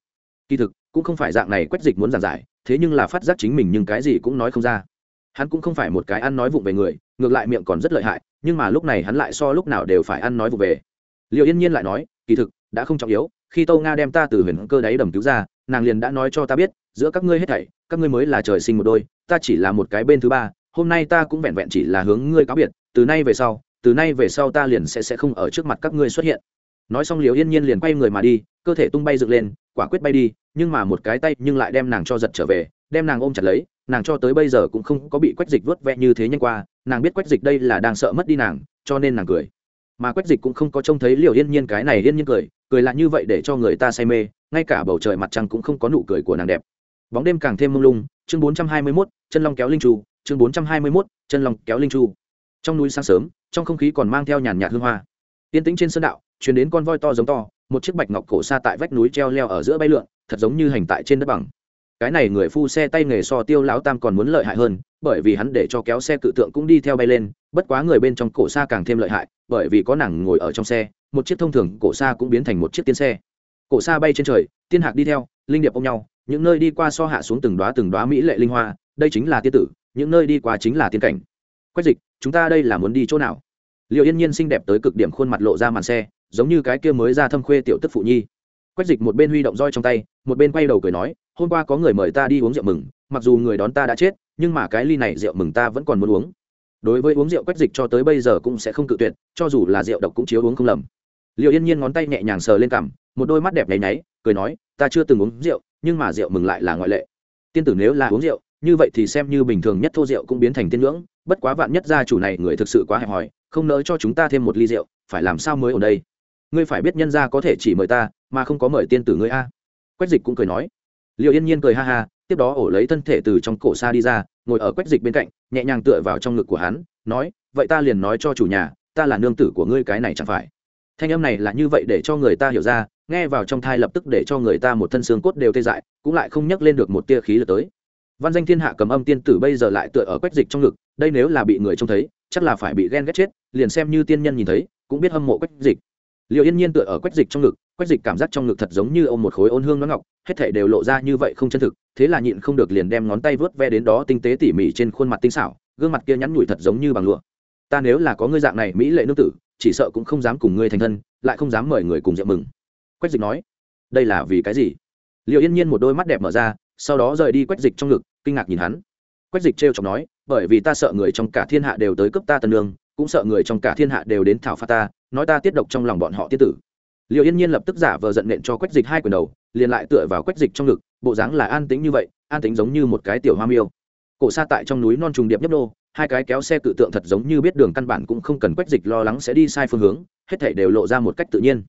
Kỳ thực, cũng không phải dạng này quách dịch muốn giảng giải, thế nhưng là phát giác chính mình nhưng cái gì cũng nói không ra. Hắn cũng không phải một cái ăn nói vụng về người, ngược lại miệng còn rất lợi hại, nhưng mà lúc này hắn lại so lúc nào đều phải ăn nói vụng về. Liệu yên nhiên lại nói, kỳ thực đã không trọng yếu, khi tâu nga đem ta từ huyền cơ đáy đầm cứu ra, nàng liền đã nói cho ta biết, giữa các ngươi hết thảy, các ngươi mới là trời sinh một đôi, ta chỉ là một cái bên thứ ba, hôm nay ta cũng vẹn vẹn chỉ là hướng ngươi cáo biệt, từ nay về sau, từ nay về sau ta liền sẽ sẽ không ở trước mặt các ngươi xuất hiện. Nói xong liều yên nhiên liền quay người mà đi, cơ thể tung bay dựng lên, quả quyết bay đi, nhưng mà một cái tay nhưng lại đem nàng cho giật trở về, đem nàng ôm chặt lấy, nàng cho tới bây giờ cũng không có bị quách dịch vớt vẹ như thế nhanh qua, nàng biết quách dịch đây là đang sợ mất đi nàng, cho nên nàng cười. Mà quách dịch cũng không có trông thấy liều yên nhiên cái này yên nhiên cười cười là như vậy để cho người ta say mê, ngay cả bầu trời mặt trăng cũng không có nụ cười của nàng đẹp. Bóng đêm càng thêm mông lung, chương bốn trăm hai mươi mốt, chân long kéo linh chu chương bốn trăm hai mươi mốt, chân long kéo linh chu trong núi sáng sớm, trong không khí còn mang theo nhàn nhạt hương hoa. Tiên tĩnh trên sơn đạo chuyển đến con voi to giống to, một chiếc bạch ngọc cổ xa tại vách núi treo leo ở giữa bay lượn, thật giống như hành tại trên đất bằng. Cái này người phu xe tay nghề so tiêu lão tam còn muốn lợi hại hơn, bởi vì hắn để cho kéo xe cự tượng cũng đi theo bay lên, bất quá người bên trong cổ xa càng thêm lợi hại, bởi vì có nàng ngồi ở trong xe một chiếc thông thường cổ xa cũng biến thành một chiếc tiên xe. Cổ xa bay trên trời, tiên hạc đi theo, linh điệp ôm nhau, những nơi đi qua so hạ xuống từng đoá từng đoá mỹ lệ linh hoa, đây chính là tiên tử, những nơi đi qua chính là tiên cảnh. Quách dịch, chúng ta đây là muốn đi chỗ nào? Liệu yên nhiên xinh đẹp tới cực điểm khuôn mặt lộ ra màn xe, giống như cái kia mới ra thâm khuê tiểu tức phụ nhi. Quách dịch một bên huy động roi trong tay, một bên quay đầu cười nói, hôm qua có người mời ta đi uống rượu mừng, mặc dù người đón ta đã chết, nhưng mà cái ly này rượu mừng ta vẫn còn muốn uống. Đối với uống rượu quách dịch cho tới bây giờ cũng sẽ không cự tuyệt, cho dù là rượu độc cũng chiếu uống không lầm liệu yên nhiên ngón tay nhẹ nhàng sờ lên cằm, một đôi mắt đẹp nháy nháy, cười nói, ta chưa từng uống rượu, nhưng mà rượu mừng lại là ngoại lệ. Tiên tử nếu là uống rượu, như vậy thì xem như bình thường nhất thô rượu cũng biến thành tiên ngưỡng, bất quá vạn nhất gia chủ này người thực sự quá hẹp hòi, không nỡ cho chúng ta thêm một ly rượu, phải làm sao mới ở đây? Ngươi phải biết nhân gia có thể chỉ mời ta, mà không có mời tiên tử ngươi a. Quách dịch cũng cười nói. Liệu yên nhiên cười ha ha, tiếp đó ổ lấy thân thể từ trong cổ xa đi ra, ngồi ở quách dịch bên cạnh, nhẹ nhàng tựa vào trong ngực của hắn, nói, vậy ta liền nói cho chủ nhà, ta là nương tử của ngươi cái này chẳng phải thanh âm này là như vậy để cho người ta hiểu ra, nghe vào trong thai lập tức để cho người ta một thân xương cốt đều tê dại, cũng lại không nhắc lên được một tia khí lực tới. Văn danh thiên hạ cầm âm tiên tử bây giờ lại tựa ở quách dịch trong ngực, đây nếu là bị người trông thấy, chắc là phải bị ghen ghét chết, liền xem như tiên nhân nhìn thấy, cũng biết hâm mộ quách dịch. Liệu yên nhiên tựa ở quách dịch trong ngực, quách dịch cảm giác trong ngực thật giống như ôm một khối ôn hương nó ngọc, hết thể đều lộ ra như vậy không chân thực, thế là nhịn không được liền đem ngón tay vớt ve đến đó tinh tế tỉ mỉ trên khuôn mặt tinh xảo, gương mặt kia nhắn nhủi thật giống như bằng lụa. Ta nếu là có ngươi dạng này mỹ lệ nương tử chỉ sợ cũng không dám cùng ngươi thành thân, lại không dám mời người cùng diệm mừng. Quách dịch nói, đây là vì cái gì? Liệu yên nhiên một đôi mắt đẹp mở ra, sau đó rời đi quách dịch trong ngực, kinh ngạc nhìn hắn. Quách dịch trêu chọc nói, bởi vì ta sợ người trong cả thiên hạ đều tới cấp ta tân lương, cũng sợ người trong cả thiên hạ đều đến thảo phạt ta, nói ta tiết độc trong lòng bọn họ tiết tử. Liệu yên nhiên lập tức giả vờ giận nện cho quách dịch hai quyền đầu, liền lại tựa vào quách dịch trong ngực, bộ dáng là an tính như vậy, an tính giống như một cái tiểu hoa miêu. Cổ xa tại trong núi non trùng điệp nhấp nô hai cái kéo xe cự tượng thật giống như biết đường căn bản cũng không cần quách dịch lo lắng sẽ đi sai phương hướng, hết thể đều lộ ra một cách tự nhiên.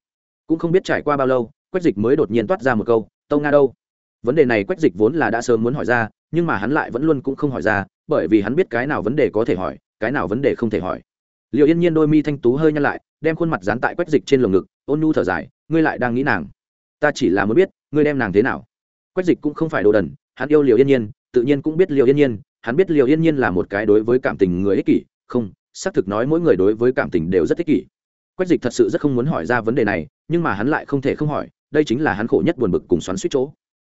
Cũng không biết trải qua bao lâu, quách dịch mới đột nhiên toát ra một câu, tâu nga đâu? Vấn đề này quách dịch vốn là đã sớm muốn hỏi ra, nhưng mà hắn lại vẫn luôn cũng không hỏi ra, bởi vì hắn biết cái nào vấn đề có thể hỏi, cái nào vấn đề không thể hỏi. Liệu yên nhiên đôi mi thanh tú hơi nhăn lại, đem khuôn mặt dán tại quách dịch trên lồng ngực, ôn nhu thở dài, ngươi lại đang nghĩ nàng. Ta chỉ là muốn biết, ngươi đem nàng thế nào? Quách dịch cũng không phải đồ đần, hắn yêu liều yên nhiên, tự nhiên cũng biết liều yên nhiên hắn biết liều yên nhiên là một cái đối với cảm tình người ích kỷ, không, xác thực nói mỗi người đối với cảm tình đều rất ích kỷ. Quách dịch thật sự rất không muốn hỏi ra vấn đề này, nhưng mà hắn lại không thể không hỏi, đây chính là hắn khổ nhất buồn bực cùng xoắn suýt chỗ.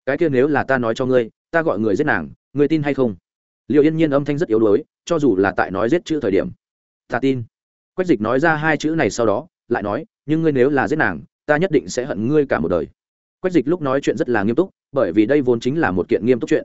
Cái kia nếu là ta nói cho ngươi, ta gọi người giết nàng, ngươi tin hay không? Liệu yên nhiên âm thanh rất yếu đuối, cho dù là tại nói giết chữ thời điểm, ta tin. Quách dịch nói ra hai chữ này sau đó, lại nói, nhưng ngươi nếu là giết nàng, ta nhất định sẽ hận ngươi cả một đời. Quách dịch lúc nói chuyện rất là nghiêm túc, bởi vì đây vốn chính là một kiện nghiêm túc chuyện.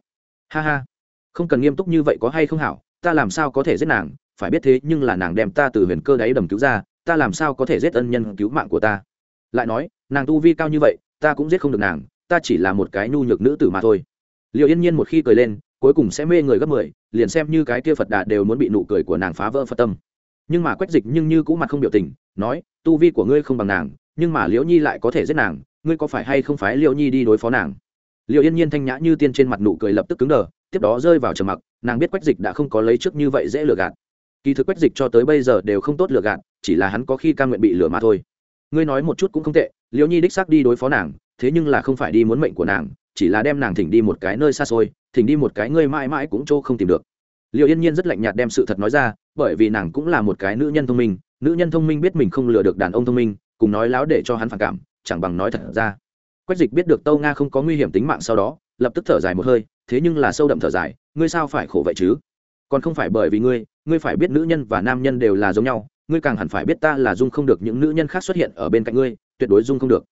Ha ha không cần nghiêm túc như vậy có hay không hảo, ta làm sao có thể giết nàng, phải biết thế nhưng là nàng đem ta từ huyền cơ đáy đầm cứu ra, ta làm sao có thể giết ân nhân cứu mạng của ta. Lại nói, nàng tu vi cao như vậy, ta cũng giết không được nàng, ta chỉ là một cái nhu nhược nữ tử mà thôi. Liệu yên nhiên một khi cười lên, cuối cùng sẽ mê người gấp mười, liền xem như cái kia phật đà đều muốn bị nụ cười của nàng phá vỡ phật tâm. Nhưng mà quách dịch nhưng như cũng mặt không biểu tình, nói, tu vi của ngươi không bằng nàng, nhưng mà liễu nhi lại có thể giết nàng, ngươi có phải hay không phải liễu nhi đi đối phó nàng? Liệu yên nhiên thanh nhã như tiên trên mặt nụ cười lập tức cứng đờ tiếp đó rơi vào trầm mặc, nàng biết quách dịch đã không có lấy trước như vậy dễ lừa gạt. Kỳ thực quách dịch cho tới bây giờ đều không tốt lừa gạt, chỉ là hắn có khi ca nguyện bị lừa mà thôi. Ngươi nói một chút cũng không tệ, liễu nhi đích xác đi đối phó nàng, thế nhưng là không phải đi muốn mệnh của nàng, chỉ là đem nàng thỉnh đi một cái nơi xa xôi, thỉnh đi một cái ngươi mãi mãi cũng chỗ không tìm được. Liệu yên nhiên rất lạnh nhạt đem sự thật nói ra, bởi vì nàng cũng là một cái nữ nhân thông minh, nữ nhân thông minh biết mình không lừa được đàn ông thông minh, cùng nói láo để cho hắn phản cảm, chẳng bằng nói thật ra. Quách dịch biết được tâu nga không có nguy hiểm tính mạng sau đó lập tức thở dài một hơi, thế nhưng là sâu đậm thở dài, ngươi sao phải khổ vậy chứ? Còn không phải bởi vì ngươi ngươi phải biết nữ nhân và nam nhân đều là giống nhau, ngươi càng hẳn phải biết ta là dung không được những nữ nhân khác xuất hiện ở bên cạnh ngươi, tuyệt đối dung không được.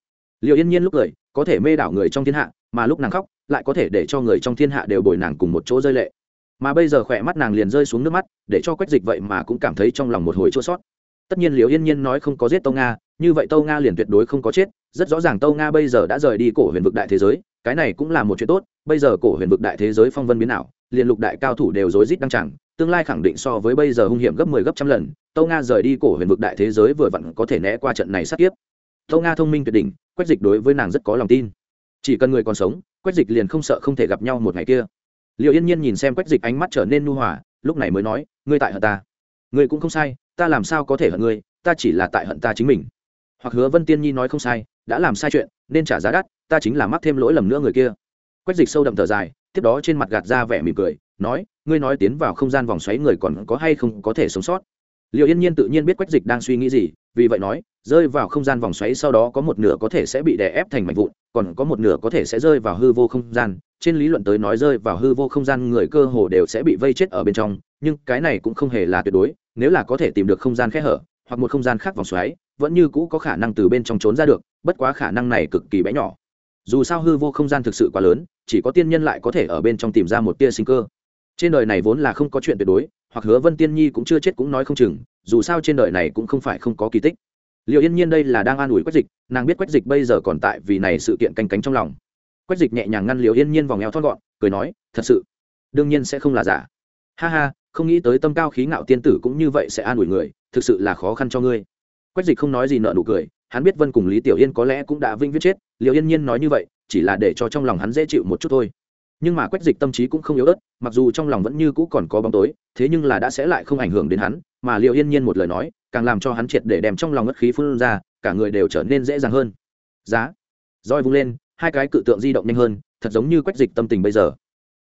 Liệu yên nhiên lúc cười, có thể mê đảo người trong thiên hạ, mà lúc nàng khóc, lại có thể để cho người trong thiên hạ đều bồi nàng cùng một chỗ rơi lệ. Mà bây giờ khỏe mắt nàng liền rơi xuống nước mắt, để cho quách dịch vậy mà cũng cảm thấy trong lòng một hồi chua sót. Tất nhiên liệu yên nhiên nói không có giết tâu nga, như vậy tâu nga liền tuyệt đối không có chết. Rất rõ ràng tâu nga bây giờ đã rời đi cổ huyền vực đại thế giới cái này cũng là một chuyện tốt, bây giờ cổ huyền vực đại thế giới phong vân biến ảo, liền lục đại cao thủ đều rối rít đăng chẳng tương lai khẳng định so với bây giờ hung hiểm gấp 10 gấp trăm lần, tâu nga rời đi cổ huyền vực đại thế giới vừa vặn có thể né qua trận này sát tiếp tâu nga thông minh tuyệt đỉnh, quách dịch đối với nàng rất có lòng tin. Chỉ cần người còn sống, quách dịch liền không sợ không thể gặp nhau một ngày kia. Liệu yên nhiên nhìn xem quách dịch ánh mắt trở nên nu hòa, lúc này mới nói, ngươi tại hận ta. Ngươi cũng không sai, ta làm sao có thể hận ngươi, ta chỉ là tại hận ta chính mình. Hoặc hứa vân tiên nhi nói không sai, đã làm sai chuyện, nên trả giá đắt ta chính là mắc thêm lỗi lầm nữa người kia. Quách dịch sâu đậm thở dài, tiếp đó trên mặt gạt ra vẻ mỉm cười, nói, ngươi nói tiến vào không gian vòng xoáy người còn có hay không có thể sống sót. Liệu yên nhiên tự nhiên biết quách dịch đang suy nghĩ gì, vì vậy nói, rơi vào không gian vòng xoáy sau đó có một nửa có thể sẽ bị đè ép thành mảnh vụn, còn có một nửa có thể sẽ rơi vào hư vô không gian. Trên lý luận tới nói rơi vào hư vô không gian người cơ hồ đều sẽ bị vây chết ở bên trong, nhưng cái này cũng không hề là tuyệt đối, nếu là có thể tìm được không gian khe hở, hoặc một không gian khác vòng xoáy, vẫn như cũ có khả năng từ bên trong trốn ra được, bất quá khả năng này cực kỳ bé nhỏ dù sao hư vô không gian thực sự quá lớn, chỉ có tiên nhân lại có thể ở bên trong tìm ra một tia sinh cơ. Trên đời này vốn là không có chuyện tuyệt đối, hoặc hứa vân tiên nhi cũng chưa chết cũng nói không chừng, dù sao trên đời này cũng không phải không có kỳ tích. Liệu yên nhiên đây là đang an ủi quách dịch, nàng biết quách dịch bây giờ còn tại vì này sự kiện canh cánh trong lòng. Quách dịch nhẹ nhàng ngăn liệu yên nhiên vòng eo thon gọn, cười nói, thật sự, đương nhiên sẽ không là giả. Ha ha, không nghĩ tới tâm cao khí ngạo tiên tử cũng như vậy sẽ an ủi người, thực sự là khó khăn cho ngươi. Quách dịch không nói gì nợ nụ cười, hắn biết vân cùng lý tiểu yên có lẽ cũng đã vinh viết chết liệu yên nhiên nói như vậy, chỉ là để cho trong lòng hắn dễ chịu một chút thôi. Nhưng mà quách dịch tâm trí cũng không yếu ớt, mặc dù trong lòng vẫn như cũ còn có bóng tối, thế nhưng là đã sẽ lại không ảnh hưởng đến hắn, mà liệu yên nhiên một lời nói, càng làm cho hắn triệt để đem trong lòng ngất khí phun ra, cả người đều trở nên dễ dàng hơn. Giá. Roi vung lên, hai cái cự tượng di động nhanh hơn, thật giống như quách dịch tâm tình bây giờ.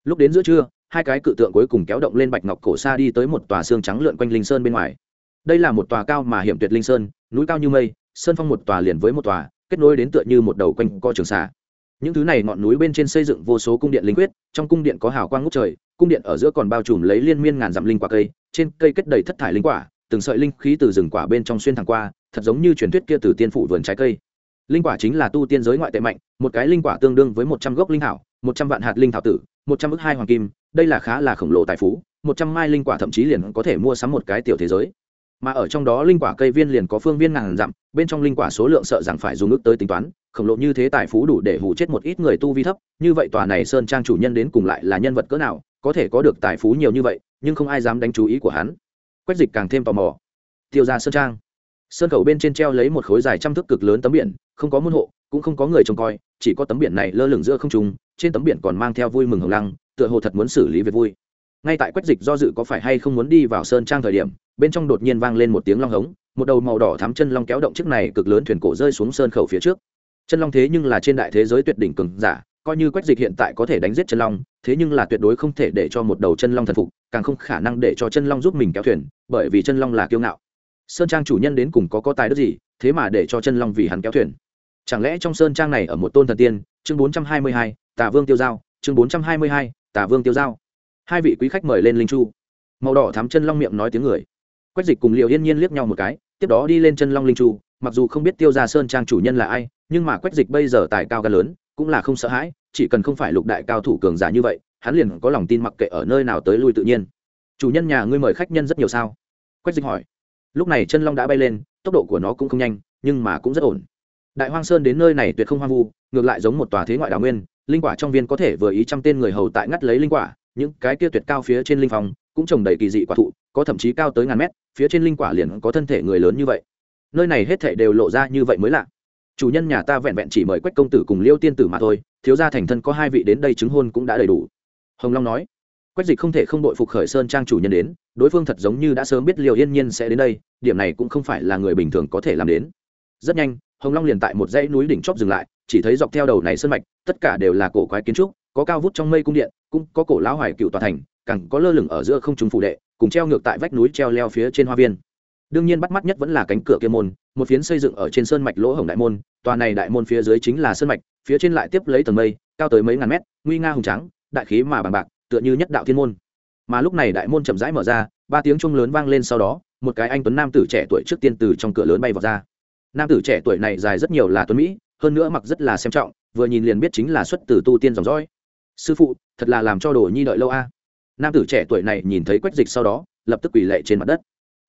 Lúc đến giữa trưa, hai cái cự tượng cuối cùng kéo động lên bạch ngọc cổ xa đi tới một tòa xương trắng lượn quanh linh sơn bên ngoài. Đây là một tòa cao mà hiểm tuyệt linh sơn, núi cao như mây, sơn phong một tòa liền với một tòa kết nối đến tựa như một đầu quanh co trường xà. Những thứ này ngọn núi bên trên xây dựng vô số cung điện linh quyết, trong cung điện có hào quang ngút trời, cung điện ở giữa còn bao trùm lấy liên miên ngàn dặm linh quả cây, trên cây kết đầy thất thải linh quả, từng sợi linh khí từ rừng quả bên trong xuyên thẳng qua, thật giống như truyền thuyết kia từ tiên phủ vườn trái cây. Linh quả chính là tu tiên giới ngoại tệ mạnh, một cái linh quả tương đương với một trăm gốc linh thảo, một trăm vạn hạt linh thảo tử, một trăm ước hai hoàng kim, đây là khá là khổng lồ tài phú, một trăm mai linh quả thậm chí liền có thể mua sắm một cái tiểu thế giới mà ở trong đó linh quả cây viên liền có phương viên ngàn dặm, bên trong linh quả số lượng sợ rằng phải dùng ước tới tính toán, khổng lồ như thế tài phú đủ để hủ chết một ít người tu vi thấp, như vậy tòa này sơn trang chủ nhân đến cùng lại là nhân vật cỡ nào, có thể có được tài phú nhiều như vậy, nhưng không ai dám đánh chú ý của hắn. Quách dịch càng thêm tò mò. Tiêu ra sơn trang. Sơn khẩu bên trên treo lấy một khối dài trăm thước cực lớn tấm biển, không có môn hộ, cũng không có người trông coi, chỉ có tấm biển này lơ lửng giữa không trung, trên tấm biển còn mang theo vui mừng hồng lăng, tựa hồ thật muốn xử lý việc vui. Ngay tại quách dịch do dự có phải hay không muốn đi vào sơn trang thời điểm bên trong đột nhiên vang lên một tiếng long hống, một đầu màu đỏ thắm chân long kéo động chiếc này cực lớn thuyền cổ rơi xuống sơn khẩu phía trước. Chân long thế nhưng là trên đại thế giới tuyệt đỉnh cường giả, coi như quách dịch hiện tại có thể đánh giết chân long, thế nhưng là tuyệt đối không thể để cho một đầu chân long thần phục, càng không khả năng để cho chân long giúp mình kéo thuyền, bởi vì chân long là kiêu ngạo. Sơn trang chủ nhân đến cùng có có tài đức gì, thế mà để cho chân long vì hắn kéo thuyền? Chẳng lẽ trong sơn trang này ở một tôn thần tiên? Chương bốn trăm hai mươi hai, tà vương tiêu giao. Chương bốn trăm hai mươi hai, tà vương tiêu giao. Hai vị quý khách mời lên linh chu. Màu đỏ thắm chân long miệng nói tiếng người quách dịch cùng liệu yên nhiên liếc nhau một cái, tiếp đó đi lên chân long linh chu, mặc dù không biết tiêu Gia sơn trang chủ nhân là ai, nhưng mà quách dịch bây giờ tài cao gan lớn, cũng là không sợ hãi, chỉ cần không phải lục đại cao thủ cường giả như vậy, hắn liền có lòng tin mặc kệ ở nơi nào tới lui tự nhiên. Chủ nhân nhà ngươi mời khách nhân rất nhiều sao? Quách dịch hỏi. Lúc này chân long đã bay lên, tốc độ của nó cũng không nhanh, nhưng mà cũng rất ổn. Đại hoang sơn đến nơi này tuyệt không hoang vu, ngược lại giống một tòa thế ngoại đào nguyên, linh quả trong viên có thể vừa ý trăm tên người hầu tại ngắt lấy linh quả, những cái kia tuyệt cao phía trên linh phòng cũng trồng đầy kỳ dị quả thụ, có thậm chí cao tới ngàn mét phía trên linh quả liền có thân thể người lớn như vậy. Nơi này hết thể đều lộ ra như vậy mới lạ. Chủ nhân nhà ta vẹn vẹn chỉ mời quách công tử cùng liêu tiên tử mà thôi, thiếu gia thành thân có hai vị đến đây chứng hôn cũng đã đầy đủ. Hồng long nói, quách dịch không thể không đội phục khởi sơn trang chủ nhân đến, đối phương thật giống như đã sớm biết liều yên nhiên sẽ đến đây, điểm này cũng không phải là người bình thường có thể làm đến. Rất nhanh, hồng long liền tại một dãy núi đỉnh chóp dừng lại, chỉ thấy dọc theo đầu này sơn mạch, tất cả đều là cổ quái kiến trúc, có cao vút trong mây cung điện, cũng có cổ lão hoài cựu tòa thành, càng có lơ lửng ở giữa không trung phủ đệ cùng treo ngược tại vách núi treo leo phía trên hoa viên. Đương nhiên bắt mắt nhất vẫn là cánh cửa kia môn, một phiến xây dựng ở trên sơn mạch lỗ hổng đại môn, tòa này đại môn phía dưới chính là sơn mạch, phía trên lại tiếp lấy tầng mây, cao tới mấy ngàn mét, nguy nga hùng trắng đại khí mà bằng bạc, tựa như nhất đạo thiên môn. Mà lúc này đại môn chậm rãi mở ra, ba tiếng chuông lớn vang lên sau đó, một cái anh tuấn nam tử trẻ tuổi trước tiên từ trong cửa lớn bay vào ra. Nam tử trẻ tuổi này dài rất nhiều là tuấn mỹ, hơn nữa mặc rất là xem trọng, vừa nhìn liền biết chính là xuất từ tu tiên dòng dõi. Sư phụ, thật là làm cho đồ nhi đợi lâu a nam tử trẻ tuổi này nhìn thấy quách dịch sau đó, lập tức quỳ lệ trên mặt đất.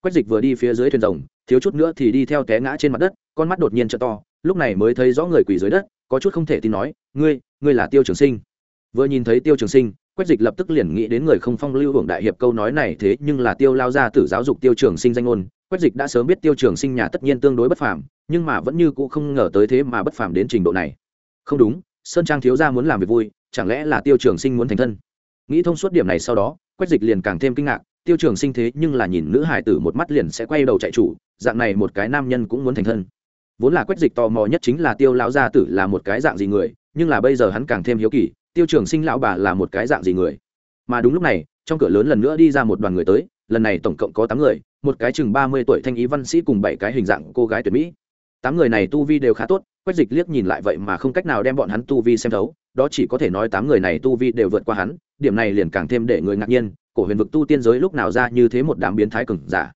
Quách dịch vừa đi phía dưới thuyền rồng, thiếu chút nữa thì đi theo té ngã trên mặt đất, con mắt đột nhiên chợ to, lúc này mới thấy rõ người quỳ dưới đất, có chút không thể tin nói, ngươi ngươi là tiêu trường sinh. Vừa nhìn thấy tiêu trường sinh, quách dịch lập tức liền nghĩ đến người không phong lưu hưởng đại hiệp câu nói này thế nhưng là tiêu lao ra tử giáo dục tiêu trường sinh danh ngôn. Quách dịch đã sớm biết tiêu trường sinh nhà tất nhiên tương đối bất phàm, nhưng mà vẫn như cũ không ngờ tới thế mà bất phàm đến trình độ này. Không đúng, sơn trang thiếu gia muốn làm việc vui, chẳng lẽ là tiêu trường sinh muốn thành thân? Nghĩ thông suốt điểm này sau đó, quách dịch liền càng thêm kinh ngạc, tiêu trường sinh thế nhưng là nhìn nữ hải tử một mắt liền sẽ quay đầu chạy chủ, dạng này một cái nam nhân cũng muốn thành thân. Vốn là quách dịch tò mò nhất chính là tiêu lão gia tử là một cái dạng gì người, nhưng là bây giờ hắn càng thêm hiếu kỳ, tiêu trường sinh lão bà là một cái dạng gì người. Mà đúng lúc này, trong cửa lớn lần nữa đi ra một đoàn người tới, lần này tổng cộng có tám người, một cái chừng ba mươi tuổi thanh ý văn sĩ cùng bảy cái hình dạng cô gái tuyệt mỹ. Tám người này tu vi đều khá tốt, quách dịch liếc nhìn lại vậy mà không cách nào đem bọn hắn tu vi xem thấu đó chỉ có thể nói tám người này tu vi đều vượt qua hắn, điểm này liền càng thêm để người ngạc nhiên, cổ huyền vực tu tiên giới lúc nào ra như thế một đám biến thái cừng giả.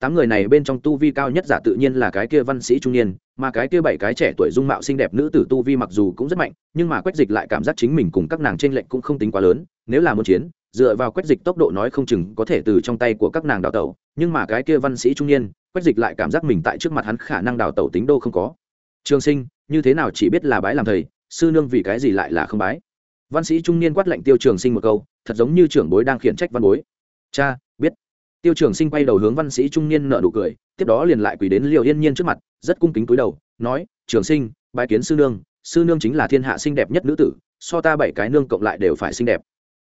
Tám người này bên trong tu vi cao nhất giả tự nhiên là cái kia văn sĩ trung niên, mà cái kia bảy cái trẻ tuổi dung mạo xinh đẹp nữ tử tu vi mặc dù cũng rất mạnh, nhưng mà quách dịch lại cảm giác chính mình cùng các nàng t r ê n lệch cũng không tính quá lớn, nếu là muốn chiến, dựa vào quách dịch tốc độ nói không chừng có thể từ trong tay của các nàng đào tẩu, nhưng mà cái kia văn sĩ trung niên, quách dịch lại cảm giác mình tại trước mặt hắn khả năng đào tẩu tính đô không có. Trường sinh, như thế nào chỉ biết là bái làm thầy sư nương vì cái gì lại là không bái? Văn sĩ trung niên quát lệnh tiêu trường sinh một câu, thật giống như trưởng bối đang khiển trách văn bối. Cha, biết. Tiêu trường sinh quay đầu hướng văn sĩ trung niên nợ nụ cười, tiếp đó liền lại quỳ đến liều yên nhiên trước mặt, rất cung kính túi đầu, nói, trường sinh, bái kiến sư nương sư nương chính là thiên hạ xinh đẹp nhất nữ tử, so ta bảy cái nương cộng lại đều phải xinh đẹp.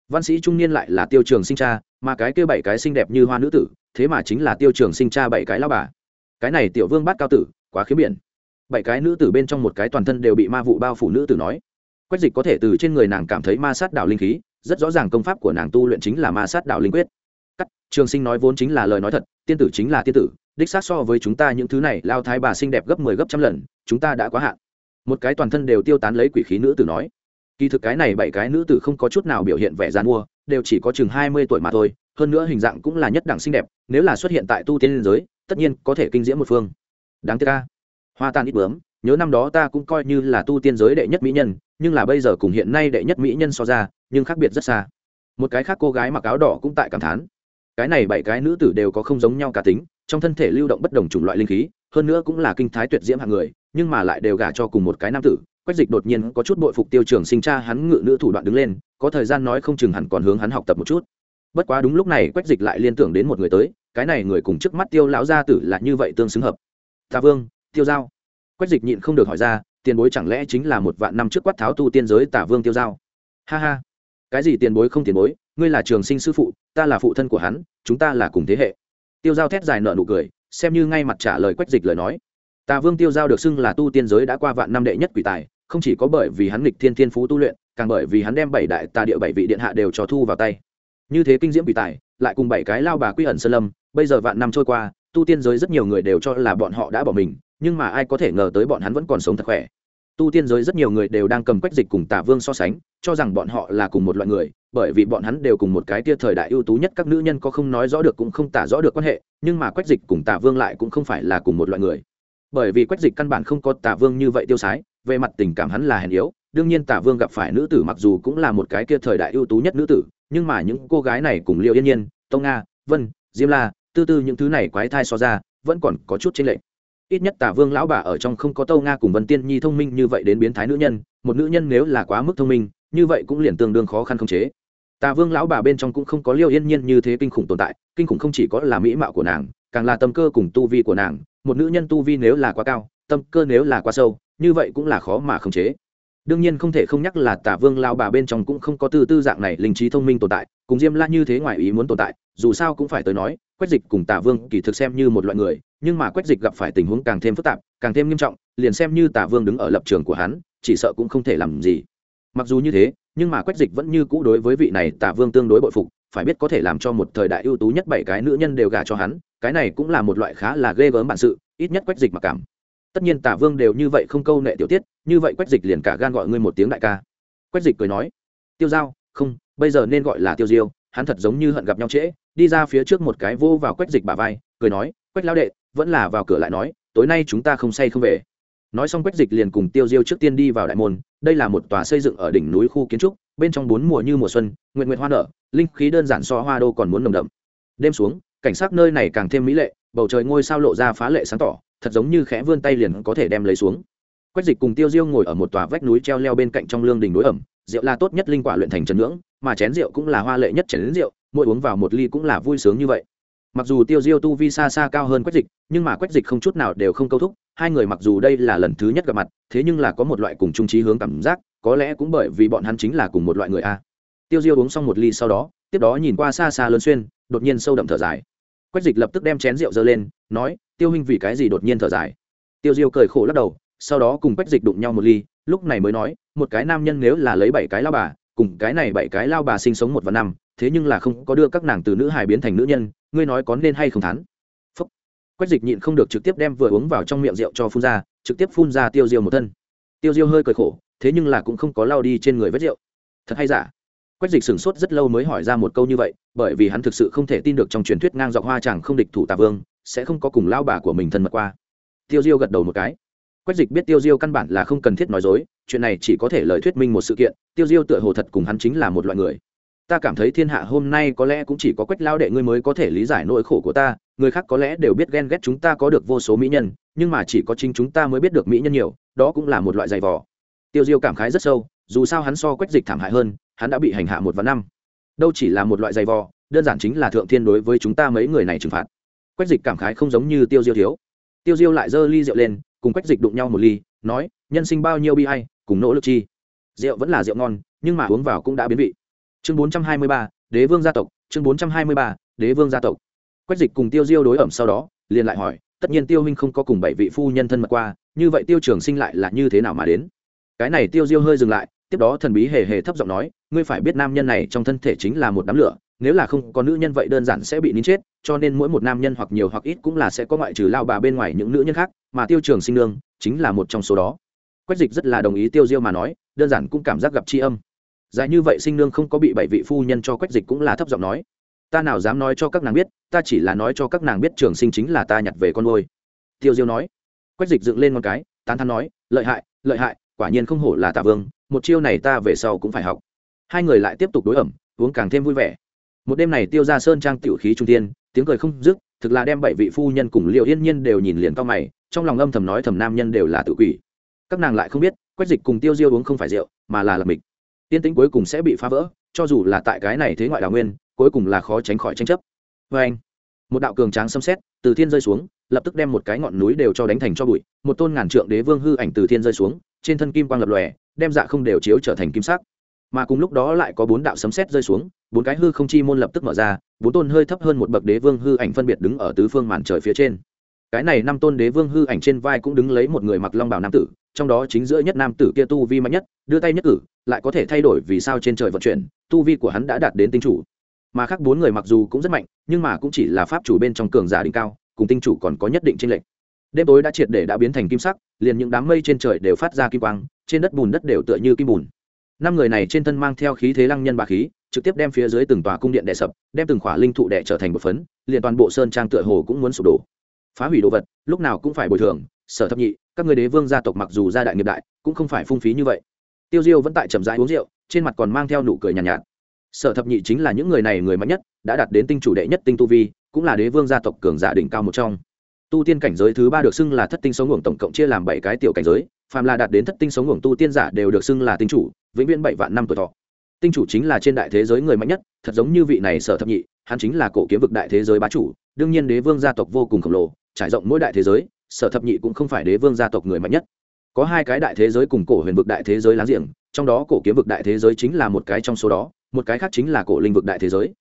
Văn sĩ trung niên lại là tiêu trường sinh cha, mà cái kia bảy cái xinh đẹp như hoa nữ tử, thế mà chính là tiêu trường sinh cha bảy cái lao bà. Cái này tiểu vương bát cao tử, quá khiếm biển bảy cái nữ tử bên trong một cái toàn thân đều bị ma vụ bao phủ nữ tử nói. Quách dịch có thể từ trên người nàng cảm thấy ma sát đạo linh khí, rất rõ ràng công pháp của nàng tu luyện chính là ma sát đạo linh quyết. Cắt, trường sinh nói vốn chính là lời nói thật, tiên tử chính là tiên tử, đích xác so với chúng ta những thứ này, lao thái bà xinh đẹp gấp mười 10 gấp trăm lần, chúng ta đã quá hạn. Một cái toàn thân đều tiêu tán lấy quỷ khí nữ tử nói. Kỳ thực cái này bảy cái nữ tử không có chút nào biểu hiện vẻ gian mua đều chỉ có chừng hai mươi tuổi mà thôi, hơn nữa hình dạng cũng là nhất đẳng xinh đẹp, nếu là xuất hiện tại tu tiên giới, tất nhiên có thể kinh diễm một phương. Đáng tiếc ca hoa tan ít bướm, nhớ năm đó ta cũng coi như là tu tiên giới đệ nhất mỹ nhân, nhưng là bây giờ cùng hiện nay đệ nhất mỹ nhân so ra, nhưng khác biệt rất xa. Một cái khác cô gái mặc áo đỏ cũng tại cảm thán. Cái này bảy cái nữ tử đều có không giống nhau cả tính, trong thân thể lưu động bất đồng chủng loại linh khí, hơn nữa cũng là kinh thái tuyệt diễm hạng người, nhưng mà lại đều gả cho cùng một cái nam tử. Quách dịch đột nhiên có chút bội phục tiêu trường sinh cha hắn ngự nữ thủ đoạn đứng lên, có thời gian nói không chừng hẳn còn hướng hắn học tập một chút. Bất quá đúng lúc này quách dịch lại liên tưởng đến một người tới, cái này người cùng trước mắt tiêu lão gia tử là như vậy tương xứng hợp. Ta vương tiêu giao. Quách dịch nhịn không được hỏi ra, tiền bối chẳng lẽ chính là một vạn năm trước quát tháo tu tiên giới tả vương tiêu giao? Ha ha. Cái gì tiền bối không tiền bối, ngươi là trường sinh sư phụ, ta là phụ thân của hắn, chúng ta là cùng thế hệ. Tiêu giao thét dài nợ nụ cười, xem như ngay mặt trả lời quách dịch lời nói. Tà vương tiêu giao được xưng là tu tiên giới đã qua vạn năm đệ nhất quỷ tài, không chỉ có bởi vì hắn nghịch thiên thiên phú tu luyện, càng bởi vì hắn đem bảy đại tà địa bảy vị điện hạ đều cho thu vào tay. Như thế kinh diễm quỷ tài, lại cùng bảy cái lao bà quy ẩn sơn lâm, bây giờ vạn năm trôi qua tu tiên giới rất nhiều người đều cho là bọn họ đã bỏ mình, nhưng mà ai có thể ngờ tới bọn hắn vẫn còn sống thật khỏe. Tu tiên giới rất nhiều người đều đang cầm quách dịch cùng tả vương so sánh, cho rằng bọn họ là cùng một loại người, bởi vì bọn hắn đều cùng một cái tia thời đại ưu tú nhất các nữ nhân có không nói rõ được cũng không tả rõ được quan hệ, nhưng mà quách dịch cùng tả vương lại cũng không phải là cùng một loại người. Bởi vì quách dịch căn bản không có tả vương như vậy tiêu sái, về mặt tình cảm hắn là hèn yếu, đương nhiên tả vương gặp phải nữ tử mặc dù cũng là một cái kia thời đại ưu tú nhất nữ tử, nhưng mà những cô gái này cùng liệu yên nhiên, tông nga, vân, diêm la tư tư những thứ này quái thai so ra, vẫn còn có chút chênh lệch. Ít nhất tả vương lão bà ở trong không có tâu nga cùng vân tiên nhi thông minh như vậy đến biến thái nữ nhân, một nữ nhân nếu là quá mức thông minh, như vậy cũng liền tương đương khó khăn khống chế. Tà vương lão bà bên trong cũng không có liêu yên nhiên như thế kinh khủng tồn tại, kinh khủng không chỉ có là mỹ mạo của nàng, càng là tâm cơ cùng tu vi của nàng, một nữ nhân tu vi nếu là quá cao, tâm cơ nếu là quá sâu, như vậy cũng là khó mà khống chế. Đương nhiên không thể không nhắc là tả vương lao bà bên trong cũng không có tư tư dạng này linh trí thông minh tồn tại, cùng diêm la như thế ngoài ý muốn tồn tại, dù sao cũng phải tới nói quách dịch cùng tả vương kỳ thực xem như một loại người, nhưng mà quách dịch gặp phải tình huống càng thêm phức tạp, càng thêm nghiêm trọng, liền xem như tả vương đứng ở lập trường của hắn, chỉ sợ cũng không thể làm gì. Mặc dù như thế, nhưng mà quách dịch vẫn như cũ đối với vị này tả vương tương đối bội phục, phải biết có thể làm cho một thời đại ưu tú nhất bảy cái nữ nhân đều gả cho hắn, cái này cũng là một loại khá là ghê gớm bản sự, ít nhất quách dịch mặc cảm. Tất nhiên tả vương đều như vậy không câu nệ tiểu tiết, như vậy quách dịch liền cả gan gọi ngươi một tiếng đại ca. Quách dịch cười nói, tiêu giao, không, bây giờ nên gọi là tiêu diêu, hắn thật giống như hận gặp nhau trễ đi ra phía trước một cái vô vào quách dịch bà vai, cười nói, quách lao đệ, vẫn là vào cửa lại nói, tối nay chúng ta không say không về. Nói xong quách dịch liền cùng tiêu diêu trước tiên đi vào đại môn, đây là một tòa xây dựng ở đỉnh núi khu kiến trúc, bên trong bốn mùa như mùa xuân nguyện nguyện hoa nở, linh khí đơn giản so hoa đô còn muốn nồng đậm. Đêm xuống, cảnh sát nơi này càng thêm mỹ lệ, bầu trời ngôi sao lộ ra phá lệ sáng tỏ, thật giống như khẽ vươn tay liền có thể đem lấy xuống. Quách dịch cùng tiêu diêu ngồi ở một tòa vách núi treo leo bên cạnh trong lương đình núi ẩm, rượu là tốt nhất linh quả luyện thành trần ngưỡng mà chén rượu cũng là hoa lệ nhất chén rượu, mỗi uống vào một ly cũng là vui sướng như vậy. Mặc dù tiêu diêu tu vi xa xa cao hơn quách dịch, nhưng mà quách dịch không chút nào đều không câu thúc, hai người mặc dù đây là lần thứ nhất gặp mặt, thế nhưng là có một loại cùng trung trí hướng cảm giác, có lẽ cũng bởi vì bọn hắn chính là cùng một loại người a. Tiêu diêu uống xong một ly sau đó, tiếp đó nhìn qua xa xa lớn xuyên, đột nhiên sâu đậm thở dài. Quách dịch lập tức đem chén rượu dơ lên, nói, tiêu huynh vì cái gì đột nhiên thở dài? Tiêu diêu cười khổ lắc đầu, sau đó cùng quách dịch đụng nhau một ly, lúc này mới nói, một cái nam nhân nếu là lấy bảy cái lao bà cùng cái này bảy cái lao bà sinh sống một và năm, thế nhưng là không có đưa các nàng từ nữ hài biến thành nữ nhân, ngươi nói có nên hay không thắn phúc. Quách dịch nhịn không được trực tiếp đem vừa uống vào trong miệng rượu cho phun ra, trực tiếp phun ra tiêu diêu một thân. Tiêu diêu hơi cởi khổ, thế nhưng là cũng không có lao đi trên người vết rượu. Thật hay giả? Quách dịch sửng sốt rất lâu mới hỏi ra một câu như vậy, bởi vì hắn thực sự không thể tin được trong truyền thuyết ngang dọc hoa chẳng không địch thủ tà vương, sẽ không có cùng lao bà của mình thân mật qua. Tiêu diêu gật đầu một cái quách dịch biết tiêu diêu căn bản là không cần thiết nói dối, chuyện này chỉ có thể lời thuyết minh một sự kiện, tiêu diêu tựa hồ thật cùng hắn chính là một loại người. Ta cảm thấy thiên hạ hôm nay có lẽ cũng chỉ có quách lao đệ ngươi mới có thể lý giải nỗi khổ của ta, người khác có lẽ đều biết ghen ghét chúng ta có được vô số mỹ nhân, nhưng mà chỉ có chính chúng ta mới biết được mỹ nhân nhiều, đó cũng là một loại giày vò. Tiêu diêu cảm khái rất sâu, dù sao hắn so quách dịch thảm hại hơn, hắn đã bị hành hạ một vạn năm. Đâu chỉ là một loại giày vò, đơn giản chính là thượng thiên đối với chúng ta mấy người này trừng phạt. Quách dịch cảm khái không giống như tiêu diêu thiếu. Tiêu diêu lại giơ ly rượu lên cùng quách dịch đụng nhau một ly, nói, nhân sinh bao nhiêu bi hay cùng nỗ lực chi. Rượu vẫn là rượu ngon, nhưng mà uống vào cũng đã biến vị. Chương bốn trăm hai mươi ba, đế vương gia tộc. Chương bốn trăm hai mươi ba, đế vương gia tộc. Quách dịch cùng tiêu diêu đối ẩm sau đó, liền lại hỏi, tất nhiên tiêu huynh không có cùng bảy vị phu nhân thân mật qua, như vậy tiêu trường sinh lại là như thế nào mà đến? Cái này tiêu diêu hơi dừng lại, tiếp đó thần bí hề hề thấp giọng nói, ngươi phải biết nam nhân này trong thân thể chính là một đám lửa nếu là không có nữ nhân vậy đơn giản sẽ bị nín chết, cho nên mỗi một nam nhân hoặc nhiều hoặc ít cũng là sẽ có ngoại trừ lao bà bên ngoài những nữ nhân khác, mà tiêu trường sinh nương chính là một trong số đó. Quách dịch rất là đồng ý tiêu diêu mà nói, đơn giản cũng cảm giác gặp tri âm. Dài như vậy sinh nương không có bị bảy vị phu nhân cho quách dịch cũng là thấp giọng nói. Ta nào dám nói cho các nàng biết, ta chỉ là nói cho các nàng biết trường sinh chính là ta nhặt về con ngôi tiêu diêu nói. Quách dịch dựng lên con cái, tán thắn nói, lợi hại lợi hại, quả nhiên không hổ là tạ vương, một chiêu này ta về sau cũng phải học. Hai người lại tiếp tục đối ẩm, uống càng thêm vui vẻ một đêm này tiêu ra sơn trang tiểu khí trung tiên tiếng cười không dứt, thực là đem bảy vị phu nhân cùng liệu yên nhiên đều nhìn liền cao mày, trong lòng âm thầm nói thầm nam nhân đều là tự quỷ. Các nàng lại không biết, quách dịch cùng tiêu diêu uống không phải rượu, mà là lập mịch. Tiên tính cuối cùng sẽ bị phá vỡ, cho dù là tại cái này thế ngoại đào nguyên, cuối cùng là khó tránh khỏi tranh chấp. Vê anh, một đạo cường tráng xâm xét từ thiên rơi xuống, lập tức đem một cái ngọn núi đều cho đánh thành cho bụi, một tôn ngàn trượng đế vương hư ảnh từ thiên rơi xuống, trên thân kim quang lập lòe, đem dạ không đều chiếu trở thành kim sắc mà cùng lúc đó lại có bốn đạo sấm sét rơi xuống, bốn cái hư không chi môn lập tức mở ra, bốn tôn hơi thấp hơn một bậc đế vương hư ảnh phân biệt đứng ở tứ phương màn trời phía trên. Cái này năm tôn đế vương hư ảnh trên vai cũng đứng lấy một người mặc long bào nam tử, trong đó chính giữa nhất nam tử kia tu vi mạnh nhất, đưa tay nhất cử, lại có thể thay đổi vì sao trên trời vận chuyển, tu vi của hắn đã đạt đến tinh chủ. Mà khác bốn người mặc dù cũng rất mạnh, nhưng mà cũng chỉ là pháp chủ bên trong cường giả đỉnh cao, cùng tinh chủ còn có nhất định trên lệnh đêm tối đã triệt để đã biến thành kim sắc, liền những đám mây trên trời đều phát ra kim quang, trên đất bùn đất đều tựa như kim bùn năm người này trên thân mang theo khí thế lăng nhân bà khí trực tiếp đem phía dưới từng tòa cung điện đè sập đem từng khỏa linh thụ đè trở thành một phấn liền toàn bộ sơn trang tựa hồ cũng muốn sụp đổ. Phá hủy đồ vật lúc nào cũng phải bồi thường sở thập nhị các người đế vương gia tộc mặc dù gia đại nghiệp đại cũng không phải phung phí như vậy. Tiêu diêu vẫn tại trầm rãi uống rượu trên mặt còn mang theo nụ cười nhàn nhạt, nhạt. Sở thập nhị chính là những người này người mạnh nhất đã đạt đến tinh chủ đệ nhất tinh tu vi cũng là đế vương gia tộc cường giả đỉnh cao một trong tu tiên cảnh giới thứ ba được xưng là thất tinh sống ngưỡng tổng cộng chia làm bảy cái tiểu cảnh giới, phàm là đạt đến thất tinh sống ngưỡng tu tiên giả đều được xưng là tinh chủ, vĩnh viễn bảy vạn năm tuổi thọ. Tinh chủ chính là trên đại thế giới người mạnh nhất, thật giống như vị này sở thập nhị, hắn chính là cổ kiếm vực đại thế giới bá chủ, đương nhiên đế vương gia tộc vô cùng khổng lồ, trải rộng mỗi đại thế giới, sở thập nhị cũng không phải đế vương gia tộc người mạnh nhất. Có hai cái đại thế giới cùng cổ huyền vực đại thế giới láng giềng, trong đó cổ kiếm vực đại thế giới chính là một cái trong số đó, một cái khác chính là cổ linh vực đại thế giới.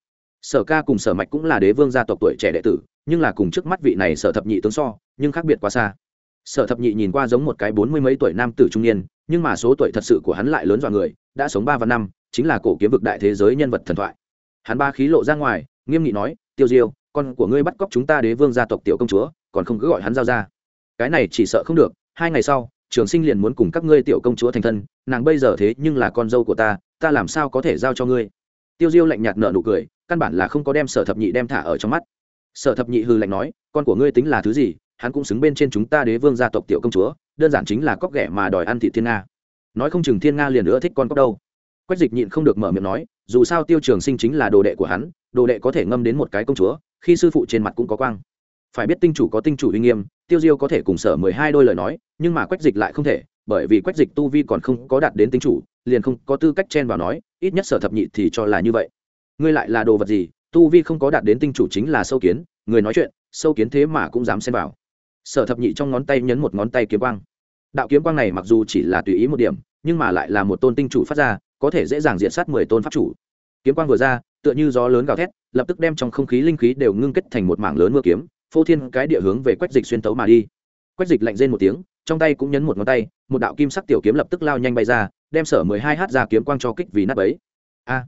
Sở ca cùng sở mạch cũng là đế vương gia tộc tuổi trẻ đệ tử nhưng là cùng trước mắt vị này sở thập nhị tướng so, nhưng khác biệt quá xa. Sở thập nhị nhìn qua giống một cái bốn mươi mấy tuổi nam tử trung niên, nhưng mà số tuổi thật sự của hắn lại lớn dọa người, đã sống ba và năm, chính là cổ kiếm vực đại thế giới nhân vật thần thoại. Hắn ba khí lộ ra ngoài, nghiêm nghị nói, tiêu diêu, con của ngươi bắt cóc chúng ta đế vương gia tộc tiểu công chúa, còn không cứ gọi hắn giao ra. Cái này chỉ sợ không được, hai ngày sau, trường sinh liền muốn cùng các ngươi tiểu công chúa thành thân, nàng bây giờ thế nhưng là con dâu của ta ta làm sao có thể giao cho ngươi? Tiêu diêu lạnh nhạt nợ nụ cười, căn bản là không có đem sở thập nhị đem thả ở trong mắt sở thập nhị hư lạnh nói, con của ngươi tính là thứ gì? Hắn cũng xứng bên trên chúng ta đế vương gia tộc tiểu công chúa, đơn giản chính là cóc ghẻ mà đòi ăn thị thiên nga. Nói không chừng thiên nga liền nữa thích con cóc đâu. Quách dịch nhịn không được mở miệng nói, dù sao tiêu trường sinh chính là đồ đệ của hắn, đồ đệ có thể ngâm đến một cái công chúa, khi sư phụ trên mặt cũng có quang. Phải biết tinh chủ có tinh chủ uy nghiêm, tiêu diêu có thể cùng sở mười hai đôi lời nói, nhưng mà quách dịch lại không thể, bởi vì quách dịch tu vi còn không có đạt đến tinh chủ, liền không có tư cách chen vào nói, ít nhất sở thập nhị thì cho là như vậy. Ngươi lại là đồ vật gì? Tu vi không có đạt đến tinh chủ chính là sâu kiến, người nói chuyện, sâu kiến thế mà cũng dám xen vào. Sở thập nhị trong ngón tay nhấn một ngón tay kiếm quang. Đạo kiếm quang này mặc dù chỉ là tùy ý một điểm, nhưng mà lại là một tôn tinh chủ phát ra, có thể dễ dàng diện sát mười tôn pháp chủ. Kiếm quang vừa ra, tựa như gió lớn gào thét, lập tức đem trong không khí linh khí đều ngưng kết thành một mảng lớn mưa kiếm, phô thiên cái địa hướng về quách dịch xuyên tấu mà đi. Quách dịch lạnh rên một tiếng, trong tay cũng nhấn một ngón tay, một đạo kim sắc tiểu kiếm lập tức lao nhanh bay ra, đem sở mười hai h ra kiếm quang cho kích vì nắp ấy a!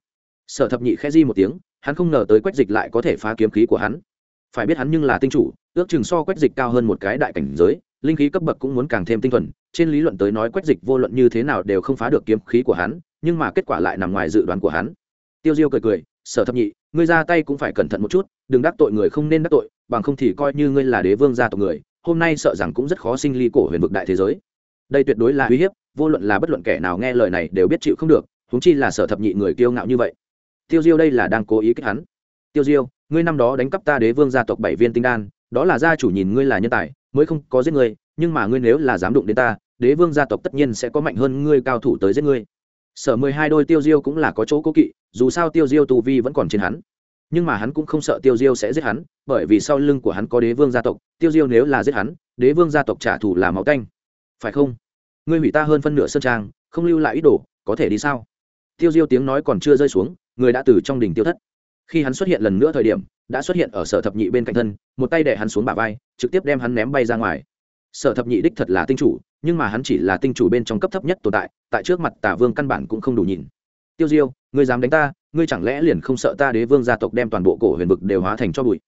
Sở thập nhị khẽ di một tiếng hắn không ngờ tới quách dịch lại có thể phá kiếm khí của hắn. Phải biết hắn nhưng là tinh chủ, ước chừng so quách dịch cao hơn một cái đại cảnh giới, linh khí cấp bậc cũng muốn càng thêm tinh thuần. Trên lý luận tới nói quách dịch vô luận như thế nào đều không phá được kiếm khí của hắn, nhưng mà kết quả lại nằm ngoài dự đoán của hắn. Tiêu diêu cười cười, sở thập nhị, ngươi ra tay cũng phải cẩn thận một chút, đừng đắc tội người không nên đắc tội, bằng không thì coi như ngươi là đế vương gia tộc người, hôm nay sợ rằng cũng rất khó sinh ly cổ huyền vực đại thế giới. Đây tuyệt đối là uy hiếp, vô luận là bất luận kẻ nào nghe lời này đều biết chịu không được húng chi là sở thập nhị người kiêu ngạo như vậy tiêu diêu đây là đang cố ý kích hắn. Tiêu diêu, ngươi năm đó đánh cắp ta đế vương gia tộc bảy viên tinh đan, đó là gia chủ nhìn ngươi là nhân tài, mới không có giết ngươi, nhưng mà ngươi nếu là dám đụng đến ta, đế vương gia tộc tất nhiên sẽ có mạnh hơn ngươi cao thủ tới giết ngươi. Sở mười hai đôi tiêu diêu cũng là có chỗ cố kỵ, dù sao tiêu diêu tù vi vẫn còn trên hắn. Nhưng mà hắn cũng không sợ tiêu diêu sẽ giết hắn, bởi vì sau lưng của hắn có đế vương gia tộc, tiêu diêu nếu là giết hắn, đế vương gia tộc trả thù là máu tanh. Phải không? Ngươi hủy ta hơn phân nửa sơn trang, không lưu lại ý đồ, có thể đi sao? Tiêu diêu tiếng nói còn chưa rơi xuống người đã từ trong đỉnh tiêu thất. Khi hắn xuất hiện lần nữa thời điểm, đã xuất hiện ở sở thập nhị bên cạnh thân, một tay đẻ hắn xuống bả vai, trực tiếp đem hắn ném bay ra ngoài. Sở thập nhị đích thật là tinh chủ, nhưng mà hắn chỉ là tinh chủ bên trong cấp thấp nhất tồn tại tại trước mặt tả vương căn bản cũng không đủ nhìn. Tiêu diêu, ngươi dám đánh ta, ngươi chẳng lẽ liền không sợ ta đế vương gia tộc đem toàn bộ cổ huyền vực đều hóa thành cho bụi?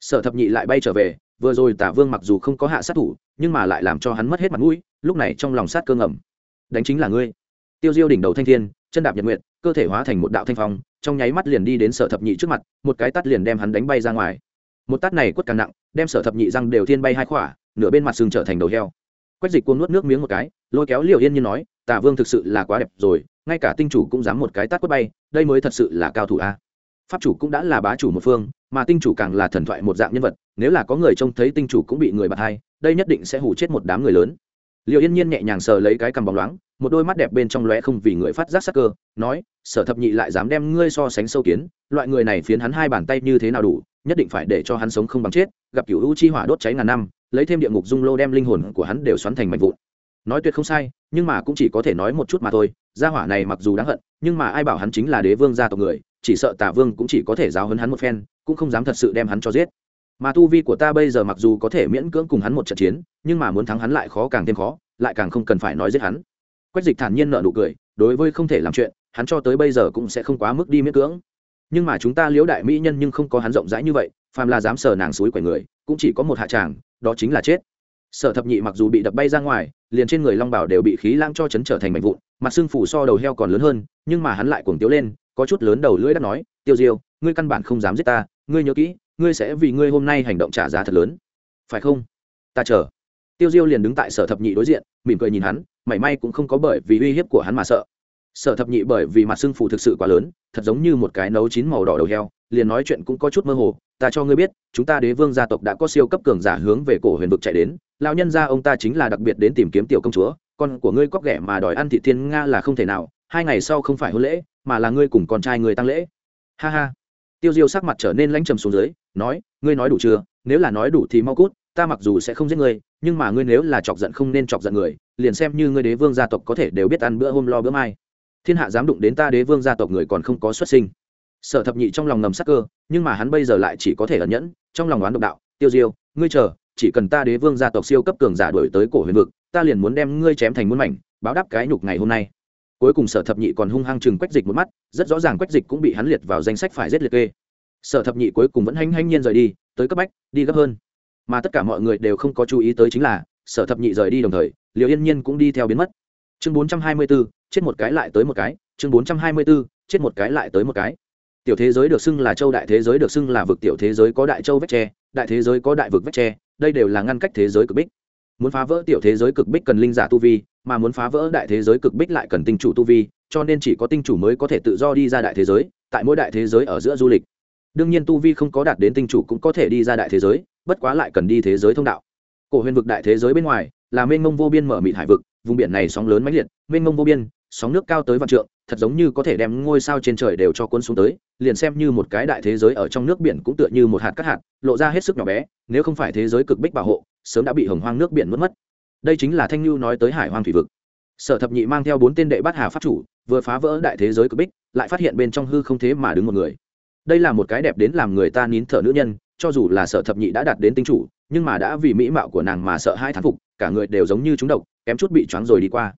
Sở thập nhị lại bay trở về, vừa rồi tả vương mặc dù không có hạ sát thủ, nhưng mà lại làm cho hắn mất hết mặt mũi, lúc này trong lòng sát cơ ngầm. Đánh chính là ngươi. Tiêu diêu đỉnh đầu thanh thiên, chân đạp nhật nguyện cơ thể hóa thành một đạo thanh phong trong nháy mắt liền đi đến sở thập nhị trước mặt, một cái tắt liền đem hắn đánh bay ra ngoài. Một tát này quất càng nặng, đem sở thập nhị răng đều thiên bay hai khỏa, nửa bên mặt sừng trở thành đầu heo. Quách dịch cuốn nuốt nước miếng một cái, lôi kéo liều yên như nói tả vương thực sự là quá đẹp rồi, ngay cả tinh chủ cũng dám một cái tát quất bay, đây mới thật sự là cao thủ a. Pháp chủ cũng đã là bá chủ một phương, mà tinh chủ càng là thần thoại một dạng nhân vật, nếu là có người trông thấy tinh chủ cũng bị người bạc hai, đây nhất định sẽ hủ chết một đám người lớn liệu yên nhiên nhẹ nhàng sờ lấy cái cằm bóng loáng, một đôi mắt đẹp bên trong lóe không vì người phát giác sắc cơ, nói, sở thập nhị lại dám đem ngươi so sánh sâu kiến, loại người này phiến hắn hai bàn tay như thế nào đủ, nhất định phải để cho hắn sống không bằng chết, gặp cựu u chi hỏa đốt cháy ngàn năm, lấy thêm địa ngục dung lô đem linh hồn của hắn đều xoắn thành mảnh vụn. Nói tuyệt không sai, nhưng mà cũng chỉ có thể nói một chút mà thôi, gia hỏa này mặc dù đáng hận, nhưng mà ai bảo hắn chính là đế vương gia tộc người, chỉ sợ tả vương cũng chỉ có thể giáo hấn hắn một phen, cũng không dám thật sự đem hắn cho giết mà tu vi của ta bây giờ mặc dù có thể miễn cưỡng cùng hắn một trận chiến, nhưng mà muốn thắng hắn lại khó càng thêm khó, lại càng không cần phải nói giết hắn. Quách dịch thản nhiên nợ nụ cười, đối với không thể làm chuyện, hắn cho tới bây giờ cũng sẽ không quá mức đi miễn cưỡng. Nhưng mà chúng ta liễu đại mỹ nhân nhưng không có hắn rộng rãi như vậy, phàm là dám sờ nàng suối quẩy người, cũng chỉ có một hạ tràng, đó chính là chết. Sở thập nhị mặc dù bị đập bay ra ngoài, liền trên người long bảo đều bị khí lãng cho chấn trở thành mảnh vụn, mặt xương phủ so đầu heo còn lớn hơn, nhưng mà hắn lại cuồng tiếu lên, có chút lớn đầu lưỡi đã nói, tiêu diêu, ngươi căn bản không dám giết ta, ngươi nhớ kỹ ngươi sẽ vì ngươi hôm nay hành động trả giá thật lớn. Phải không? Ta chờ. Tiêu diêu liền đứng tại sở thập nhị đối diện, mỉm cười nhìn hắn, mảy may cũng không có bởi vì uy hiếp của hắn mà sợ. Sở thập nhị bởi vì mặt sưng phù thực sự quá lớn, thật giống như một cái nấu chín màu đỏ đầu heo, liền nói chuyện cũng có chút mơ hồ, ta cho ngươi biết, chúng ta đế vương gia tộc đã có siêu cấp cường giả hướng về cổ huyền vực chạy đến, lão nhân gia ông ta chính là đặc biệt đến tìm kiếm tiểu công chúa, con của ngươi cóc ghẻ mà đòi ăn thị thiên nga là không thể nào, hai ngày sau không phải hôn lễ, mà là ngươi cùng con trai người tăng lễ. Ha ha. Tiêu diêu sắc mặt trở nên lãnh trầm xuống dưới nói, ngươi nói đủ chưa? Nếu là nói đủ thì mau cút, ta mặc dù sẽ không giết ngươi, nhưng mà ngươi nếu là chọc giận không nên chọc giận người, liền xem như ngươi đế vương gia tộc có thể đều biết ăn bữa hôm lo bữa mai. Thiên hạ dám đụng đến ta đế vương gia tộc người còn không có xuất sinh. Sở thập nhị trong lòng ngầm sắc cơ, nhưng mà hắn bây giờ lại chỉ có thể ẩn nhẫn, trong lòng đoán độc đạo, tiêu diêu, ngươi chờ, chỉ cần ta đế vương gia tộc siêu cấp cường giả đổi tới cổ huyền vực, ta liền muốn đem ngươi chém thành muôn mảnh, báo đáp cái nhục ngày hôm nay. Cuối cùng sở thập nhị còn hung hăng chừng quách dịch một mắt, rất rõ ràng quách dịch cũng bị hắn liệt vào danh sách phải giết liệt kê sở thập nhị cuối cùng vẫn hanh hanh nhiên rời đi tới cấp bách đi gấp hơn. Mà tất cả mọi người đều không có chú ý tới chính là sở thập nhị rời đi đồng thời liệu yên nhiên cũng đi theo biến mất. Chương bốn trăm hai mươi 424, chết một cái lại tới một cái. Chương bốn trăm hai mươi 424, chết một cái lại tới một cái. Tiểu thế giới được xưng là châu đại thế giới được xưng là vực tiểu thế giới có đại châu vách tre đại thế giới có đại vực vách tre đây đều là ngăn cách thế giới cực bích. Muốn phá vỡ tiểu thế giới cực bích cần linh giả tu vi mà muốn phá vỡ đại thế giới cực bích lại cần tinh chủ tu vi cho nên chỉ có tinh chủ mới có thể tự do đi ra đại thế giới tại mỗi đại thế giới ở giữa du lịch đương nhiên tu vi không có đạt đến tinh chủ cũng có thể đi ra đại thế giới, bất quá lại cần đi thế giới thông đạo. Cổ huyền vực đại thế giới bên ngoài là mênh mông vô biên mở mịt hải vực, vùng biển này sóng lớn mãnh liệt, mênh mông vô biên, sóng nước cao tới vạn trượng, thật giống như có thể đem ngôi sao trên trời đều cho cuốn xuống tới, liền xem như một cái đại thế giới ở trong nước biển cũng tựa như một hạt cát hạt, lộ ra hết sức nhỏ bé, nếu không phải thế giới cực bích bảo hộ, sớm đã bị hồng hoang nước biển mất mất. Đây chính là thanh lưu nói tới hải hoang thủy vực. Sở thập nhị mang theo bốn tên đệ bát hà pháp chủ, vừa phá vỡ đại thế giới cực bích, lại phát hiện bên trong hư không thế mà đứng một người đây là một cái đẹp đến làm người ta nín thở nữ nhân, cho dù là sở thập nhị đã đạt đến tinh chủ, nhưng mà đã vì mỹ mạo của nàng mà sợ hai thán phục, cả người đều giống như chúng độc, kém chút bị choáng rồi đi qua.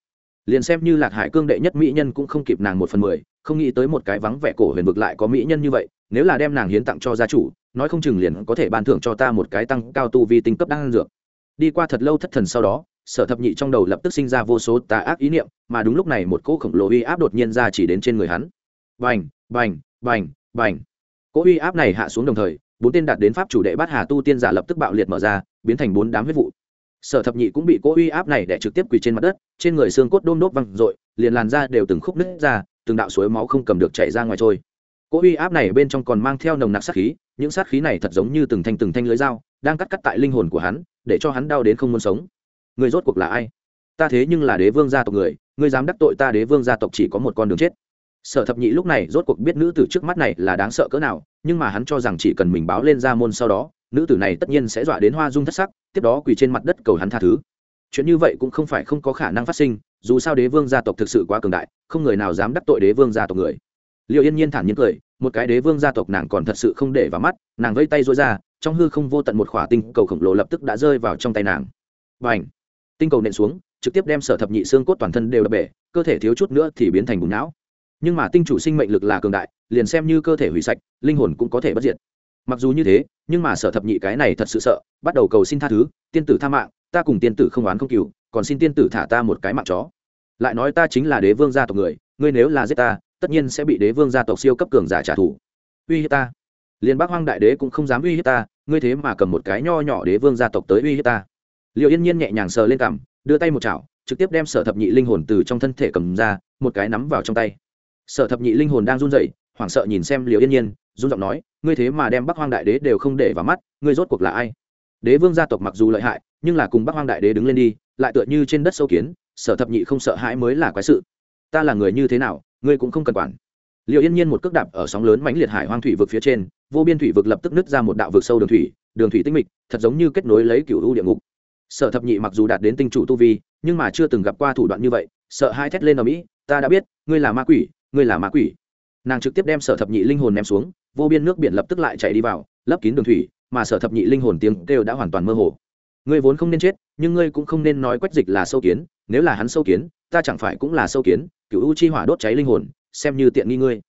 Liền xem như lạc hải cương đệ nhất mỹ nhân cũng không kịp nàng một phần mười, không nghĩ tới một cái vắng vẻ cổ huyền vực lại có mỹ nhân như vậy, nếu là đem nàng hiến tặng cho gia chủ, nói không chừng liền có thể ban thưởng cho ta một cái tăng cao tu vi tinh cấp đang dược. Đi qua thật lâu thất thần sau đó, sở thập nhị trong đầu lập tức sinh ra vô số tà ác ý niệm, mà đúng lúc này một cỗ khổng lồ uy áp đột nhiên ra chỉ đến trên người hắn. Bành bành bành bành cỗ uy áp này hạ xuống đồng thời, bốn tên đạt đến pháp chủ đệ bát hà tu tiên giả lập tức bạo liệt mở ra, biến thành bốn đám huyết vụ. Sở thập nhị cũng bị cỗ uy áp này đẻ trực tiếp quỳ trên mặt đất, trên người xương cốt đôm đốt văng r ộ i liền làn ra đều từng khúc nứt ra, từng đạo suối máu không cầm được chảy ra ngoài trôi. Cỗ uy áp này bên trong còn mang theo nồng nặc sát khí, những sát khí này thật giống như từng thanh từng thanh lưới dao, đang cắt cắt tại linh hồn của hắn, để cho hắn đau đến không muốn sống. Người rốt cuộc là ai? Ta thế nhưng là đế vương gia tộc người ngươi dám đắc tội ta đế vương gia tộc chỉ có một con đường chết sở thập nhị lúc này rốt cuộc biết nữ tử trước mắt này là đáng sợ cỡ nào, nhưng mà hắn cho rằng chỉ cần mình báo lên ra môn sau đó, nữ tử này tất nhiên sẽ dọa đến hoa dung thất sắc, tiếp đó quỳ trên mặt đất cầu hắn tha thứ. Chuyện như vậy cũng không phải không có khả năng phát sinh, dù sao đế vương gia tộc thực sự quá cường đại, không người nào dám đắc tội đế vương gia tộc người. Liệu yên nhiên thản nhiên cười, một cái đế vương gia tộc nàng còn thật sự không để vào mắt, nàng vây tay rối ra, trong hư không vô tận một khỏa tinh cầu khổng lồ lập tức đã rơi vào trong tay nàng. Và ảnh tinh cầu nện xuống, trực tiếp đem sở thập nhị xương cốt toàn thân đều đập bể, cơ thể thiếu chút nữa thì biến thành bùn não nhưng mà tinh chủ sinh mệnh lực là cường đại, liền xem như cơ thể hủy sạch, linh hồn cũng có thể bất diệt. Mặc dù như thế, nhưng mà sở thập nhị cái này thật sự sợ, bắt đầu cầu xin tha thứ, tiên tử tha mạng, ta cùng tiên tử không oán không cừu, còn xin tiên tử thả ta một cái mạng chó. Lại nói ta chính là đế vương gia tộc người, ngươi nếu là giết ta, tất nhiên sẽ bị đế vương gia tộc siêu cấp cường giả trả thù. Uy hiếp ta. Liền bác hoang đại đế cũng không dám uy hiếp ta, ngươi thế mà cầm một cái nho nhỏ đế vương gia tộc tới uy hiếp ta. Liệu yên nhiên nhẹ nhàng sờ lên cằm, đưa tay một chảo, trực tiếp đem sở thập nhị linh hồn từ trong thân thể cầm ra, một cái nắm vào trong tay sở thập nhị linh hồn đang run rẩy, hoảng sợ nhìn xem liều yên nhiên, run giọng nói, ngươi thế mà đem bắc hoang đại đế đều không để vào mắt, ngươi rốt cuộc là ai? Đế vương gia tộc mặc dù lợi hại, nhưng là cùng bắc hoang đại đế đứng lên đi, lại tựa như trên đất sâu kiến, sở thập nhị không sợ hãi mới là quái sự. Ta là người như thế nào, ngươi cũng không cần quản. Liệu yên nhiên một cước đạp ở sóng lớn mãnh liệt hải hoang thủy vực phía trên, vô biên thủy vực lập tức nứt ra một đạo vực sâu đường thủy đường thủy tinh mịch, thật giống như kết nối lấy cựu u địa ngục. Sở thập nhị mặc dù đạt đến tinh chủ tu vi, nhưng mà chưa từng gặp qua thủ đoạn như vậy, sợ hai thét lên ở mỹ, ta đã biết, ngươi là ma quỷ ngươi là ma quỷ. Nàng trực tiếp đem sở thập nhị linh hồn ném xuống, vô biên nước biển lập tức lại chạy đi vào, lấp kín đường thủy, mà sở thập nhị linh hồn tiếng kêu đã hoàn toàn mơ hồ. Ngươi vốn không nên chết, nhưng ngươi cũng không nên nói quách dịch là sâu kiến, nếu là hắn sâu kiến, ta chẳng phải cũng là sâu kiến cựu u chi hỏa đốt cháy linh hồn, xem như tiện nghi ngươi.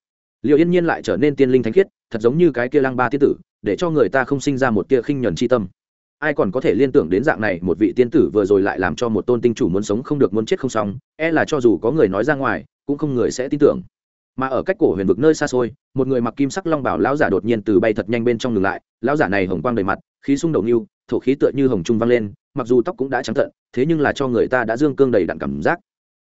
Liệu yên nhiên lại trở nên tiên linh thánh khiết, thật giống như cái kia lăng ba tiên tử, để cho người ta không sinh ra một tia khinh nhuần chi tâm. Ai còn có thể liên tưởng đến dạng này, một vị tiên tử vừa rồi lại làm cho một tôn tinh chủ muốn sống không được, muốn chết không xong e là cho dù có người nói ra ngoài cũng không người sẽ tin tưởng. Mà ở cách cổ huyền vực nơi xa xôi, một người mặc kim sắc long bảo lão giả đột nhiên từ bay thật nhanh bên trong ngừng lại, lão giả này hồng quang đầy mặt, khí sung đầu nghiêu thổ khí tựa như hồng trung vang lên, mặc dù tóc cũng đã trắng tận thế nhưng là cho người ta đã dương cương đầy đặn cảm giác.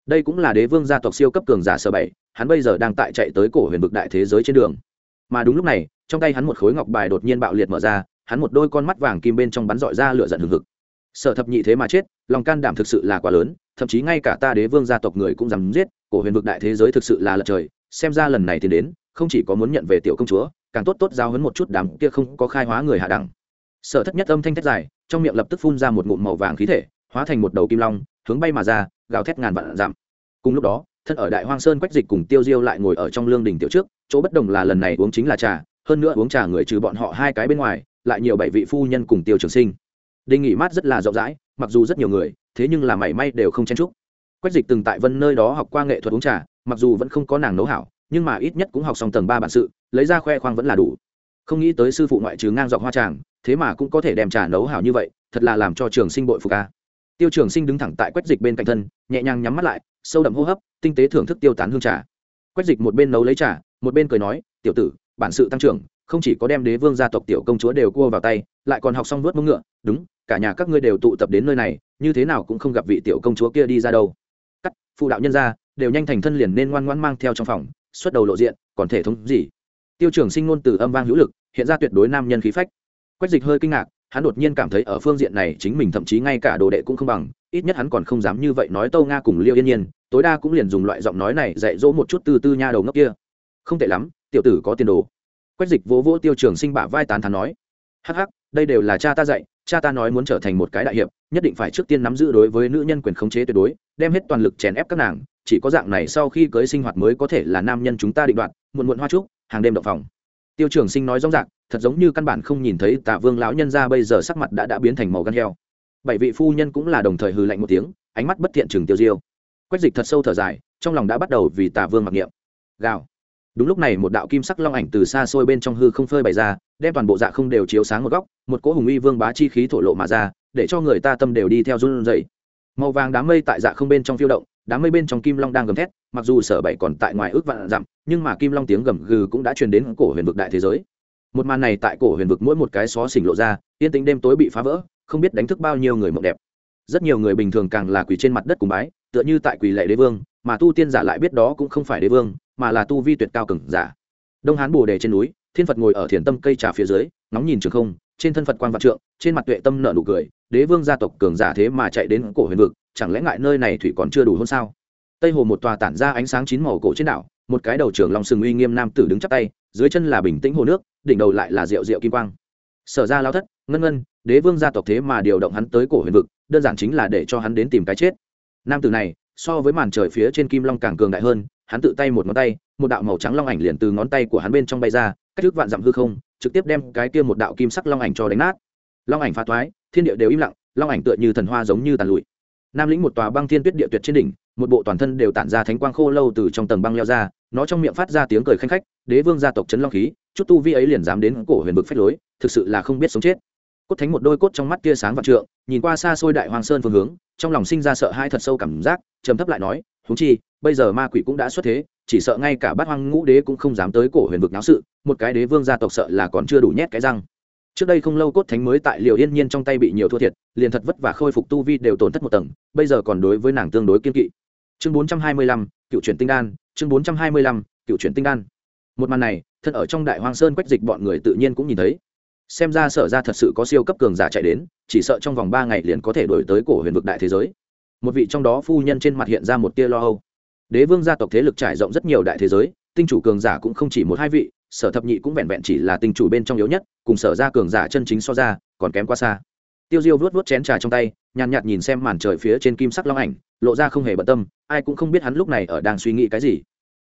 Đây cũng là đế vương gia tộc siêu cấp cường giả sở bảy, hắn bây giờ đang tại chạy tới cổ huyền vực đại thế giới trên đường. Mà đúng lúc này, trong tay hắn một khối ngọc bài đột nhiên bạo liệt mở ra, hắn một đôi con mắt vàng kim bên trong bắn dọi ra lửa giận hừng hực. Sở thập nhị thế mà chết, lòng can đảm thực sự là quá lớn thậm chí ngay cả ta đế vương gia tộc người cũng dám giết, cổ huyền vực đại thế giới thực sự là lật trời, xem ra lần này thì đến, không chỉ có muốn nhận về tiểu công chúa, càng tốt tốt giao hấn một chút đám kia không có khai hóa người hạ đẳng. Sở thất nhất âm thanh thét dài, trong miệng lập tức phun ra một ngụm màu vàng khí thể, hóa thành một đầu kim long, hướng bay mà ra, gào thét ngàn vạn dặm. Cùng lúc đó, thân ở đại hoang sơn quách dịch cùng tiêu diêu lại ngồi ở trong lương đình tiểu trước, chỗ bất đồng là lần này uống chính là trà, hơn nữa uống trà người trừ bọn họ hai cái bên ngoài, lại nhiều bảy vị phu nhân cùng tiêu trường sinh. Đình nghỉ mát rất là rộng rãi mặc dù rất nhiều người, thế nhưng là mảy may đều không chen chúc. quách dịch từng tại vân nơi đó học qua nghệ thuật uống trà, mặc dù vẫn không có nàng nấu hảo, nhưng mà ít nhất cũng học xong tầng ba bản sự, lấy ra khoe khoang vẫn là đủ. Không nghĩ tới sư phụ ngoại trừ ngang dọc hoa tràng, thế mà cũng có thể đem trà nấu hảo như vậy, thật là làm cho trường sinh bội phục ca tiêu trường sinh đứng thẳng tại quách dịch bên cạnh thân, nhẹ nhàng nhắm mắt lại, sâu đậm hô hấp, tinh tế thưởng thức tiêu tán hương trà. Quách dịch một bên nấu lấy trà, một bên cười nói, tiểu tử, bản sự tăng trưởng, không chỉ có đem đế vương gia tộc tiểu công chúa đều cua vào tay, lại còn học xong vớt mông ngựa, đúng cả nhà các ngươi đều tụ tập đến nơi này, như thế nào cũng không gặp vị tiểu công chúa kia đi ra đâu. Cắt, phụ đạo nhân ra, đều nhanh thành thân liền nên ngoan ngoãn mang theo trong phòng, xuất đầu lộ diện, còn thể thống gì? Tiêu trường sinh ngôn từ âm vang hữu lực, hiện ra tuyệt đối nam nhân khí phách. Quách dịch hơi kinh ngạc, hắn đột nhiên cảm thấy ở phương diện này chính mình thậm chí ngay cả đồ đệ cũng không bằng, ít nhất hắn còn không dám như vậy nói tâu nga cùng liêu yên nhiên, tối đa cũng liền dùng loại giọng nói này dạy dỗ một chút từ tư nha đầu ngốc kia. Không tệ lắm, tiểu tử có tiền đồ. Quách dịch vỗ vỗ tiêu trường sinh bả vai tán thán nói, hắc hắc, đây đều là cha ta dạy cha ta nói muốn trở thành một cái đại hiệp, nhất định phải trước tiên nắm giữ đối với nữ nhân quyền khống chế tuyệt đối, đem hết toàn lực chèn ép các nàng, chỉ có dạng này sau khi cưới sinh hoạt mới có thể là nam nhân chúng ta định đoạt, muộn muộn hoa trúc, hàng đêm động phòng. Tiêu trường sinh nói rõ ràng, thật giống như căn bản không nhìn thấy tạ vương lão nhân ra bây giờ sắc mặt đã đã biến thành màu gan heo. Bảy vị phu nhân cũng là đồng thời hừ lạnh một tiếng, ánh mắt bất thiện chừng tiêu diêu. Quách dịch thật sâu thở dài, trong lòng đã bắt đầu vì tạ vương mặc niệm. Gào đúng lúc này một đạo kim sắc long ảnh từ xa xôi bên trong hư không phơi bày ra, đem toàn bộ dạ không đều chiếu sáng một góc, một cỗ hùng uy vương bá chi khí thổ lộ mà ra, để cho người ta tâm đều đi theo run dậy màu vàng đám mây tại dạ không bên trong phiêu động, đám mây bên trong kim long đang gầm thét, mặc dù sở bảy còn tại ngoài ước vạn dặm, nhưng mà kim long tiếng gầm gừ cũng đã truyền đến cổ huyền vực đại thế giới. Một màn này tại cổ huyền vực mỗi một cái xó xỉnh lộ ra, yên tĩnh đêm tối bị phá vỡ, không biết đánh thức bao nhiêu người mộng đẹp. Rất nhiều người bình thường càng là quỳ trên mặt đất cùng bái, tựa như tại quỳ lệ đế vương, mà tu tiên giả lại biết đó cũng không phải đế vương mà là tu vi tuyệt cao cường giả. Đông hán bồ đề trên núi, thiên phật ngồi ở thiền tâm cây trà phía dưới nóng nhìn trường không, trên thân phật quan vạn trượng, trên mặt tuệ tâm nợ nụ cười, đế vương gia tộc cường giả thế mà chạy đến cổ huyền vực, chẳng lẽ ngại nơi này thủy còn chưa đủ hôn sao? Tây hồ một tòa tản ra ánh sáng chín màu cổ trên đảo, một cái đầu trưởng long sừng uy nghiêm nam tử đứng chắp tay, dưới chân là bình tĩnh hồ nước, đỉnh đầu lại là rượu rượu kim quang. Sở ra lao thất, ngân ngân, đế vương gia tộc thế mà điều động hắn tới cổ huyền vực, đơn giản chính là để cho hắn đến tìm cái chết. Nam tử này, so với màn trời phía trên kim long càng cường đại hơn hắn tự tay một ngón tay, một đạo màu trắng long ảnh liền từ ngón tay của hắn bên trong bay ra, cách thức vạn dặm hư không, trực tiếp đem cái kia một đạo kim sắc long ảnh cho đánh nát. Long ảnh phá thoái, thiên địa đều im lặng, long ảnh tựa như thần hoa giống như tàn lụi. Nam lĩnh một tòa băng thiên tuyết địa tuyệt trên đỉnh, một bộ toàn thân đều tản ra thánh quang khô lâu từ trong tầng băng leo ra, nó trong miệng phát ra tiếng cười khanh khách, đế vương gia tộc trấn long khí, chút tu vi ấy liền dám đến cổ huyền vực phách lối, thực sự là không biết sống chết. Cốt thánh một đôi cốt trong mắt tia sáng vạn trượng, nhìn qua xa xôi đại hoàng sơn phương hướng, trong lòng sinh ra sợ hãi thật sâu cảm giác, trầm thấp lại nói húng chi, bây giờ ma quỷ cũng đã xuất thế, chỉ sợ ngay cả bát hoang ngũ đế cũng không dám tới cổ huyền vực náo sự, một cái đế vương gia tộc sợ là còn chưa đủ nhét cái răng. Trước đây không lâu cốt thánh mới tại liều yên nhiên trong tay bị nhiều thua thiệt, liền thật vất và khôi phục tu vi đều tổn thất một tầng, bây giờ còn đối với nàng tương đối kiên kỵ. Chương bốn trăm hai mươi lăm, cựu truyền tinh đan, chương bốn trăm hai mươi lăm, cựu truyền tinh đan. Một màn này thân ở trong đại hoang sơn quách dịch bọn người tự nhiên cũng nhìn thấy. Xem ra sở ra thật sự có siêu cấp cường giả chạy đến, chỉ sợ trong vòng ba ngày liền có thể đổi tới cổ huyền vực đại thế giới một vị trong đó phu nhân trên mặt hiện ra một tia lo âu. Đế vương gia tộc thế lực trải rộng rất nhiều đại thế giới, tinh chủ cường giả cũng không chỉ một hai vị, sở thập nhị cũng vẹn vẹn chỉ là tinh chủ bên trong yếu nhất, cùng sở ra cường giả chân chính so ra, còn kém quá xa. Tiêu diêu vuốt vuốt chén trà trong tay, nhàn nhạt nhìn xem màn trời phía trên kim sắc long ảnh, lộ ra không hề bận tâm, ai cũng không biết hắn lúc này ở đang suy nghĩ cái gì.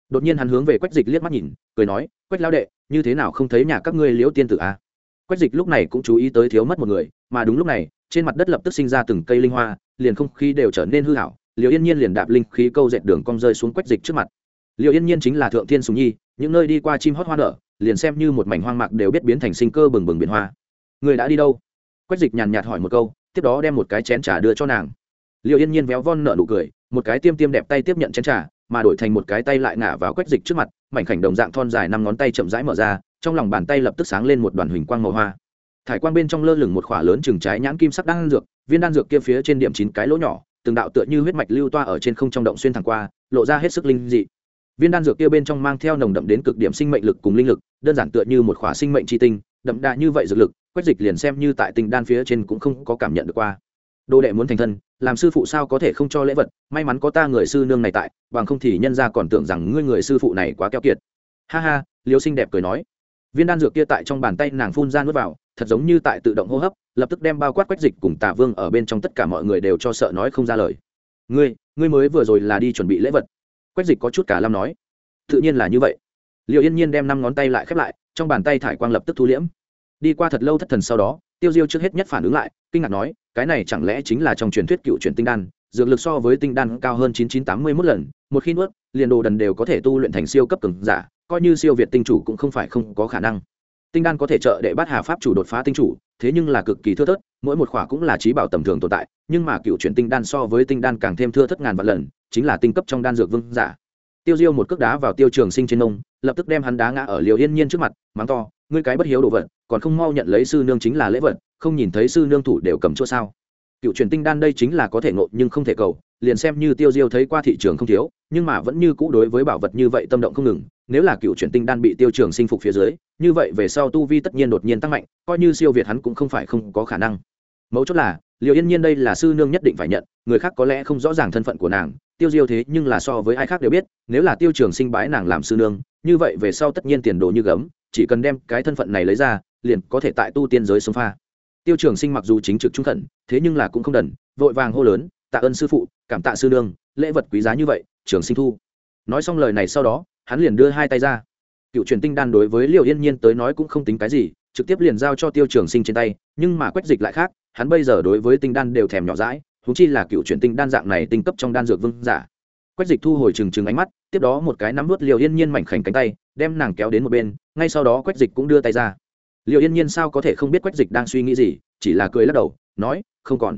Đột nhiên hắn hướng về quách dịch liếc mắt nhìn, cười nói, quách lao đệ, như thế nào không thấy nhà các ngươi liễu tiên tử a à? quách dịch lúc này cũng chú ý tới thiếu mất một người, mà đúng lúc này, trên mặt đất lập tức sinh ra từng cây linh hoa liền không khí đều trở nên hư hảo liều yên nhiên liền đạp linh khí câu dệt đường cong rơi xuống quách dịch trước mặt. Liều yên nhiên chính là thượng thiên sùng nhi, những nơi đi qua chim hót hoa nở, liền xem như một mảnh hoang mạc đều biết biến thành sinh cơ bừng bừng biển hoa. Người đã đi đâu? Quách dịch nhàn nhạt hỏi một câu, tiếp đó đem một cái chén trà đưa cho nàng. Liều yên nhiên véo von nở nụ cười, một cái tiêm tiêm đẹp tay tiếp nhận chén trà, mà đổi thành một cái tay lại ngả vào quách dịch trước mặt, mảnh khảnh đồng dạng thon dài năm ngón tay chậm rãi mở ra, trong lòng bàn tay lập tức sáng lên một đoàn huỳnh quang màu hoa thải quang bên trong lơ lửng một khỏa lớn chừng trái nhãn kim sắc đan dược, viên đan dược kia phía trên điểm chín cái lỗ nhỏ, từng đạo tựa như huyết mạch lưu toa ở trên không trong động xuyên thẳng qua, lộ ra hết sức linh dị. Viên đan dược kia bên trong mang theo nồng đậm đến cực điểm sinh mệnh lực cùng linh lực, đơn giản tựa như một khỏa sinh mệnh tri tinh, đậm đà như vậy dược lực quách dịch liền xem như tại tinh đan phía trên cũng không có cảm nhận được qua. Đồ đệ muốn thành thân, làm sư phụ sao có thể không cho lễ vật, may mắn có ta người sư nương này tại, bằng không thì nhân ra còn tưởng rằng ngươi người sư phụ này quá keo kiệt. Ha ha, liêu xinh đẹp cười nói. Viên đan dược kia tại trong bàn tay nàng phun ra nước vào thật giống như tại tự động hô hấp, lập tức đem bao quát quách dịch cùng tả vương ở bên trong tất cả mọi người đều cho sợ nói không ra lời. Ngươi ngươi mới vừa rồi là đi chuẩn bị lễ vật. Quách dịch có chút cả lam nói. Tự nhiên là như vậy. Liệu yên nhiên đem năm ngón tay lại khép lại, trong bàn tay thải quang lập tức thu liễm. Đi qua thật lâu thất thần sau đó, tiêu diêu trước hết nhất phản ứng lại, kinh ngạc nói, cái này chẳng lẽ chính là trong truyền thuyết cựu truyền tinh đan, dược lực so với tinh đan cao hơn chín chín tám mươi mốt lần, một khi nuốt, liền đồ đần đều có thể tu luyện thành siêu cấp cường giả, coi như siêu việt tinh chủ cũng không phải không có khả năng tinh đan có thể trợ để bắt hà pháp chủ đột phá tinh chủ, thế nhưng là cực kỳ thưa thớt, mỗi một khỏa cũng là trí bảo tầm thường tồn tại, nhưng mà cựu chuyển tinh đan so với tinh đan càng thêm thưa thất ngàn vạn lần, chính là tinh cấp trong đan dược vương giả. Tiêu diêu một cước đá vào tiêu trường sinh trên nông lập tức đem hắn đá ngã ở liều yên nhiên trước mặt, mắng to, ngươi cái bất hiếu đồ vật, còn không mau nhận lấy sư nương chính là lễ vật, không nhìn thấy sư nương thủ đều cầm chỗ sao? Cựu truyền tinh đan đây chính là có thể ngộ nhưng không thể cầu liền xem như tiêu diêu thấy qua thị trường không thiếu, nhưng mà vẫn như cũ đối với bảo vật như vậy tâm động không ngừng, nếu là cựu truyền tinh đan bị tiêu trường sinh phục phía dưới, như vậy về sau tu vi tất nhiên đột nhiên tăng mạnh, coi như siêu việt hắn cũng không phải không có khả năng. Mấu chốt là liệu yên nhiên đây là sư nương nhất định phải nhận, người khác có lẽ không rõ ràng thân phận của nàng, tiêu diêu thế nhưng là so với ai khác đều biết, nếu là tiêu trường sinh bái nàng làm sư nương, như vậy về sau tất nhiên tiền đồ như gấm, chỉ cần đem cái thân phận này lấy ra, liền có thể tại tu tiên giới sống pha. Tiêu trường sinh mặc dù chính trực trung khẩn, thế nhưng là cũng không đần, vội vàng hô lớn tạ ơn sư phụ, cảm tạ sư nương, lễ vật quý giá như vậy, trường sinh thu. Nói xong lời này sau đó, hắn liền đưa hai tay ra. Cựu truyền tinh đan đối với liệu yên nhiên tới nói cũng không tính cái gì, trực tiếp liền giao cho tiêu trường sinh trên tay, nhưng mà quách dịch lại khác, hắn bây giờ đối với tinh đan đều thèm nhỏ rãi húng chi là cựu truyền tinh đan dạng này tinh cấp trong đan dược vương giả. Quách dịch thu hồi trừng trừng ánh mắt, tiếp đó một cái nắm vớt liều yên nhiên mảnh khảnh cánh tay, đem nàng kéo đến một bên, ngay sau đó quách dịch cũng đưa tay ra. Liều yên nhiên sao có thể không biết quách dịch đang suy nghĩ gì, chỉ là cười lắc đầu, nói, không còn.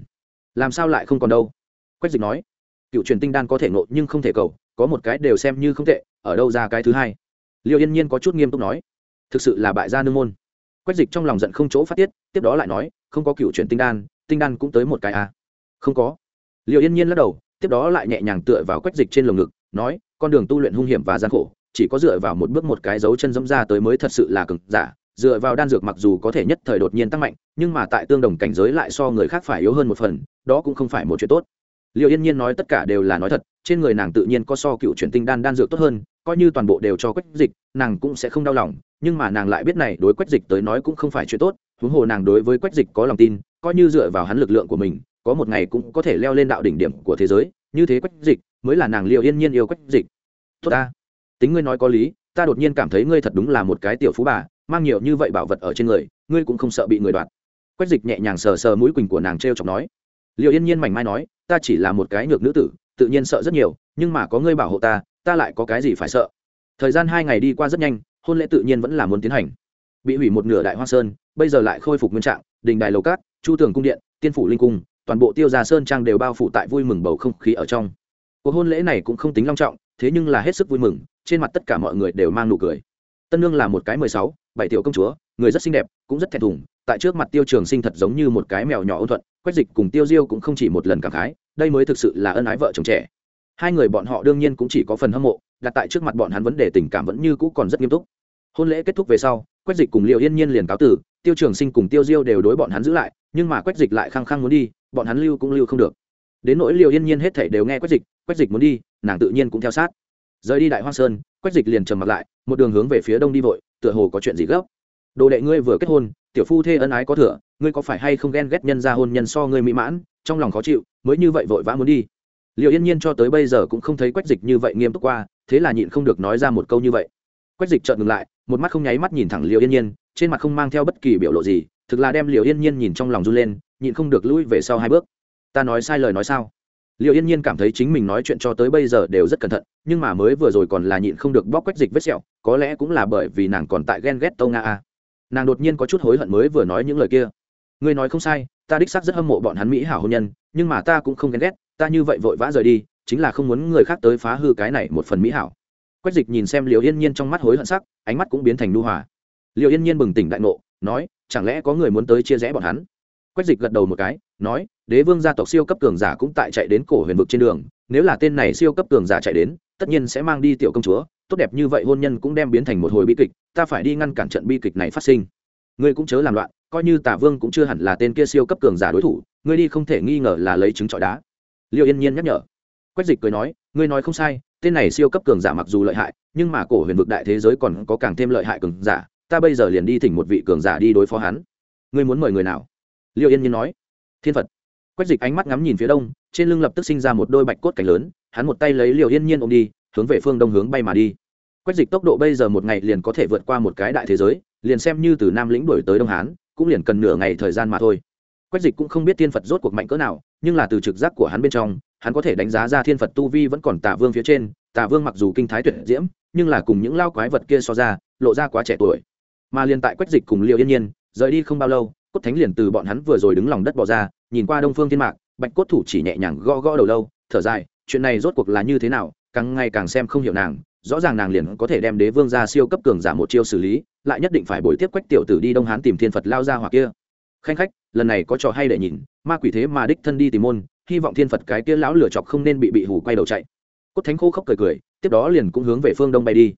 Làm sao lại không còn đâu? Quách dịch nói, cựu truyền tinh đan có thể nội nhưng không thể cầu, có một cái đều xem như không tệ, ở đâu ra cái thứ hai? Liêu yên nhiên có chút nghiêm túc nói, thực sự là bại gia nương môn. Quách dịch trong lòng giận không chỗ phát tiết, tiếp đó lại nói, không có cựu truyền tinh đan tinh đan cũng tới một cái à. không có. Liêu yên nhiên lắc đầu, tiếp đó lại nhẹ nhàng tựa vào quách dịch trên lồng ngực, nói, con đường tu luyện hung hiểm và gian khổ, chỉ có dựa vào một bước một cái dấu chân dẫm ra tới mới thật sự là cực giả, dựa vào đan dược mặc dù có thể nhất thời đột nhiên tăng mạnh, nhưng mà tại tương đồng cảnh giới lại so người khác phải yếu hơn một phần, đó cũng không phải một chuyện tốt liệu yên nhiên nói tất cả đều là nói thật, trên người nàng tự nhiên có so cựu chuyển tinh đan đan dược tốt hơn, coi như toàn bộ đều cho quách dịch, nàng cũng sẽ không đau lòng, nhưng mà nàng lại biết này, đối quách dịch tới nói cũng không phải chuyện tốt, huống hồ nàng đối với quách dịch có lòng tin, coi như dựa vào hắn lực lượng của mình, có một ngày cũng có thể leo lên đạo đỉnh điểm của thế giới, như thế quách dịch mới là nàng liệu yên nhiên yêu quách dịch. Tốt ta. Tính ngươi nói có lý, ta đột nhiên cảm thấy ngươi thật đúng là một cái tiểu phú bà, mang nhiều như vậy bảo vật ở trên người, ngươi cũng không sợ bị người đoạt. Quách dịch nhẹ nhàng sờ sờ mũi quỳnh của nàng t r e o chọc nói liệu yên nhiên mảnh mai nói, ta chỉ là một cái nhược nữ tử, tự nhiên sợ rất nhiều, nhưng mà có ngươi bảo hộ ta ta lại có cái gì phải sợ? Thời gian hai ngày đi qua rất nhanh, hôn lễ tự nhiên vẫn là muốn tiến hành. Bị hủy một nửa đại hoa sơn, bây giờ lại khôi phục nguyên trạng, đình đài lầu cát chu tường cung điện, tiên phủ linh cung, toàn bộ tiêu gia sơn trang đều bao phủ tại vui mừng bầu không khí ở trong. Cuộc hôn lễ này cũng không tính long trọng, thế nhưng là hết sức vui mừng, trên mặt tất cả mọi người đều mang nụ cười. Tân nương là một cái mười sáu, bảy tiểu công chúa, người rất xinh đẹp, cũng rất thẹn thùng tại trước mặt tiêu trường sinh thật giống như một cái mèo nhỏ ôn thuận, quách dịch cùng tiêu diêu cũng không chỉ một lần cảm khái, đây mới thực sự là ân ái vợ chồng trẻ. Hai người bọn họ đương nhiên cũng chỉ có phần hâm mộ, đặt tại trước mặt bọn hắn vấn đề tình cảm vẫn như cũ còn rất nghiêm túc. Hôn lễ kết thúc về sau, quách dịch cùng liệu yên nhiên liền cáo tử, tiêu trường sinh cùng tiêu diêu đều đối bọn hắn giữ lại, nhưng mà quách dịch lại khăng khăng muốn đi, bọn hắn lưu cũng lưu không được. Đến nỗi liệu yên nhiên hết thể đều nghe quách dịch quách dịch muốn đi, nàng tự nhiên cũng theo sát. Rời đi đại hoa sơn, quách dịch liền trầm mặt lại, một đường hướng về phía đông đi vội, tựa hồ có chuyện gì gấp. Đồ đệ ngươi vừa kết hôn tiểu phu thê ân ái có thừa, ngươi có phải hay không ghen ghét nhân ra hôn nhân so ngươi mỹ mãn, trong lòng khó chịu, mới như vậy vội vã muốn đi. Liệu yên nhiên cho tới bây giờ cũng không thấy quách dịch như vậy nghiêm túc qua, thế là nhịn không được nói ra một câu như vậy. Quách dịch trợn ngừng lại, một mắt không nháy mắt nhìn thẳng liệu yên nhiên, trên mặt không mang theo bất kỳ biểu lộ gì, thực là đem liệu yên nhiên nhìn trong lòng run lên, nhịn không được lũi về sau hai bước. Ta nói sai lời nói sao? Liệu yên nhiên cảm thấy chính mình nói chuyện cho tới bây giờ đều rất cẩn thận, nhưng mà mới vừa rồi còn là nhịn không được bóc quách dịch vết sẹo, có lẽ cũng là bởi vì nàng còn tại ghen ghét tâu nga a nàng đột nhiên có chút hối hận mới vừa nói những lời kia. Ngươi nói không sai, ta đích xác rất hâm mộ bọn hắn mỹ hảo hôn nhân, nhưng mà ta cũng không ghen ghét, ta như vậy vội vã rời đi, chính là không muốn người khác tới phá hư cái này một phần mỹ hảo. Quách dịch nhìn xem liệu yên nhiên trong mắt hối hận sắc, ánh mắt cũng biến thành nu hòa. Liệu yên nhiên bừng tỉnh đại ngộ, nói, chẳng lẽ có người muốn tới chia rẽ bọn hắn? Quách dịch gật đầu một cái, nói, đế vương gia tộc siêu cấp cường giả cũng tại chạy đến cổ huyền vực trên đường, nếu là tên này siêu cấp cường giả chạy đến, tất nhiên sẽ mang đi tiểu công chúa tốt đẹp như vậy hôn nhân cũng đem biến thành một hồi bi kịch, ta phải đi ngăn cản trận bi kịch này phát sinh. Ngươi cũng chớ làm loạn, coi như tả vương cũng chưa hẳn là tên kia siêu cấp cường giả đối thủ, ngươi đi không thể nghi ngờ là lấy trứng trọi đá. Liệu yên nhiên nhắc nhở. Quách dịch cười nói, ngươi nói không sai, tên này siêu cấp cường giả mặc dù lợi hại, nhưng mà cổ huyền vực đại thế giới còn có càng thêm lợi hại cường giả, ta bây giờ liền đi thỉnh một vị cường giả đi đối phó hắn. Ngươi muốn mời người nào? Liệu yên nhiên nói. Thiên phật. Quách dịch ánh mắt ngắm nhìn phía đông, trên lưng lập tức sinh ra một đôi bạch cốt cảnh lớn, hắn một tay lấy liệu yên nhiên ôm đi hướng về phương đông hướng bay mà đi. Quách dịch tốc độ bây giờ một ngày liền có thể vượt qua một cái đại thế giới, liền xem như từ nam lĩnh đổi tới đông hán, cũng liền cần nửa ngày thời gian mà thôi. Quách dịch cũng không biết thiên phật rốt cuộc mạnh cỡ nào, nhưng là từ trực giác của hắn bên trong, hắn có thể đánh giá ra thiên phật tu vi vẫn còn tả vương phía trên tả vương mặc dù kinh thái tuyệt diễm, nhưng là cùng những lao quái vật kia so ra, lộ ra quá trẻ tuổi. Mà liền tại quách dịch cùng liệu yên nhiên, rời đi không bao lâu, cốt thánh liền từ bọn hắn vừa rồi đứng lòng đất bỏ ra, nhìn qua đông phương thiên mạc, bạch cốt thủ chỉ nhẹ nhàng gõ gõ đầu lâu, thở dài, chuyện này rốt cuộc là như thế nào càng ngày càng xem không hiểu nàng, rõ ràng nàng liền có thể đem đế vương ra siêu cấp cường giả một chiêu xử lý, lại nhất định phải bồi tiếp quách tiểu tử đi đông hán tìm thiên phật lao ra hoặc kia. Khanh khách, lần này có trò hay để nhìn, ma quỷ thế mà đích thân đi tìm môn, hy vọng thiên phật cái kia lão lửa chọc không nên bị bị hủ quay đầu chạy. Cốt thánh khô khóc cười cười, tiếp đó liền cũng hướng về phương đông bay đi.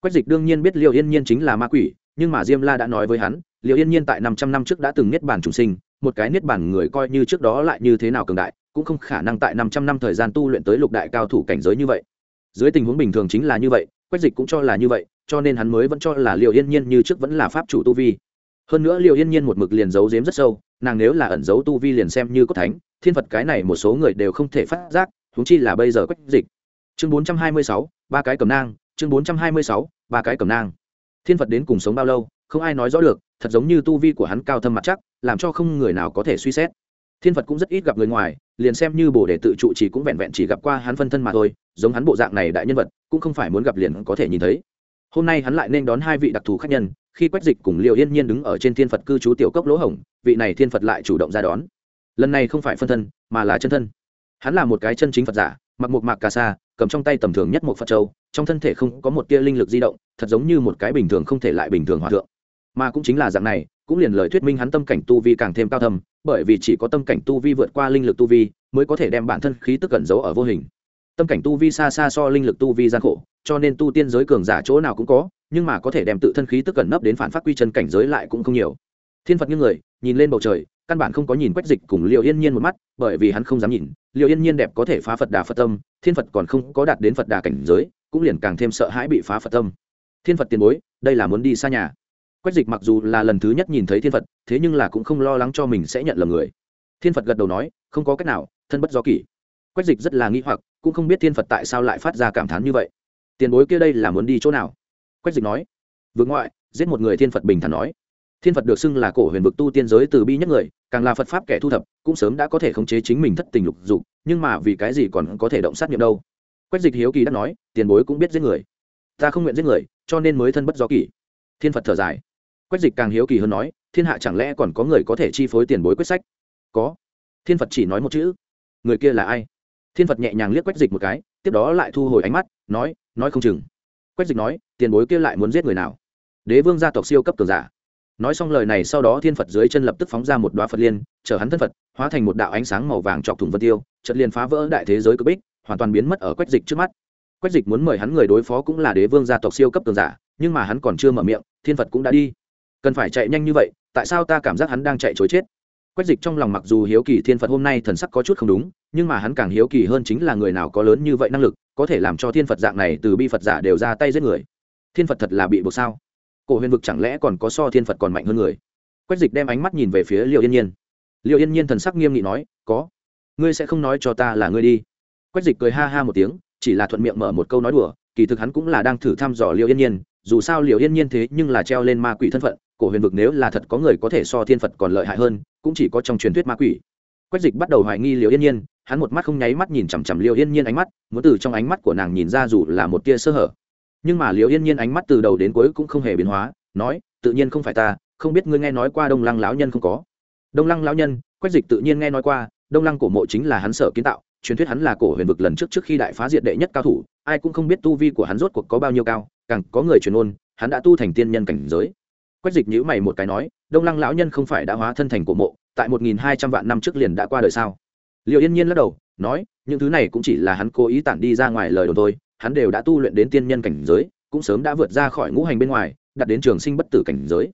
Quách dịch đương nhiên biết liệu yên nhiên chính là ma quỷ, nhưng mà diêm la đã nói với hắn liệu yên nhiên tại năm trăm năm trước đã từng niết bàn trùng sinh, một cái niết bàn người coi như trước đó lại như thế nào cường đại, cũng không khả năng tại năm trăm năm thời gian tu luyện tới lục đại cao thủ cảnh giới như vậy dưới tình huống bình thường chính là như vậy, quách dịch cũng cho là như vậy, cho nên hắn mới vẫn cho là liệu yên nhiên như trước vẫn là pháp chủ tu vi. Hơn nữa liệu yên nhiên một mực liền giấu giếm rất sâu, nàng nếu là ẩn giấu tu vi liền xem như có thánh, thiên phật cái này một số người đều không thể phát giác thúng chi là bây giờ quách dịch. Chương bốn trăm hai mươi sáu, ba cái cầm nang, chương bốn trăm hai mươi sáu, ba cái cầm nang. Thiên phật đến cùng sống bao lâu, không ai nói rõ được, thật giống như tu vi của hắn cao thâm mặt chắc, làm cho không người nào có thể suy xét thiên phật cũng rất ít gặp người ngoài, liền xem như bồ đề tự trụ chỉ cũng vẹn vẹn chỉ gặp qua hắn phân thân mà thôi, giống hắn bộ dạng này đại nhân vật, cũng không phải muốn gặp liền có thể nhìn thấy. Hôm nay hắn lại nên đón hai vị đặc thù khách nhân, khi quách dịch cùng liệu yên nhiên đứng ở trên thiên phật cư trú tiểu cốc lỗ hổng, vị này thiên phật lại chủ động ra đón. Lần này không phải phân thân, mà là chân thân. Hắn là một cái chân chính phật giả, mặc một mạc cà sa, cầm trong tay tầm thường nhất một phật châu, trong thân thể không có một tia linh lực di động, thật giống như một cái bình thường không thể lại bình thường hòa thượng. Mà cũng chính là dạng này, cũng liền lời thuyết minh hắn tâm cảnh tu vi càng thêm cao thầm bởi vì chỉ có tâm cảnh tu vi vượt qua linh lực tu vi mới có thể đem bản thân khí tức cẩn giấu ở vô hình. Tâm cảnh tu vi xa xa so linh lực tu vi gian khổ, cho nên tu tiên giới cường giả chỗ nào cũng có, nhưng mà có thể đem tự thân khí tức cẩn nấp đến phản phát quy chân cảnh giới lại cũng không nhiều. Thiên phật như người, nhìn lên bầu trời, căn bản không có nhìn quách dịch cùng liệu yên nhiên một mắt, bởi vì hắn không dám nhìn. Liệu yên nhiên đẹp có thể phá phật đà phật tâm, thiên phật còn không có đạt đến phật đà cảnh giới, cũng liền càng thêm sợ hãi bị phá phật tâm. Thiên phật tiền bối, đây là muốn đi xa nhà quách dịch mặc dù là lần thứ nhất nhìn thấy thiên phật, thế nhưng là cũng không lo lắng cho mình sẽ nhận lầm người. Thiên phật gật đầu nói, không có cách nào, thân bất do kỷ. Quách dịch rất là nghĩ hoặc, cũng không biết thiên phật tại sao lại phát ra cảm thán như vậy. Tiền bối kia đây là muốn đi chỗ nào? Quách dịch nói, vượt ngoại, giết một người thiên phật bình thản nói. Thiên phật được xưng là cổ huyền vực tu tiên giới từ bi nhất người, càng là phật pháp kẻ thu thập, cũng sớm đã có thể khống chế chính mình thất tình lục dục, nhưng mà vì cái gì còn có thể động sát nghiệm đâu? Quách dịch hiếu kỳ đã nói, tiền bối cũng biết giết người. Ta không nguyện giết người, cho nên mới thân bất do kỳ thiên phật thở dài quách dịch càng hiếu kỳ hơn nói, thiên hạ chẳng lẽ còn có người có thể chi phối tiền bối quyết sách? Có. Thiên phật chỉ nói một chữ. Người kia là ai? Thiên phật nhẹ nhàng liếc quách dịch một cái, tiếp đó lại thu hồi ánh mắt, nói nói không chừng. Quách dịch nói, tiền bối kia lại muốn giết người nào? Đế vương gia tộc siêu cấp cường giả. Nói xong lời này sau đó thiên phật dưới chân lập tức phóng ra một đoá phật liên, chở hắn thân phật, hóa thành một đạo ánh sáng màu vàng chọc thủng vân tiêu, chợt liền phá vỡ đại thế giới cực bích, hoàn toàn biến mất ở quách dịch trước mắt. Quách dịch muốn mời hắn người đối phó cũng là đế vương gia tộc siêu cấp cường giả, nhưng mà hắn còn chưa mở miệng, thiên phật cũng đã đi cần phải chạy nhanh như vậy, tại sao ta cảm giác hắn đang chạy chối chết? Quách dịch trong lòng mặc dù hiếu kỳ thiên phật hôm nay thần sắc có chút không đúng, nhưng mà hắn càng hiếu kỳ hơn chính là người nào có lớn như vậy năng lực, có thể làm cho thiên phật dạng này từ bi phật giả đều ra tay giết người. Thiên phật thật là bị buộc sao? Cổ huyền vực chẳng lẽ còn có so thiên phật còn mạnh hơn người? Quách dịch đem ánh mắt nhìn về phía liệu yên nhiên. Liệu yên nhiên thần sắc nghiêm nghị nói, có. Ngươi sẽ không nói cho ta là ngươi đi. Quách dịch cười ha ha một tiếng, chỉ là thuận miệng mở một câu nói đùa, kỳ thực hắn cũng là đang thử thăm dò liệu yên nhiên, dù sao liệu yên nhiên thế nhưng là treo lên ma quỷ thân phận cổ huyền vực nếu là thật có người có thể so thiên phật còn lợi hại hơn, cũng chỉ có trong truyền thuyết ma quỷ. Quách dịch bắt đầu hoài nghi liệu yên nhiên, hắn một mắt không nháy mắt nhìn chằm chằm liệu yên nhiên ánh mắt, muốn từ trong ánh mắt của nàng nhìn ra dù là một tia sơ hở. Nhưng mà liệu yên nhiên ánh mắt từ đầu đến cuối cũng không hề biến hóa, nói, tự nhiên không phải ta, không biết ngươi nghe nói qua đông lăng lão nhân không có? Đông lăng lão nhân, quách dịch tự nhiên nghe nói qua, đông lăng cổ mộ chính là hắn sở kiến tạo, truyền thuyết hắn là cổ huyền vực lần trước trước khi đại phá diệt đệ nhất cao thủ, ai cũng không biết tu vi của hắn rốt cuộc có bao nhiêu cao, càng có người truyền ôn, hắn đã tu thành tiên nhân cảnh giới quách dịch nhữ mày một cái nói, đông lăng lão nhân không phải đã hóa thân thành cổ mộ, tại một nghìn hai trăm vạn năm trước liền đã qua đời sao? Liệu yên nhiên lắc đầu, nói, những thứ này cũng chỉ là hắn cố ý tản đi ra ngoài lời đồn thôi, hắn đều đã tu luyện đến tiên nhân cảnh giới, cũng sớm đã vượt ra khỏi ngũ hành bên ngoài đặt đến trường sinh bất tử cảnh giới.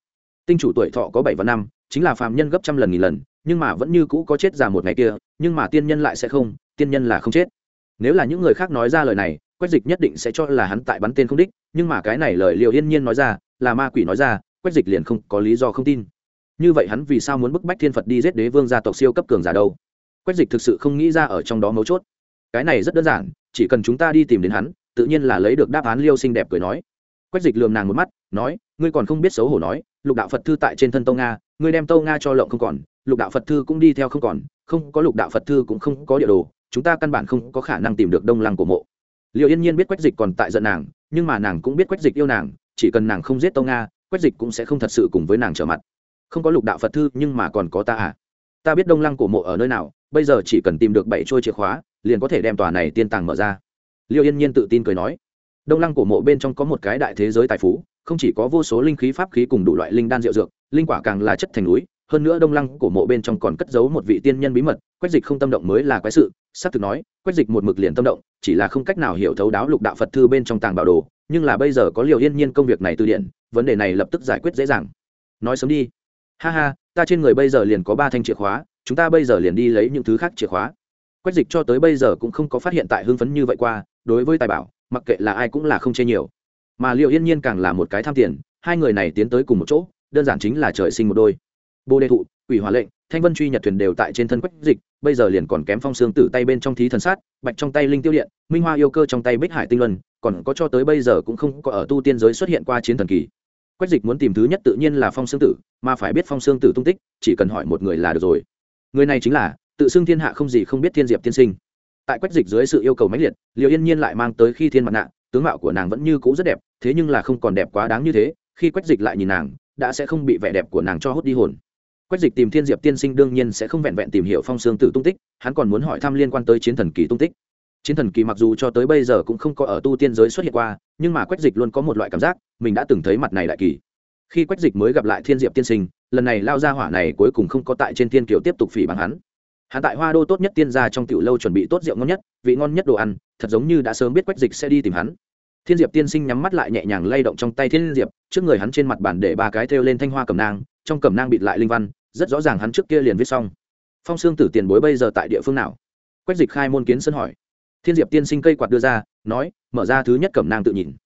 Tinh chủ tuổi thọ có bảy và năm, chính là phàm nhân gấp trăm lần nghìn lần, nhưng mà vẫn như cũ có chết già một ngày kia, nhưng mà tiên nhân lại sẽ không, tiên nhân là không chết. Nếu là những người khác nói ra lời này, quách dịch nhất định sẽ cho là hắn tại bắn tên không đích, nhưng mà cái này lời liệu yên nhiên nói ra, là ma quỷ nói ra quách dịch liền không có lý do không tin. Như vậy hắn vì sao muốn bức bách thiên phật đi giết đế vương gia tộc siêu cấp cường giả đâu? Quách dịch thực sự không nghĩ ra ở trong đó mấu chốt. Cái này rất đơn giản, chỉ cần chúng ta đi tìm đến hắn, tự nhiên là lấy được đáp án liêu xinh đẹp cười nói. Quách dịch lườm nàng một mắt, nói, ngươi còn không biết xấu hổ nói, lục đạo phật thư tại trên thân tâu nga, ngươi đem tâu nga cho lộng không còn, lục đạo phật thư cũng đi theo không còn, không có lục đạo phật thư cũng không có địa đồ, chúng ta căn bản không có khả năng tìm được đông lăng của mộ. Liệu yên nhiên biết quách dịch còn tại giận nàng, nhưng mà nàng cũng biết quách dịch yêu nàng, chỉ cần nàng không giết tâu nga quách dịch cũng sẽ không thật sự cùng với nàng trở mặt. Không có lục đạo phật thư, nhưng mà còn có ta à? Ta biết đông lăng cổ mộ ở nơi nào, bây giờ chỉ cần tìm được bảy trôi chìa khóa, liền có thể đem tòa này tiên tàng mở ra. Liêu yên nhiên tự tin cười nói. Đông lăng cổ mộ bên trong có một cái đại thế giới tài phú, không chỉ có vô số linh khí pháp khí cùng đủ loại linh đan rượu dược, linh quả càng là chất thành núi, hơn nữa đông lăng cổ mộ bên trong còn cất giấu một vị tiên nhân bí mật, quách dịch không tâm động mới là quái sự sắp thực nói, quách dịch một mực liền tâm động, chỉ là không cách nào hiểu thấu đáo lục đạo phật thư bên trong tàng bảo đồ, nhưng là bây giờ có liều yên nhiên công việc này từ điện vấn đề này lập tức giải quyết dễ dàng. Nói sớm đi. Ha ha, ta trên người bây giờ liền có ba thanh chìa khóa, chúng ta bây giờ liền đi lấy những thứ khác chìa khóa. Quách dịch cho tới bây giờ cũng không có phát hiện tại hưng phấn như vậy qua, đối với tài bảo, mặc kệ là ai cũng là không chê nhiều. Mà liệu yên nhiên càng là một cái tham tiền, hai người này tiến tới cùng một chỗ, đơn giản chính là trời sinh một đôi. Bồ đề thụ ủy hòa lệnh, thanh vân truy nhật thuyền đều tại trên thân quách dịch, bây giờ liền còn kém phong xương tử tay bên trong thí thần sát, bạch trong tay linh tiêu điện, minh hoa yêu cơ trong tay bích hải tinh luân, còn có cho tới bây giờ cũng không có ở tu tiên giới xuất hiện qua chiến thần kỳ quách dịch muốn tìm thứ nhất tự nhiên là phong xương tử, mà phải biết phong xương tử tung tích, chỉ cần hỏi một người là được rồi. Người này chính là tự xưng thiên hạ không gì không biết thiên diệp tiên sinh. Tại quách dịch dưới sự yêu cầu mãnh liệt liều yên nhiên lại mang tới khi thiên mặt nạ, tướng mạo của nàng vẫn như cũ rất đẹp, thế nhưng là không còn đẹp quá đáng như thế, khi quách dịch lại nhìn nàng, đã sẽ không bị vẻ đẹp của nàng cho hút đi hồn. Quách dịch tìm thiên diệp tiên sinh đương nhiên sẽ không vẹn vẹn tìm hiểu phong xương tử tung tích, hắn còn muốn hỏi thăm liên quan tới chiến thần kỳ tung tích. Chiến thần kỳ mặc dù cho tới bây giờ cũng không có ở tu tiên giới xuất hiện qua nhưng mà quách dịch luôn có một loại cảm giác, mình đã từng thấy mặt này đại kỳ. Khi quách dịch mới gặp lại thiên diệp tiên sinh, lần này lao ra hỏa này cuối cùng không có tại trên thiên kiều tiếp tục phỉ bằng hắn. Hắn tại hoa đô tốt nhất tiên gia trong tiểu lâu chuẩn bị tốt rượu ngon nhất, vị ngon nhất đồ ăn, thật giống như đã sớm biết quách dịch sẽ đi tìm hắn. Thiên diệp tiên sinh nhắm mắt lại nhẹ nhàng lay động trong tay thiên diệp, trước người hắn trên mặt bàn để ba cái thêu lên thanh hoa cầm nang, trong cầm nang bịt lại linh văn, rất rõ ràng hắn trước kia liền viết xong. Phong xương tử tiền bối bây giờ tại địa phương nào? Quách dịch khai môn kiến sân hỏi. Thiên diệp tiên sinh cây quạt đưa ra nói, mở ra thứ nhất cầm nang tự nhìn.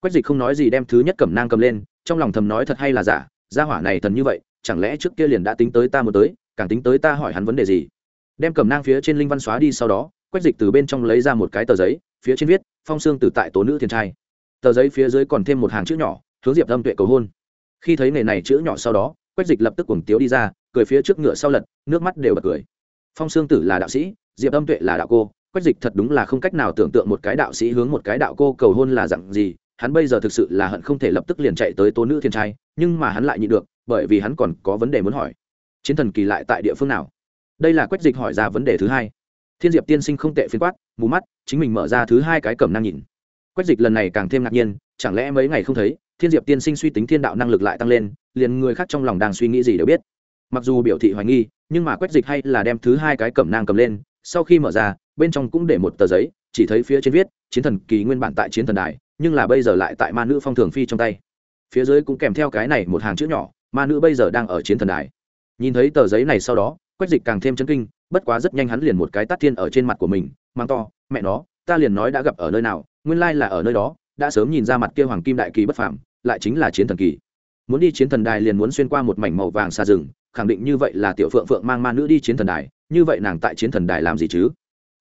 Quách dịch không nói gì đem thứ nhất cầm nang cầm lên, trong lòng thầm nói thật hay là giả, gia hỏa này thần như vậy, chẳng lẽ trước kia liền đã tính tới ta một tới, càng tính tới ta hỏi hắn vấn đề gì? Đem cầm nang phía trên linh văn xóa đi sau đó, quách dịch từ bên trong lấy ra một cái tờ giấy, phía trên viết, phong xương tử tại tố nữ thiên trai. Tờ giấy phía dưới còn thêm một hàng chữ nhỏ, hướng diệp âm tuệ cầu hôn. Khi thấy nghề này chữ nhỏ sau đó, quách dịch lập tức cuồng tiếu đi ra, cười phía trước ngựa sau lật, nước mắt đều bật cười. Phong xương tử là đạo sĩ, diệp âm tuệ là đạo cô quách dịch thật đúng là không cách nào tưởng tượng một cái đạo sĩ hướng một cái đạo cô cầu hôn là dặn gì, hắn bây giờ thực sự là hận không thể lập tức liền chạy tới tố nữ thiên trai, nhưng mà hắn lại nhịn được, bởi vì hắn còn có vấn đề muốn hỏi. Chiến thần kỳ lại tại địa phương nào? Đây là quách dịch hỏi ra vấn đề thứ hai. Thiên diệp tiên sinh không tệ phiến quát, mù mắt, chính mình mở ra thứ hai cái cẩm năng nhìn. Quách dịch lần này càng thêm ngạc nhiên, chẳng lẽ mấy ngày không thấy, thiên diệp tiên sinh suy tính thiên đạo năng lực lại tăng lên, liền người khác trong lòng đang suy nghĩ gì đều biết. Mặc dù biểu thị hoài nghi, nhưng mà quách dịch hay là đem thứ hai cái cẩm nang cầm lên sau khi mở ra, bên trong cũng để một tờ giấy, chỉ thấy phía trên viết, chiến thần kỳ nguyên bản tại chiến thần đài, nhưng là bây giờ lại tại ma nữ phong thường phi trong tay. Phía dưới cũng kèm theo cái này một hàng chữ nhỏ, ma nữ bây giờ đang ở chiến thần đài. Nhìn thấy tờ giấy này sau đó, quách dịch càng thêm chấn kinh, bất quá rất nhanh hắn liền một cái tắt thiên ở trên mặt của mình, mang to, mẹ nó, ta liền nói đã gặp ở nơi nào, nguyên lai là ở nơi đó, đã sớm nhìn ra mặt kia hoàng kim đại kỳ bất phàm, lại chính là chiến thần kỳ. Muốn đi chiến thần đài liền muốn xuyên qua một mảnh màu vàng xa rừng khẳng định như vậy là tiểu phượng phượng mang ma nữ đi chiến thần đài, như vậy nàng tại chiến thần đài làm gì chứ?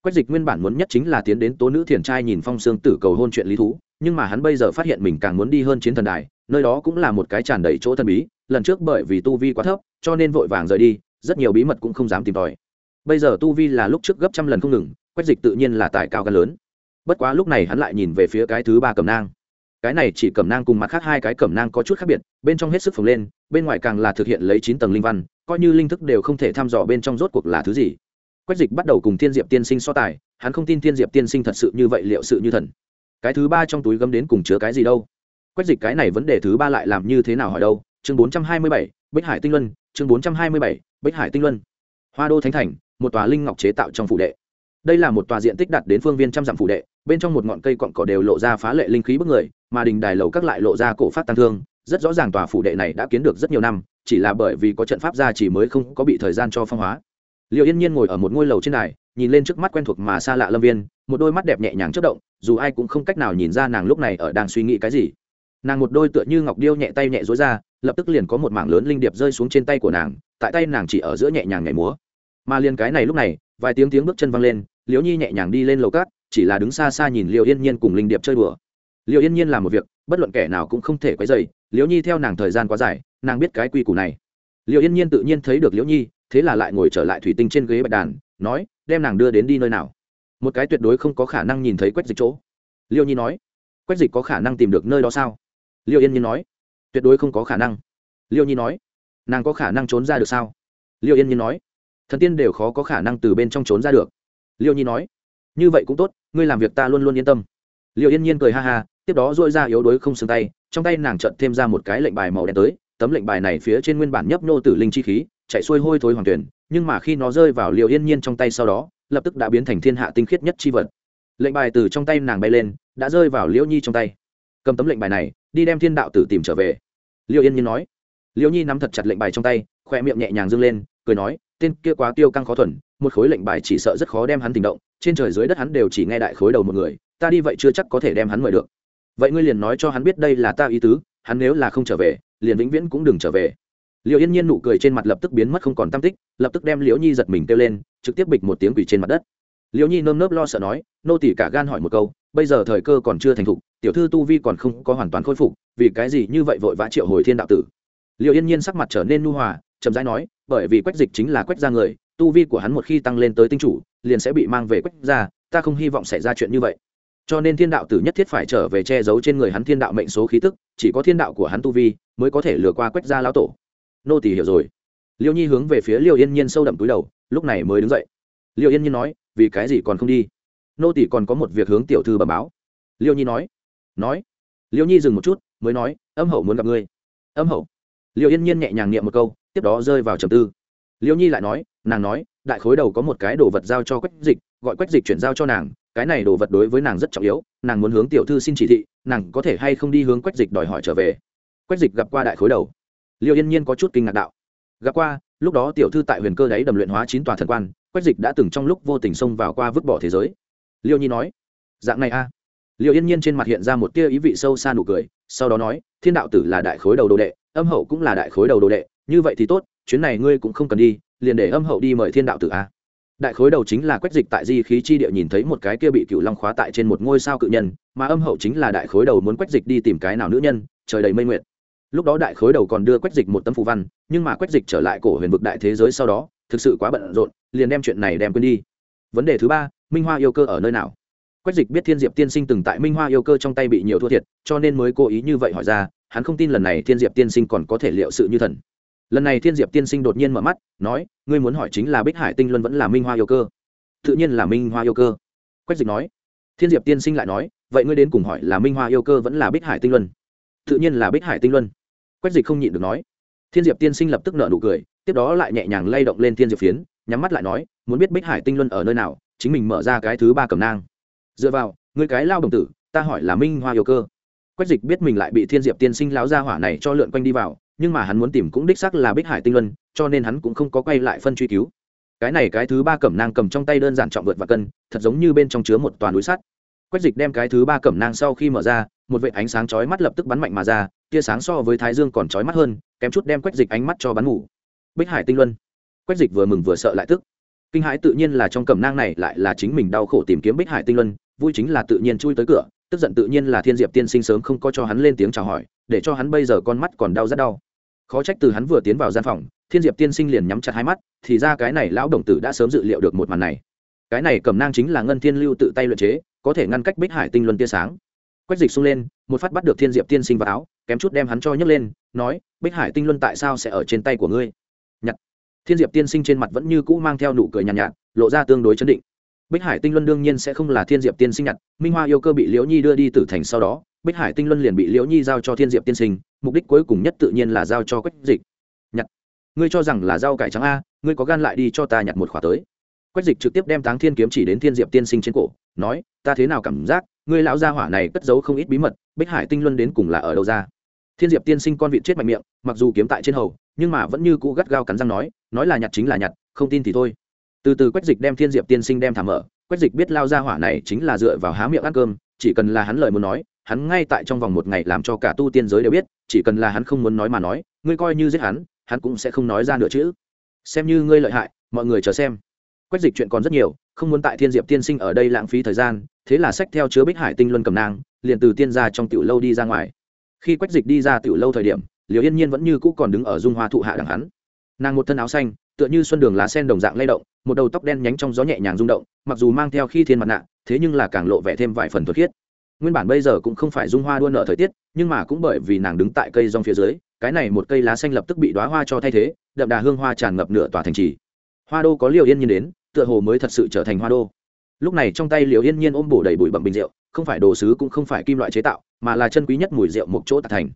Quách dịch nguyên bản muốn nhất chính là tiến đến tố nữ thiền trai nhìn phong sương tử cầu hôn chuyện lý thú, nhưng mà hắn bây giờ phát hiện mình càng muốn đi hơn chiến thần đài, nơi đó cũng là một cái tràn đầy chỗ thần bí, lần trước bởi vì tu vi quá thấp, cho nên vội vàng rời đi, rất nhiều bí mật cũng không dám tìm tòi. Bây giờ tu vi là lúc trước gấp trăm lần không ngừng, quách dịch tự nhiên là tài cao gan lớn. Bất quá lúc này hắn lại nhìn về phía cái thứ ba cầm nang cái này chỉ cẩm nang cùng mặt khác hai cái cẩm nang có chút khác biệt, bên trong hết sức phồng lên, bên ngoài càng là thực hiện lấy chín tầng linh văn, coi như linh thức đều không thể thăm dò bên trong rốt cuộc là thứ gì. Quách dịch bắt đầu cùng thiên diệp tiên sinh so tài, hắn không tin thiên diệp tiên sinh thật sự như vậy liệu sự như thần. Cái thứ ba trong túi gấm đến cùng chứa cái gì đâu? Quách dịch cái này vấn đề thứ ba lại làm như thế nào hỏi đâu? Chương bốn trăm hai mươi bảy, bích hải tinh luân, chương bốn trăm hai mươi bảy, bích hải tinh luân. Hoa đô thánh thành, một tòa linh ngọc chế tạo trong phụ đệ đây là một tòa diện tích đạt đến phương viên trăm dặm phủ đệ, bên trong một ngọn cây cọn cỏ đều lộ ra phá lệ linh khí bức người, mà đình đài lầu các lại lộ ra cổ phát tăng thương. Rất rõ ràng tòa phủ đệ này đã kiến được rất nhiều năm, chỉ là bởi vì có trận pháp gia chỉ mới không có bị thời gian cho phong hóa. Liệu yên nhiên ngồi ở một ngôi lầu trên đài, nhìn lên trước mắt quen thuộc mà xa lạ lâm viên, một đôi mắt đẹp nhẹ nhàng chất động, dù ai cũng không cách nào nhìn ra nàng lúc này ở đang suy nghĩ cái gì. Nàng một đôi tựa như ngọc điêu nhẹ tay nhẹ dối ra, lập tức liền có một mảng lớn linh điệp rơi xuống trên tay của nàng, tại tay nàng chỉ ở giữa nhẹ nhàng nhảy múa. Mà liền cái này lúc này, vài tiếng tiếng bước chân văng lên liễu nhi nhẹ nhàng đi lên lầu cát, chỉ là đứng xa xa nhìn liệu yên nhiên cùng linh điệp chơi đùa. Liệu yên nhiên làm một việc, bất luận kẻ nào cũng không thể quấy dày liễu nhi theo nàng thời gian quá dài, nàng biết cái quy củ này. Liệu yên nhiên tự nhiên thấy được liễu nhi, thế là lại ngồi trở lại thủy tinh trên ghế bạch đàn, nói, đem nàng đưa đến đi nơi nào? Một cái tuyệt đối không có khả năng nhìn thấy quách dịch chỗ. Liễu nhi nói, quách dịch có khả năng tìm được nơi đó sao? Liễu yên nhiên nói, tuyệt đối không có khả năng. Liễu nhi nói, nàng có khả năng trốn ra được sao? Liễu yên nhiên nói, thần tiên đều khó có khả năng từ bên trong trốn ra được liêu nhi nói, như vậy cũng tốt, ngươi làm việc ta luôn luôn yên tâm. Liêu yên nhiên cười ha ha, tiếp đó dội ra yếu đuối không xương tay, trong tay nàng trận thêm ra một cái lệnh bài màu đen tới, tấm lệnh bài này phía trên nguyên bản nhấp nô tử linh chi khí, chạy xuôi hôi thối hoàng tuyển, nhưng mà khi nó rơi vào liệu yên nhiên trong tay sau đó, lập tức đã biến thành thiên hạ tinh khiết nhất chi vật. Lệnh bài từ trong tay nàng bay lên, đã rơi vào liễu nhi trong tay. Cầm tấm lệnh bài này, đi đem thiên đạo tử tìm trở về. Liệu yên nhiên nói. Liễu nhi nắm thật chặt lệnh bài trong tay khoe miệng nhẹ nhàng dâng lên, cười nói, tên kia quá tiêu căng khó thuần một khối lệnh bài chỉ sợ rất khó đem hắn tình động, trên trời dưới đất hắn đều chỉ nghe đại khối đầu một người, ta đi vậy chưa chắc có thể đem hắn mời được. Vậy ngươi liền nói cho hắn biết đây là ta ý tứ, hắn nếu là không trở về, liền vĩnh viễn cũng đừng trở về. Liệu yên nhiên nụ cười trên mặt lập tức biến mất không còn tam tích, lập tức đem liễu nhi giật mình kêu lên, trực tiếp bịch một tiếng quỷ trên mặt đất. Liễu nhi nơm nớp lo sợ nói, nô tỉ cả gan hỏi một câu, bây giờ thời cơ còn chưa thành thục, tiểu thư tu vi còn không có hoàn toàn khôi phục, vì cái gì như vậy vội vã triệu hồi thiên đạo tử? Liệu yên nhiên sắc mặt trở nên nu hòa, chậm rãi nói, bởi vì quách dịch chính là quách ra người tu vi của hắn một khi tăng lên tới tinh chủ, liền sẽ bị mang về quách ra ta không hy vọng xảy ra chuyện như vậy. Cho nên thiên đạo tử nhất thiết phải trở về che giấu trên người hắn thiên đạo mệnh số khí tức, chỉ có thiên đạo của hắn tu vi mới có thể lừa qua quách ra lão tổ. Nô tỷ hiểu rồi. Liêu nhi hướng về phía liêu yên nhiên sâu đậm túi đầu, lúc này mới đứng dậy. Liêu yên nhiên nói, vì cái gì còn không đi? Nô tỷ còn có một việc hướng tiểu thư bẩm báo. Liêu nhi nói nói. Liêu nhi dừng một chút, mới nói, âm hậu muốn gặp ngươi. Âm hậu? Liêu yên nhiên nhẹ nhàng niệm một câu, tiếp đó rơi vào trầm tư. Liêu nhi lại nói nàng nói, đại khối đầu có một cái đồ vật giao cho quách dịch, gọi quách dịch chuyển giao cho nàng, cái này đồ vật đối với nàng rất trọng yếu, nàng muốn hướng tiểu thư xin chỉ thị, nàng có thể hay không đi hướng quách dịch đòi hỏi trở về? Quách dịch gặp qua đại khối đầu. Liêu yên nhiên có chút kinh ngạc đạo. Gặp qua, lúc đó tiểu thư tại huyền cơ đáy đầm luyện hóa chín tòa thần quan, quách dịch đã từng trong lúc vô tình xông vào qua vứt bỏ thế giới. Liêu nhi nói, dạng này a. À. liêu yên nhiên trên mặt hiện ra một tia ý vị sâu xa nụ cười, sau đó nói, thiên đạo tử là đại khối đầu đồ đệ, âm hậu cũng là đại khối đầu đồ đệ, như vậy thì tốt, chuyến này ngươi cũng không cần đi liền để âm hậu đi mời thiên đạo tử a. Đại khối đầu chính là quách dịch tại di khí chi địa nhìn thấy một cái kia bị cựu long khóa tại trên một ngôi sao cự nhân, mà âm hậu chính là đại khối đầu muốn quách dịch đi tìm cái nào nữ nhân, trời đầy mây nguyện lúc đó đại khối đầu còn đưa quách dịch một tấm phù văn, nhưng mà quách dịch trở lại cổ huyền vực đại thế giới sau đó, thực sự quá bận rộn, liền đem chuyện này đem quên đi. Vấn đề thứ ba, minh hoa yêu cơ ở nơi nào? Quách dịch biết thiên diệp tiên sinh từng tại minh hoa yêu cơ trong tay bị nhiều thua thiệt, cho nên mới cố ý như vậy hỏi ra, hắn không tin lần này thiên diệp tiên sinh còn có thể liệu sự như thần lần này thiên diệp tiên sinh đột nhiên mở mắt, nói, ngươi muốn hỏi chính là bích hải tinh luân vẫn là minh hoa yêu cơ? Tự nhiên là minh hoa yêu cơ. Quách dịch nói. Thiên diệp tiên sinh lại nói, vậy ngươi đến cùng hỏi là minh hoa yêu cơ vẫn là bích hải tinh luân? Tự nhiên là bích hải tinh luân. Quách dịch không nhịn được nói. Thiên diệp tiên sinh lập tức nợ nụ cười, tiếp đó lại nhẹ nhàng lay động lên thiên diệp phiến, nhắm mắt lại nói, muốn biết bích hải tinh luân ở nơi nào, chính mình mở ra cái thứ ba cầm nang. Dựa vào người cái lao đồng tử, ta hỏi là minh hoa yêu cơ. Quách dịch biết mình lại bị thiên diệp tiên sinh láo ra hỏa này cho lượn quanh đi vào nhưng mà hắn muốn tìm cũng đích xác là bích hải tinh luân, cho nên hắn cũng không có quay lại phân truy cứu. Cái này cái thứ ba cẩm nang cầm trong tay đơn giản trọng vượt và cân, thật giống như bên trong chứa một toàn núi sắt. Quách dịch đem cái thứ ba cẩm nang sau khi mở ra, một vệ ánh sáng chói mắt lập tức bắn mạnh mà ra, tia sáng so với thái dương còn chói mắt hơn, kém chút đem quách dịch ánh mắt cho bắn ngủ bích hải tinh luân. Quách dịch vừa mừng vừa sợ lại tức. Kinh hãi tự nhiên là trong cẩm nang này lại là chính mình đau khổ tìm kiếm bích hải tinh luân, vui chính là tự nhiên chui tới cửa tức giận tự nhiên là thiên diệp tiên sinh sớm không có cho hắn lên tiếng chào hỏi để cho hắn bây giờ con mắt còn đau rất đau. Khó trách từ hắn vừa tiến vào gian phòng thiên diệp tiên sinh liền nhắm chặt hai mắt thì ra cái này lão đồng tử đã sớm dự liệu được một màn này. Cái này cầm nang chính là ngân thiên lưu tự tay luyện chế có thể ngăn cách bích hải tinh luân tia sáng. Quách dịch sung lên một phát bắt được thiên diệp tiên sinh vào áo kém chút đem hắn cho nhấc lên nói bích hải tinh luân tại sao sẽ ở trên tay của ngươi? Nhặt. Thiên diệp tiên sinh trên mặt vẫn như cũ mang theo nụ cười nhàn nhạt, nhạt lộ ra tương đối chấn định bích hải tinh luân đương nhiên sẽ không là thiên diệp tiên sinh nhặt, minh hoa yêu cơ bị liễu nhi đưa đi tử thành sau đó, bích hải tinh luân liền bị liễu nhi giao cho thiên diệp tiên sinh, mục đích cuối cùng nhất tự nhiên là giao cho quách dịch. Nhặt. Ngươi cho rằng là rau cải trắng a, ngươi có gan lại đi cho ta nhặt một khỏa tới. Quách dịch trực tiếp đem táng thiên kiếm chỉ đến thiên diệp tiên sinh trên cổ, nói, ta thế nào cảm giác, ngươi lão gia hỏa này cất giấu không ít bí mật, bích hải tinh luân đến cùng là ở đâu ra? Thiên diệp tiên sinh con vịt chết mạnh miệng, mặc dù kiếm tại trên hầu, nhưng mà vẫn như cũ gắt gao cắn răng nói nói là nhặt chính là nhặt, không tin thì thôi từ từ quách dịch đem thiên diệp tiên sinh đem thả mở, quách dịch biết lao ra hỏa này chính là dựa vào há miệng ăn cơm, chỉ cần là hắn lời muốn nói, hắn ngay tại trong vòng một ngày làm cho cả tu tiên giới đều biết, chỉ cần là hắn không muốn nói mà nói, ngươi coi như giết hắn hắn cũng sẽ không nói ra nữa chữ xem như ngươi lợi hại, mọi người chờ xem. Quách dịch chuyện còn rất nhiều, không muốn tại thiên diệp tiên sinh ở đây lãng phí thời gian, thế là sách theo chứa bích hải tinh luân cầm nang, liền từ tiên ra trong tiểu lâu đi ra ngoài. Khi quách dịch đi ra tiểu lâu thời điểm liều yên nhiên vẫn như cũ còn đứng ở dung hoa thụ hạ đằng hắn. Nàng một thân áo xanh tựa như xuân đường lá sen đồng dạng lay động, một đầu tóc đen nhánh trong gió nhẹ nhàng rung động, mặc dù mang theo khi thiên mặt nạ, thế nhưng là càng lộ vẻ thêm vài phần thuật khiết. Nguyên bản bây giờ cũng không phải dung hoa đua nợ thời tiết, nhưng mà cũng bởi vì nàng đứng tại cây rong phía dưới, cái này một cây lá xanh lập tức bị đoá hoa cho thay thế, đậm đà hương hoa tràn ngập nửa tòa thành trì. Hoa đô có liều yên nhiên đến, tựa hồ mới thật sự trở thành hoa đô. Lúc này trong tay liều yên nhiên ôm bổ đầy bụi bậm bình rượu, không phải đồ sứ cũng không phải kim loại chế tạo, mà là chân quý nhất mùi rượu một chỗ tạc thành.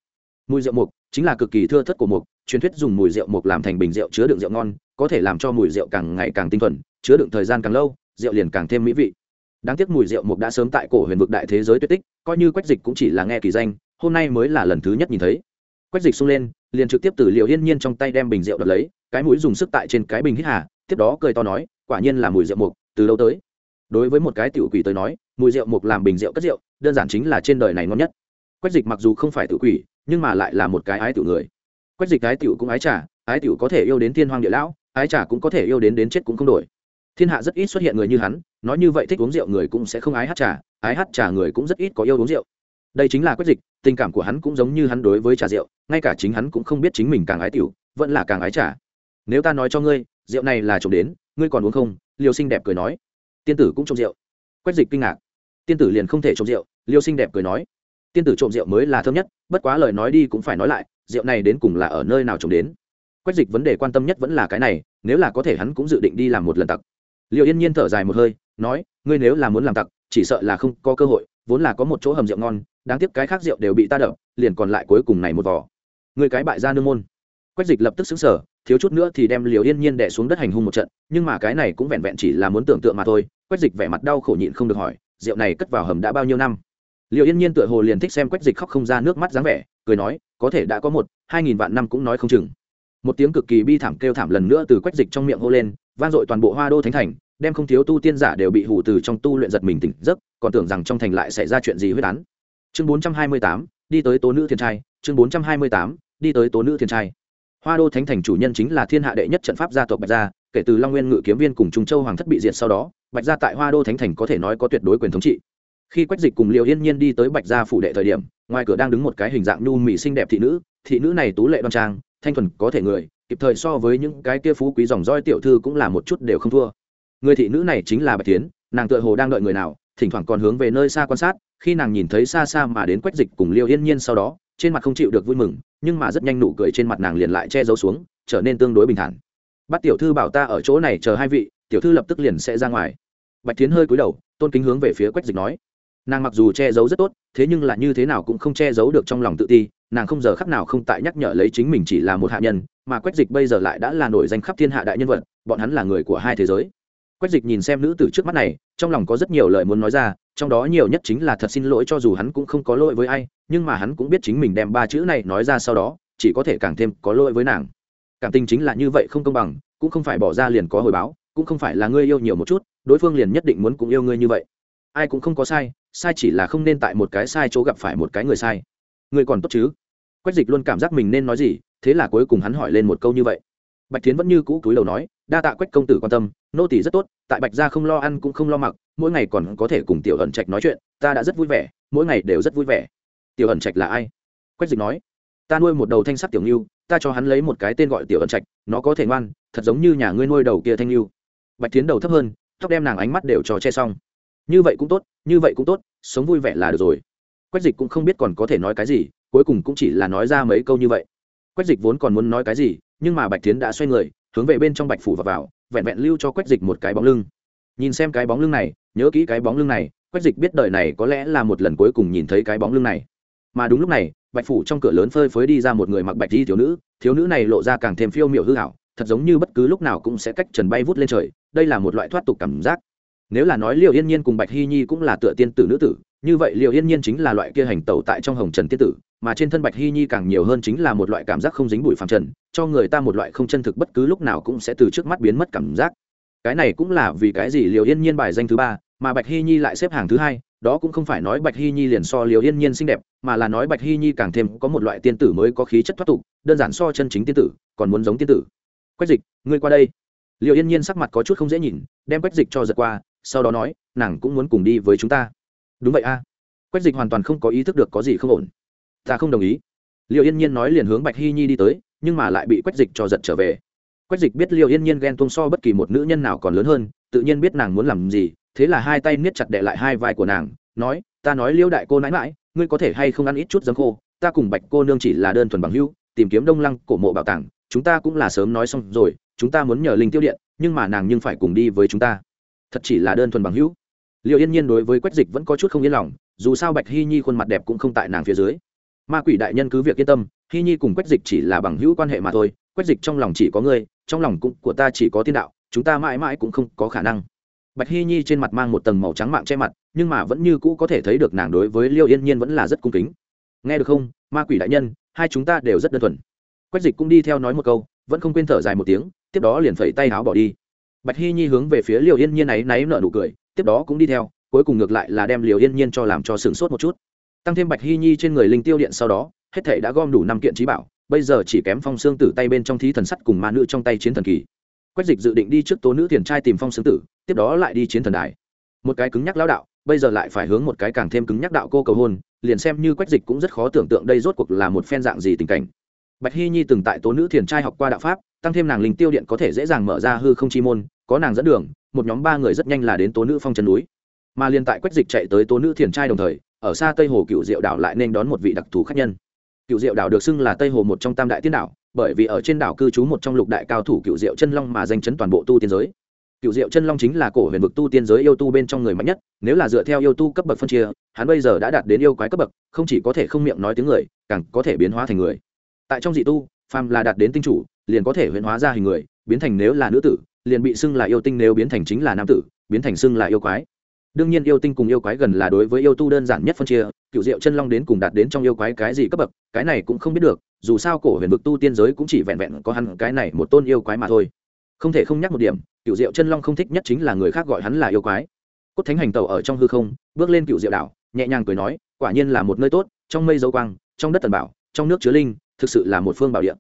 Mùi rượu mục chính là cực kỳ thưa thất của mục truyền thuyết dùng mùi rượu mục làm thành bình rượu chứa đựng rượu ngon, có thể làm cho mùi rượu càng ngày càng tinh thuần, chứa đựng thời gian càng lâu, rượu liền càng thêm mỹ vị. Đáng tiếc mùi rượu mục đã sớm tại cổ huyền vực đại thế giới tuyệt tích, coi như quách dịch cũng chỉ là nghe kỳ danh, hôm nay mới là lần thứ nhất nhìn thấy. Quách dịch xung lên, liền trực tiếp từ liệu yên nhiên trong tay đem bình rượu đập lấy, cái mũi dùng sức tại trên cái bình hít hà, tiếp đó cười to nói, quả nhiên là mùi rượu mục từ lâu tới? Đối với một cái tiểu quỷ tới nói, mùi rượu mục làm bình rượu cất rượu, đơn giản chính là trên đời này ngon nhất. Quách dịch mặc dù không phải tử quỷ, nhưng mà lại là một cái ái tiểu người quách dịch ái tiểu cũng ái trả ái tiểu có thể yêu đến thiên hoàng địa lão, ái trả cũng có thể yêu đến đến chết cũng không đổi. Thiên hạ rất ít xuất hiện người như hắn, nói như vậy thích uống rượu người cũng sẽ không ái hát trà, ái hát trà người cũng rất ít có yêu uống rượu. Đây chính là quách dịch, tình cảm của hắn cũng giống như hắn đối với trà rượu, ngay cả chính hắn cũng không biết chính mình càng ái tiểu, vẫn là càng ái trà. Nếu ta nói cho ngươi, rượu này là trộm đến, ngươi còn uống không? Liêu xinh đẹp cười nói. Tiên tử cũng trộm rượu. Quách dịch kinh ngạc. Tiên tử liền không thể trộm rượu, liêu xinh đẹp cười nói. Tiên tử trộm rượu mới là thơm nhất, bất quá lời nói đi cũng phải nói lại rượu này đến cùng là ở nơi nào trồng đến? Quách dịch vấn đề quan tâm nhất vẫn là cái này, nếu là có thể hắn cũng dự định đi làm một lần tặc. Liệu yên nhiên thở dài một hơi, nói, ngươi nếu là muốn làm tặc, chỉ sợ là không có cơ hội, vốn là có một chỗ hầm rượu ngon, đáng tiếc cái khác rượu đều bị ta đập, liền còn lại cuối cùng này một vỏ người cái bại ra nương môn. Quách dịch lập tức xứng sở thiếu chút nữa thì đem liều yên nhiên đẻ xuống đất hành hung một trận, nhưng mà cái này cũng vẹn vẹn chỉ là muốn tưởng tượng mà thôi. Quách dịch vẻ mặt đau khổ nhịn không được hỏi, rượu này cất vào hầm đã bao nhiêu năm? Liệu yên nhiên tựa hồ liền thích xem quách dịch khóc không ra nước mắt dáng vẻ, cười nói, có thể đã có một, hai nghìn vạn năm cũng nói không chừng. Một tiếng cực kỳ bi thảm kêu thảm lần nữa từ quách dịch trong miệng hô lên, vang dội toàn bộ hoa đô thánh thành, đem không thiếu tu tiên giả đều bị hủ từ trong tu luyện giật mình tỉnh giấc, còn tưởng rằng trong thành lại xảy ra chuyện gì huyết án. Chương bốn trăm hai mươi tám, đi tới tố nữ thiên trai, chương bốn trăm hai mươi tám, đi tới tố nữ thiên trai. Hoa đô thánh thành chủ nhân chính là thiên hạ đệ nhất trận pháp gia tộc bạch gia, kể từ long nguyên ngự kiếm viên cùng trung châu hoàng thất bị diệt sau đó, bạch gia tại hoa đô thánh thành có thể nói có tuyệt đối quyền thống trị khi quách dịch cùng liệu yên nhiên đi tới bạch gia phủ đệ thời điểm, ngoài cửa đang đứng một cái hình dạng nhu mỹ xinh đẹp thị nữ thị nữ này tú lệ đoan trang, thanh thuần có thể người, kịp thời so với những cái kia phú quý dòng roi tiểu thư cũng là một chút đều không thua. Người thị nữ này chính là bạch tiến nàng tựa hồ đang đợi người nào, thỉnh thoảng còn hướng về nơi xa quan sát, khi nàng nhìn thấy xa xa mà đến quách dịch cùng liêu yên nhiên sau đó, trên mặt không chịu được vui mừng, nhưng mà rất nhanh nụ cười trên mặt nàng liền lại che giấu xuống, trở nên tương đối bình thản. Bắt tiểu thư bảo ta ở chỗ này chờ hai vị, tiểu thư lập tức liền sẽ ra ngoài. Bạch tiến hơi cúi đầu, tôn kính hướng về phía quách dịch nói nàng mặc dù che giấu rất tốt, thế nhưng là như thế nào cũng không che giấu được trong lòng tự ti, nàng không giờ khắc nào không tại nhắc nhở lấy chính mình chỉ là một hạ nhân, mà quách dịch bây giờ lại đã là nổi danh khắp thiên hạ đại nhân vật, bọn hắn là người của hai thế giới. Quách dịch nhìn xem nữ tử trước mắt này, trong lòng có rất nhiều lời muốn nói ra, trong đó nhiều nhất chính là thật xin lỗi cho dù hắn cũng không có lỗi với ai, nhưng mà hắn cũng biết chính mình đem ba chữ này nói ra sau đó, chỉ có thể càng thêm có lỗi với nàng. Cảm tình chính là như vậy không công bằng, cũng không phải bỏ ra liền có hồi báo, cũng không phải là ngươi yêu nhiều một chút, đối phương liền nhất định muốn cũng yêu ngươi như vậy. Ai cũng không có sai sai chỉ là không nên tại một cái sai chỗ gặp phải một cái người sai. Người còn tốt chứ? Quách dịch luôn cảm giác mình nên nói gì, thế là cuối cùng hắn hỏi lên một câu như vậy. Bạch tiến vẫn như cũ túi đầu nói, đa tạ quách công tử quan tâm, nô tỷ rất tốt, tại bạch gia không lo ăn cũng không lo mặc, mỗi ngày còn có thể cùng tiểu ẩn trạch nói chuyện, ta đã rất vui vẻ, mỗi ngày đều rất vui vẻ. Tiểu ẩn trạch là ai? Quách dịch nói. Ta nuôi một đầu thanh sắc tiểu ngưu, ta cho hắn lấy một cái tên gọi tiểu ẩn trạch, nó có thể ngoan, thật giống như nhà ngươi nuôi đầu kia thanh ngưu. Bạch tiến đầu thấp hơn, tóc đem nàng ánh mắt đều trò che xong như vậy cũng tốt, như vậy cũng tốt, sống vui vẻ là được rồi. Quách dịch cũng không biết còn có thể nói cái gì, cuối cùng cũng chỉ là nói ra mấy câu như vậy. Quách dịch vốn còn muốn nói cái gì, nhưng mà bạch tiến đã xoay người, hướng về bên trong bạch phủ và vào, vẹn vẹn lưu cho quách dịch một cái bóng lưng. Nhìn xem cái bóng lưng này, nhớ kỹ cái bóng lưng này, quách dịch biết đời này có lẽ là một lần cuối cùng nhìn thấy cái bóng lưng này. Mà đúng lúc này, bạch phủ trong cửa lớn phơi phới đi ra một người mặc bạch di thiếu nữ thiếu nữ này lộ ra càng thêm phiêu miệu hư hảo thật giống như bất cứ lúc nào cũng sẽ cách trần bay vút lên trời, đây là một loại thoát tục cảm giác nếu là nói liệu yên nhiên cùng bạch hy nhi cũng là tựa tiên tử nữ tử, như vậy liệu yên nhiên chính là loại kia hành tẩu tại trong hồng trần tiên tử, mà trên thân bạch hy nhi càng nhiều hơn chính là một loại cảm giác không dính bụi phàm trần, cho người ta một loại không chân thực bất cứ lúc nào cũng sẽ từ trước mắt biến mất cảm giác. Cái này cũng là vì cái gì liệu yên nhiên bài danh thứ ba, mà bạch hy nhi lại xếp hàng thứ hai, đó cũng không phải nói bạch hy nhi liền so liều yên nhiên xinh đẹp, mà là nói bạch hy nhi càng thêm có một loại tiên tử mới có khí chất thoát tục, đơn giản so chân chính tiên tử, còn muốn giống tiên tử. Quách dịch, ngươi qua đây. Liệu yên nhiên sắc mặt có chút không dễ nhìn, đem quách dịch cho giật qua sau đó nói, nàng cũng muốn cùng đi với chúng ta. Đúng vậy a. Quách dịch hoàn toàn không có ý thức được có gì không ổn. Ta không đồng ý. Liệu yên nhiên nói liền hướng bạch hy nhi đi tới, nhưng mà lại bị quách dịch cho giật trở về. Quách dịch biết liệu yên nhiên ghen tuông so bất kỳ một nữ nhân nào còn lớn hơn, tự nhiên biết nàng muốn làm gì, thế là hai tay niết chặt đệ lại hai vai của nàng, nói, ta nói liêu đại cô nãi mãi ngươi có thể hay không ăn ít chút giấm khô, ta cùng bạch cô nương chỉ là đơn thuần bằng hưu tìm kiếm đông lăng cổ mộ bảo tàng, chúng ta cũng là sớm nói xong rồi, chúng ta muốn nhờ linh tiêu điện, nhưng mà nàng nhưng phải cùng đi với chúng ta thật chỉ là đơn thuần bằng hữu. Liệu yên nhiên đối với quách dịch vẫn có chút không yên lòng, dù sao bạch hy nhi khuôn mặt đẹp cũng không tại nàng phía dưới. Ma quỷ đại nhân cứ việc yên tâm, hy nhi cùng quách dịch chỉ là bằng hữu quan hệ mà thôi, quách dịch trong lòng chỉ có ngươi, trong lòng cũng của ta chỉ có tiên đạo, chúng ta mãi mãi cũng không có khả năng. Bạch hy nhi trên mặt mang một tầng màu trắng mạng che mặt, nhưng mà vẫn như cũ có thể thấy được nàng đối với liêu yên nhiên vẫn là rất cung kính. Nghe được không, ma quỷ đại nhân, hai chúng ta đều rất đơn thuần. Quách dịch cũng đi theo nói một câu, vẫn không quên thở dài một tiếng, tiếp đó liền phẩy tay áo bỏ đi bạch hy nhi hướng về phía liều yên nhiên ấy náy nợ nụ cười, tiếp đó cũng đi theo, cuối cùng ngược lại là đem liều yên nhiên cho làm cho sửng sốt một chút. Tăng thêm bạch hy nhi trên người linh tiêu điện sau đó, hết thể đã gom đủ năm kiện trí bảo, bây giờ chỉ kém phong xương tử tay bên trong thí thần sắt cùng ma nữ trong tay chiến thần kỳ. Quách dịch dự định đi trước tố nữ thiền trai tìm phong xương tử, tiếp đó lại đi chiến thần đài. Một cái cứng nhắc lao đạo, bây giờ lại phải hướng một cái càng thêm cứng nhắc đạo cô cầu hôn, liền xem như quách dịch cũng rất khó tưởng tượng đây rốt cuộc là một phen dạng gì tình cảnh. Bạch hy nhi từng tại tố nữ thiền trai học qua đạo pháp, tăng thêm nàng linh tiêu điện có thể dễ dàng mở ra hư không chi môn có nàng dẫn đường, một nhóm ba người rất nhanh là đến tố nữ phong chân núi. Mà liên tại quách dịch chạy tới tố nữ thiền trai đồng thời, ở xa tây hồ cựu diệu đảo lại nên đón một vị đặc thù khách nhân. Cựu diệu đảo được xưng là tây hồ một trong tam đại tiên đảo, bởi vì ở trên đảo cư trú một trong lục đại cao thủ cựu diệu chân long mà danh chấn toàn bộ tu tiên giới. Cựu diệu chân long chính là cổ huyền vực tu tiên giới yêu tu bên trong người mạnh nhất, nếu là dựa theo yêu tu cấp bậc phân chia, hắn bây giờ đã đạt đến yêu quái cấp bậc, không chỉ có thể không miệng nói tiếng người, càng có thể biến hóa thành người. Tại trong dị tu, phàm là đạt đến tinh chủ, liền có thể huyền hóa ra hình người, biến thành nếu là nữ tử liền bị xưng là yêu tinh nếu biến thành chính là nam tử, biến thành xưng là yêu quái. Đương nhiên yêu tinh cùng yêu quái gần là đối với yêu tu đơn giản nhất phân chia, cựu diệu chân long đến cùng đạt đến trong yêu quái cái gì cấp bậc, cái này cũng không biết được, dù sao cổ huyền vực tu tiên giới cũng chỉ vẹn vẹn có hắn cái này một tôn yêu quái mà thôi. Không thể không nhắc một điểm, cựu diệu chân long không thích nhất chính là người khác gọi hắn là yêu quái. Cốt thánh hành tàu ở trong hư không, bước lên cựu diệu đảo, nhẹ nhàng cười nói, quả nhiên là một nơi tốt, trong mây dấu quang, trong đất tần bảo, trong nước chứa linh, thực sự là một phương bảo địa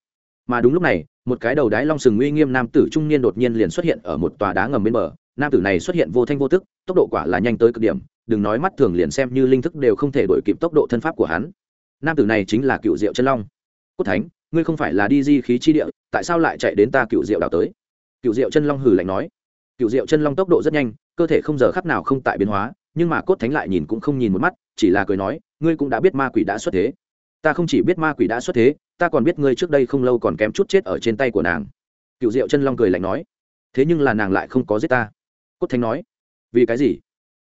mà đúng lúc này, một cái đầu đái long sừng uy nghiêm nam tử trung niên đột nhiên liền xuất hiện ở một tòa đá ngầm bên bờ. Nam tử này xuất hiện vô thanh vô tức, tốc độ quả là nhanh tới cực điểm, đừng nói mắt thường liền xem như linh thức đều không thể đổi kịp tốc độ thân pháp của hắn. Nam tử này chính là cựu diệu chân long. Cốt thánh, ngươi không phải là đi di khí chi địa, tại sao lại chạy đến ta cựu diệu đào tới? Cựu diệu chân long hừ lạnh nói. Cựu diệu chân long tốc độ rất nhanh, cơ thể không giờ khắc nào không tại biến hóa, nhưng mà cốt thánh lại nhìn cũng không nhìn một mắt, chỉ là cười nói, ngươi cũng đã biết ma quỷ đã xuất thế. Ta không chỉ biết ma quỷ đã xuất thế ta còn biết ngươi trước đây không lâu còn kém chút chết ở trên tay của nàng. Cựu diệu chân long cười lạnh nói, thế nhưng là nàng lại không có giết ta. Cốt thánh nói, vì cái gì?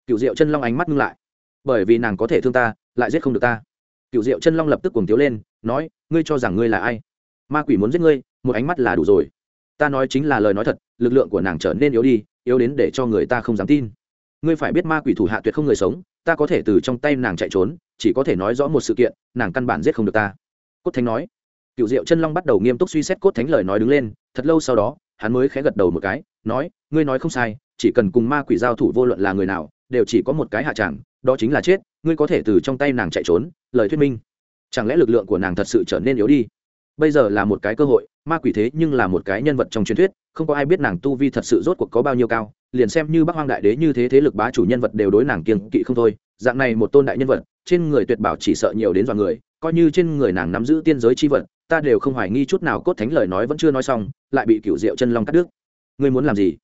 Cựu diệu chân long ánh mắt ngưng lại. Bởi vì nàng có thể thương ta, lại giết không được ta. Cựu diệu chân long lập tức cuồng tiếu lên, nói, ngươi cho rằng ngươi là ai? Ma quỷ muốn giết ngươi, một ánh mắt là đủ rồi. Ta nói chính là lời nói thật, lực lượng của nàng trở nên yếu đi, yếu đến để cho người ta không dám tin. Ngươi phải biết ma quỷ thủ hạ tuyệt không người sống, ta có thể từ trong tay nàng chạy trốn, chỉ có thể nói rõ một sự kiện, nàng căn bản giết không được ta. Cốt thánh nói cựu diệu chân long bắt đầu nghiêm túc suy xét cốt thánh lời nói đứng lên, thật lâu sau đó, hắn mới khẽ gật đầu một cái, nói, ngươi nói không sai, chỉ cần cùng ma quỷ giao thủ vô luận là người nào, đều chỉ có một cái hạ tràng đó chính là chết, ngươi có thể từ trong tay nàng chạy trốn, lời thuyết minh. Chẳng lẽ lực lượng của nàng thật sự trở nên yếu đi? Bây giờ là một cái cơ hội, ma quỷ thế nhưng là một cái nhân vật trong truyền thuyết, không có ai biết nàng tu vi thật sự rốt cuộc có bao nhiêu cao, liền xem như bắc hoang đại đế như thế thế lực bá chủ nhân vật đều đối nàng kiên kỵ không thôi, dạng này một tôn đại nhân vật, trên người tuyệt bảo chỉ sợ nhiều đến dọa người, coi như trên người nàng nắm giữ tiên giới chi vật ta đều không hoài nghi chút nào cốt thánh lời nói vẫn chưa nói xong, lại bị cựu diệu chân long cắt đứt. Ngươi muốn làm gì?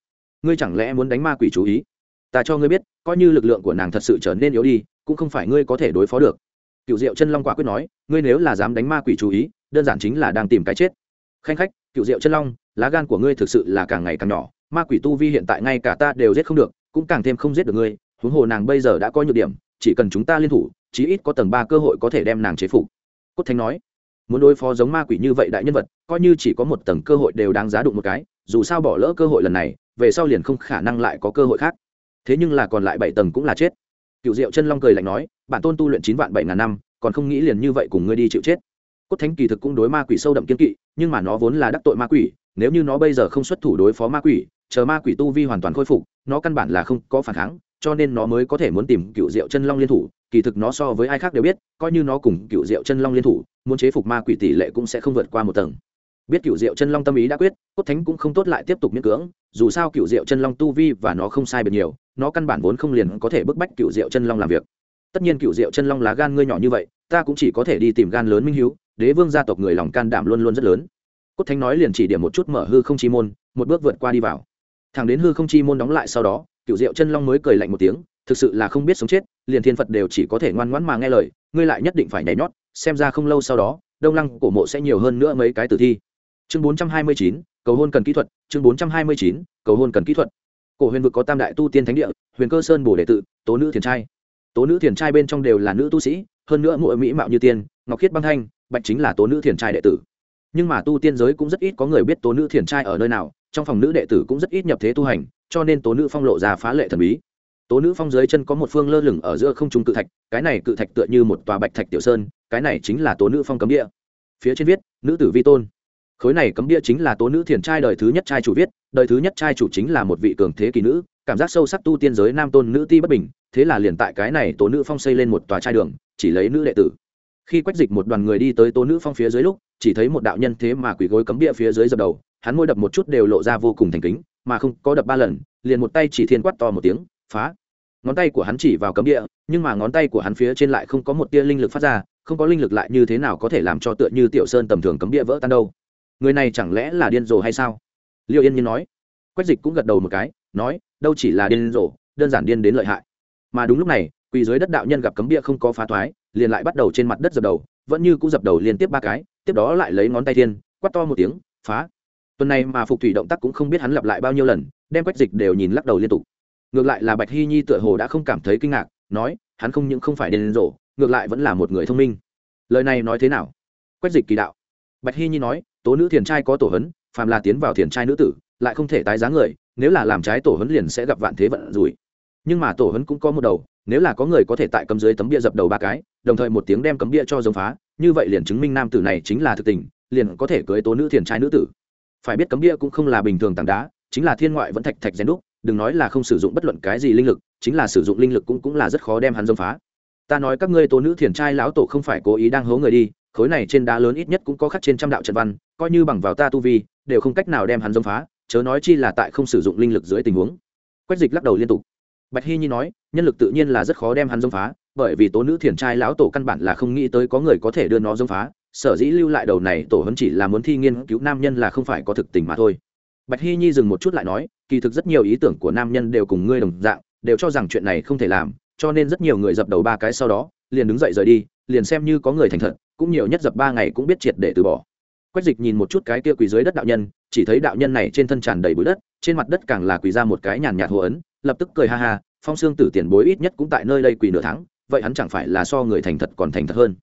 Ngươi chẳng lẽ muốn đánh ma quỷ chú ý? Ta cho ngươi biết, coi như lực lượng của nàng thật sự trở nên yếu đi, cũng không phải ngươi có thể đối phó được. Cựu diệu chân long quả quyết nói, ngươi nếu là dám đánh ma quỷ chú ý, đơn giản chính là đang tìm cái chết. Khanh khách cựu diệu chân long, lá gan của ngươi thực sự là càng ngày càng nhỏ, ma quỷ tu vi hiện tại ngay cả ta đều giết không được, cũng càng thêm không giết được ngươi. Huống hồ nàng bây giờ đã có nhược điểm, chỉ cần chúng ta liên thủ, chí ít có tầng ba cơ hội có thể đem nàng chế phục. Cốt thánh nói muốn đối phó giống ma quỷ như vậy đại nhân vật, coi như chỉ có một tầng cơ hội đều đáng giá đụng một cái, dù sao bỏ lỡ cơ hội lần này, về sau liền không khả năng lại có cơ hội khác. Thế nhưng là còn lại bảy tầng cũng là chết. Cựu diệu chân long cười lạnh nói, bản tôn tu luyện chín vạn bảy ngàn năm, còn không nghĩ liền như vậy cùng ngươi đi chịu chết. Cốt thánh kỳ thực cũng đối ma quỷ sâu đậm kiên kỵ, nhưng mà nó vốn là đắc tội ma quỷ, nếu như nó bây giờ không xuất thủ đối phó ma quỷ, chờ ma quỷ tu vi hoàn toàn khôi phục, nó căn bản là không có phản kháng, cho nên nó mới có thể muốn tìm cựu diệu chân long liên thủ kỳ thực nó so với ai khác đều biết, coi như nó cùng cựu diệu chân long liên thủ, muốn chế phục ma quỷ tỷ lệ cũng sẽ không vượt qua một tầng. Biết cựu diệu chân long tâm ý đã quyết, cốt thánh cũng không tốt lại tiếp tục miễn cưỡng, dù sao cựu diệu chân long tu vi và nó không sai biệt nhiều, nó căn bản vốn không liền có thể bức bách cựu diệu chân long làm việc. Tất nhiên cựu diệu chân long lá gan ngươi nhỏ như vậy, ta cũng chỉ có thể đi tìm gan lớn minh hiếu, đế vương gia tộc người lòng can đảm luôn luôn rất lớn. Cốt thánh nói liền chỉ điểm một chút mở hư không chi môn, một bước vượt qua đi vào. Thằng đến hư không chi môn đóng lại sau đó cựu diệu chân long mới cười lạnh một tiếng, thực sự là không biết sống chết, liền thiên phật đều chỉ có thể ngoan ngoãn mà nghe lời, ngươi lại nhất định phải nhảy nhót, xem ra không lâu sau đó, đông lăng cổ mộ sẽ nhiều hơn nữa mấy cái tử thi. Chương bốn trăm hai mươi chín, cầu hôn cần kỹ thuật, chương bốn trăm hai mươi chín, cầu hôn cần kỹ thuật. Cổ huyền vực có tam đại tu tiên thánh địa, huyền cơ sơn bồ đệ tự, tố nữ thiền trai. Tố nữ thiền trai bên trong đều là nữ tu sĩ, hơn nữa mỗi mỹ mạo như tiên, ngọc khiết băng thanh, bạch chính là tố nữ thiền trai đệ tử. Nhưng mà tu tiên giới cũng rất ít có người biết tố nữ thiền trai ở nơi nào, trong phòng nữ đệ tử cũng rất ít nhập thế tu hành cho nên tố nữ phong lộ ra phá lệ thần bí. Tố nữ phong dưới chân có một phương lơ lửng ở giữa không trung cự thạch, cái này cự thạch tựa như một tòa bạch thạch tiểu sơn, cái này chính là tố nữ phong cấm địa. Phía trên viết, nữ tử vi tôn. Khối này cấm địa chính là tố nữ thiền trai đời thứ nhất trai chủ viết, đời thứ nhất trai chủ chính là một vị cường thế kỳ nữ, cảm giác sâu sắc tu tiên giới nam tôn nữ ti bất bình, thế là liền tại cái này tố nữ phong xây lên một tòa trai đường, chỉ lấy nữ đệ tử. Khi quách dịch một đoàn người đi tới tố nữ phong phía dưới lúc, chỉ thấy một đạo nhân thế mà quỷ gối cấm địa phía dưới dập đầu hắn môi đập một chút đều lộ ra vô cùng thành kính, mà không có đập ba lần, liền một tay chỉ thiên quát to một tiếng, phá. Ngón tay của hắn chỉ vào cấm địa, nhưng mà ngón tay của hắn phía trên lại không có một tia linh lực phát ra, không có linh lực lại như thế nào có thể làm cho tựa như tiểu sơn tầm thường cấm địa vỡ tan đâu. Người này chẳng lẽ là điên rồ hay sao? Liệu yên nhiên nói. Quách dịch cũng gật đầu một cái, nói, đâu chỉ là điên rồ, đơn giản điên đến lợi hại. Mà đúng lúc này, quỳ dưới đất đạo nhân gặp cấm địa không có phá thoái, liền lại bắt đầu trên mặt đất dập đầu, vẫn như cũng dập đầu liên tiếp ba cái, tiếp đó lại lấy ngón tay thiên quắt to một tiếng, phá tuần này mà phục thủy động tác cũng không biết hắn lặp lại bao nhiêu lần, đem quách dịch đều nhìn lắc đầu liên tục. Ngược lại là bạch hy nhi tựa hồ đã không cảm thấy kinh ngạc, nói, hắn không những không phải điên rồ, ngược lại vẫn là một người thông minh. Lời này nói thế nào? Quách dịch kỳ đạo. Bạch hy nhi nói, tố nữ thiền trai có tổ hấn, phàm là tiến vào thiền trai nữ tử, lại không thể tái giá người, nếu là làm trái tổ hấn liền sẽ gặp vạn thế vận rủi. Nhưng mà tổ hấn cũng có một đầu, nếu là có người có thể tại cấm dưới tấm bia dập đầu ba cái, đồng thời một tiếng đem cấm bia cho giống phá, như vậy liền chứng minh nam tử này chính là thực tình, liền có thể cưới tố nữ thiền trai nữ tử phải biết cấm bia cũng không là bình thường tảng đá, chính là thiên ngoại vẫn thạch thạch rèn đúc, đừng nói là không sử dụng bất luận cái gì linh lực, chính là sử dụng linh lực cũng cũng là rất khó đem hắn dông phá. Ta nói các ngươi tố nữ thiền trai lão tổ không phải cố ý đang hố người đi, khối này trên đá lớn ít nhất cũng có khắc trên trăm đạo trận văn, coi như bằng vào ta tu vi, đều không cách nào đem hắn dông phá, chớ nói chi là tại không sử dụng linh lực dưới tình huống. Quách dịch lắc đầu liên tục. Bạch hy nhi nói, nhân lực tự nhiên là rất khó đem hắn dông phá, bởi vì tố nữ thiền trai lão tổ căn bản là không nghĩ tới có người có thể đưa nó dông phá sở dĩ lưu lại đầu này tổ hấn chỉ là muốn thi nghiên cứu nam nhân là không phải có thực tình mà thôi. Bạch hy nhi dừng một chút lại nói, kỳ thực rất nhiều ý tưởng của nam nhân đều cùng ngươi đồng dạng, đều cho rằng chuyện này không thể làm, cho nên rất nhiều người dập đầu ba cái sau đó, liền đứng dậy rời đi, liền xem như có người thành thật, cũng nhiều nhất dập ba ngày cũng biết triệt để từ bỏ. Quách dịch nhìn một chút cái kia quỳ dưới đất đạo nhân, chỉ thấy đạo nhân này trên thân tràn đầy bụi đất, trên mặt đất càng là quỳ ra một cái nhàn nhạt hồ ấn, lập tức cười ha ha, phong xương tử tiền bối ít nhất cũng tại nơi đây quỳ nửa tháng, vậy hắn chẳng phải là so người thành thật còn thành thật hơn.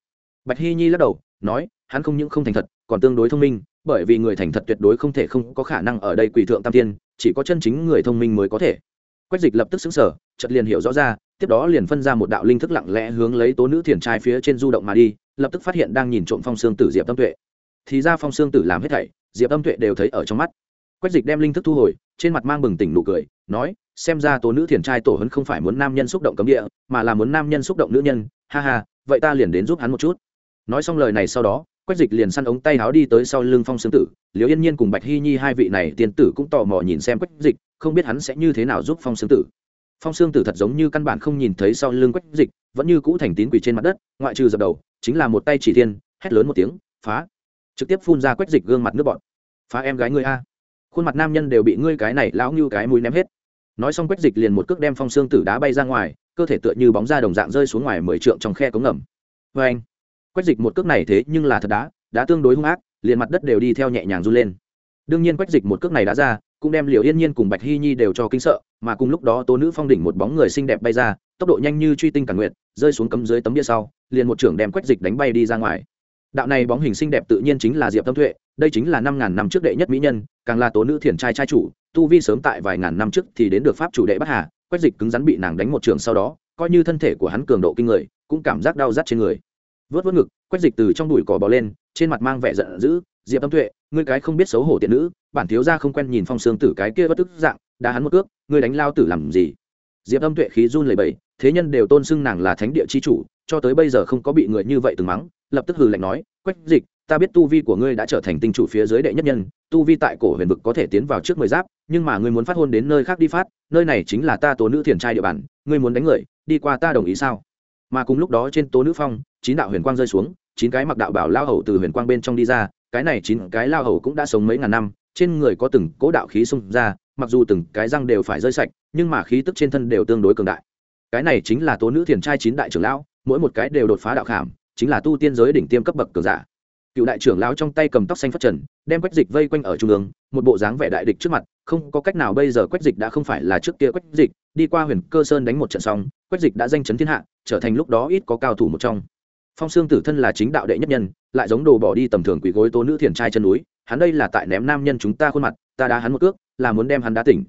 Bạch hy nhi lắc đầu nói, hắn không những không thành thật, còn tương đối thông minh, bởi vì người thành thật tuyệt đối không thể không có khả năng ở đây quỳ thượng tam tiên chỉ có chân chính người thông minh mới có thể. Quách dịch lập tức xứng sở chợt liền hiểu rõ ra, tiếp đó liền phân ra một đạo linh thức lặng lẽ hướng lấy tố nữ thiền trai phía trên du động mà đi, lập tức phát hiện đang nhìn trộm phong xương tử diệp tâm tuệ. Thì ra phong xương tử làm hết thảy, diệp tâm tuệ đều thấy ở trong mắt. Quách dịch đem linh thức thu hồi, trên mặt mang bừng tỉnh nụ cười, nói, xem ra tố nữ thiền trai tổ hấn không phải muốn nam nhân xúc động cấm địa, mà là muốn nam nhân xúc động nữ nhân, ha ha, vậy ta liền đến giúp hắn một chút nói xong lời này sau đó, quách dịch liền săn ống tay háo đi tới sau lưng phong xương tử. Liễu yên nhiên cùng bạch hy nhi hai vị này tiên tử cũng tò mò nhìn xem quách dịch, không biết hắn sẽ như thế nào giúp phong xương tử. Phong xương tử thật giống như căn bản không nhìn thấy sau lưng quách dịch, vẫn như cũ thành tín quỷ trên mặt đất, ngoại trừ dập đầu, chính là một tay chỉ tiên hét lớn một tiếng, phá! Trực tiếp phun ra quách dịch gương mặt nước bọn phá em gái ngươi a. Khuôn mặt nam nhân đều bị ngươi cái này lão như cái mũi ném hết. Nói xong quách dịch liền một cước đem phong xương tử đá bay ra ngoài, cơ thể tựa như bóng da đồng dạng rơi xuống ngoài mười trượng trong khe cống ngầm. Vê anh quách dịch một cước này thế nhưng là thật đá đá tương đối hung ác, liền mặt đất đều đi theo nhẹ nhàng run lên. Đương nhiên quách dịch một cước này đã ra, cũng đem liều yên nhiên cùng bạch hy nhi đều cho kinh sợ, mà cùng lúc đó tố nữ phong đỉnh một bóng người xinh đẹp bay ra, tốc độ nhanh như truy tinh cả nguyện rơi xuống cấm dưới tấm bia sau, liền một trưởng đem quách dịch đánh bay đi ra ngoài. Đạo này bóng hình xinh đẹp tự nhiên chính là diệp tâm tuệ đây chính là năm ngàn năm trước đệ nhất mỹ nhân, càng là tố nữ thiền trai trai chủ, tu vi sớm tại vài ngàn năm trước thì đến được pháp chủ đệ bắc hà, quách dịch cứng rắn bị nàng đánh một trường sau đó, coi như thân thể của hắn cường độ kinh người, cũng cảm giác đau rát trên người vớt vớt ngực, quách dịch từ trong đùi cỏ bò lên, trên mặt mang vẻ giận dữ, diệp tâm tuệ, ngươi cái không biết xấu hổ tiện nữ, bản thiếu gia không quen nhìn phong sương tử cái kia bất tức dạng đã hắn một cước, ngươi đánh lao tử làm gì? Diệp tâm tuệ khí run lẩy bẩy, thế nhân đều tôn xưng nàng là thánh địa chi chủ, cho tới bây giờ không có bị người như vậy từng mắng, lập tức hừ lạnh nói, quách dịch, ta biết tu vi của ngươi đã trở thành tinh chủ phía dưới đệ nhất nhân, tu vi tại cổ huyền vực có thể tiến vào trước mười giáp, nhưng mà ngươi muốn phát hôn đến nơi khác đi phát, nơi này chính là ta tố nữ thiền trai địa bàn, ngươi muốn đánh người, đi qua ta đồng ý sao? Mà cùng lúc đó trên tố nữ phong chín đạo huyền quang rơi xuống, chín cái mặc đạo bảo lao hầu từ huyền quang bên trong đi ra, cái này chín cái lao hầu cũng đã sống mấy ngàn năm, trên người có từng cố đạo khí xung ra, mặc dù từng cái răng đều phải rơi sạch, nhưng mà khí tức trên thân đều tương đối cường đại. Cái này chính là tố nữ thiền trai chín đại trưởng lão, mỗi một cái đều đột phá đạo khảm, chính là tu tiên giới đỉnh tiêm cấp bậc cường giả. Cựu đại trưởng lão trong tay cầm tóc xanh phát trần, đem quách dịch vây quanh ở trung ương, một bộ dáng vẻ đại địch trước mặt, không có cách nào bây giờ quách dịch đã không phải là trước kia quách dịch, đi qua huyền cơ sơn đánh một trận xong, quách dịch đã danh chấn thiên hạ, trở thành lúc đó ít có cao thủ một trong phong xương tử thân là chính đạo đệ nhất nhân, lại giống đồ bỏ đi tầm thường quỷ gối tố nữ thiền trai chân núi, hắn đây là tại ném nam nhân chúng ta khuôn mặt, ta đá hắn một cước, là muốn đem hắn đá tỉnh.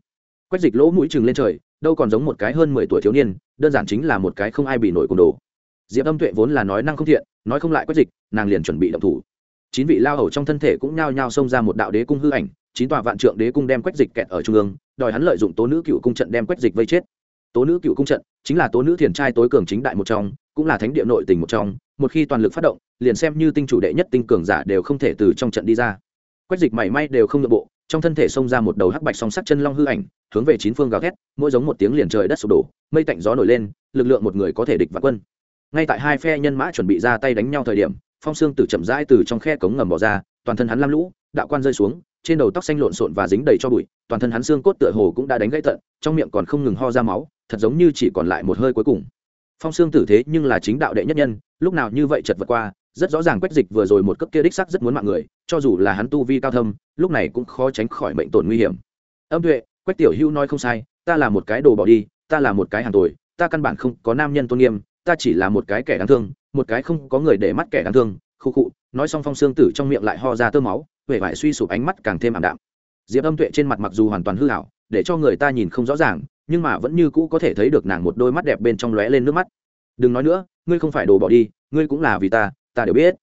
Quách dịch lỗ mũi chừng lên trời, đâu còn giống một cái hơn mười tuổi thiếu niên, đơn giản chính là một cái không ai bị nổi cùng đồ. Diệp âm tuệ vốn là nói năng không thiện, nói không lại quách dịch, nàng liền chuẩn bị động thủ. Chín vị lao hầu trong thân thể cũng nhao nhao xông ra một đạo đế cung hư ảnh, chín tòa vạn trượng đế cung đem quách dịch kẹt ở trung ương, đòi hắn lợi dụng tố nữ cựu cung trận đem quách dịch vây chết. Tố nữ cựu cung trận chính là tố nữ thiền trai tối cường chính đại một trong, cũng là thánh địa nội tình một trong một khi toàn lực phát động, liền xem như tinh chủ đệ nhất tinh cường giả đều không thể từ trong trận đi ra. Quách dịch mảy may đều không nội bộ, trong thân thể xông ra một đầu hắc bạch song sắc chân long hư ảnh, hướng về chín phương gào thét, mỗi giống một tiếng liền trời đất sụp đổ, mây tạnh gió nổi lên, lực lượng một người có thể địch vạn quân. Ngay tại hai phe nhân mã chuẩn bị ra tay đánh nhau thời điểm, phong sương tử chậm rãi từ trong khe cống ngầm bỏ ra, toàn thân hắn lam lũ, đạo quan rơi xuống, trên đầu tóc xanh lộn xộn và dính đầy cho bụi, toàn thân hắn xương cốt tựa hồ cũng đã đánh gãy tận, trong miệng còn không ngừng ho ra máu, thật giống như chỉ còn lại một hơi cuối cùng phong xương tử thế nhưng là chính đạo đệ nhất nhân, lúc nào như vậy chật vật qua, rất rõ ràng quách dịch vừa rồi một cấp kia đích sắc rất muốn mạng người, cho dù là hắn tu vi cao thâm, lúc này cũng khó tránh khỏi mệnh tổn nguy hiểm. Âm tuệ, quách tiểu hưu nói không sai, ta là một cái đồ bỏ đi, ta là một cái hàng tồi ta căn bản không có nam nhân tôn nghiêm, ta chỉ là một cái kẻ đáng thương, một cái không có người để mắt kẻ đáng thương, khu khụ nói xong phong xương tử trong miệng lại ho ra tơ máu huệ vải suy sụp ánh mắt càng thêm ảm đạm. Diệp âm tuệ trên mặt mặc dù hoàn toàn hư hảo để cho người ta nhìn không rõ ràng nhưng mà vẫn như cũ có thể thấy được nàng một đôi mắt đẹp bên trong lóe lên nước mắt. Đừng nói nữa, ngươi không phải đồ bỏ đi, ngươi cũng là vì ta ta đều biết.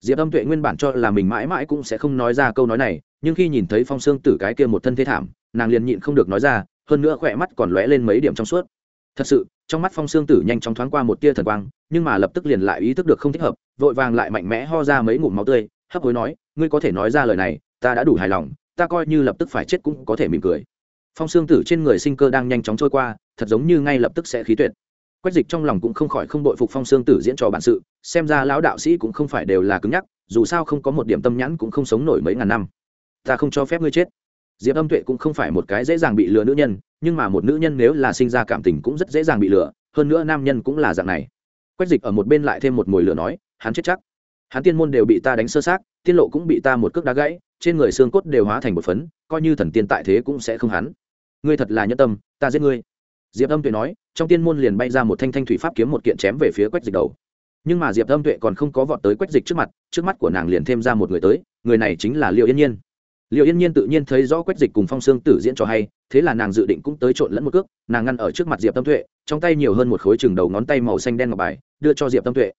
Diệp âm tuệ nguyên bản cho là mình mãi mãi cũng sẽ không nói ra câu nói này, nhưng khi nhìn thấy phong Sương tử cái kia một thân thế thảm, nàng liền nhịn không được nói ra, hơn nữa khỏe mắt còn lóe lên mấy điểm trong suốt. Thật sự, trong mắt phong Sương tử nhanh chóng thoáng qua một tia thần quang, nhưng mà lập tức liền lại ý thức được không thích hợp, vội vàng lại mạnh mẽ ho ra mấy ngụm máu tươi, hấp hối nói, ngươi có thể nói ra lời này, ta đã đủ hài lòng, ta coi như lập tức phải chết cũng có thể mỉm cười phong xương tử trên người sinh cơ đang nhanh chóng trôi qua, thật giống như ngay lập tức sẽ khí tuyệt. Quách dịch trong lòng cũng không khỏi không đội phục phong xương tử diễn trò bản sự, xem ra lão đạo sĩ cũng không phải đều là cứng nhắc, dù sao không có một điểm tâm nhãn cũng không sống nổi mấy ngàn năm. Ta không cho phép ngươi chết. Diệp âm tuệ cũng không phải một cái dễ dàng bị lừa nữ nhân, nhưng mà một nữ nhân nếu là sinh ra cảm tình cũng rất dễ dàng bị lừa, hơn nữa nam nhân cũng là dạng này. Quách dịch ở một bên lại thêm một mồi lửa nói, hắn chết chắc. Hắn tiên môn đều bị ta đánh sơ sát tiên lộ cũng bị ta một cước đá gãy, trên người xương cốt đều hóa thành một phấn, coi như thần tiên tại thế cũng sẽ không hắn ngươi thật là nhân tâm, ta giết ngươi. Diệp âm tuệ nói, trong tiên môn liền bay ra một thanh thanh thủy pháp kiếm một kiện chém về phía quách dịch đầu. Nhưng mà diệp âm tuệ còn không có vọt tới quách dịch trước mặt, trước mắt của nàng liền thêm ra một người tới, người này chính là liệu yên nhiên. Liệu yên nhiên tự nhiên thấy rõ quách dịch cùng phong sương tử diễn cho hay, thế là nàng dự định cũng tới trộn lẫn một cước, nàng ngăn ở trước mặt diệp tâm tuệ, trong tay nhiều hơn một khối chừng đầu ngón tay màu xanh đen ngọc bài, đưa cho diệp tâm tuệ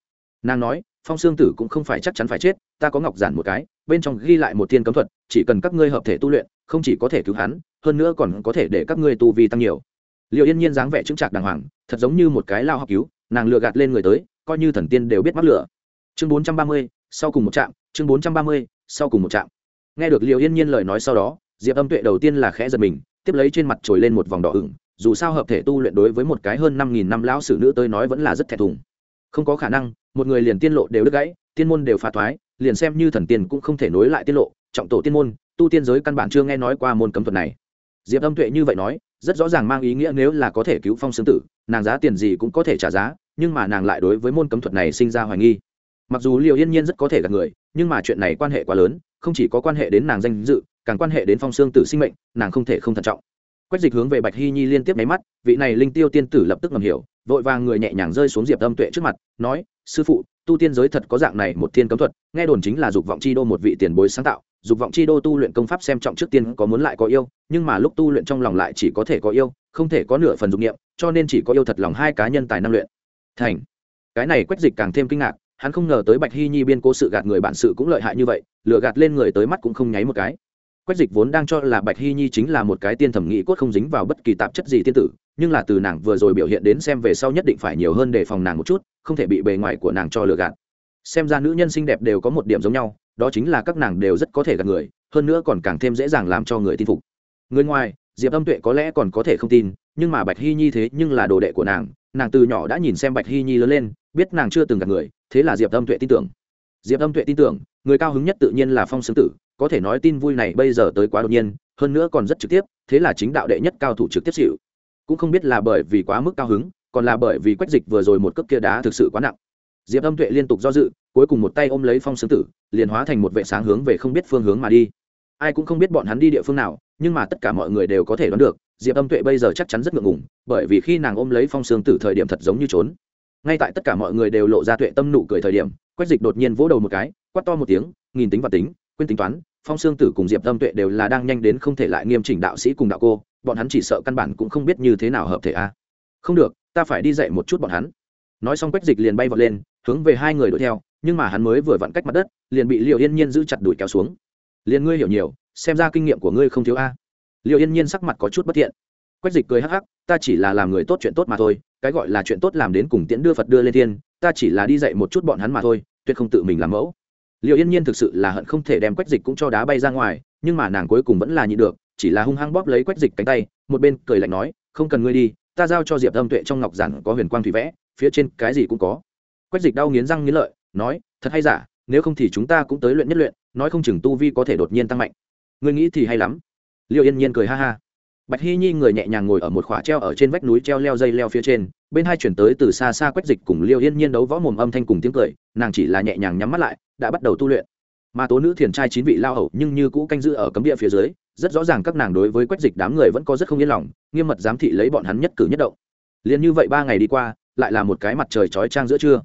nàng nói, phong sương tử cũng không phải chắc chắn phải chết, ta có ngọc giản một cái, bên trong ghi lại một thiên cấm thuật, chỉ cần các ngươi hợp thể tu luyện, không chỉ có thể cứu hắn, hơn nữa còn có thể để các ngươi tu vi tăng nhiều. Liệu yên nhiên dáng vẻ chững chạc đàng hoàng, thật giống như một cái lao học cứu, nàng lừa gạt lên người tới, coi như thần tiên đều biết mắc lửa chương bốn trăm ba mươi, sau cùng một trạm, chương bốn trăm ba mươi, sau cùng một trạm. Nghe được liệu yên nhiên lời nói sau đó, diệp âm tuệ đầu tiên là khẽ giật mình, tiếp lấy trên mặt trồi lên một vòng đỏ ửng, dù sao hợp thể tu luyện đối với một cái hơn năm nghìn năm lão sử nữ tới nói vẫn là rất thẹn thùng. Không có khả năng một người liền tiên lộ đều đứt gãy, tiên môn đều phá thoái, liền xem như thần tiên cũng không thể nối lại tiên lộ, trọng tổ tiên môn, tu tiên giới căn bản chưa nghe nói qua môn cấm thuật này. Diệp âm tuệ như vậy nói, rất rõ ràng mang ý nghĩa nếu là có thể cứu phong xương tử, nàng giá tiền gì cũng có thể trả giá, nhưng mà nàng lại đối với môn cấm thuật này sinh ra hoài nghi. Mặc dù liều yên nhiên rất có thể gặp người, nhưng mà chuyện này quan hệ quá lớn, không chỉ có quan hệ đến nàng danh dự, càng quan hệ đến phong xương tử sinh mệnh, nàng không thể không thận trọng. Quách dịch hướng về bạch hy nhi liên tiếp mấy mắt, vị này linh tiêu tiên tử lập tức ngầm hiểu, vội vàng người nhẹ nhàng rơi xuống diệp âm tuệ trước mặt, nói sư phụ, tu tiên giới thật có dạng này một thiên cấm thuật, nghe đồn chính là dục vọng chi đô một vị tiền bối sáng tạo. Dục vọng chi đô tu luyện công pháp xem trọng trước tiên có muốn lại có yêu, nhưng mà lúc tu luyện trong lòng lại chỉ có thể có yêu, không thể có nửa phần dục niệm, cho nên chỉ có yêu thật lòng hai cá nhân tài năng luyện. Thành. Cái này quách dịch càng thêm kinh ngạc, hắn không ngờ tới bạch hy nhi biên cố sự gạt người bạn sự cũng lợi hại như vậy lựa gạt lên người tới mắt cũng không nháy một cái. Quách dịch vốn đang cho là bạch hy nhi chính là một cái tiên thẩm nghị cốt không dính vào bất kỳ tạp chất gì tiên tử, nhưng là từ nàng vừa rồi biểu hiện đến xem về sau nhất định phải nhiều hơn để phòng nàng một chút không thể bị bề ngoài của nàng cho lừa gạt. Xem ra nữ nhân xinh đẹp đều có một điểm giống nhau, đó chính là các nàng đều rất có thể gạt người, hơn nữa còn càng thêm dễ dàng làm cho người tin phục. Người ngoài, diệp âm tuệ có lẽ còn có thể không tin, nhưng mà bạch hy nhi thế nhưng là đồ đệ của nàng nàng từ nhỏ đã nhìn xem bạch hy nhi lớn lên, biết nàng chưa từng gặp người, thế là diệp âm tuệ tin tưởng. Diệp âm tuệ tin tưởng, người cao hứng nhất tự nhiên là phong sương tử, có thể nói tin vui này bây giờ tới quá đột nhiên, hơn nữa còn rất trực tiếp, thế là chính đạo đệ nhất cao thủ trực tiếp chịu cũng không biết là bởi vì quá mức cao hứng còn là bởi vì quách dịch vừa rồi một cước kia đá thực sự quá nặng. Diệp âm tuệ liên tục do dự, cuối cùng một tay ôm lấy phong Sương tử, liền hóa thành một vệ sáng hướng về không biết phương hướng mà đi. Ai cũng không biết bọn hắn đi địa phương nào, nhưng mà tất cả mọi người đều có thể đoán được, diệp âm tuệ bây giờ chắc chắn rất ngượng ngùng, bởi vì khi nàng ôm lấy phong Sương tử thời điểm thật giống như trốn. Ngay tại tất cả mọi người đều lộ ra tuệ tâm nụ cười thời điểm, quách dịch đột nhiên vỗ đầu một cái, quát to một tiếng, nghìn tính và tính, quên tính toán, phong sương tử cùng diệp tâm tuệ đều là đang nhanh đến không thể lại nghiêm chỉnh đạo sĩ cùng đạo cô, bọn hắn chỉ sợ căn bản cũng không biết như thế nào hợp thể a. Không được ta phải đi dạy một chút bọn hắn. Nói xong quách dịch liền bay vọt lên, hướng về hai người đuổi theo, nhưng mà hắn mới vừa vặn cách mặt đất, liền bị liệu yên nhiên giữ chặt đuổi kéo xuống. Liền ngươi hiểu nhiều, xem ra kinh nghiệm của ngươi không thiếu a. Liệu yên nhiên sắc mặt có chút bất thiện. Quách dịch cười hắc hắc, ta chỉ là làm người tốt chuyện tốt mà thôi, cái gọi là chuyện tốt làm đến cùng tiễn đưa phật đưa lên thiên, ta chỉ là đi dạy một chút bọn hắn mà thôi, tuyệt không tự mình làm mẫu. Liệu yên nhiên thực sự là hận không thể đem quách dịch cũng cho đá bay ra ngoài, nhưng mà nàng cuối cùng vẫn là nhịn được, chỉ là hung hăng bóp lấy quách dịch cánh tay, một bên cười lạnh nói, không cần ngươi đi ta giao cho diệp âm tuệ trong ngọc giản có huyền quang thủy vẽ, phía trên cái gì cũng có. Quách dịch đau nghiến răng nghiến lợi, nói, thật hay giả, nếu không thì chúng ta cũng tới luyện nhất luyện, nói không chừng tu vi có thể đột nhiên tăng mạnh. Ngươi nghĩ thì hay lắm. Liệu yên nhiên cười ha ha. Bạch hy nhi người nhẹ nhàng ngồi ở một khỏa treo ở trên vách núi treo leo dây leo phía trên, bên hai chuyển tới từ xa xa quách dịch cùng liêu yên nhiên đấu võ mồm âm thanh cùng tiếng cười, nàng chỉ là nhẹ nhàng nhắm mắt lại, đã bắt đầu tu luyện mà tố nữ thiền trai chín vị lao hầu nhưng như cũ canh giữ ở cấm địa phía dưới, rất rõ ràng các nàng đối với quách dịch đám người vẫn có rất không yên lòng, nghiêm mật giám thị lấy bọn hắn nhất cử nhất động. Liền như vậy ba ngày đi qua, lại là một cái mặt trời chói trang giữa trưa.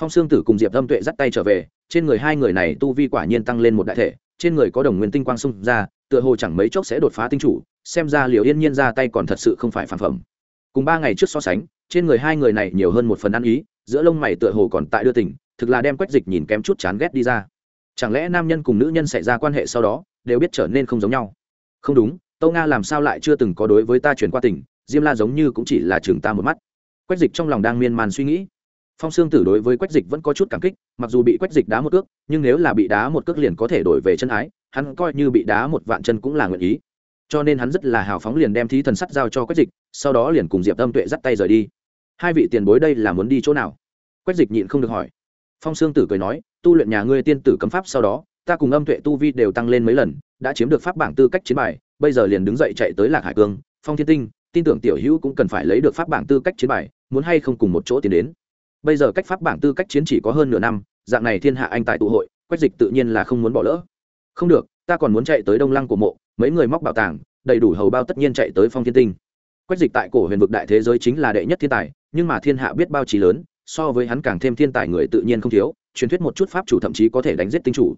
Phong sương tử cùng diệp âm tuệ dắt tay trở về, trên người hai người này tu vi quả nhiên tăng lên một đại thể, trên người có đồng nguyên tinh quang xung ra, tựa hồ chẳng mấy chốc sẽ đột phá tinh chủ, xem ra liệu yên nhiên ra tay còn thật sự không phải phản phẩm. Cùng ba ngày trước so sánh, trên người hai người này nhiều hơn một phần ăn ý, giữa lông mày tựa hồ còn tại đưa tỉnh thực là đem quách dịch nhìn kém chút chán ghét đi ra chẳng lẽ nam nhân cùng nữ nhân xảy ra quan hệ sau đó, đều biết trở nên không giống nhau? Không đúng, tâu nga làm sao lại chưa từng có đối với ta chuyển qua tỉnh diêm la giống như cũng chỉ là chừng ta một mắt. Quách dịch trong lòng đang miên man suy nghĩ. Phong sương tử đối với quách dịch vẫn có chút cảm kích, mặc dù bị quách dịch đá một cước, nhưng nếu là bị đá một cước liền có thể đổi về chân ái, hắn coi như bị đá một vạn chân cũng là nguyện ý. Cho nên hắn rất là hào phóng liền đem thí thần sắt giao cho quách dịch, sau đó liền cùng diệp tâm tuệ dắt tay rời đi. Hai vị tiền bối đây là muốn đi chỗ nào? Quách dịch nhịn không được hỏi phong sương tử cười nói, tu luyện nhà ngươi tiên tử cấm pháp sau đó, ta cùng âm tuệ tu vi đều tăng lên mấy lần, đã chiếm được pháp bảng tư cách chiến bài, bây giờ liền đứng dậy chạy tới lạc hải cương, phong thiên tinh, tin tưởng tiểu hữu cũng cần phải lấy được pháp bảng tư cách chiến bài, muốn hay không cùng một chỗ tiến đến. Bây giờ cách pháp bảng tư cách chiến chỉ có hơn nửa năm, dạng này thiên hạ anh tại tụ hội, quách dịch tự nhiên là không muốn bỏ lỡ. Không được, ta còn muốn chạy tới đông lăng của mộ, mấy người móc bảo tàng, đầy đủ hầu bao tất nhiên chạy tới phong thiên tinh. Quách dịch tại cổ huyền vực đại thế giới chính là đệ nhất thiên tài, nhưng mà thiên hạ biết bao trí lớn so với hắn càng thêm thiên tài người tự nhiên không thiếu, truyền thuyết một chút pháp chủ thậm chí có thể đánh giết tinh chủ.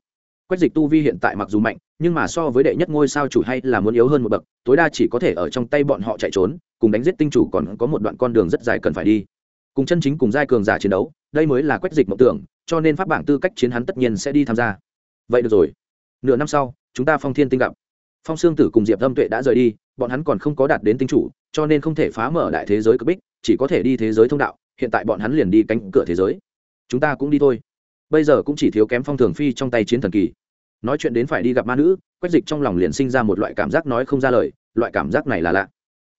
Quách dịch tu vi hiện tại mặc dù mạnh, nhưng mà so với đệ nhất ngôi sao chủ hay là muốn yếu hơn một bậc, tối đa chỉ có thể ở trong tay bọn họ chạy trốn, cùng đánh giết tinh chủ còn có một đoạn con đường rất dài cần phải đi. Cùng chân chính cùng giai cường giả chiến đấu, đây mới là quách dịch mộng tưởng, cho nên pháp bảng tư cách chiến hắn tất nhiên sẽ đi tham gia. Vậy được rồi. Nửa năm sau, chúng ta phong thiên tinh gặp. Phong sương tử cùng diệp âm tuệ đã rời đi, bọn hắn còn không có đạt đến tinh chủ, cho nên không thể phá mở đại thế giới cực bích, chỉ có thể đi thế giới thông đạo hiện tại bọn hắn liền đi cánh cửa thế giới. Chúng ta cũng đi thôi. Bây giờ cũng chỉ thiếu kém phong thường phi trong tay chiến thần kỳ. Nói chuyện đến phải đi gặp ma nữ, quách dịch trong lòng liền sinh ra một loại cảm giác nói không ra lời, loại cảm giác này là lạ.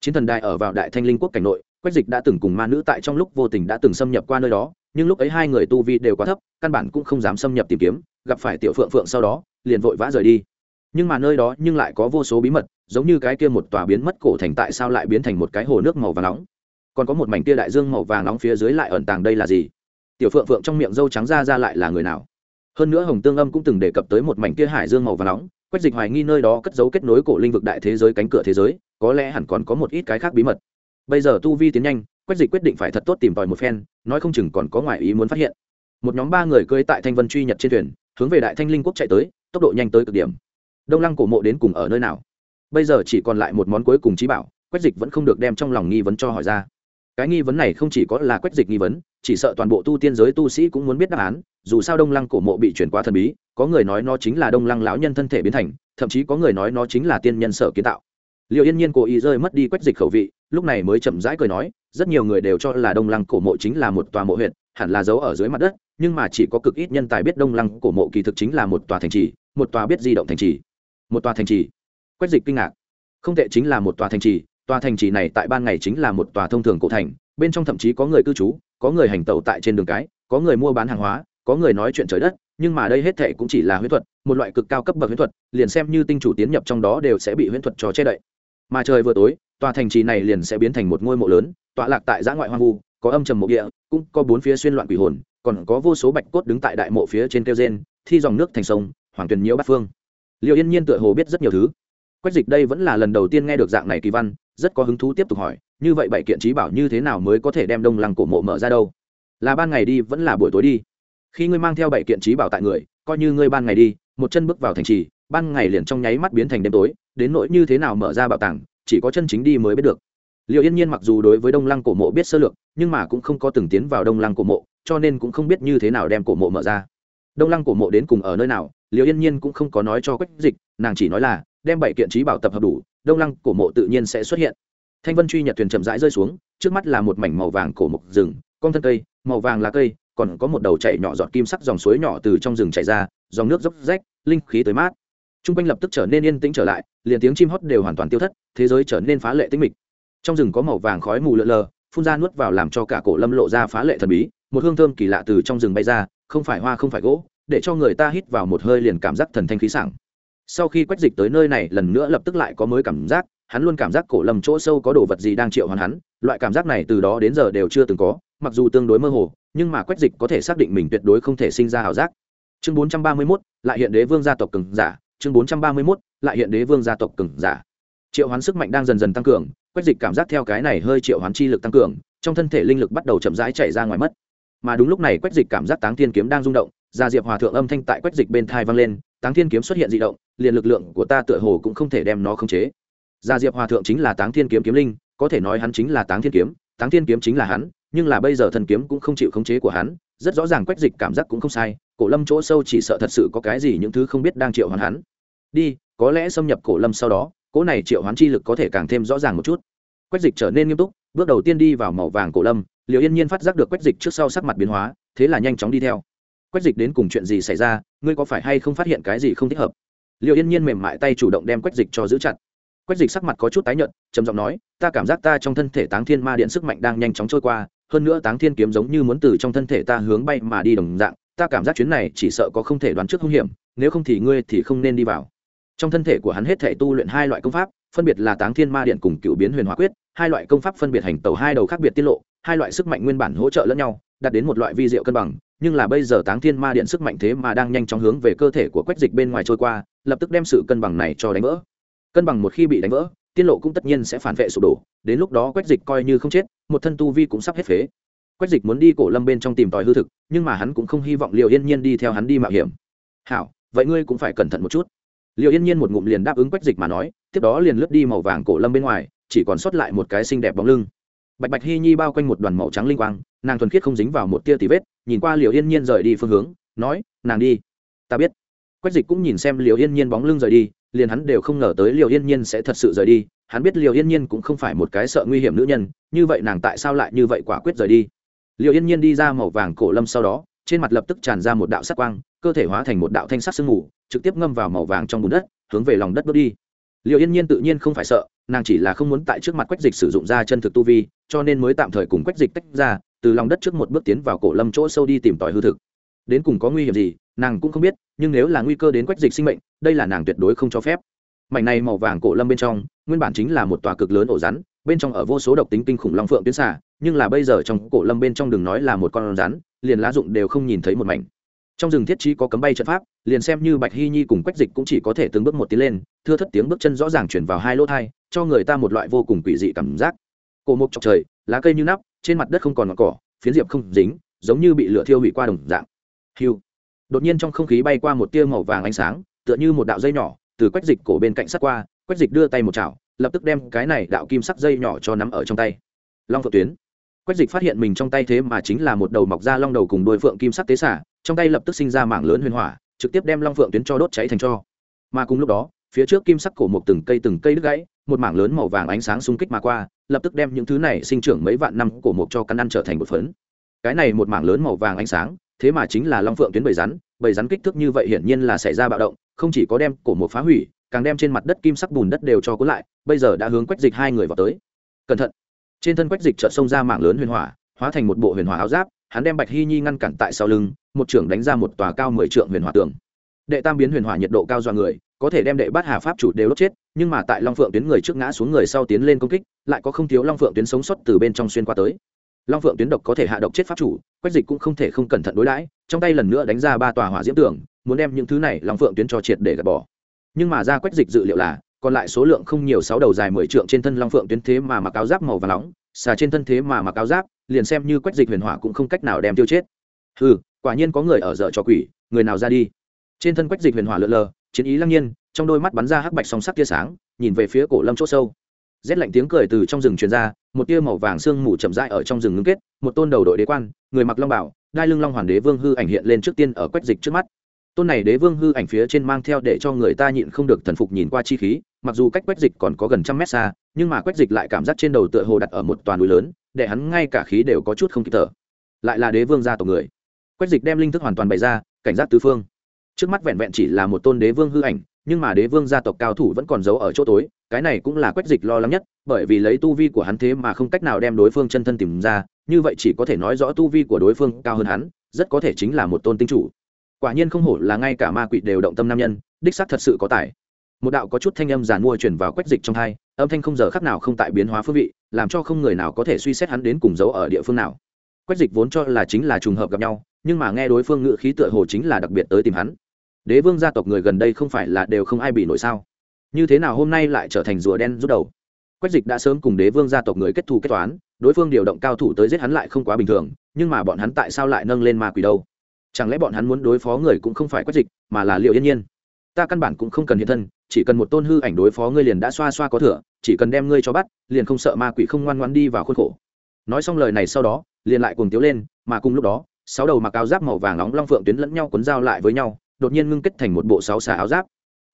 Chiến thần đài ở vào đại thanh linh quốc cảnh nội, quách dịch đã từng cùng ma nữ tại trong lúc vô tình đã từng xâm nhập qua nơi đó, nhưng lúc ấy hai người tu vi đều quá thấp, căn bản cũng không dám xâm nhập tìm kiếm, gặp phải tiểu phượng phượng sau đó, liền vội vã rời đi. Nhưng mà nơi đó nhưng lại có vô số bí mật, giống như cái kia một tòa biến mất cổ thành tại sao lại biến thành một cái hồ nước màu vàng nóng còn có một mảnh kia đại dương màu vàng nóng phía dưới lại ẩn tàng đây là gì? Tiểu phượng phượng trong miệng dâu trắng ra ra lại là người nào? Hơn nữa hồng tương âm cũng từng đề cập tới một mảnh kia hải dương màu vàng nóng, quách dịch hoài nghi nơi đó cất dấu kết nối cổ linh vực đại thế giới cánh cửa thế giới, có lẽ hẳn còn có một ít cái khác bí mật. Bây giờ tu vi tiến nhanh, quách dịch quyết định phải thật tốt tìm tòi một phen, nói không chừng còn có ngoại ý muốn phát hiện. Một nhóm ba người cưỡi tại thanh vân truy nhật trên thuyền, hướng về đại thanh linh quốc chạy tới, tốc độ nhanh tới cực điểm. Đông lăng cổ mộ đến cùng ở nơi nào? Bây giờ chỉ còn lại một món cuối cùng trí bảo, quách dịch vẫn không được đem trong lòng nghi vấn cho hỏi ra cái nghi vấn này không chỉ có là quách dịch nghi vấn, chỉ sợ toàn bộ tu tiên giới tu sĩ cũng muốn biết đáp án, dù sao đông lăng cổ mộ bị chuyển qua thần bí, có người nói nó chính là đông lăng lão nhân thân thể biến thành, thậm chí có người nói nó chính là tiên nhân sở kiến tạo. Liệu yên nhiên cố ý rơi mất đi quách dịch khẩu vị, lúc này mới chậm rãi cười nói, rất nhiều người đều cho là đông lăng cổ mộ chính là một tòa mộ huyện hẳn là giấu ở dưới mặt đất, nhưng mà chỉ có cực ít nhân tài biết đông lăng cổ mộ kỳ thực chính là một tòa thành trì, một tòa biết di động thành trì. Một tòa thành trì. Quách dịch kinh ngạc. Không tệ chính là một tòa thành trì tòa thành trì này tại ban ngày chính là một tòa thông thường cổ thành, bên trong thậm chí có người cư trú, có người hành tẩu tại trên đường cái, có người mua bán hàng hóa, có người nói chuyện trời đất, nhưng mà đây hết thệ cũng chỉ là huyễn thuật, một loại cực cao cấp bậc huyễn thuật, liền xem như tinh chủ tiến nhập trong đó đều sẽ bị huyễn thuật cho che đậy. Mà trời vừa tối, tòa thành trì này liền sẽ biến thành một ngôi mộ lớn, tọa lạc tại giã ngoại hoang vu, có âm trầm mộ địa, cũng có bốn phía xuyên loạn quỷ hồn, còn có vô số bạch cốt đứng tại đại mộ phía trên kêu gen thi dòng nước thành sông, hoàng tuyền nhiễu bát phương. Liệu yên nhiên tựa hồ biết rất nhiều thứ quách dịch đây vẫn là lần đầu tiên nghe được dạng này kỳ văn, rất có hứng thú tiếp tục hỏi, như vậy bảy kiện trí bảo như thế nào mới có thể đem đông lăng cổ mộ mở ra đâu? Là ban ngày đi, vẫn là buổi tối đi? Khi ngươi mang theo bảy kiện trí bảo tại người, coi như ngươi ban ngày đi, một chân bước vào thành trì, ban ngày liền trong nháy mắt biến thành đêm tối, đến nỗi như thế nào mở ra bảo tàng, chỉ có chân chính đi mới biết được. Liệu yên nhiên mặc dù đối với đông lăng cổ mộ biết sơ lược, nhưng mà cũng không có từng tiến vào đông lăng cổ mộ, cho nên cũng không biết như thế nào đem cổ mộ mở ra. Đông lăng cổ mộ đến cùng ở nơi nào liều yên nhiên cũng không có nói cho quách dịch, nàng chỉ nói là, đem bảy kiện trí bảo tập hợp đủ, đông lăng cổ mộ tự nhiên sẽ xuất hiện. Thanh vân truy nhật thuyền chậm rãi rơi xuống, trước mắt là một mảnh màu vàng cổ mộc rừng, con thân cây, màu vàng lá cây, còn có một đầu chảy nhỏ giọt kim sắc dòng suối nhỏ từ trong rừng chảy ra, dòng nước dốc rách, linh khí tới mát. T r u n g quanh lập tức trở nên yên tĩnh trở lại, liền tiếng chim hót đều hoàn toàn tiêu thất, thế giới trở nên phá lệ tĩnh mịch. Trong rừng có màu vàng khói mù lợn lờ, phun ra nuốt vào làm cho cả cổ lâm lộ ra phá lệ thần bí, một hương thơm kỳ lạ từ trong rừng bay ra, không phải hoa không phải gỗ để cho người ta hít vào một hơi liền cảm giác thần thanh khí sảng. Sau khi quách dịch tới nơi này lần nữa lập tức lại có mới cảm giác hắn luôn cảm giác cổ lầm chỗ sâu có đồ vật gì đang triệu hoán hắn loại cảm giác này từ đó đến giờ đều chưa từng có mặc dù tương đối mơ hồ nhưng mà quách dịch có thể xác định mình tuyệt đối không thể sinh ra ảo giác. Chương 431, lại hiện đế vương gia tộc cường giả chương 431, lại hiện đế vương gia tộc cường giả. Triệu hoán sức mạnh đang dần dần tăng cường quách dịch cảm giác theo cái này hơi triệu hoán chi lực tăng cường trong thân thể linh lực bắt đầu chậm rãi chạy ra ngoài mất. Mà đúng lúc này quách dịch cảm giác táng thiên kiếm đang rung động gia diệp hòa thượng âm thanh tại quách dịch bên thai vang lên, táng thiên kiếm xuất hiện dị động, liền lực lượng của ta tựa hồ cũng không thể đem nó khống chế. Gia diệp hòa thượng chính là táng thiên kiếm kiếm linh, có thể nói hắn chính là táng thiên kiếm, táng thiên kiếm chính là hắn, nhưng là bây giờ thần kiếm cũng không chịu khống chế của hắn, rất rõ ràng quách dịch cảm giác cũng không sai, cổ lâm chỗ sâu chỉ sợ thật sự có cái gì những thứ không biết đang triệu hoán hắn. Đi, có lẽ xâm nhập cổ lâm sau đó, cỗ này triệu hoán chi lực có thể càng thêm rõ ràng một chút. Quách dịch trở nên nghiêm túc, bước đầu tiên đi vào màu vàng cổ lâm liệu yên nhiên phát giác được quách dịch trước sau sắc mặt biến hóa, thế là nhanh chóng đi theo quách dịch đến cùng chuyện gì xảy ra, ngươi có phải hay không phát hiện cái gì không thích hợp? Liệu yên nhiên mềm mại tay chủ động đem quách dịch cho giữ chặt. Quách dịch sắc mặt có chút tái nhợt, trầm giọng nói, ta cảm giác ta trong thân thể táng thiên ma điện sức mạnh đang nhanh chóng trôi qua, hơn nữa táng thiên kiếm giống như muốn từ trong thân thể ta hướng bay mà đi đồng dạng, ta cảm giác chuyến này chỉ sợ có không thể đoán trước hung hiểm, nếu không thì ngươi thì không nên đi vào. Trong thân thể của hắn hết thể tu luyện hai loại công pháp, phân biệt là táng thiên ma điện cùng cựu biến huyền hóa quyết, hai loại công pháp phân biệt hành tẩu hai đầu khác biệt tiết lộ, hai loại sức mạnh nguyên bản hỗ trợ lẫn nhau, đạt đến một loại vi diệu cân bằng nhưng là bây giờ táng thiên ma điện sức mạnh thế mà đang nhanh chóng hướng về cơ thể của quách dịch bên ngoài trôi qua, lập tức đem sự cân bằng này cho đánh vỡ. Cân bằng một khi bị đánh vỡ, tiên lộ cũng tất nhiên sẽ phản vệ sụp đổ, đến lúc đó quách dịch coi như không chết, một thân tu vi cũng sắp hết phế. Quách dịch muốn đi cổ lâm bên trong tìm tòi hư thực, nhưng mà hắn cũng không hy vọng Liêu yên nhiên đi theo hắn đi mạo hiểm. Hảo, vậy ngươi cũng phải cẩn thận một chút. Liêu yên nhiên một ngụm liền đáp ứng quách dịch mà nói, tiếp đó liền lướt đi màu vàng cổ lâm bên ngoài, chỉ còn sót lại một cái xinh đẹp bóng lưng bạch bạch hy nhi bao quanh một đoàn màu trắng linh quang, nàng thuần khiết không dính vào một tia tì vết, nhìn qua liều yên nhiên rời đi phương hướng, nói, nàng đi. Ta biết. Quách dịch cũng nhìn xem liều yên nhiên bóng lưng rời đi, liền hắn đều không ngờ tới liều yên nhiên sẽ thật sự rời đi, hắn biết liều yên nhiên cũng không phải một cái sợ nguy hiểm nữ nhân, như vậy nàng tại sao lại như vậy quả quyết rời đi? Liều yên nhiên đi ra màu vàng cổ lâm sau đó, trên mặt lập tức tràn ra một đạo sắc quang, cơ thể hóa thành một đạo thanh sắc sương mù, trực tiếp ngâm vào màu vàng trong bùn đất, hướng về lòng đất bước đi. Liều yên nhiên tự nhiên không phải sợ nàng chỉ là không muốn tại trước mặt quách dịch sử dụng ra chân thực tu vi, cho nên mới tạm thời cùng quách dịch tách ra, từ lòng đất trước một bước tiến vào cổ lâm chỗ sâu đi tìm tòi hư thực. Đến cùng có nguy hiểm gì, nàng cũng không biết, nhưng nếu là nguy cơ đến quách dịch sinh mệnh, đây là nàng tuyệt đối không cho phép. Mảnh này màu vàng cổ lâm bên trong, nguyên bản chính là một tòa cực lớn ổ rắn, bên trong ở vô số độc tính kinh khủng long phượng tuyến xả nhưng là bây giờ trong cổ lâm bên trong đừng nói là một con rắn, liền lá dụng đều không nhìn thấy một mảnh trong rừng thiết trí có cấm bay trận pháp, liền xem như bạch hy nhi cùng quách dịch cũng chỉ có thể từng bước một tiến lên, thưa thất tiếng bước chân rõ ràng chuyển vào hai lỗ thai, cho người ta một loại vô cùng quỷ dị cảm giác. Cổ mộc chọc trời, lá cây như nắp, trên mặt đất không còn ngọn cỏ, phiến diệp không dính, giống như bị lửa thiêu hủy qua đồng dạng. Hiu đột nhiên trong không khí bay qua một tia màu vàng ánh sáng, tựa như một đạo dây nhỏ, từ quách dịch cổ bên cạnh sắt qua, quách dịch đưa tay một chảo, lập tức đem cái này đạo kim sắc dây nhỏ cho nắm ở trong tay. Long phượng tuyến. Quách dịch phát hiện mình trong tay thế mà chính là một đầu mọc ra long đầu cùng đôi phượng kim sắc tế xả trong tay lập tức sinh ra mảng lớn huyền hỏa, trực tiếp đem long phượng tuyến cho đốt cháy thành cho. Mà cùng lúc đó, phía trước kim sắc cổ một từng cây từng cây đứt gãy, một mảng lớn màu vàng ánh sáng xung kích mà qua, lập tức đem những thứ này sinh trưởng mấy vạn năm cổ mục cho căn ăn trở thành một phấn. Cái này một mảng lớn màu vàng ánh sáng, thế mà chính là long phượng tuyến bầy rắn bầy rắn kích thước như vậy hiển nhiên là xảy ra bạo động, không chỉ có đem cổ mục phá hủy, càng đem trên mặt đất kim sắc bùn đất đều cho cuốn lại, bây giờ đã hướng quách dịch hai người vào tới. Cẩn thận! Trên thân quách dịch chợt xông ra mảng lớn huyền hỏa, hóa thành một bộ huyền hỏa áo giáp hắn đem bạch hy nhi ngăn cản tại sau lưng, một trưởng đánh ra một tòa cao mười trượng huyền hỏa tường. Đệ tam biến huyền hỏa nhiệt độ cao dọa người, có thể đem đệ bát hà pháp chủ đều đốt chết, nhưng mà tại long phượng tuyến người trước ngã xuống người sau tiến lên công kích, lại có không thiếu long phượng tuyến sống sót từ bên trong xuyên qua tới. Long phượng tuyến độc có thể hạ độc chết pháp chủ, quách dịch cũng không thể không cẩn thận đối đãi, trong tay lần nữa đánh ra ba tòa hỏa diễm tường, muốn đem những thứ này long phượng tuyến cho triệt để gạt bỏ. Nhưng mà ra quách dịch dự liệu là, còn lại số lượng không nhiều, sáu đầu dài mười trượng trên thân long phượng tuyến thế mà mặc áo giáp màu và nóng xà trên thân thế mà mặc áo giáp, liền xem như quách dịch huyền hỏa cũng không cách nào đem tiêu chết. Ừ quả nhiên có người ở dở trò quỷ, người nào ra đi? Trên thân quách dịch huyền hỏa lượn lờ, chiến ý lăng nhiên, trong đôi mắt bắn ra hắc bạch song sắc tia sáng, nhìn về phía cổ lâm chỗ sâu. Rét lạnh tiếng cười từ trong rừng truyền ra, một tia màu vàng sương mù chậm rãi ở trong rừng ngưng kết, một tôn đầu đội đế quan, người mặc long bảo, đai lưng long hoàn đế vương hư ảnh hiện lên trước tiên ở quách dịch trước mắt tôn này đế vương hư ảnh phía trên mang theo để cho người ta nhịn không được thần phục nhìn qua chi khí, mặc dù cách quách dịch còn có gần trăm mét xa, nhưng mà quách dịch lại cảm giác trên đầu tựa hồ đặt ở một toàn núi lớn, để hắn ngay cả khí đều có chút không kịp thở. Lại là đế vương gia tộc người. Quách dịch đem linh thức hoàn toàn bày ra, cảnh giác tứ phương. Trước mắt vẹn vẹn chỉ là một tôn đế vương hư ảnh, nhưng mà đế vương gia tộc cao thủ vẫn còn giấu ở chỗ tối, cái này cũng là quách dịch lo lắng nhất, bởi vì lấy tu vi của hắn thế mà không cách nào đem đối phương chân thân tìm ra, như vậy chỉ có thể nói rõ tu vi của đối phương cao hơn hắn, rất có thể chính là một tôn tinh chủ quả nhiên không hổ là ngay cả ma quỷ đều động tâm nam nhân, đích xác thật sự có tài. Một đạo có chút thanh âm giàn mua chuyển vào quách dịch trong thai âm thanh không giờ khắc nào không tại biến hóa phương vị, làm cho không người nào có thể suy xét hắn đến cùng giấu ở địa phương nào. Quách dịch vốn cho là chính là trùng hợp gặp nhau, nhưng mà nghe đối phương ngự khí tựa hồ chính là đặc biệt tới tìm hắn. Đế vương gia tộc người gần đây không phải là đều không ai bị nổi sao? Như thế nào hôm nay lại trở thành rùa đen rút đầu? Quách dịch đã sớm cùng đế vương gia tộc người kết thù kết toán, đối phương điều động cao thủ tới giết hắn lại không quá bình thường, nhưng mà bọn hắn tại sao lại nâng lên ma quỷ đâu? Chẳng lẽ bọn hắn muốn đối phó người cũng không phải quách dịch, mà là liệu yên nhiên? Ta căn bản cũng không cần hiện thân, chỉ cần một tôn hư ảnh đối phó ngươi liền đã xoa xoa có thừa, chỉ cần đem ngươi cho bắt, liền không sợ ma quỷ không ngoan ngoan đi vào khuôn khổ. Nói xong lời này sau đó, liền lại cùng tiếu lên, mà cùng lúc đó, sáu đầu mặc áo giáp màu vàng nóng long phượng tuyến lẫn nhau cuốn dao lại với nhau, đột nhiên ngưng kết thành một bộ sáu xà áo giáp.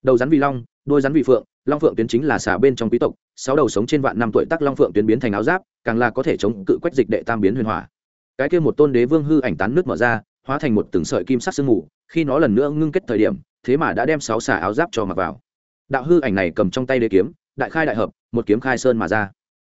Đầu rắn vì long đôi rắn vì phượng, long phượng tuyến chính là xà bên trong quý tộc, sáu đầu sống trên vạn năm tuổi tắc long phượng tuyến biến thành áo giáp, càng là có thể chống cự quách dịch đệ tam biến huyền hỏa. Cái kia một tôn đế vương hư ảnh tán nước mở ra hóa thành một từng sợi kim sắc sương mù, khi nó lần nữa ngưng kết thời điểm, thế mà đã đem sáu xà áo giáp cho mặc vào. Đạo hư ảnh này cầm trong tay đế kiếm, đại khai đại hợp, một kiếm khai sơn mà ra.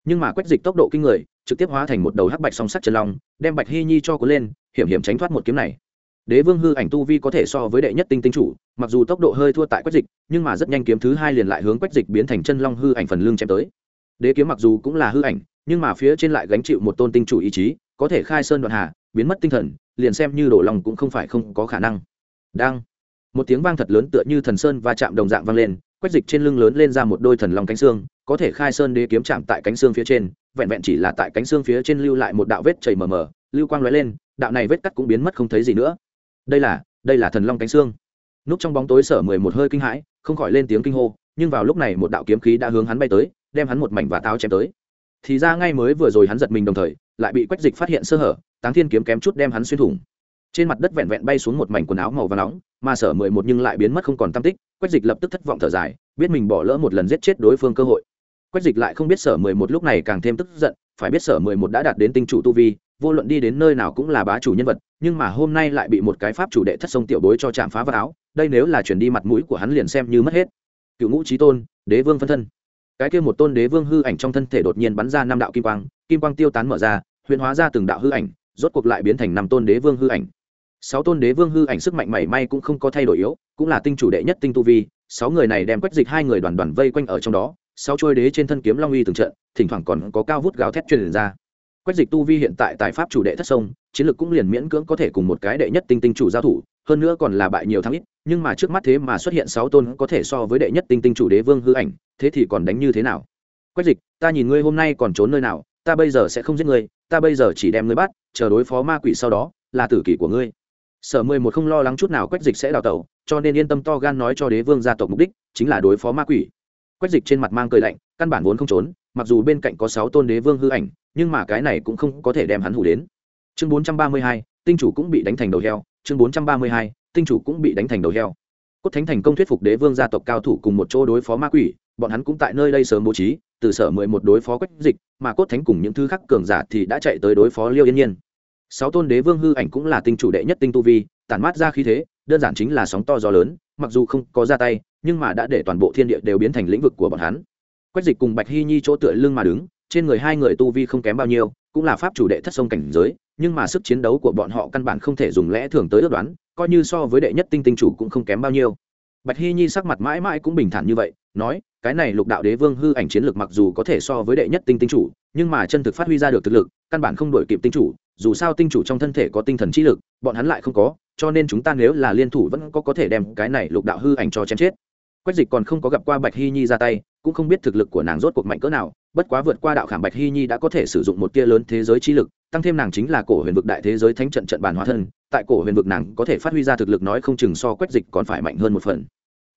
Nhưng mà quét dịch tốc độ kinh người, trực tiếp hóa thành một đầu hắc bạch song sắt chân long, đem bạch hy nhi cho cuốn lên, hiểm hiểm tránh thoát một kiếm này. Đế vương hư ảnh tu vi có thể so với đệ nhất tinh tinh chủ, mặc dù tốc độ hơi thua tại quách dịch, nhưng mà rất nhanh kiếm thứ hai liền lại hướng quách dịch biến thành chân long hư ảnh phần lưng chém tới. Đế kiếm mặc dù cũng là hư ảnh, nhưng mà phía trên lại gánh chịu một tôn tinh chủ ý chí, có thể khai sơn đoạn hà biến mất tinh thần, liền xem như đổ lòng cũng không phải không có khả năng. Đang, một tiếng vang thật lớn tựa như thần sơn và chạm đồng dạng vang lên quách dịch trên lưng lớn lên ra một đôi thần lòng cánh xương, có thể khai sơn đế kiếm chạm tại cánh xương phía trên, vẹn vẹn chỉ là tại cánh xương phía trên lưu lại một đạo vết chảy mờ mờ, lưu quang lóe lên, đạo này vết cắt cũng biến mất không thấy gì nữa. Đây là đây là thần long cánh xương. Núp trong bóng tối sở mười một hơi kinh hãi, không khỏi lên tiếng kinh hô, nhưng vào lúc này một đạo kiếm khí đã hướng hắn bay tới, đem hắn một mảnh và táo chém tới. Thì ra ngay mới vừa rồi hắn giật mình đồng thời, lại bị quách dịch phát hiện sơ hở táng thiên kiếm kém chút đem hắn xuyên thủng. Trên mặt đất vẹn vẹn bay xuống một mảnh quần áo màu và nóng, mà sở mười một nhưng lại biến mất không còn tam tích, quách dịch lập tức thất vọng thở dài, biết mình bỏ lỡ một lần giết chết đối phương cơ hội. Quách dịch lại không biết sở mười một lúc này càng thêm tức giận, phải biết sở mười một đã đạt đến tinh chủ tu vi, vô luận đi đến nơi nào cũng là bá chủ nhân vật, nhưng mà hôm nay lại bị một cái pháp chủ đệ thất sông tiểu bối cho chạm phá vào áo, đây nếu là chuyển đi mặt mũi của hắn liền xem như mất hết. Cựu ngũ trí tôn, đế vương phân thân. Cái kia một tôn đế vương hư ảnh trong thân thể đột nhiên bắn ra năm đạo kim quang kim quang tiêu tán mở ra, huyền hóa ra từng đạo hư ảnh rốt cuộc lại biến thành năm tôn đế vương hư ảnh. Sáu tôn đế vương hư ảnh sức mạnh mảy may cũng không có thay đổi yếu, cũng là tinh chủ đệ nhất tinh tu vi, sáu người này đem quách dịch hai người đoàn đoàn vây quanh ở trong đó, sáu trôi đế trên thân kiếm long uy từng trận, thỉnh thoảng còn có cao vút gáo thét truyền ra. Quách dịch tu vi hiện tại tại pháp chủ đệ thất sông, chiến lược cũng liền miễn cưỡng có thể cùng một cái đệ nhất tinh tinh chủ giao thủ, hơn nữa còn là bại nhiều thắng ít, nhưng mà trước mắt thế mà xuất hiện sáu tôn có thể so với đệ nhất tinh tinh chủ đế vương hư ảnh, thế thì còn đánh như thế nào? Quách dịch, ta nhìn ngươi hôm nay còn trốn nơi nào, ta bây giờ sẽ không giết ngươi ta bây giờ chỉ đem ngươi bắt, chờ đối phó ma quỷ sau đó, là tử kỷ của ngươi. Sở mười một không lo lắng chút nào quách dịch sẽ đào tẩu, cho nên yên tâm to gan nói cho đế vương gia tộc mục đích, chính là đối phó ma quỷ. Quách dịch trên mặt mang cười lạnh, căn bản vốn không trốn, mặc dù bên cạnh có sáu tôn đế vương hư ảnh, nhưng mà cái này cũng không có thể đem hắn hủ đến. Chương bốn trăm ba mươi hai, tinh chủ cũng bị đánh thành đầu heo. Chương bốn trăm ba mươi hai, tinh chủ cũng bị đánh thành đầu heo. Cốt thánh thành công thuyết phục đế vương gia tộc cao thủ cùng một chỗ đối phó ma quỷ bọn hắn cũng tại nơi đây sớm bố trí, từ sở mười một đối phó quách dịch, mà cốt thánh cùng những thứ khác cường giả thì đã chạy tới đối phó liêu yên nhiên. Sáu tôn đế vương hư ảnh cũng là tinh chủ đệ nhất tinh tu vi, tản mát ra khí thế, đơn giản chính là sóng to gió lớn, mặc dù không có ra tay, nhưng mà đã để toàn bộ thiên địa đều biến thành lĩnh vực của bọn hắn. Quách dịch cùng bạch hy nhi chỗ tựa lưng mà đứng, trên người hai người tu vi không kém bao nhiêu, cũng là pháp chủ đệ thất sông cảnh giới, nhưng mà sức chiến đấu của bọn họ căn bản không thể dùng lẽ thường tới ước đoán, coi như so với đệ nhất tinh tinh chủ cũng không kém bao nhiêu bạch hy nhi sắc mặt mãi mãi cũng bình thản như vậy, nói, cái này lục đạo đế vương hư ảnh chiến lược mặc dù có thể so với đệ nhất tinh tinh chủ, nhưng mà chân thực phát huy ra được thực lực, căn bản không đổi kịp tinh chủ, dù sao tinh chủ trong thân thể có tinh thần trí lực, bọn hắn lại không có, cho nên chúng ta nếu là liên thủ vẫn có có thể đem cái này lục đạo hư ảnh cho chém chết. Quách dịch còn không có gặp qua bạch hy nhi ra tay, cũng không biết thực lực của nàng rốt cuộc mạnh cỡ nào, bất quá vượt qua đạo khảm bạch hy nhi đã có thể sử dụng một tia lớn thế giới trí lực, tăng thêm nàng chính là cổ huyền vực đại thế giới thánh trận trận bản hóa thân tại cổ huyền vực nàng có thể phát huy ra thực lực nói không chừng so quét dịch còn phải mạnh hơn một phần.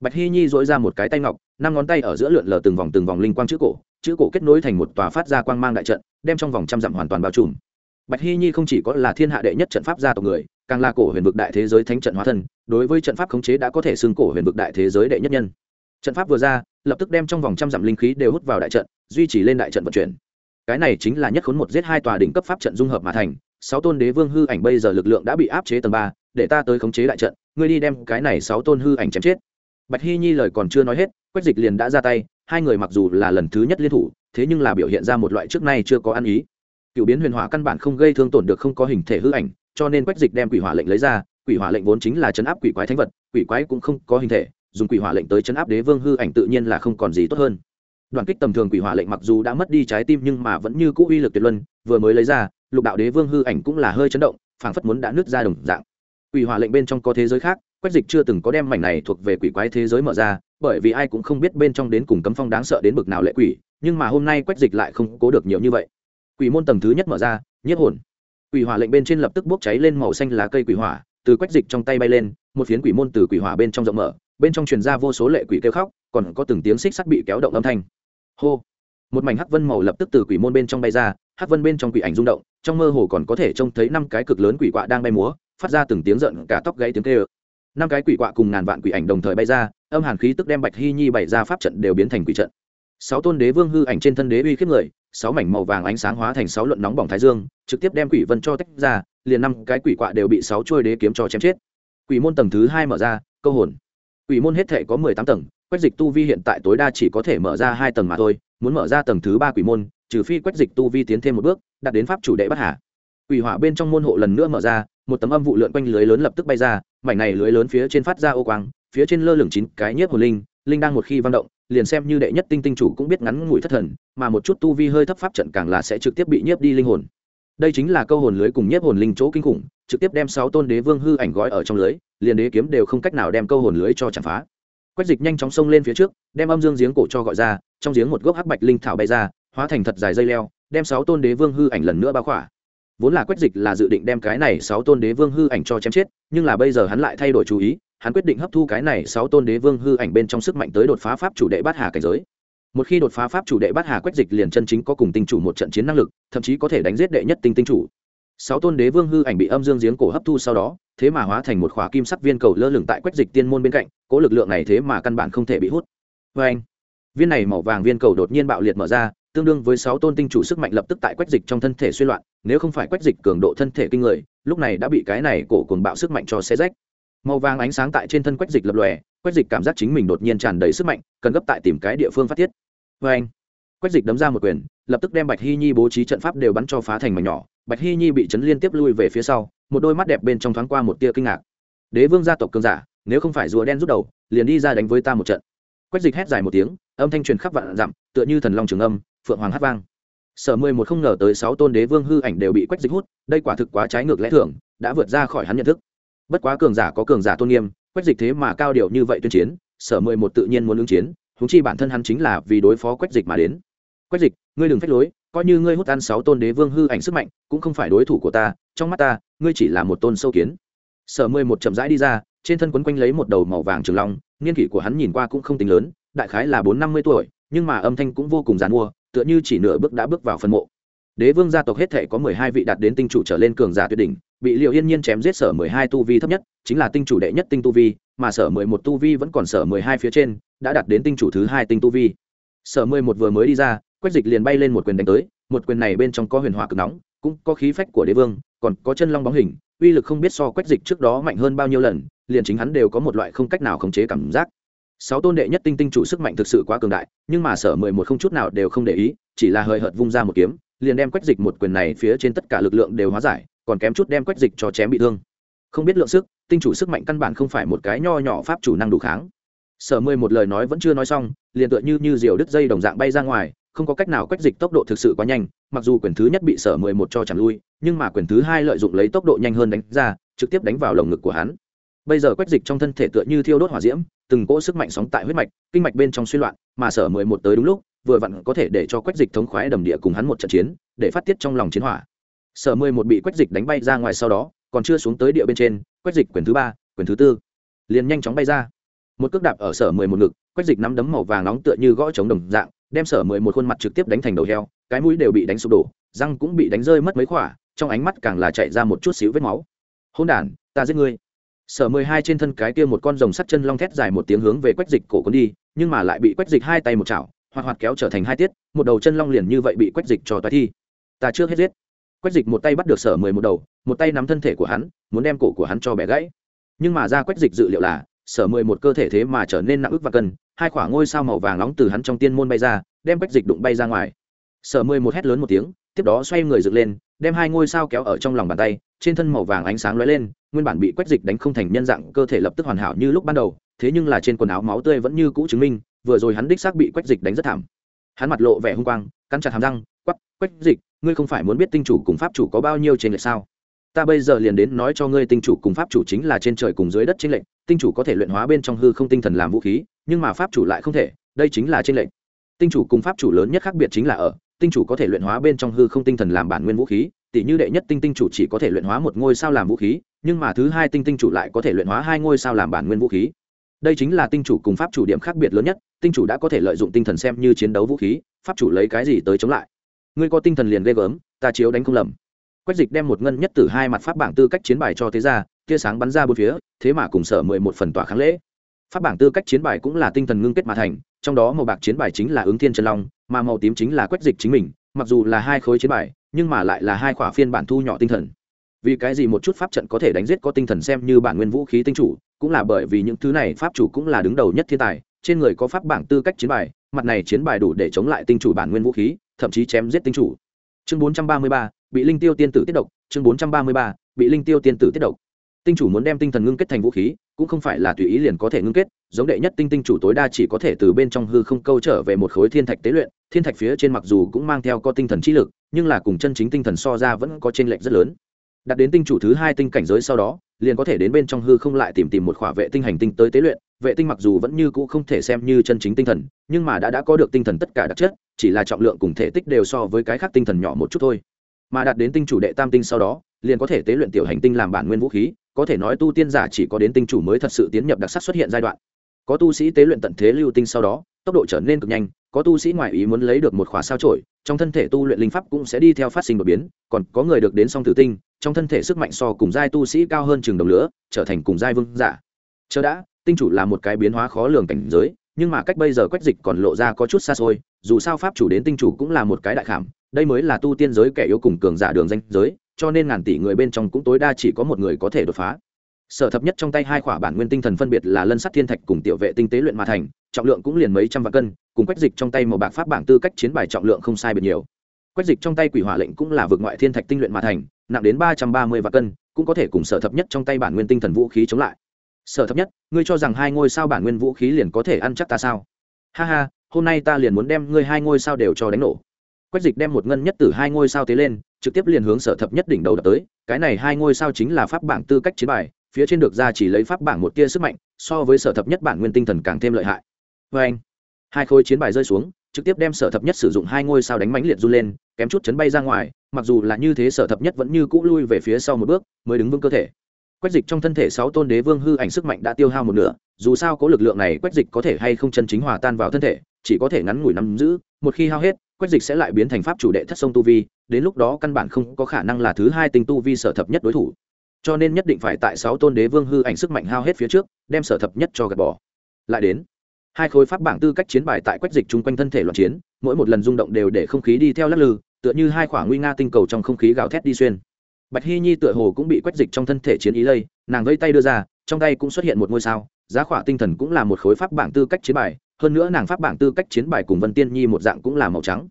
Bạch hy nhi dỗi ra một cái tay ngọc, năm ngón tay ở giữa lượn lờ từng vòng từng vòng linh quang chữ cổ chữ cổ kết nối thành một tòa phát ra quang mang đại trận, đem trong vòng trăm dặm hoàn toàn bao trùm. Bạch hy nhi không chỉ có là thiên hạ đệ nhất trận pháp gia tộc người, càng là cổ huyền vực đại thế giới thánh trận hóa thân, đối với trận pháp khống chế đã có thể xưng cổ huyền vực đại thế giới đệ nhất nhân. Trận pháp vừa ra, lập tức đem trong vòng trăm dặm linh khí đều hút vào đại trận, duy trì lên đại trận vận chuyển. Cái này chính là nhất khốn một giết hai tòa đỉnh cấp pháp trận dung hợp mà thành sáu tôn đế vương hư ảnh bây giờ lực lượng đã bị áp chế tầng ba, để ta tới khống chế đại trận, ngươi đi đem cái này sáu tôn hư ảnh chém chết. Bạch hy nhi lời còn chưa nói hết, quách dịch liền đã ra tay, hai người mặc dù là lần thứ nhất liên thủ, thế nhưng là biểu hiện ra một loại trước nay chưa có ăn ý. Cựu biến huyền hỏa căn bản không gây thương tổn được không có hình thể hư ảnh, cho nên quách dịch đem quỷ hỏa lệnh lấy ra, quỷ hỏa lệnh vốn chính là chấn áp quỷ quái thánh vật, quỷ quái cũng không có hình thể, dùng quỷ hỏa lệnh tới chấn áp đế vương hư ảnh tự nhiên là không còn gì tốt hơn. Đoàn kích tầm thường quỷ hỏa lệnh mặc dù đã mất đi trái tim nhưng mà vẫn như cũ uy lực tuyệt luân, vừa mới lấy ra lục đạo đế vương hư ảnh cũng là hơi chấn động, phảng phất muốn đã nứt ra đồng dạng. Quỷ hỏa lệnh bên trong có thế giới khác, quách dịch chưa từng có đem mảnh này thuộc về quỷ quái thế giới mở ra, bởi vì ai cũng không biết bên trong đến cùng cấm phong đáng sợ đến bực nào lệ quỷ, nhưng mà hôm nay quách dịch lại không cố được nhiều như vậy. Quỷ môn tầng thứ nhất mở ra, nhiếp hồn. Quỷ hỏa lệnh bên trên lập tức bốc cháy lên màu xanh lá cây quỷ hỏa, từ quách dịch trong tay bay lên, một phiến quỷ môn từ quỷ hỏa bên trong rộng mở, bên trong truyền ra vô số lệ quỷ kêu khóc, còn có từng tiếng xích sắt bị kéo động âm thanh. Hô một mảnh hắc vân màu lập tức từ quỷ môn bên trong bay ra, hắc vân bên trong quỷ ảnh rung động, trong mơ hồ còn có thể trông thấy năm cái cực lớn quỷ quạ đang bay múa, phát ra từng tiếng giận, cả tóc gãy tiếng kêu. Năm cái quỷ quạ cùng ngàn vạn quỷ ảnh đồng thời bay ra, âm hàn khí tức đem bạch hy nhi bày ra pháp trận đều biến thành quỷ trận. Sáu tôn đế vương hư ảnh trên thân đế uy khiếp người, sáu mảnh màu vàng ánh sáng hóa thành sáu luận nóng bỏng thái dương, trực tiếp đem quỷ vân cho tách ra, liền năm cái quỷ quạ đều bị sáu chuôi đế kiếm cho chém chết. Quỷ môn tầng thứ hai mở ra, câu hồn quỷ môn hết thể có mười tám tầng quách dịch tu vi hiện tại tối đa chỉ có thể mở ra hai tầng mà thôi, muốn mở ra tầng thứ ba quỷ môn, trừ phi quách dịch tu vi tiến thêm một bước, đạt đến pháp chủ đệ bất hạ. quỷ hỏa bên trong môn hộ lần nữa mở ra, một tấm âm vụ lượn quanh lưới lớn lập tức bay ra, mảnh này lưới lớn phía trên phát ra ô quang, phía trên lơ lửng chín cái nhiếp hồn linh linh đang một khi vận động, liền xem như đệ nhất tinh tinh chủ cũng biết ngắn ngủi thất thần, mà một chút tu vi hơi thấp pháp trận càng là sẽ trực tiếp bị nhiếp đi linh hồn đây chính là câu hồn lưới cùng nhiếp hồn linh chỗ kinh khủng, trực tiếp đem sáu tôn đế vương hư ảnh gói ở trong lưới, liền đế kiếm đều không cách nào đem câu hồn lưới cho chạm phá. Quách dịch nhanh chóng xông lên phía trước, đem âm dương giếng cổ cho gọi ra, trong giếng một gốc hắc bạch linh thảo bay ra, hóa thành thật dài dây leo, đem sáu tôn đế vương hư ảnh lần nữa bao khỏa. Vốn là quách dịch là dự định đem cái này sáu tôn đế vương hư ảnh cho chém chết, nhưng là bây giờ hắn lại thay đổi chú ý, hắn quyết định hấp thu cái này sáu tôn đế vương hư ảnh bên trong sức mạnh tới đột phá pháp chủ đệ bát hà cảnh giới một khi đột phá pháp chủ đệ bát hà quách dịch liền chân chính có cùng tinh chủ một trận chiến năng lực, thậm chí có thể đánh giết đệ nhất tinh tinh chủ. Sáu tôn đế vương hư ảnh bị âm dương giếng cổ hấp thu sau đó, thế mà hóa thành một khóa kim sắc viên cầu lơ lửng tại quách dịch tiên môn bên cạnh, cố lực lượng này thế mà căn bản không thể bị hút. Vê anh, viên này màu vàng viên cầu đột nhiên bạo liệt mở ra, tương đương với sáu tôn tinh chủ sức mạnh lập tức tại quách dịch trong thân thể suy loạn, nếu không phải quách dịch cường độ thân thể kinh người, lúc này đã bị cái này cổ cồn bạo sức mạnh cho xe rách màu vàng ánh sáng tại trên thân quách dịch lập lòe, quách dịch cảm giác chính mình đột nhiên tràn đầy sức mạnh, cần gấp tại tìm cái địa phương phát thiết vê anh, quách dịch đấm ra một quyền, lập tức đem bạch hy nhi bố trí trận pháp đều bắn cho phá thành mảnh nhỏ. Bạch hy nhi bị chấn liên tiếp lui về phía sau, một đôi mắt đẹp bên trong thoáng qua một tia kinh ngạc. Đế vương gia tộc cường giả, nếu không phải rùa đen rút đầu, liền đi ra đánh với ta một trận. Quách dịch hét dài một tiếng, âm thanh truyền khắp vạn dặm, tựa như thần long trường âm, phượng hoàng hát vang. Sở mười một không ngờ tới sáu tôn đế vương hư ảnh đều bị quách dịch hút, đây quả thực quá trái ngược lẽ thường, đã vượt ra khỏi hắn nhận thức bất quá cường giả có cường giả tôn nghiêm, quách dịch thế mà cao điệu như vậy tuyên chiến, sở mười một tự nhiên muốn ứng chiến húng chi bản thân hắn chính là vì đối phó quách dịch mà đến. Quách dịch, ngươi đừng phách lối, coi như ngươi hút ăn sáu tôn đế vương hư ảnh sức mạnh, cũng không phải đối thủ của ta, trong mắt ta, ngươi chỉ là một tôn sâu kiến. Sở mười một chậm rãi đi ra, trên thân quấn quanh lấy một đầu màu vàng trường long, niên kỷ của hắn nhìn qua cũng không tính lớn, đại khái là bốn năm mươi tuổi, nhưng mà âm thanh cũng vô cùng g i mua, tựa như chỉ nửa bước đã bước vào phân mộ. Đế vương gia tộc hết thể có mười hai vị đạt đến tinh chủ trở lên cường giả tuyệt đỉnh bị liệu yên nhiên chém giết sở mười hai tu vi thấp nhất, chính là tinh chủ đệ nhất tinh tu vi, mà sở mười một tu vi vẫn còn sở mười hai phía trên, đã đạt đến tinh chủ thứ hai tinh tu vi. Sở mười một vừa mới đi ra, quách dịch liền bay lên một quyền đánh tới, một quyền này bên trong có huyền hỏa cực nóng, cũng có khí phách của đế vương, còn có chân long bóng hình, uy lực không biết so quách dịch trước đó mạnh hơn bao nhiêu lần, liền chính hắn đều có một loại không cách nào khống chế cảm giác. Sáu tôn đệ nhất tinh tinh chủ sức mạnh thực sự quá cường đại, nhưng mà sở mười một không chút nào đều không để ý, chỉ là hời hợt vung ra một kiếm, liền đem quách dịch một quyền này phía trên tất cả lực lượng đều hóa giải còn kém chút đem quách dịch cho chém bị thương. Không biết lượng sức, tinh chủ sức mạnh căn bản không phải một cái nho nhỏ pháp chủ năng đủ kháng. Sở mười một lời nói vẫn chưa nói xong, liền tựa như như diều đứt dây đồng dạng bay ra ngoài, không có cách nào quách dịch tốc độ thực sự quá nhanh, mặc dù quyền thứ nhất bị sở mười một cho chạm lui, nhưng mà quyền thứ hai lợi dụng lấy tốc độ nhanh hơn đánh ra, trực tiếp đánh vào lồng ngực của hắn. Bây giờ quách dịch trong thân thể tựa như thiêu đốt hỏa diễm, từng cỗ sức mạnh sóng tại huyết mạch, kinh mạch bên trong suy loạn, mà sở mười một tới đúng lúc, vừa vặn có thể để cho quách dịch thống khoái đầm địa cùng hắn một trận chiến, để phát tiết trong lòng chiến hỏa sở mười một bị quách dịch đánh bay ra ngoài sau đó, còn chưa xuống tới địa bên trên, quách dịch quyền thứ ba, quyền thứ tư, liền nhanh chóng bay ra. Một cước đạp ở sở mười một ngực, quách dịch nắm đấm màu vàng nóng tựa như gõ chống đồng dạng, đem sở mười một khuôn mặt trực tiếp đánh thành đầu heo, cái mũi đều bị đánh sụp đổ, răng cũng bị đánh rơi mất mấy khỏa, trong ánh mắt càng là chạy ra một chút xíu vết máu. Hôn đ ta giết ngươi. Sở mười hai trên thân cái kia một con rồng sắt chân long thét dài một tiếng hướng về quách dịch cổ cuốn đi, nhưng mà lại bị quách dịch hai tay một chảo, hoạt hoạt kéo trở thành hai tiết, một đầu chân long liền như vậy bị quách dịch cho toái thi. Ta chưa hết giết quách dịch một tay bắt được sở mười một đầu, một tay nắm thân thể của hắn, muốn đem cổ của hắn cho bẻ gãy. Nhưng mà ra quách dịch dự liệu là, sở mười một cơ thể thế mà trở nên nặng ức và cân, hai khoảng ngôi sao màu vàng nóng từ hắn trong tiên môn bay ra, đem quách dịch đụng bay ra ngoài. Sở mười một hét lớn một tiếng, tiếp đó xoay người dựng lên, đem hai ngôi sao kéo ở trong lòng bàn tay, trên thân màu vàng ánh sáng lóe lên, nguyên bản bị quách dịch đánh không thành nhân dạng, cơ thể lập tức hoàn hảo như lúc ban đầu, thế nhưng là trên quần áo máu tươi vẫn như cũ chứng minh, vừa rồi hắn đích xác bị quách dịch đánh rất thảm. Hắn mặt lộ vẻ hung quang, cắn chặt hàm răng quắp quách dịch ngươi không phải muốn biết tinh chủ cùng pháp chủ có bao nhiêu trên lệch sao? Ta bây giờ liền đến nói cho ngươi tinh chủ cùng pháp chủ chính là trên trời cùng dưới đất trên lệnh tinh chủ có thể luyện hóa bên trong hư không tinh thần làm vũ khí, nhưng mà pháp chủ lại không thể, đây chính là trên lệnh tinh chủ cùng pháp chủ lớn nhất khác biệt chính là ở, tinh chủ có thể luyện hóa bên trong hư không tinh thần làm bản nguyên vũ khí, tỷ như đệ nhất tinh tinh chủ chỉ có thể luyện hóa một ngôi sao làm vũ khí, nhưng mà thứ hai tinh tinh chủ lại có thể luyện hóa hai ngôi sao làm bản nguyên vũ khí. Đây chính là tinh chủ cùng pháp chủ điểm khác biệt lớn nhất, tinh chủ đã có thể lợi dụng tinh thần xem như chiến đấu vũ khí, pháp chủ lấy cái gì tới chống lại? Ngươi có tinh thần liền ghê gớm, ta chiếu đánh không lầm. Quách dịch đem một ngân nhất từ hai mặt pháp bảng tư cách chiến bài cho thế ra, tia sáng bắn ra bốn phía, thế mà cùng sở mười một phần tỏa kháng lễ. Pháp bảng tư cách chiến bài cũng là tinh thần ngưng kết mà thành, trong đó màu bạc chiến bài chính là ứng thiên chân long, mà màu tím chính là quách dịch chính mình, mặc dù là hai khối chiến bài, nhưng mà lại là hai khỏa phiên bản thu nhỏ tinh thần. Vì cái gì một chút pháp trận có thể đánh giết có tinh thần xem như bản nguyên vũ khí tinh chủ, cũng là bởi vì những thứ này pháp chủ cũng là đứng đầu nhất thiên tài, trên người có pháp bảng tư cách chiến bài mặt này chiến bài đủ để chống lại tinh chủ bản nguyên vũ khí, thậm chí chém giết tinh chủ. Chương bốn trăm ba mươi ba, bị linh tiêu tiên tử tiết độc. Chương bốn trăm ba mươi ba, bị linh tiêu tiên tử tiết độc. Tinh chủ muốn đem tinh thần ngưng kết thành vũ khí, cũng không phải là tùy ý liền có thể ngưng kết, giống đệ nhất tinh tinh chủ tối đa chỉ có thể từ bên trong hư không câu trở về một khối thiên thạch tế luyện. Thiên thạch phía trên mặc dù cũng mang theo có tinh thần trí lực, nhưng là cùng chân chính tinh thần so ra vẫn có t r ê n lệch rất lớn. Đặt đến tinh chủ thứ hai tinh cảnh giới sau đó, liền có thể đến bên trong hư không lại tìm tìm một khỏa vệ tinh hành tinh tới tế luyện vệ tinh mặc dù vẫn như cũ không thể xem như chân chính tinh thần, nhưng mà đã đã có được tinh thần tất cả đặc chất, chỉ là trọng lượng cùng thể tích đều so với cái khác tinh thần nhỏ một chút thôi. Mà đạt đến tinh chủ đệ tam tinh sau đó, liền có thể tế luyện tiểu hành tinh làm bản nguyên vũ khí, có thể nói tu tiên giả chỉ có đến tinh chủ mới thật sự tiến nhập đặc sắc xuất hiện giai đoạn. Có tu sĩ tế luyện tận thế lưu tinh sau đó, tốc độ trở nên cực nhanh, có tu sĩ ngoại ý muốn lấy được một khóa sao trổi trong thân thể tu luyện linh pháp cũng sẽ đi theo phát sinh đột biến, còn có người được đến song tử tinh, trong thân thể sức mạnh so cùng giai tu sĩ cao hơn trường đồng lửa, trở thành cùng giai vương giả. Chờ đã tinh chủ là một cái biến hóa khó lường cảnh giới, nhưng mà cách bây giờ quách dịch còn lộ ra có chút xa xôi, dù sao pháp chủ đến tinh chủ cũng là một cái đại khảm, đây mới là tu tiên giới kẻ yếu cùng cường giả đường danh giới, cho nên ngàn tỷ người bên trong cũng tối đa chỉ có một người có thể đột phá. Sở thập nhất trong tay hai khỏa bản nguyên tinh thần phân biệt là lân sắt thiên thạch cùng tiểu vệ tinh tế luyện mà thành, trọng lượng cũng liền mấy trăm vạn cân, cùng quách dịch trong tay màu bạc pháp bảng tư cách chiến bài trọng lượng không sai biệt nhiều. Quách dịch trong tay quỷ hỏa lệnh cũng là vượt ngoại thiên thạch tinh luyện mà thành, nặng đến ba trăm ba mươi vạn cân, cũng có thể cùng sở thập nhất trong tay bản nguyên tinh thần vũ khí chống lại sở thập nhất, ngươi cho rằng hai ngôi sao bản nguyên vũ khí liền có thể ăn chắc ta sao? Ha ha, hôm nay ta liền muốn đem ngươi hai ngôi sao đều cho đánh nổ. Quách dịch đem một ngân nhất từ hai ngôi sao tế lên, trực tiếp liền hướng sở thập nhất đỉnh đầu đập tới. Cái này hai ngôi sao chính là pháp bảng tư cách chiến bài, phía trên được ra chỉ lấy pháp bảng một tia sức mạnh, so với sở thập nhất bản nguyên tinh thần càng thêm lợi hại. Vê anh, hai khối chiến bài rơi xuống, trực tiếp đem sở thập nhất sử dụng hai ngôi sao đánh mánh liệt run lên, kém chút chấn bay ra ngoài, mặc dù là như thế sở thập nhất vẫn như cũ lui về phía sau một bước, mới đứng vững cơ thể quách dịch trong thân thể sáu tôn đế vương hư ảnh sức mạnh đã tiêu hao một nửa, dù sao có lực lượng này quách dịch có thể hay không chân chính hòa tan vào thân thể, chỉ có thể ngắn ngủi nắm giữ, một khi hao hết, quách dịch sẽ lại biến thành pháp chủ đệ thất sông tu vi, đến lúc đó căn bản không có khả năng là thứ hai tinh tu vi sở thập nhất đối thủ. Cho nên nhất định phải tại sáu tôn đế vương hư ảnh sức mạnh hao hết phía trước, đem sở thập nhất cho gạt bỏ. Lại đến, hai khối pháp bảng tư cách chiến bài tại quách dịch chung quanh thân thể loạn chiến, mỗi một lần rung động đều để không khí đi theo lắc lư, tựa như hai khoảng nguy nga tinh cầu trong không khí gào thét đi xuyên bạch hy nhi tựa hồ cũng bị quách dịch trong thân thể chiến ý lây, nàng vây tay đưa ra, trong tay cũng xuất hiện một ngôi sao, giá khỏa tinh thần cũng là một khối pháp bảng tư cách chiến bài, hơn nữa nàng pháp bảng tư cách chiến bài cùng vân tiên nhi một dạng cũng là màu trắng.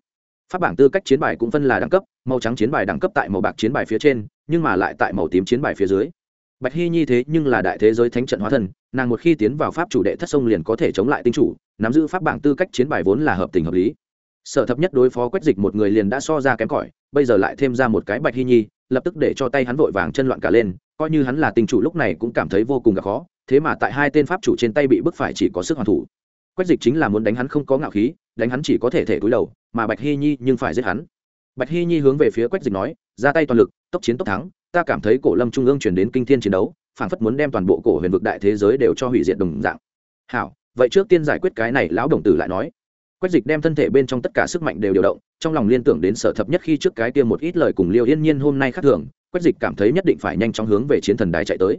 Pháp bảng tư cách chiến bài cũng phân là đẳng cấp, màu trắng chiến bài đẳng cấp tại màu bạc chiến bài phía trên, nhưng mà lại tại màu tím chiến bài phía dưới. Bạch hy nhi thế nhưng là đại thế giới thánh trận hóa thân, nàng một khi tiến vào pháp chủ đệ thất sông liền có thể chống lại tinh chủ, nắm giữ pháp bảng tư cách chiến bài vốn là hợp tình hợp lý. Sở thập nhất đối phó quét dịch một người liền đã so ra kém cỏi, bây giờ lại thêm ra một cái bạch hy nhi lập tức để cho tay hắn vội vàng chân loạn cả lên, coi như hắn là tình chủ lúc này cũng cảm thấy vô cùng gặp khó, thế mà tại hai tên pháp chủ trên tay bị bức phải chỉ có sức hoàn thủ. Quách dịch chính là muốn đánh hắn không có ngạo khí, đánh hắn chỉ có thể thể cúi đầu, mà bạch hy nhi nhưng phải giết hắn. Bạch hy nhi hướng về phía quách dịch nói, ra tay toàn lực, tốc chiến tốc thắng, ta cảm thấy cổ lâm trung ương chuyển đến kinh thiên chiến đấu, phảng phất muốn đem toàn bộ cổ huyền vực đại thế giới đều cho hủy diệt đồng dạng. Hảo, vậy trước tiên giải quyết cái này lão đồng tử lại nói quách dịch đem thân thể bên trong tất cả sức mạnh đều điều động, trong lòng liên tưởng đến sở thập nhất khi trước cái kia một ít lời cùng liêu yên nhiên hôm nay khác thường, quách dịch cảm thấy nhất định phải nhanh chóng hướng về chiến thần đài chạy tới.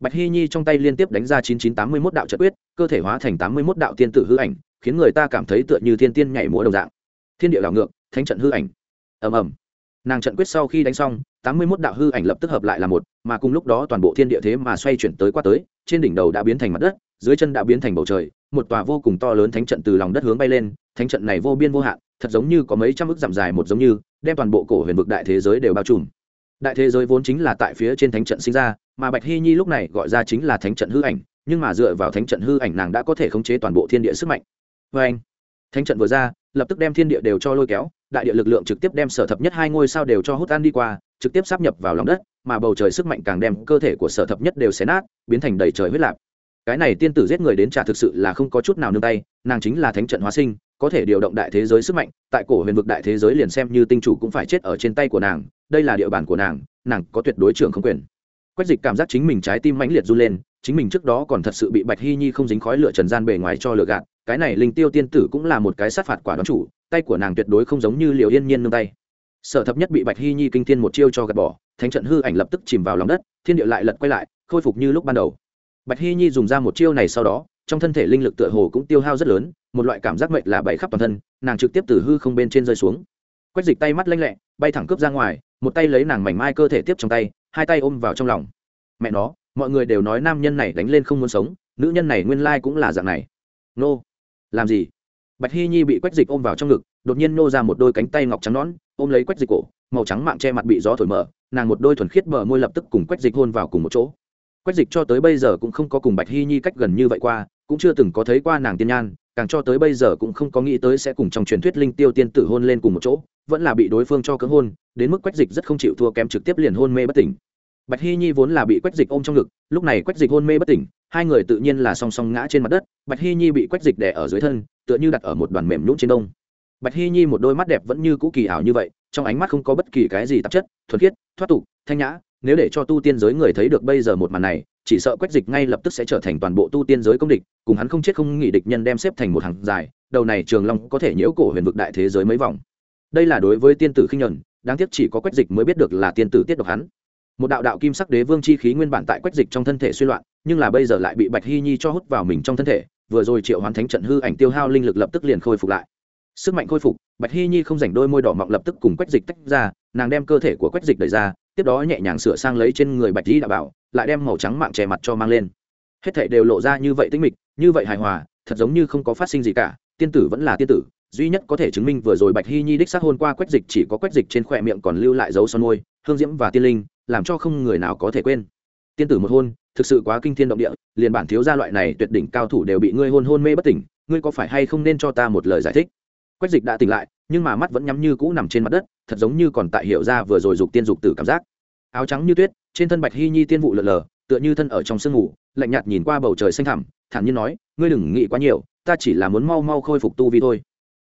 Bạch hy nhi trong tay liên tiếp đánh ra chín chín tám mươi mốt đạo trận quyết, cơ thể hóa thành tám mươi mốt đạo tiên tử hư ảnh, khiến người ta cảm thấy tựa như thiên tiên nhảy múa đồng dạng. Thiên địa đảo ngược, thánh trận hư ảnh. Ầm ầm. Nàng trận quyết sau khi đánh xong, tám mươi mốt đạo hư ảnh lập tức hợp lại là một, mà cùng lúc đó toàn bộ thiên địa thế mà xoay chuyển tới qua tới, trên đỉnh đầu đã biến thành mặt đất, dưới chân đã biến thành bầu trời một tòa vô cùng to lớn thánh trận từ lòng đất hướng bay lên, thánh trận này vô biên vô hạn, thật giống như có mấy trăm ức dặm dài một giống như, đem toàn bộ cổ huyền vực đại thế giới đều bao trùm. Đại thế giới vốn chính là tại phía trên thánh trận sinh ra, mà bạch hy nhi lúc này gọi ra chính là thánh trận hư ảnh, nhưng mà dựa vào thánh trận hư ảnh nàng đã có thể khống chế toàn bộ thiên địa sức mạnh. Vê anh, thánh trận vừa ra, lập tức đem thiên địa đều cho lôi kéo, đại địa lực lượng trực tiếp đem sở thập nhất hai ngôi sao đều cho hút tan đi qua, trực tiếp sắp nhập vào lòng đất, mà bầu trời sức mạnh càng đem cơ thể của sở thập nhất đều xé nát, biến thành đầy trời huyết lạp cái này tiên tử giết người đến trả thực sự là không có chút nào nương tay, nàng chính là thánh trận hóa sinh, có thể điều động đại thế giới sức mạnh, tại cổ huyền vực đại thế giới liền xem như tinh chủ cũng phải chết ở trên tay của nàng, đây là địa bàn của nàng nàng có tuyệt đối trưởng không quyền. Quách dịch cảm giác chính mình trái tim mãnh liệt run lên, chính mình trước đó còn thật sự bị bạch hy nhi không dính khói lửa trần gian bề ngoài cho lửa gạt, cái này linh tiêu tiên tử cũng là một cái sát phạt quả đón chủ, tay của nàng tuyệt đối không giống như liều yên nhiên nương tay. Sở thập nhất bị bạch hy nhi kinh thiên một chiêu cho gạt bỏ, thánh trận hư ảnh lập tức chìm vào lòng đất, thiên địa lại lật quay lại, khôi phục như lúc ban đầu bạch hy nhi dùng ra một chiêu này sau đó trong thân thể linh lực tựa hồ cũng tiêu hao rất lớn một loại cảm giác mệnh là bày khắp toàn thân nàng trực tiếp từ hư không bên trên rơi xuống. Quách dịch tay mắt lanh lẹ bay thẳng cướp ra ngoài một tay lấy nàng mảnh mai cơ thể tiếp trong tay hai tay ôm vào trong lòng. Mẹ nó mọi người đều nói nam nhân này đánh lên không muốn sống nữ nhân này nguyên lai cũng là dạng này. Nô làm gì? Bạch hy nhi bị quách dịch ôm vào trong ngực đột nhiên nô ra một đôi cánh tay ngọc trắng nón, ôm lấy quách dịch cổ màu trắng mạng che mặt bị gió thổi mở nàng một đôi thuần khiết bờ môi lập tức cùng quách dịch hôn vào cùng một chỗ quách dịch cho tới bây giờ cũng không có cùng bạch hy nhi cách gần như vậy qua, cũng chưa từng có thấy qua nàng tiên nhan, càng cho tới bây giờ cũng không có nghĩ tới sẽ cùng trong truyền thuyết linh tiêu tiên tử hôn lên cùng một chỗ, vẫn là bị đối phương cho cưỡng hôn, đến mức quách dịch rất không chịu thua kém trực tiếp liền hôn mê bất tỉnh. Bạch hy nhi vốn là bị quách dịch ôm trong ngực, lúc này quách dịch hôn mê bất tỉnh, hai người tự nhiên là song song ngã trên mặt đất, bạch hy nhi bị quách dịch đè ở dưới thân, tựa như đặt ở một đoàn mềm nhũng trên đông. Bạch hy nhi một đôi mắt đẹp vẫn như cũ kỳ ảo như vậy, trong ánh mắt không có bất kỳ cái gì tạp chất, thuần khiết, thoát tục, thanh nhã nếu để cho tu tiên giới người thấy được bây giờ một màn này, chỉ sợ quách dịch ngay lập tức sẽ trở thành toàn bộ tu tiên giới công địch, cùng hắn không chết không nghỉ địch nhân đem xếp thành một hàng dài, đầu này trường long có thể nhiễu cổ huyền vực đại thế giới mấy vòng. Đây là đối với tiên tử khinh nhuần đáng tiếc chỉ có quách dịch mới biết được là tiên tử tiết độc hắn. Một đạo đạo kim sắc đế vương chi khí nguyên bản tại quách dịch trong thân thể suy loạn, nhưng là bây giờ lại bị bạch hy nhi cho hút vào mình trong thân thể, vừa rồi triệu hoán thánh trận hư ảnh tiêu hao linh lực lập tức liền khôi phục lại. Sức mạnh khôi phục, bạch hy nhi không rảnh đôi môi đỏ mọng lập tức cùng quách dịch tách ra, nàng đem cơ thể của quách dịch đẩy ra tiếp đó nhẹ nhàng sửa sang lấy trên người bạch di đạo bảo, lại đem màu trắng mạng che mặt cho mang lên. Hết thảy đều lộ ra như vậy tinh mịch, như vậy hài hòa, thật giống như không có phát sinh gì cả, tiên tử vẫn là tiên tử, duy nhất có thể chứng minh vừa rồi bạch hy nhi đích xác hôn qua quách dịch chỉ có quách dịch trên khỏe miệng còn lưu lại dấu son môi, hương diễm và tiên linh, làm cho không người nào có thể quên. Tiên tử một hôn, thực sự quá kinh thiên động địa, liền bản thiếu gia loại này tuyệt đỉnh cao thủ đều bị ngươi hôn hôn mê bất tỉnh, ngươi có phải hay không nên cho ta một lời giải thích? Quách dịch đã tỉnh lại nhưng mà mắt vẫn nhắm như cũ nằm trên mặt đất, thật giống như còn tại hiểu ra vừa rồi dục tiên dục tử cảm giác. Áo trắng như tuyết, trên thân bạch hy nhi tiên vụ lợn lờ, tựa như thân ở trong sương ngủ, lạnh nhạt nhìn qua bầu trời xanh thẳm, thản nhiên nói, ngươi đừng nghĩ quá nhiều, ta chỉ là muốn mau mau khôi phục tu vi thôi.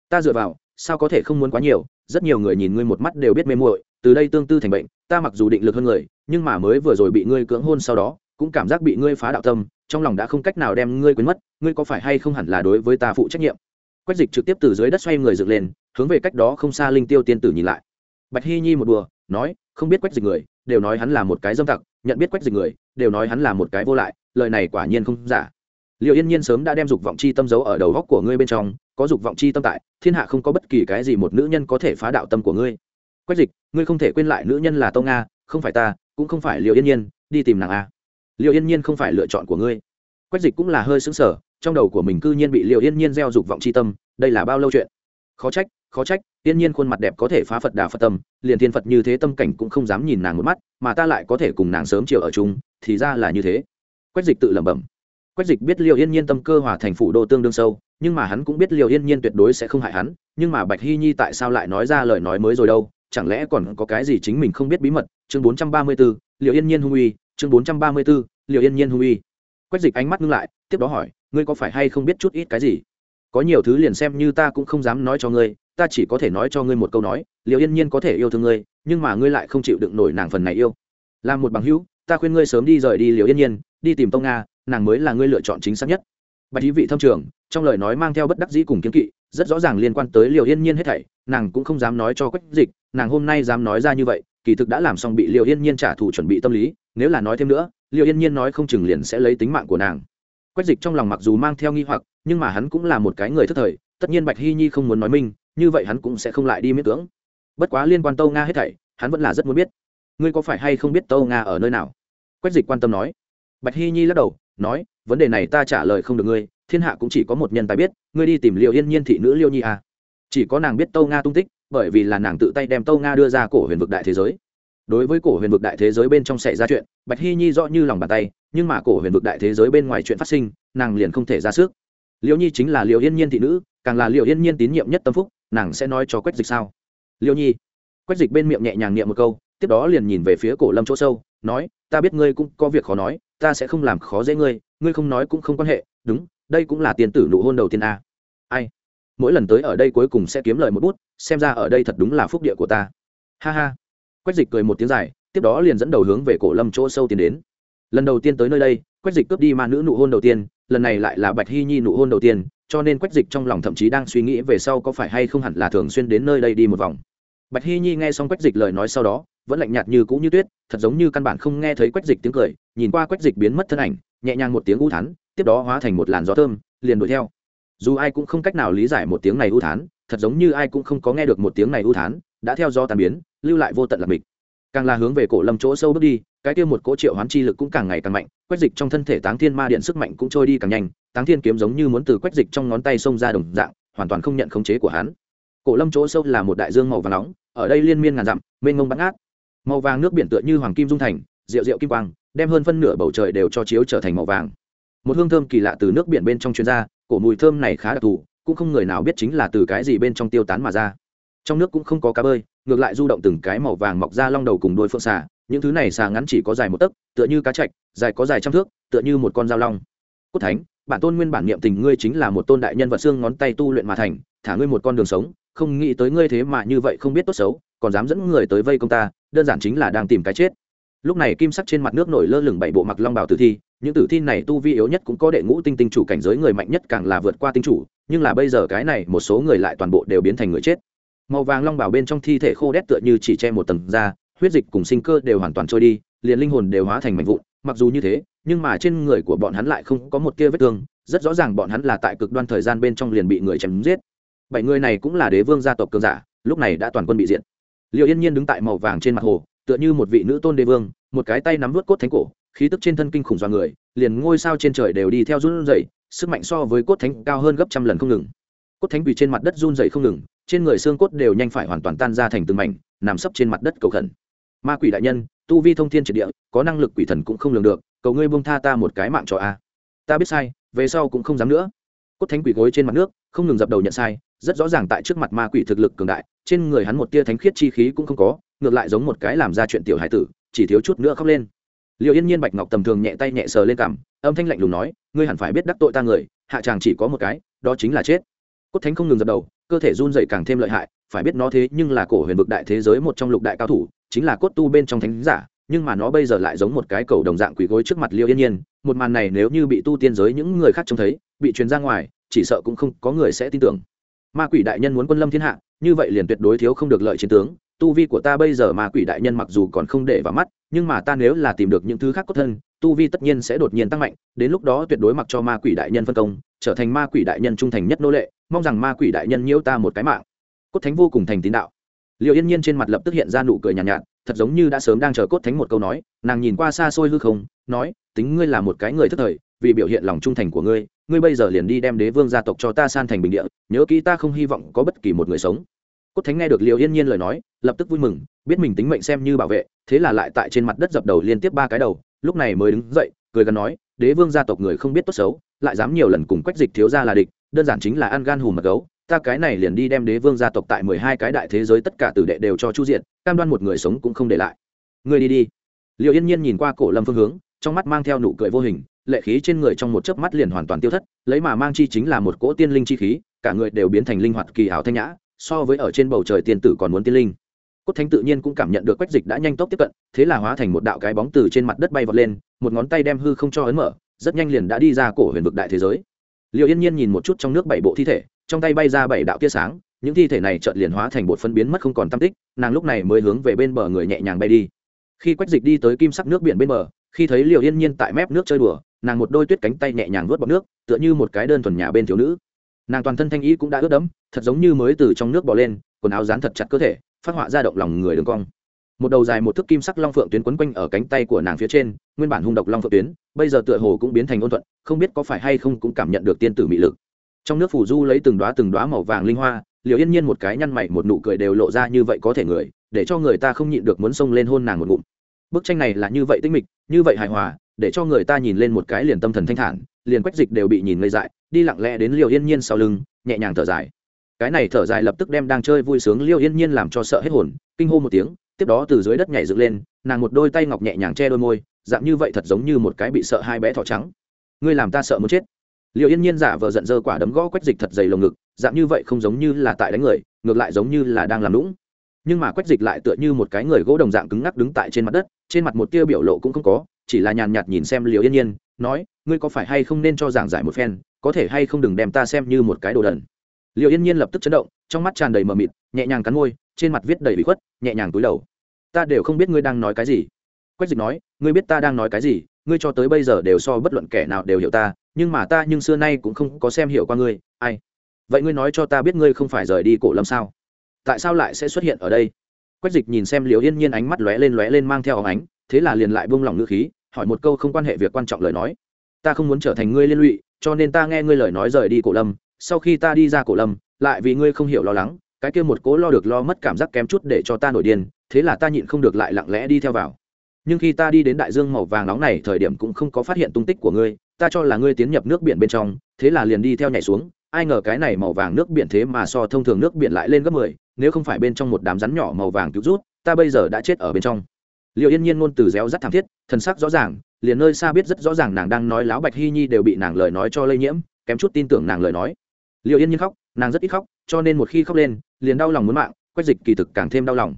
Ta dựa vào, sao có thể không muốn quá nhiều? Rất nhiều người nhìn ngươi một mắt đều biết mê muội, từ đây tương tư thành bệnh, ta mặc dù định lực hơn người, nhưng mà mới vừa rồi bị ngươi cưỡng hôn sau đó, cũng cảm giác bị ngươi phá đạo tâm, trong lòng đã không cách nào đem ngươi quên mất, ngươi có phải hay không hẳn là đối với ta phụ trách nhiệm? Quách dịch trực tiếp từ dưới đất xoay người dựng lên hướng về cách đó không xa linh tiêu tiên tử nhìn lại. Bạch hy nhi một đùa, nói, không biết quách dịch người, đều nói hắn là một cái dâm tặc, nhận biết quách dịch người, đều nói hắn là một cái vô lại, lời này quả nhiên không giả. Liệu yên nhiên sớm đã đem dục vọng chi tâm giấu ở đầu góc của ngươi bên trong, có dục vọng chi tâm tại, thiên hạ không có bất kỳ cái gì một nữ nhân có thể phá đạo tâm của ngươi. Quách dịch, ngươi không thể quên lại nữ nhân là tông nga không phải ta, cũng không phải liệu yên nhiên, đi tìm nàng a. Liệu yên nhiên không phải lựa chọn của ngươi. Quách dịch cũng là hơi xứng sở trong đầu của mình cư nhiên bị liệu yên nhiên gieo dục vọng chi tâm, đây là bao lâu chuyện? Khó trách khó trách tiên nhiên khuôn mặt đẹp có thể phá phật đà phật tâm liền thiên phật như thế tâm cảnh cũng không dám nhìn nàng một mắt mà ta lại có thể cùng nàng sớm chiều ở chung thì ra là như thế. Quách dịch tự lẩm bẩm. Quách dịch biết liệu yên nhiên tâm cơ hòa thành phủ đô tương đương sâu nhưng mà hắn cũng biết liệu yên nhiên tuyệt đối sẽ không hại hắn nhưng mà bạch hy nhi tại sao lại nói ra lời nói mới rồi đâu chẳng lẽ còn có cái gì chính mình không biết bí mật? Chương bốn trăm ba mươi 434, liệu yên nhiên hung uy chương bốn trăm ba mươi 434, liệu yên nhiên hung uy. Quách dịch ánh mắt ngưng lại tiếp đó hỏi ngươi có phải hay không biết chút ít cái gì? Có nhiều thứ liền xem như ta cũng không dám nói cho ngươi ta chỉ có thể nói cho ngươi một câu nói liệu yên nhiên có thể yêu thương ngươi, nhưng mà ngươi lại không chịu đựng nổi nàng phần này yêu. Làm một bằng hữu, ta khuyên ngươi sớm đi rời đi liệu yên nhiên, đi tìm tông nga, nàng mới là ngươi lựa chọn chính xác nhất. Bạch ý vị thâm trường, trong lời nói mang theo bất đắc dĩ cùng kiến kỵ, rất rõ ràng liên quan tới liệu yên nhiên hết thảy, nàng cũng không dám nói cho quách dịch, nàng hôm nay dám nói ra như vậy, kỳ thực đã làm xong bị liệu yên nhiên trả thù chuẩn bị tâm lý, nếu là nói thêm nữa liệu yên nhiên nói không chừng liền sẽ lấy tính mạng của nàng. Quách dịch trong lòng mặc dù mang theo nghi hoặc, nhưng mà hắn cũng là một cái người thất thời, tất nhiên bạch hy nhi không muốn nói minh như vậy hắn cũng sẽ không lại đi miết cưỡng. Bất quá liên quan tâu nga hết thảy, hắn vẫn là rất muốn biết. Ngươi có phải hay không biết tâu nga ở nơi nào? Quách dịch quan tâm nói. Bạch hy nhi lắc đầu, nói, vấn đề này ta trả lời không được ngươi, thiên hạ cũng chỉ có một nhân tài biết, ngươi đi tìm liệu yên nhiên thị nữ liêu nhi à. chỉ có nàng biết tâu nga tung tích, bởi vì là nàng tự tay đem tâu nga đưa ra cổ huyền vực đại thế giới. Đối với cổ huyền vực đại thế giới bên trong xảy ra chuyện, bạch hy nhi rõ như lòng bàn tay, nhưng mà cổ huyền vực đại thế giới bên ngoài chuyện phát sinh, nàng liền không thể ra sức. Liễu nhi chính là liệu yên nhiên thị nữ, càng là liệu yên nhiên tín nhiệm nhất tâm phúc nàng sẽ nói cho quách dịch sao? Liêu nhi. Quách dịch bên miệng nhẹ nhàng niệm một câu, tiếp đó liền nhìn về phía cổ lâm chỗ sâu, nói, ta biết ngươi cũng có việc khó nói, ta sẽ không làm khó dễ ngươi ngươi không nói cũng không quan hệ, đúng, đây cũng là tiền tử nụ hôn đầu tiên a. Ai? Mỗi lần tới ở đây cuối cùng sẽ kiếm lời một bút, xem ra ở đây thật đúng là phúc địa của ta. Ha ha. Quách dịch cười một tiếng dài, tiếp đó liền dẫn đầu hướng về cổ lâm chỗ sâu tiến đến. Lần đầu tiên tới nơi đây, quách dịch cướp đi ma nữ nụ hôn đầu tiên, lần này lại là bạch hy nhi nụ hôn đầu tiên cho nên quách dịch trong lòng thậm chí đang suy nghĩ về sau có phải hay không hẳn là thường xuyên đến nơi đây đi một vòng. Bạch hy nhi nghe xong quách dịch lời nói sau đó, vẫn lạnh nhạt như cũ như tuyết, thật giống như căn bản không nghe thấy quách dịch tiếng cười, nhìn qua quách dịch biến mất thân ảnh, nhẹ nhàng một tiếng u thán, tiếp đó hóa thành một làn gió thơm, liền đuổi theo. Dù ai cũng không cách nào lý giải một tiếng này u thán, thật giống như ai cũng không có nghe được một tiếng này u thán, đã theo do tàn biến, lưu lại vô tận lạc mịch. Càng là hướng về cổ lâm chỗ sâu bước đi cái kia một cỗ triệu hoán chi lực cũng càng ngày càng mạnh quách dịch trong thân thể táng thiên ma điện sức mạnh cũng trôi đi càng nhanh táng thiên kiếm giống như muốn từ quách dịch trong ngón tay xông ra đồng dạng hoàn toàn không nhận khống chế của hắn. Cổ lâm chỗ sâu là một đại dương màu vàng nóng ở đây liên miên ngàn dặm mênh mông bắn át màu vàng nước biển tựa như hoàng kim dung thành rượu rượu kim quang đem hơn phân nửa bầu trời đều cho chiếu trở thành màu vàng. Một hương thơm kỳ lạ từ nước biển bên trong chuyên ra, cổ mùi thơm này khá đặc thù cũng không người nào biết chính là từ cái gì bên trong tiêu tán mà ra trong nước cũng không có cá bơi, ngược lại du động từng cái màu vàng mọc ra long đầu cùng đôi phượng xà, những thứ này xà ngắn chỉ có dài một tấc, tựa như cá chạch, dài có dài trăm thước, tựa như một con dao long. Cốt thánh, bản tôn nguyên bản niệm tình ngươi chính là một tôn đại nhân vật xương ngón tay tu luyện mà thành, thả ngươi một con đường sống, không nghĩ tới ngươi thế mà như vậy không biết tốt xấu, còn dám dẫn người tới vây công ta, đơn giản chính là đang tìm cái chết. Lúc này kim sắc trên mặt nước nổi lơ lửng bảy bộ mặc long bảo tử thi, những tử thi này tu vi yếu nhất cũng có đệ ngũ tinh tinh chủ cảnh giới người mạnh nhất càng là vượt qua tinh chủ, nhưng là bây giờ cái này một số người lại toàn bộ đều biến thành người chết màu vàng long bảo bên trong thi thể khô đét tựa như chỉ che một tầng da, huyết dịch cùng sinh cơ đều hoàn toàn trôi đi, liền linh hồn đều hóa thành mảnh vụn. Mặc dù như thế, nhưng mà trên người của bọn hắn lại không có một tia vết thương. Rất rõ ràng bọn hắn là tại cực đoan thời gian bên trong liền bị người chém giết. Bảy người này cũng là đế vương gia tộc cường giả, lúc này đã toàn quân bị diện liệu yên nhiên đứng tại màu vàng trên mặt hồ, tựa như một vị nữ tôn đế vương, một cái tay nắm vớt cốt thánh cổ, khí tức trên thân kinh khủng do người, liền ngôi sao trên trời đều đi theo run rẩy, sức mạnh so với cốt thánh cao hơn gấp trăm lần không ngừng. Cốt thánh quỳ trên mặt đất run rẩy không ngừng trên người xương cốt đều nhanh phải hoàn toàn tan ra thành từng mảnh, nằm sấp trên mặt đất cầu khẩn. Ma quỷ đại nhân, tu vi thông thiên triệt địa, có năng lực quỷ thần cũng không lường được, cầu ngươi buông tha ta một cái mạng cho a. Ta biết sai, về sau cũng không dám nữa. Cốt thánh quỷ gối trên mặt nước, không ngừng dập đầu nhận sai, rất rõ ràng tại trước mặt ma quỷ thực lực cường đại, trên người hắn một tia thánh khiết chi khí cũng không có, ngược lại giống một cái làm ra chuyện tiểu hải tử, chỉ thiếu chút nữa khóc lên. Liệu yên nhiên bạch ngọc tầm thường nhẹ tay nhẹ sờ lên cảm âm thanh lạnh lùng nói, ngươi hẳn phải biết đắc tội ta người, hạ chàng chỉ có một cái, đó chính là chết. Cốt thánh không ngừng dập đầu cơ thể run dậy càng thêm lợi hại, phải biết nó thế nhưng là cổ huyền vực đại thế giới một trong lục đại cao thủ, chính là cốt tu bên trong thánh giả, nhưng mà nó bây giờ lại giống một cái cầu đồng dạng quỷ gối trước mặt liêu yên nhiên, một màn này nếu như bị tu tiên giới những người khác trông thấy, bị truyền ra ngoài, chỉ sợ cũng không có người sẽ tin tưởng. Ma quỷ đại nhân muốn quân lâm thiên hạ, như vậy liền tuyệt đối thiếu không được lợi chiến tướng tu vi của ta bây giờ ma quỷ đại nhân mặc dù còn không để vào mắt nhưng mà ta nếu là tìm được những thứ khác có thân tu vi tất nhiên sẽ đột nhiên tăng mạnh đến lúc đó tuyệt đối mặc cho ma quỷ đại nhân phân công trở thành ma quỷ đại nhân trung thành nhất nô lệ mong rằng ma quỷ đại nhân nhiễu ta một cái mạng. Cốt thánh vô cùng thành tín đạo. Liệu yên nhiên trên mặt lập tức hiện ra nụ cười nhàn nhạt, nhạt thật giống như đã sớm đang chờ cốt thánh một câu nói nàng nhìn qua xa xôi hư không nói tính ngươi là một cái người thất thời vì biểu hiện lòng trung thành của ngươi ngươi bây giờ liền đi đem đế vương gia tộc cho ta san thành bình địa nhớ kỹ ta không hy vọng có bất kỳ một người sống. Cốt thánh nghe được liệu yên nhiên lời nói lập tức vui mừng, biết mình tính mệnh xem như bảo vệ, thế là lại tại trên mặt đất dập đầu liên tiếp ba cái đầu, lúc này mới đứng dậy, cười gần nói, đế vương gia tộc người không biết tốt xấu, lại dám nhiều lần cùng quách dịch thiếu ra là địch, đơn giản chính là ăn gan hùm mật gấu, ta cái này liền đi đem đế vương gia tộc tại mười hai cái đại thế giới tất cả tử đệ đều cho chu diện cam đoan một người sống cũng không để lại. Người đi đi. Liệu yên nhiên nhìn qua cổ lâm phương hướng, trong mắt mang theo nụ cười vô hình, lệ khí trên người trong một chớp mắt liền hoàn toàn tiêu thất, lấy mà mang chi chính là một cỗ tiên linh chi khí, cả người đều biến thành linh hoạt kỳ ảo thanh nhã, so với ở trên bầu trời tiên tử còn muốn tiên linh cốt thánh tự nhiên cũng cảm nhận được quách dịch đã nhanh tốc tiếp cận, thế là hóa thành một đạo cái bóng từ trên mặt đất bay vọt lên, một ngón tay đem hư không cho ấn mở, rất nhanh liền đã đi ra cổ huyền vực đại thế giới. Liệu yên nhiên nhìn một chút trong nước bảy bộ thi thể, trong tay bay ra bảy đạo tia sáng, những thi thể này chợt liền hóa thành bột phân biến mất không còn tam tích, nàng lúc này mới hướng về bên bờ người nhẹ nhàng bay đi. Khi quách dịch đi tới kim sắc nước biển bên bờ, khi thấy liệu yên nhiên tại mép nước chơi đùa, nàng một đôi tuyết cánh tay nhẹ nhàng vớt bọc nước, tựa như một cái đơn thuần nhà bên thiếu nữ. Nàng toàn thân thanh ý cũng đã ướt đẫm, thật giống như mới từ trong nước bỏ lên, quần áo dán thật chặt cơ thể phát họa ra động lòng người đường cong. Một đầu dài một thước kim sắc long phượng tuyến quấn quanh ở cánh tay của nàng phía trên, nguyên bản hung độc long phượng tuyến, bây giờ tựa hồ cũng biến thành ôn thuận, không biết có phải hay không cũng cảm nhận được tiên tử mị lực. Trong nước phủ du lấy từng đoá từng đoá màu vàng linh hoa liều yên nhiên một cái nhăn mày một nụ cười đều lộ ra như vậy có thể người, để cho người ta không nhịn được muốn xông lên hôn nàng một ngụm. Bức tranh này là như vậy tinh mịch, như vậy hài hòa, để cho người ta nhìn lên một cái liền tâm thần thanh thản, liền quách dịch đều bị nhìn ngây dại, đi lặng lẽ đến liều yên nhiên sau lưng, nhẹ nhàng thở dài cái này thở dài lập tức đem đang chơi vui sướng liêu yên nhiên làm cho sợ hết hồn, kinh hô một tiếng, tiếp đó từ dưới đất nhảy dựng lên, nàng một đôi tay ngọc nhẹ nhàng che đôi môi, dạng như vậy thật giống như một cái bị sợ hai bé thỏ trắng. Ngươi làm ta sợ muốn chết. Liệu yên nhiên giả vờ giận dơ quả đấm gõ quách dịch thật dày lồng ngực, dạng như vậy không giống như là tại đánh người, ngược lại giống như là đang làm lũng nhưng mà quách dịch lại tựa như một cái người gỗ đồng dạng cứng ngắc đứng tại trên mặt đất, trên mặt một tia biểu lộ cũng không có, chỉ là nhàn nhạt nhìn xem liều yên nhiên, nói, ngươi có phải hay không nên cho giảng giải một phen, có thể hay không đừng đem ta xem như một cái đồ đần? Liệu yên nhiên lập tức chấn động, trong mắt tràn đầy mờ mịt, nhẹ nhàng cắn môi, trên mặt viết đầy bị khuất, nhẹ nhàng túi đầu. Ta đều không biết ngươi đang nói cái gì. Quách dịch nói, ngươi biết ta đang nói cái gì, ngươi cho tới bây giờ đều so bất luận kẻ nào đều hiểu ta, nhưng mà ta nhưng xưa nay cũng không có xem hiểu qua ngươi, ai? Vậy ngươi nói cho ta biết ngươi không phải rời đi cổ lâm sao? Tại sao lại sẽ xuất hiện ở đây? Quách dịch nhìn xem liều yên nhiên ánh mắt lóe lên lóe lên mang theo óng ánh, thế là liền lại buông lỏng ngữ khí, hỏi một câu không quan hệ việc quan trọng lời nói. Ta không muốn trở thành ngươi liên lụy cho nên ta nghe ngươi lời nói rời đi cổ lâm, sau khi ta đi ra cổ lâm, lại vì ngươi không hiểu lo lắng, cái kia một cố lo được lo mất cảm giác kém chút để cho ta nổi điên, thế là ta nhịn không được lại lặng lẽ đi theo vào. Nhưng khi ta đi đến đại dương màu vàng nóng này, thời điểm cũng không có phát hiện tung tích của ngươi, ta cho là ngươi tiến nhập nước biển bên trong, thế là liền đi theo nhảy xuống, ai ngờ cái này màu vàng nước biển thế mà so thông thường nước biển lại lên gấp mười, nếu không phải bên trong một đám rắn nhỏ màu vàng cứu rút, ta bây giờ đã chết ở bên trong. Liệu yên nhiên ngôn từ réo rắt thảm thiết, thần sắc rõ ràng liền nơi xa biết rất rõ ràng nàng đang nói láo bạch hy nhi đều bị nàng lời nói cho lây nhiễm, kém chút tin tưởng nàng lời nói. Liệu yên nhiên khóc, nàng rất ít khóc, cho nên một khi khóc lên, liền đau lòng muốn mạng, quách dịch kỳ thực càng thêm đau lòng.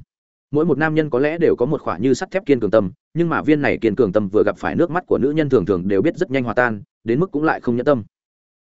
Mỗi một nam nhân có lẽ đều có một khoả như sắt thép kiên cường tâm, nhưng mà viên này kiên cường tâm vừa gặp phải nước mắt của nữ nhân thường thường đều biết rất nhanh hòa tan, đến mức cũng lại không nhẫn tâm.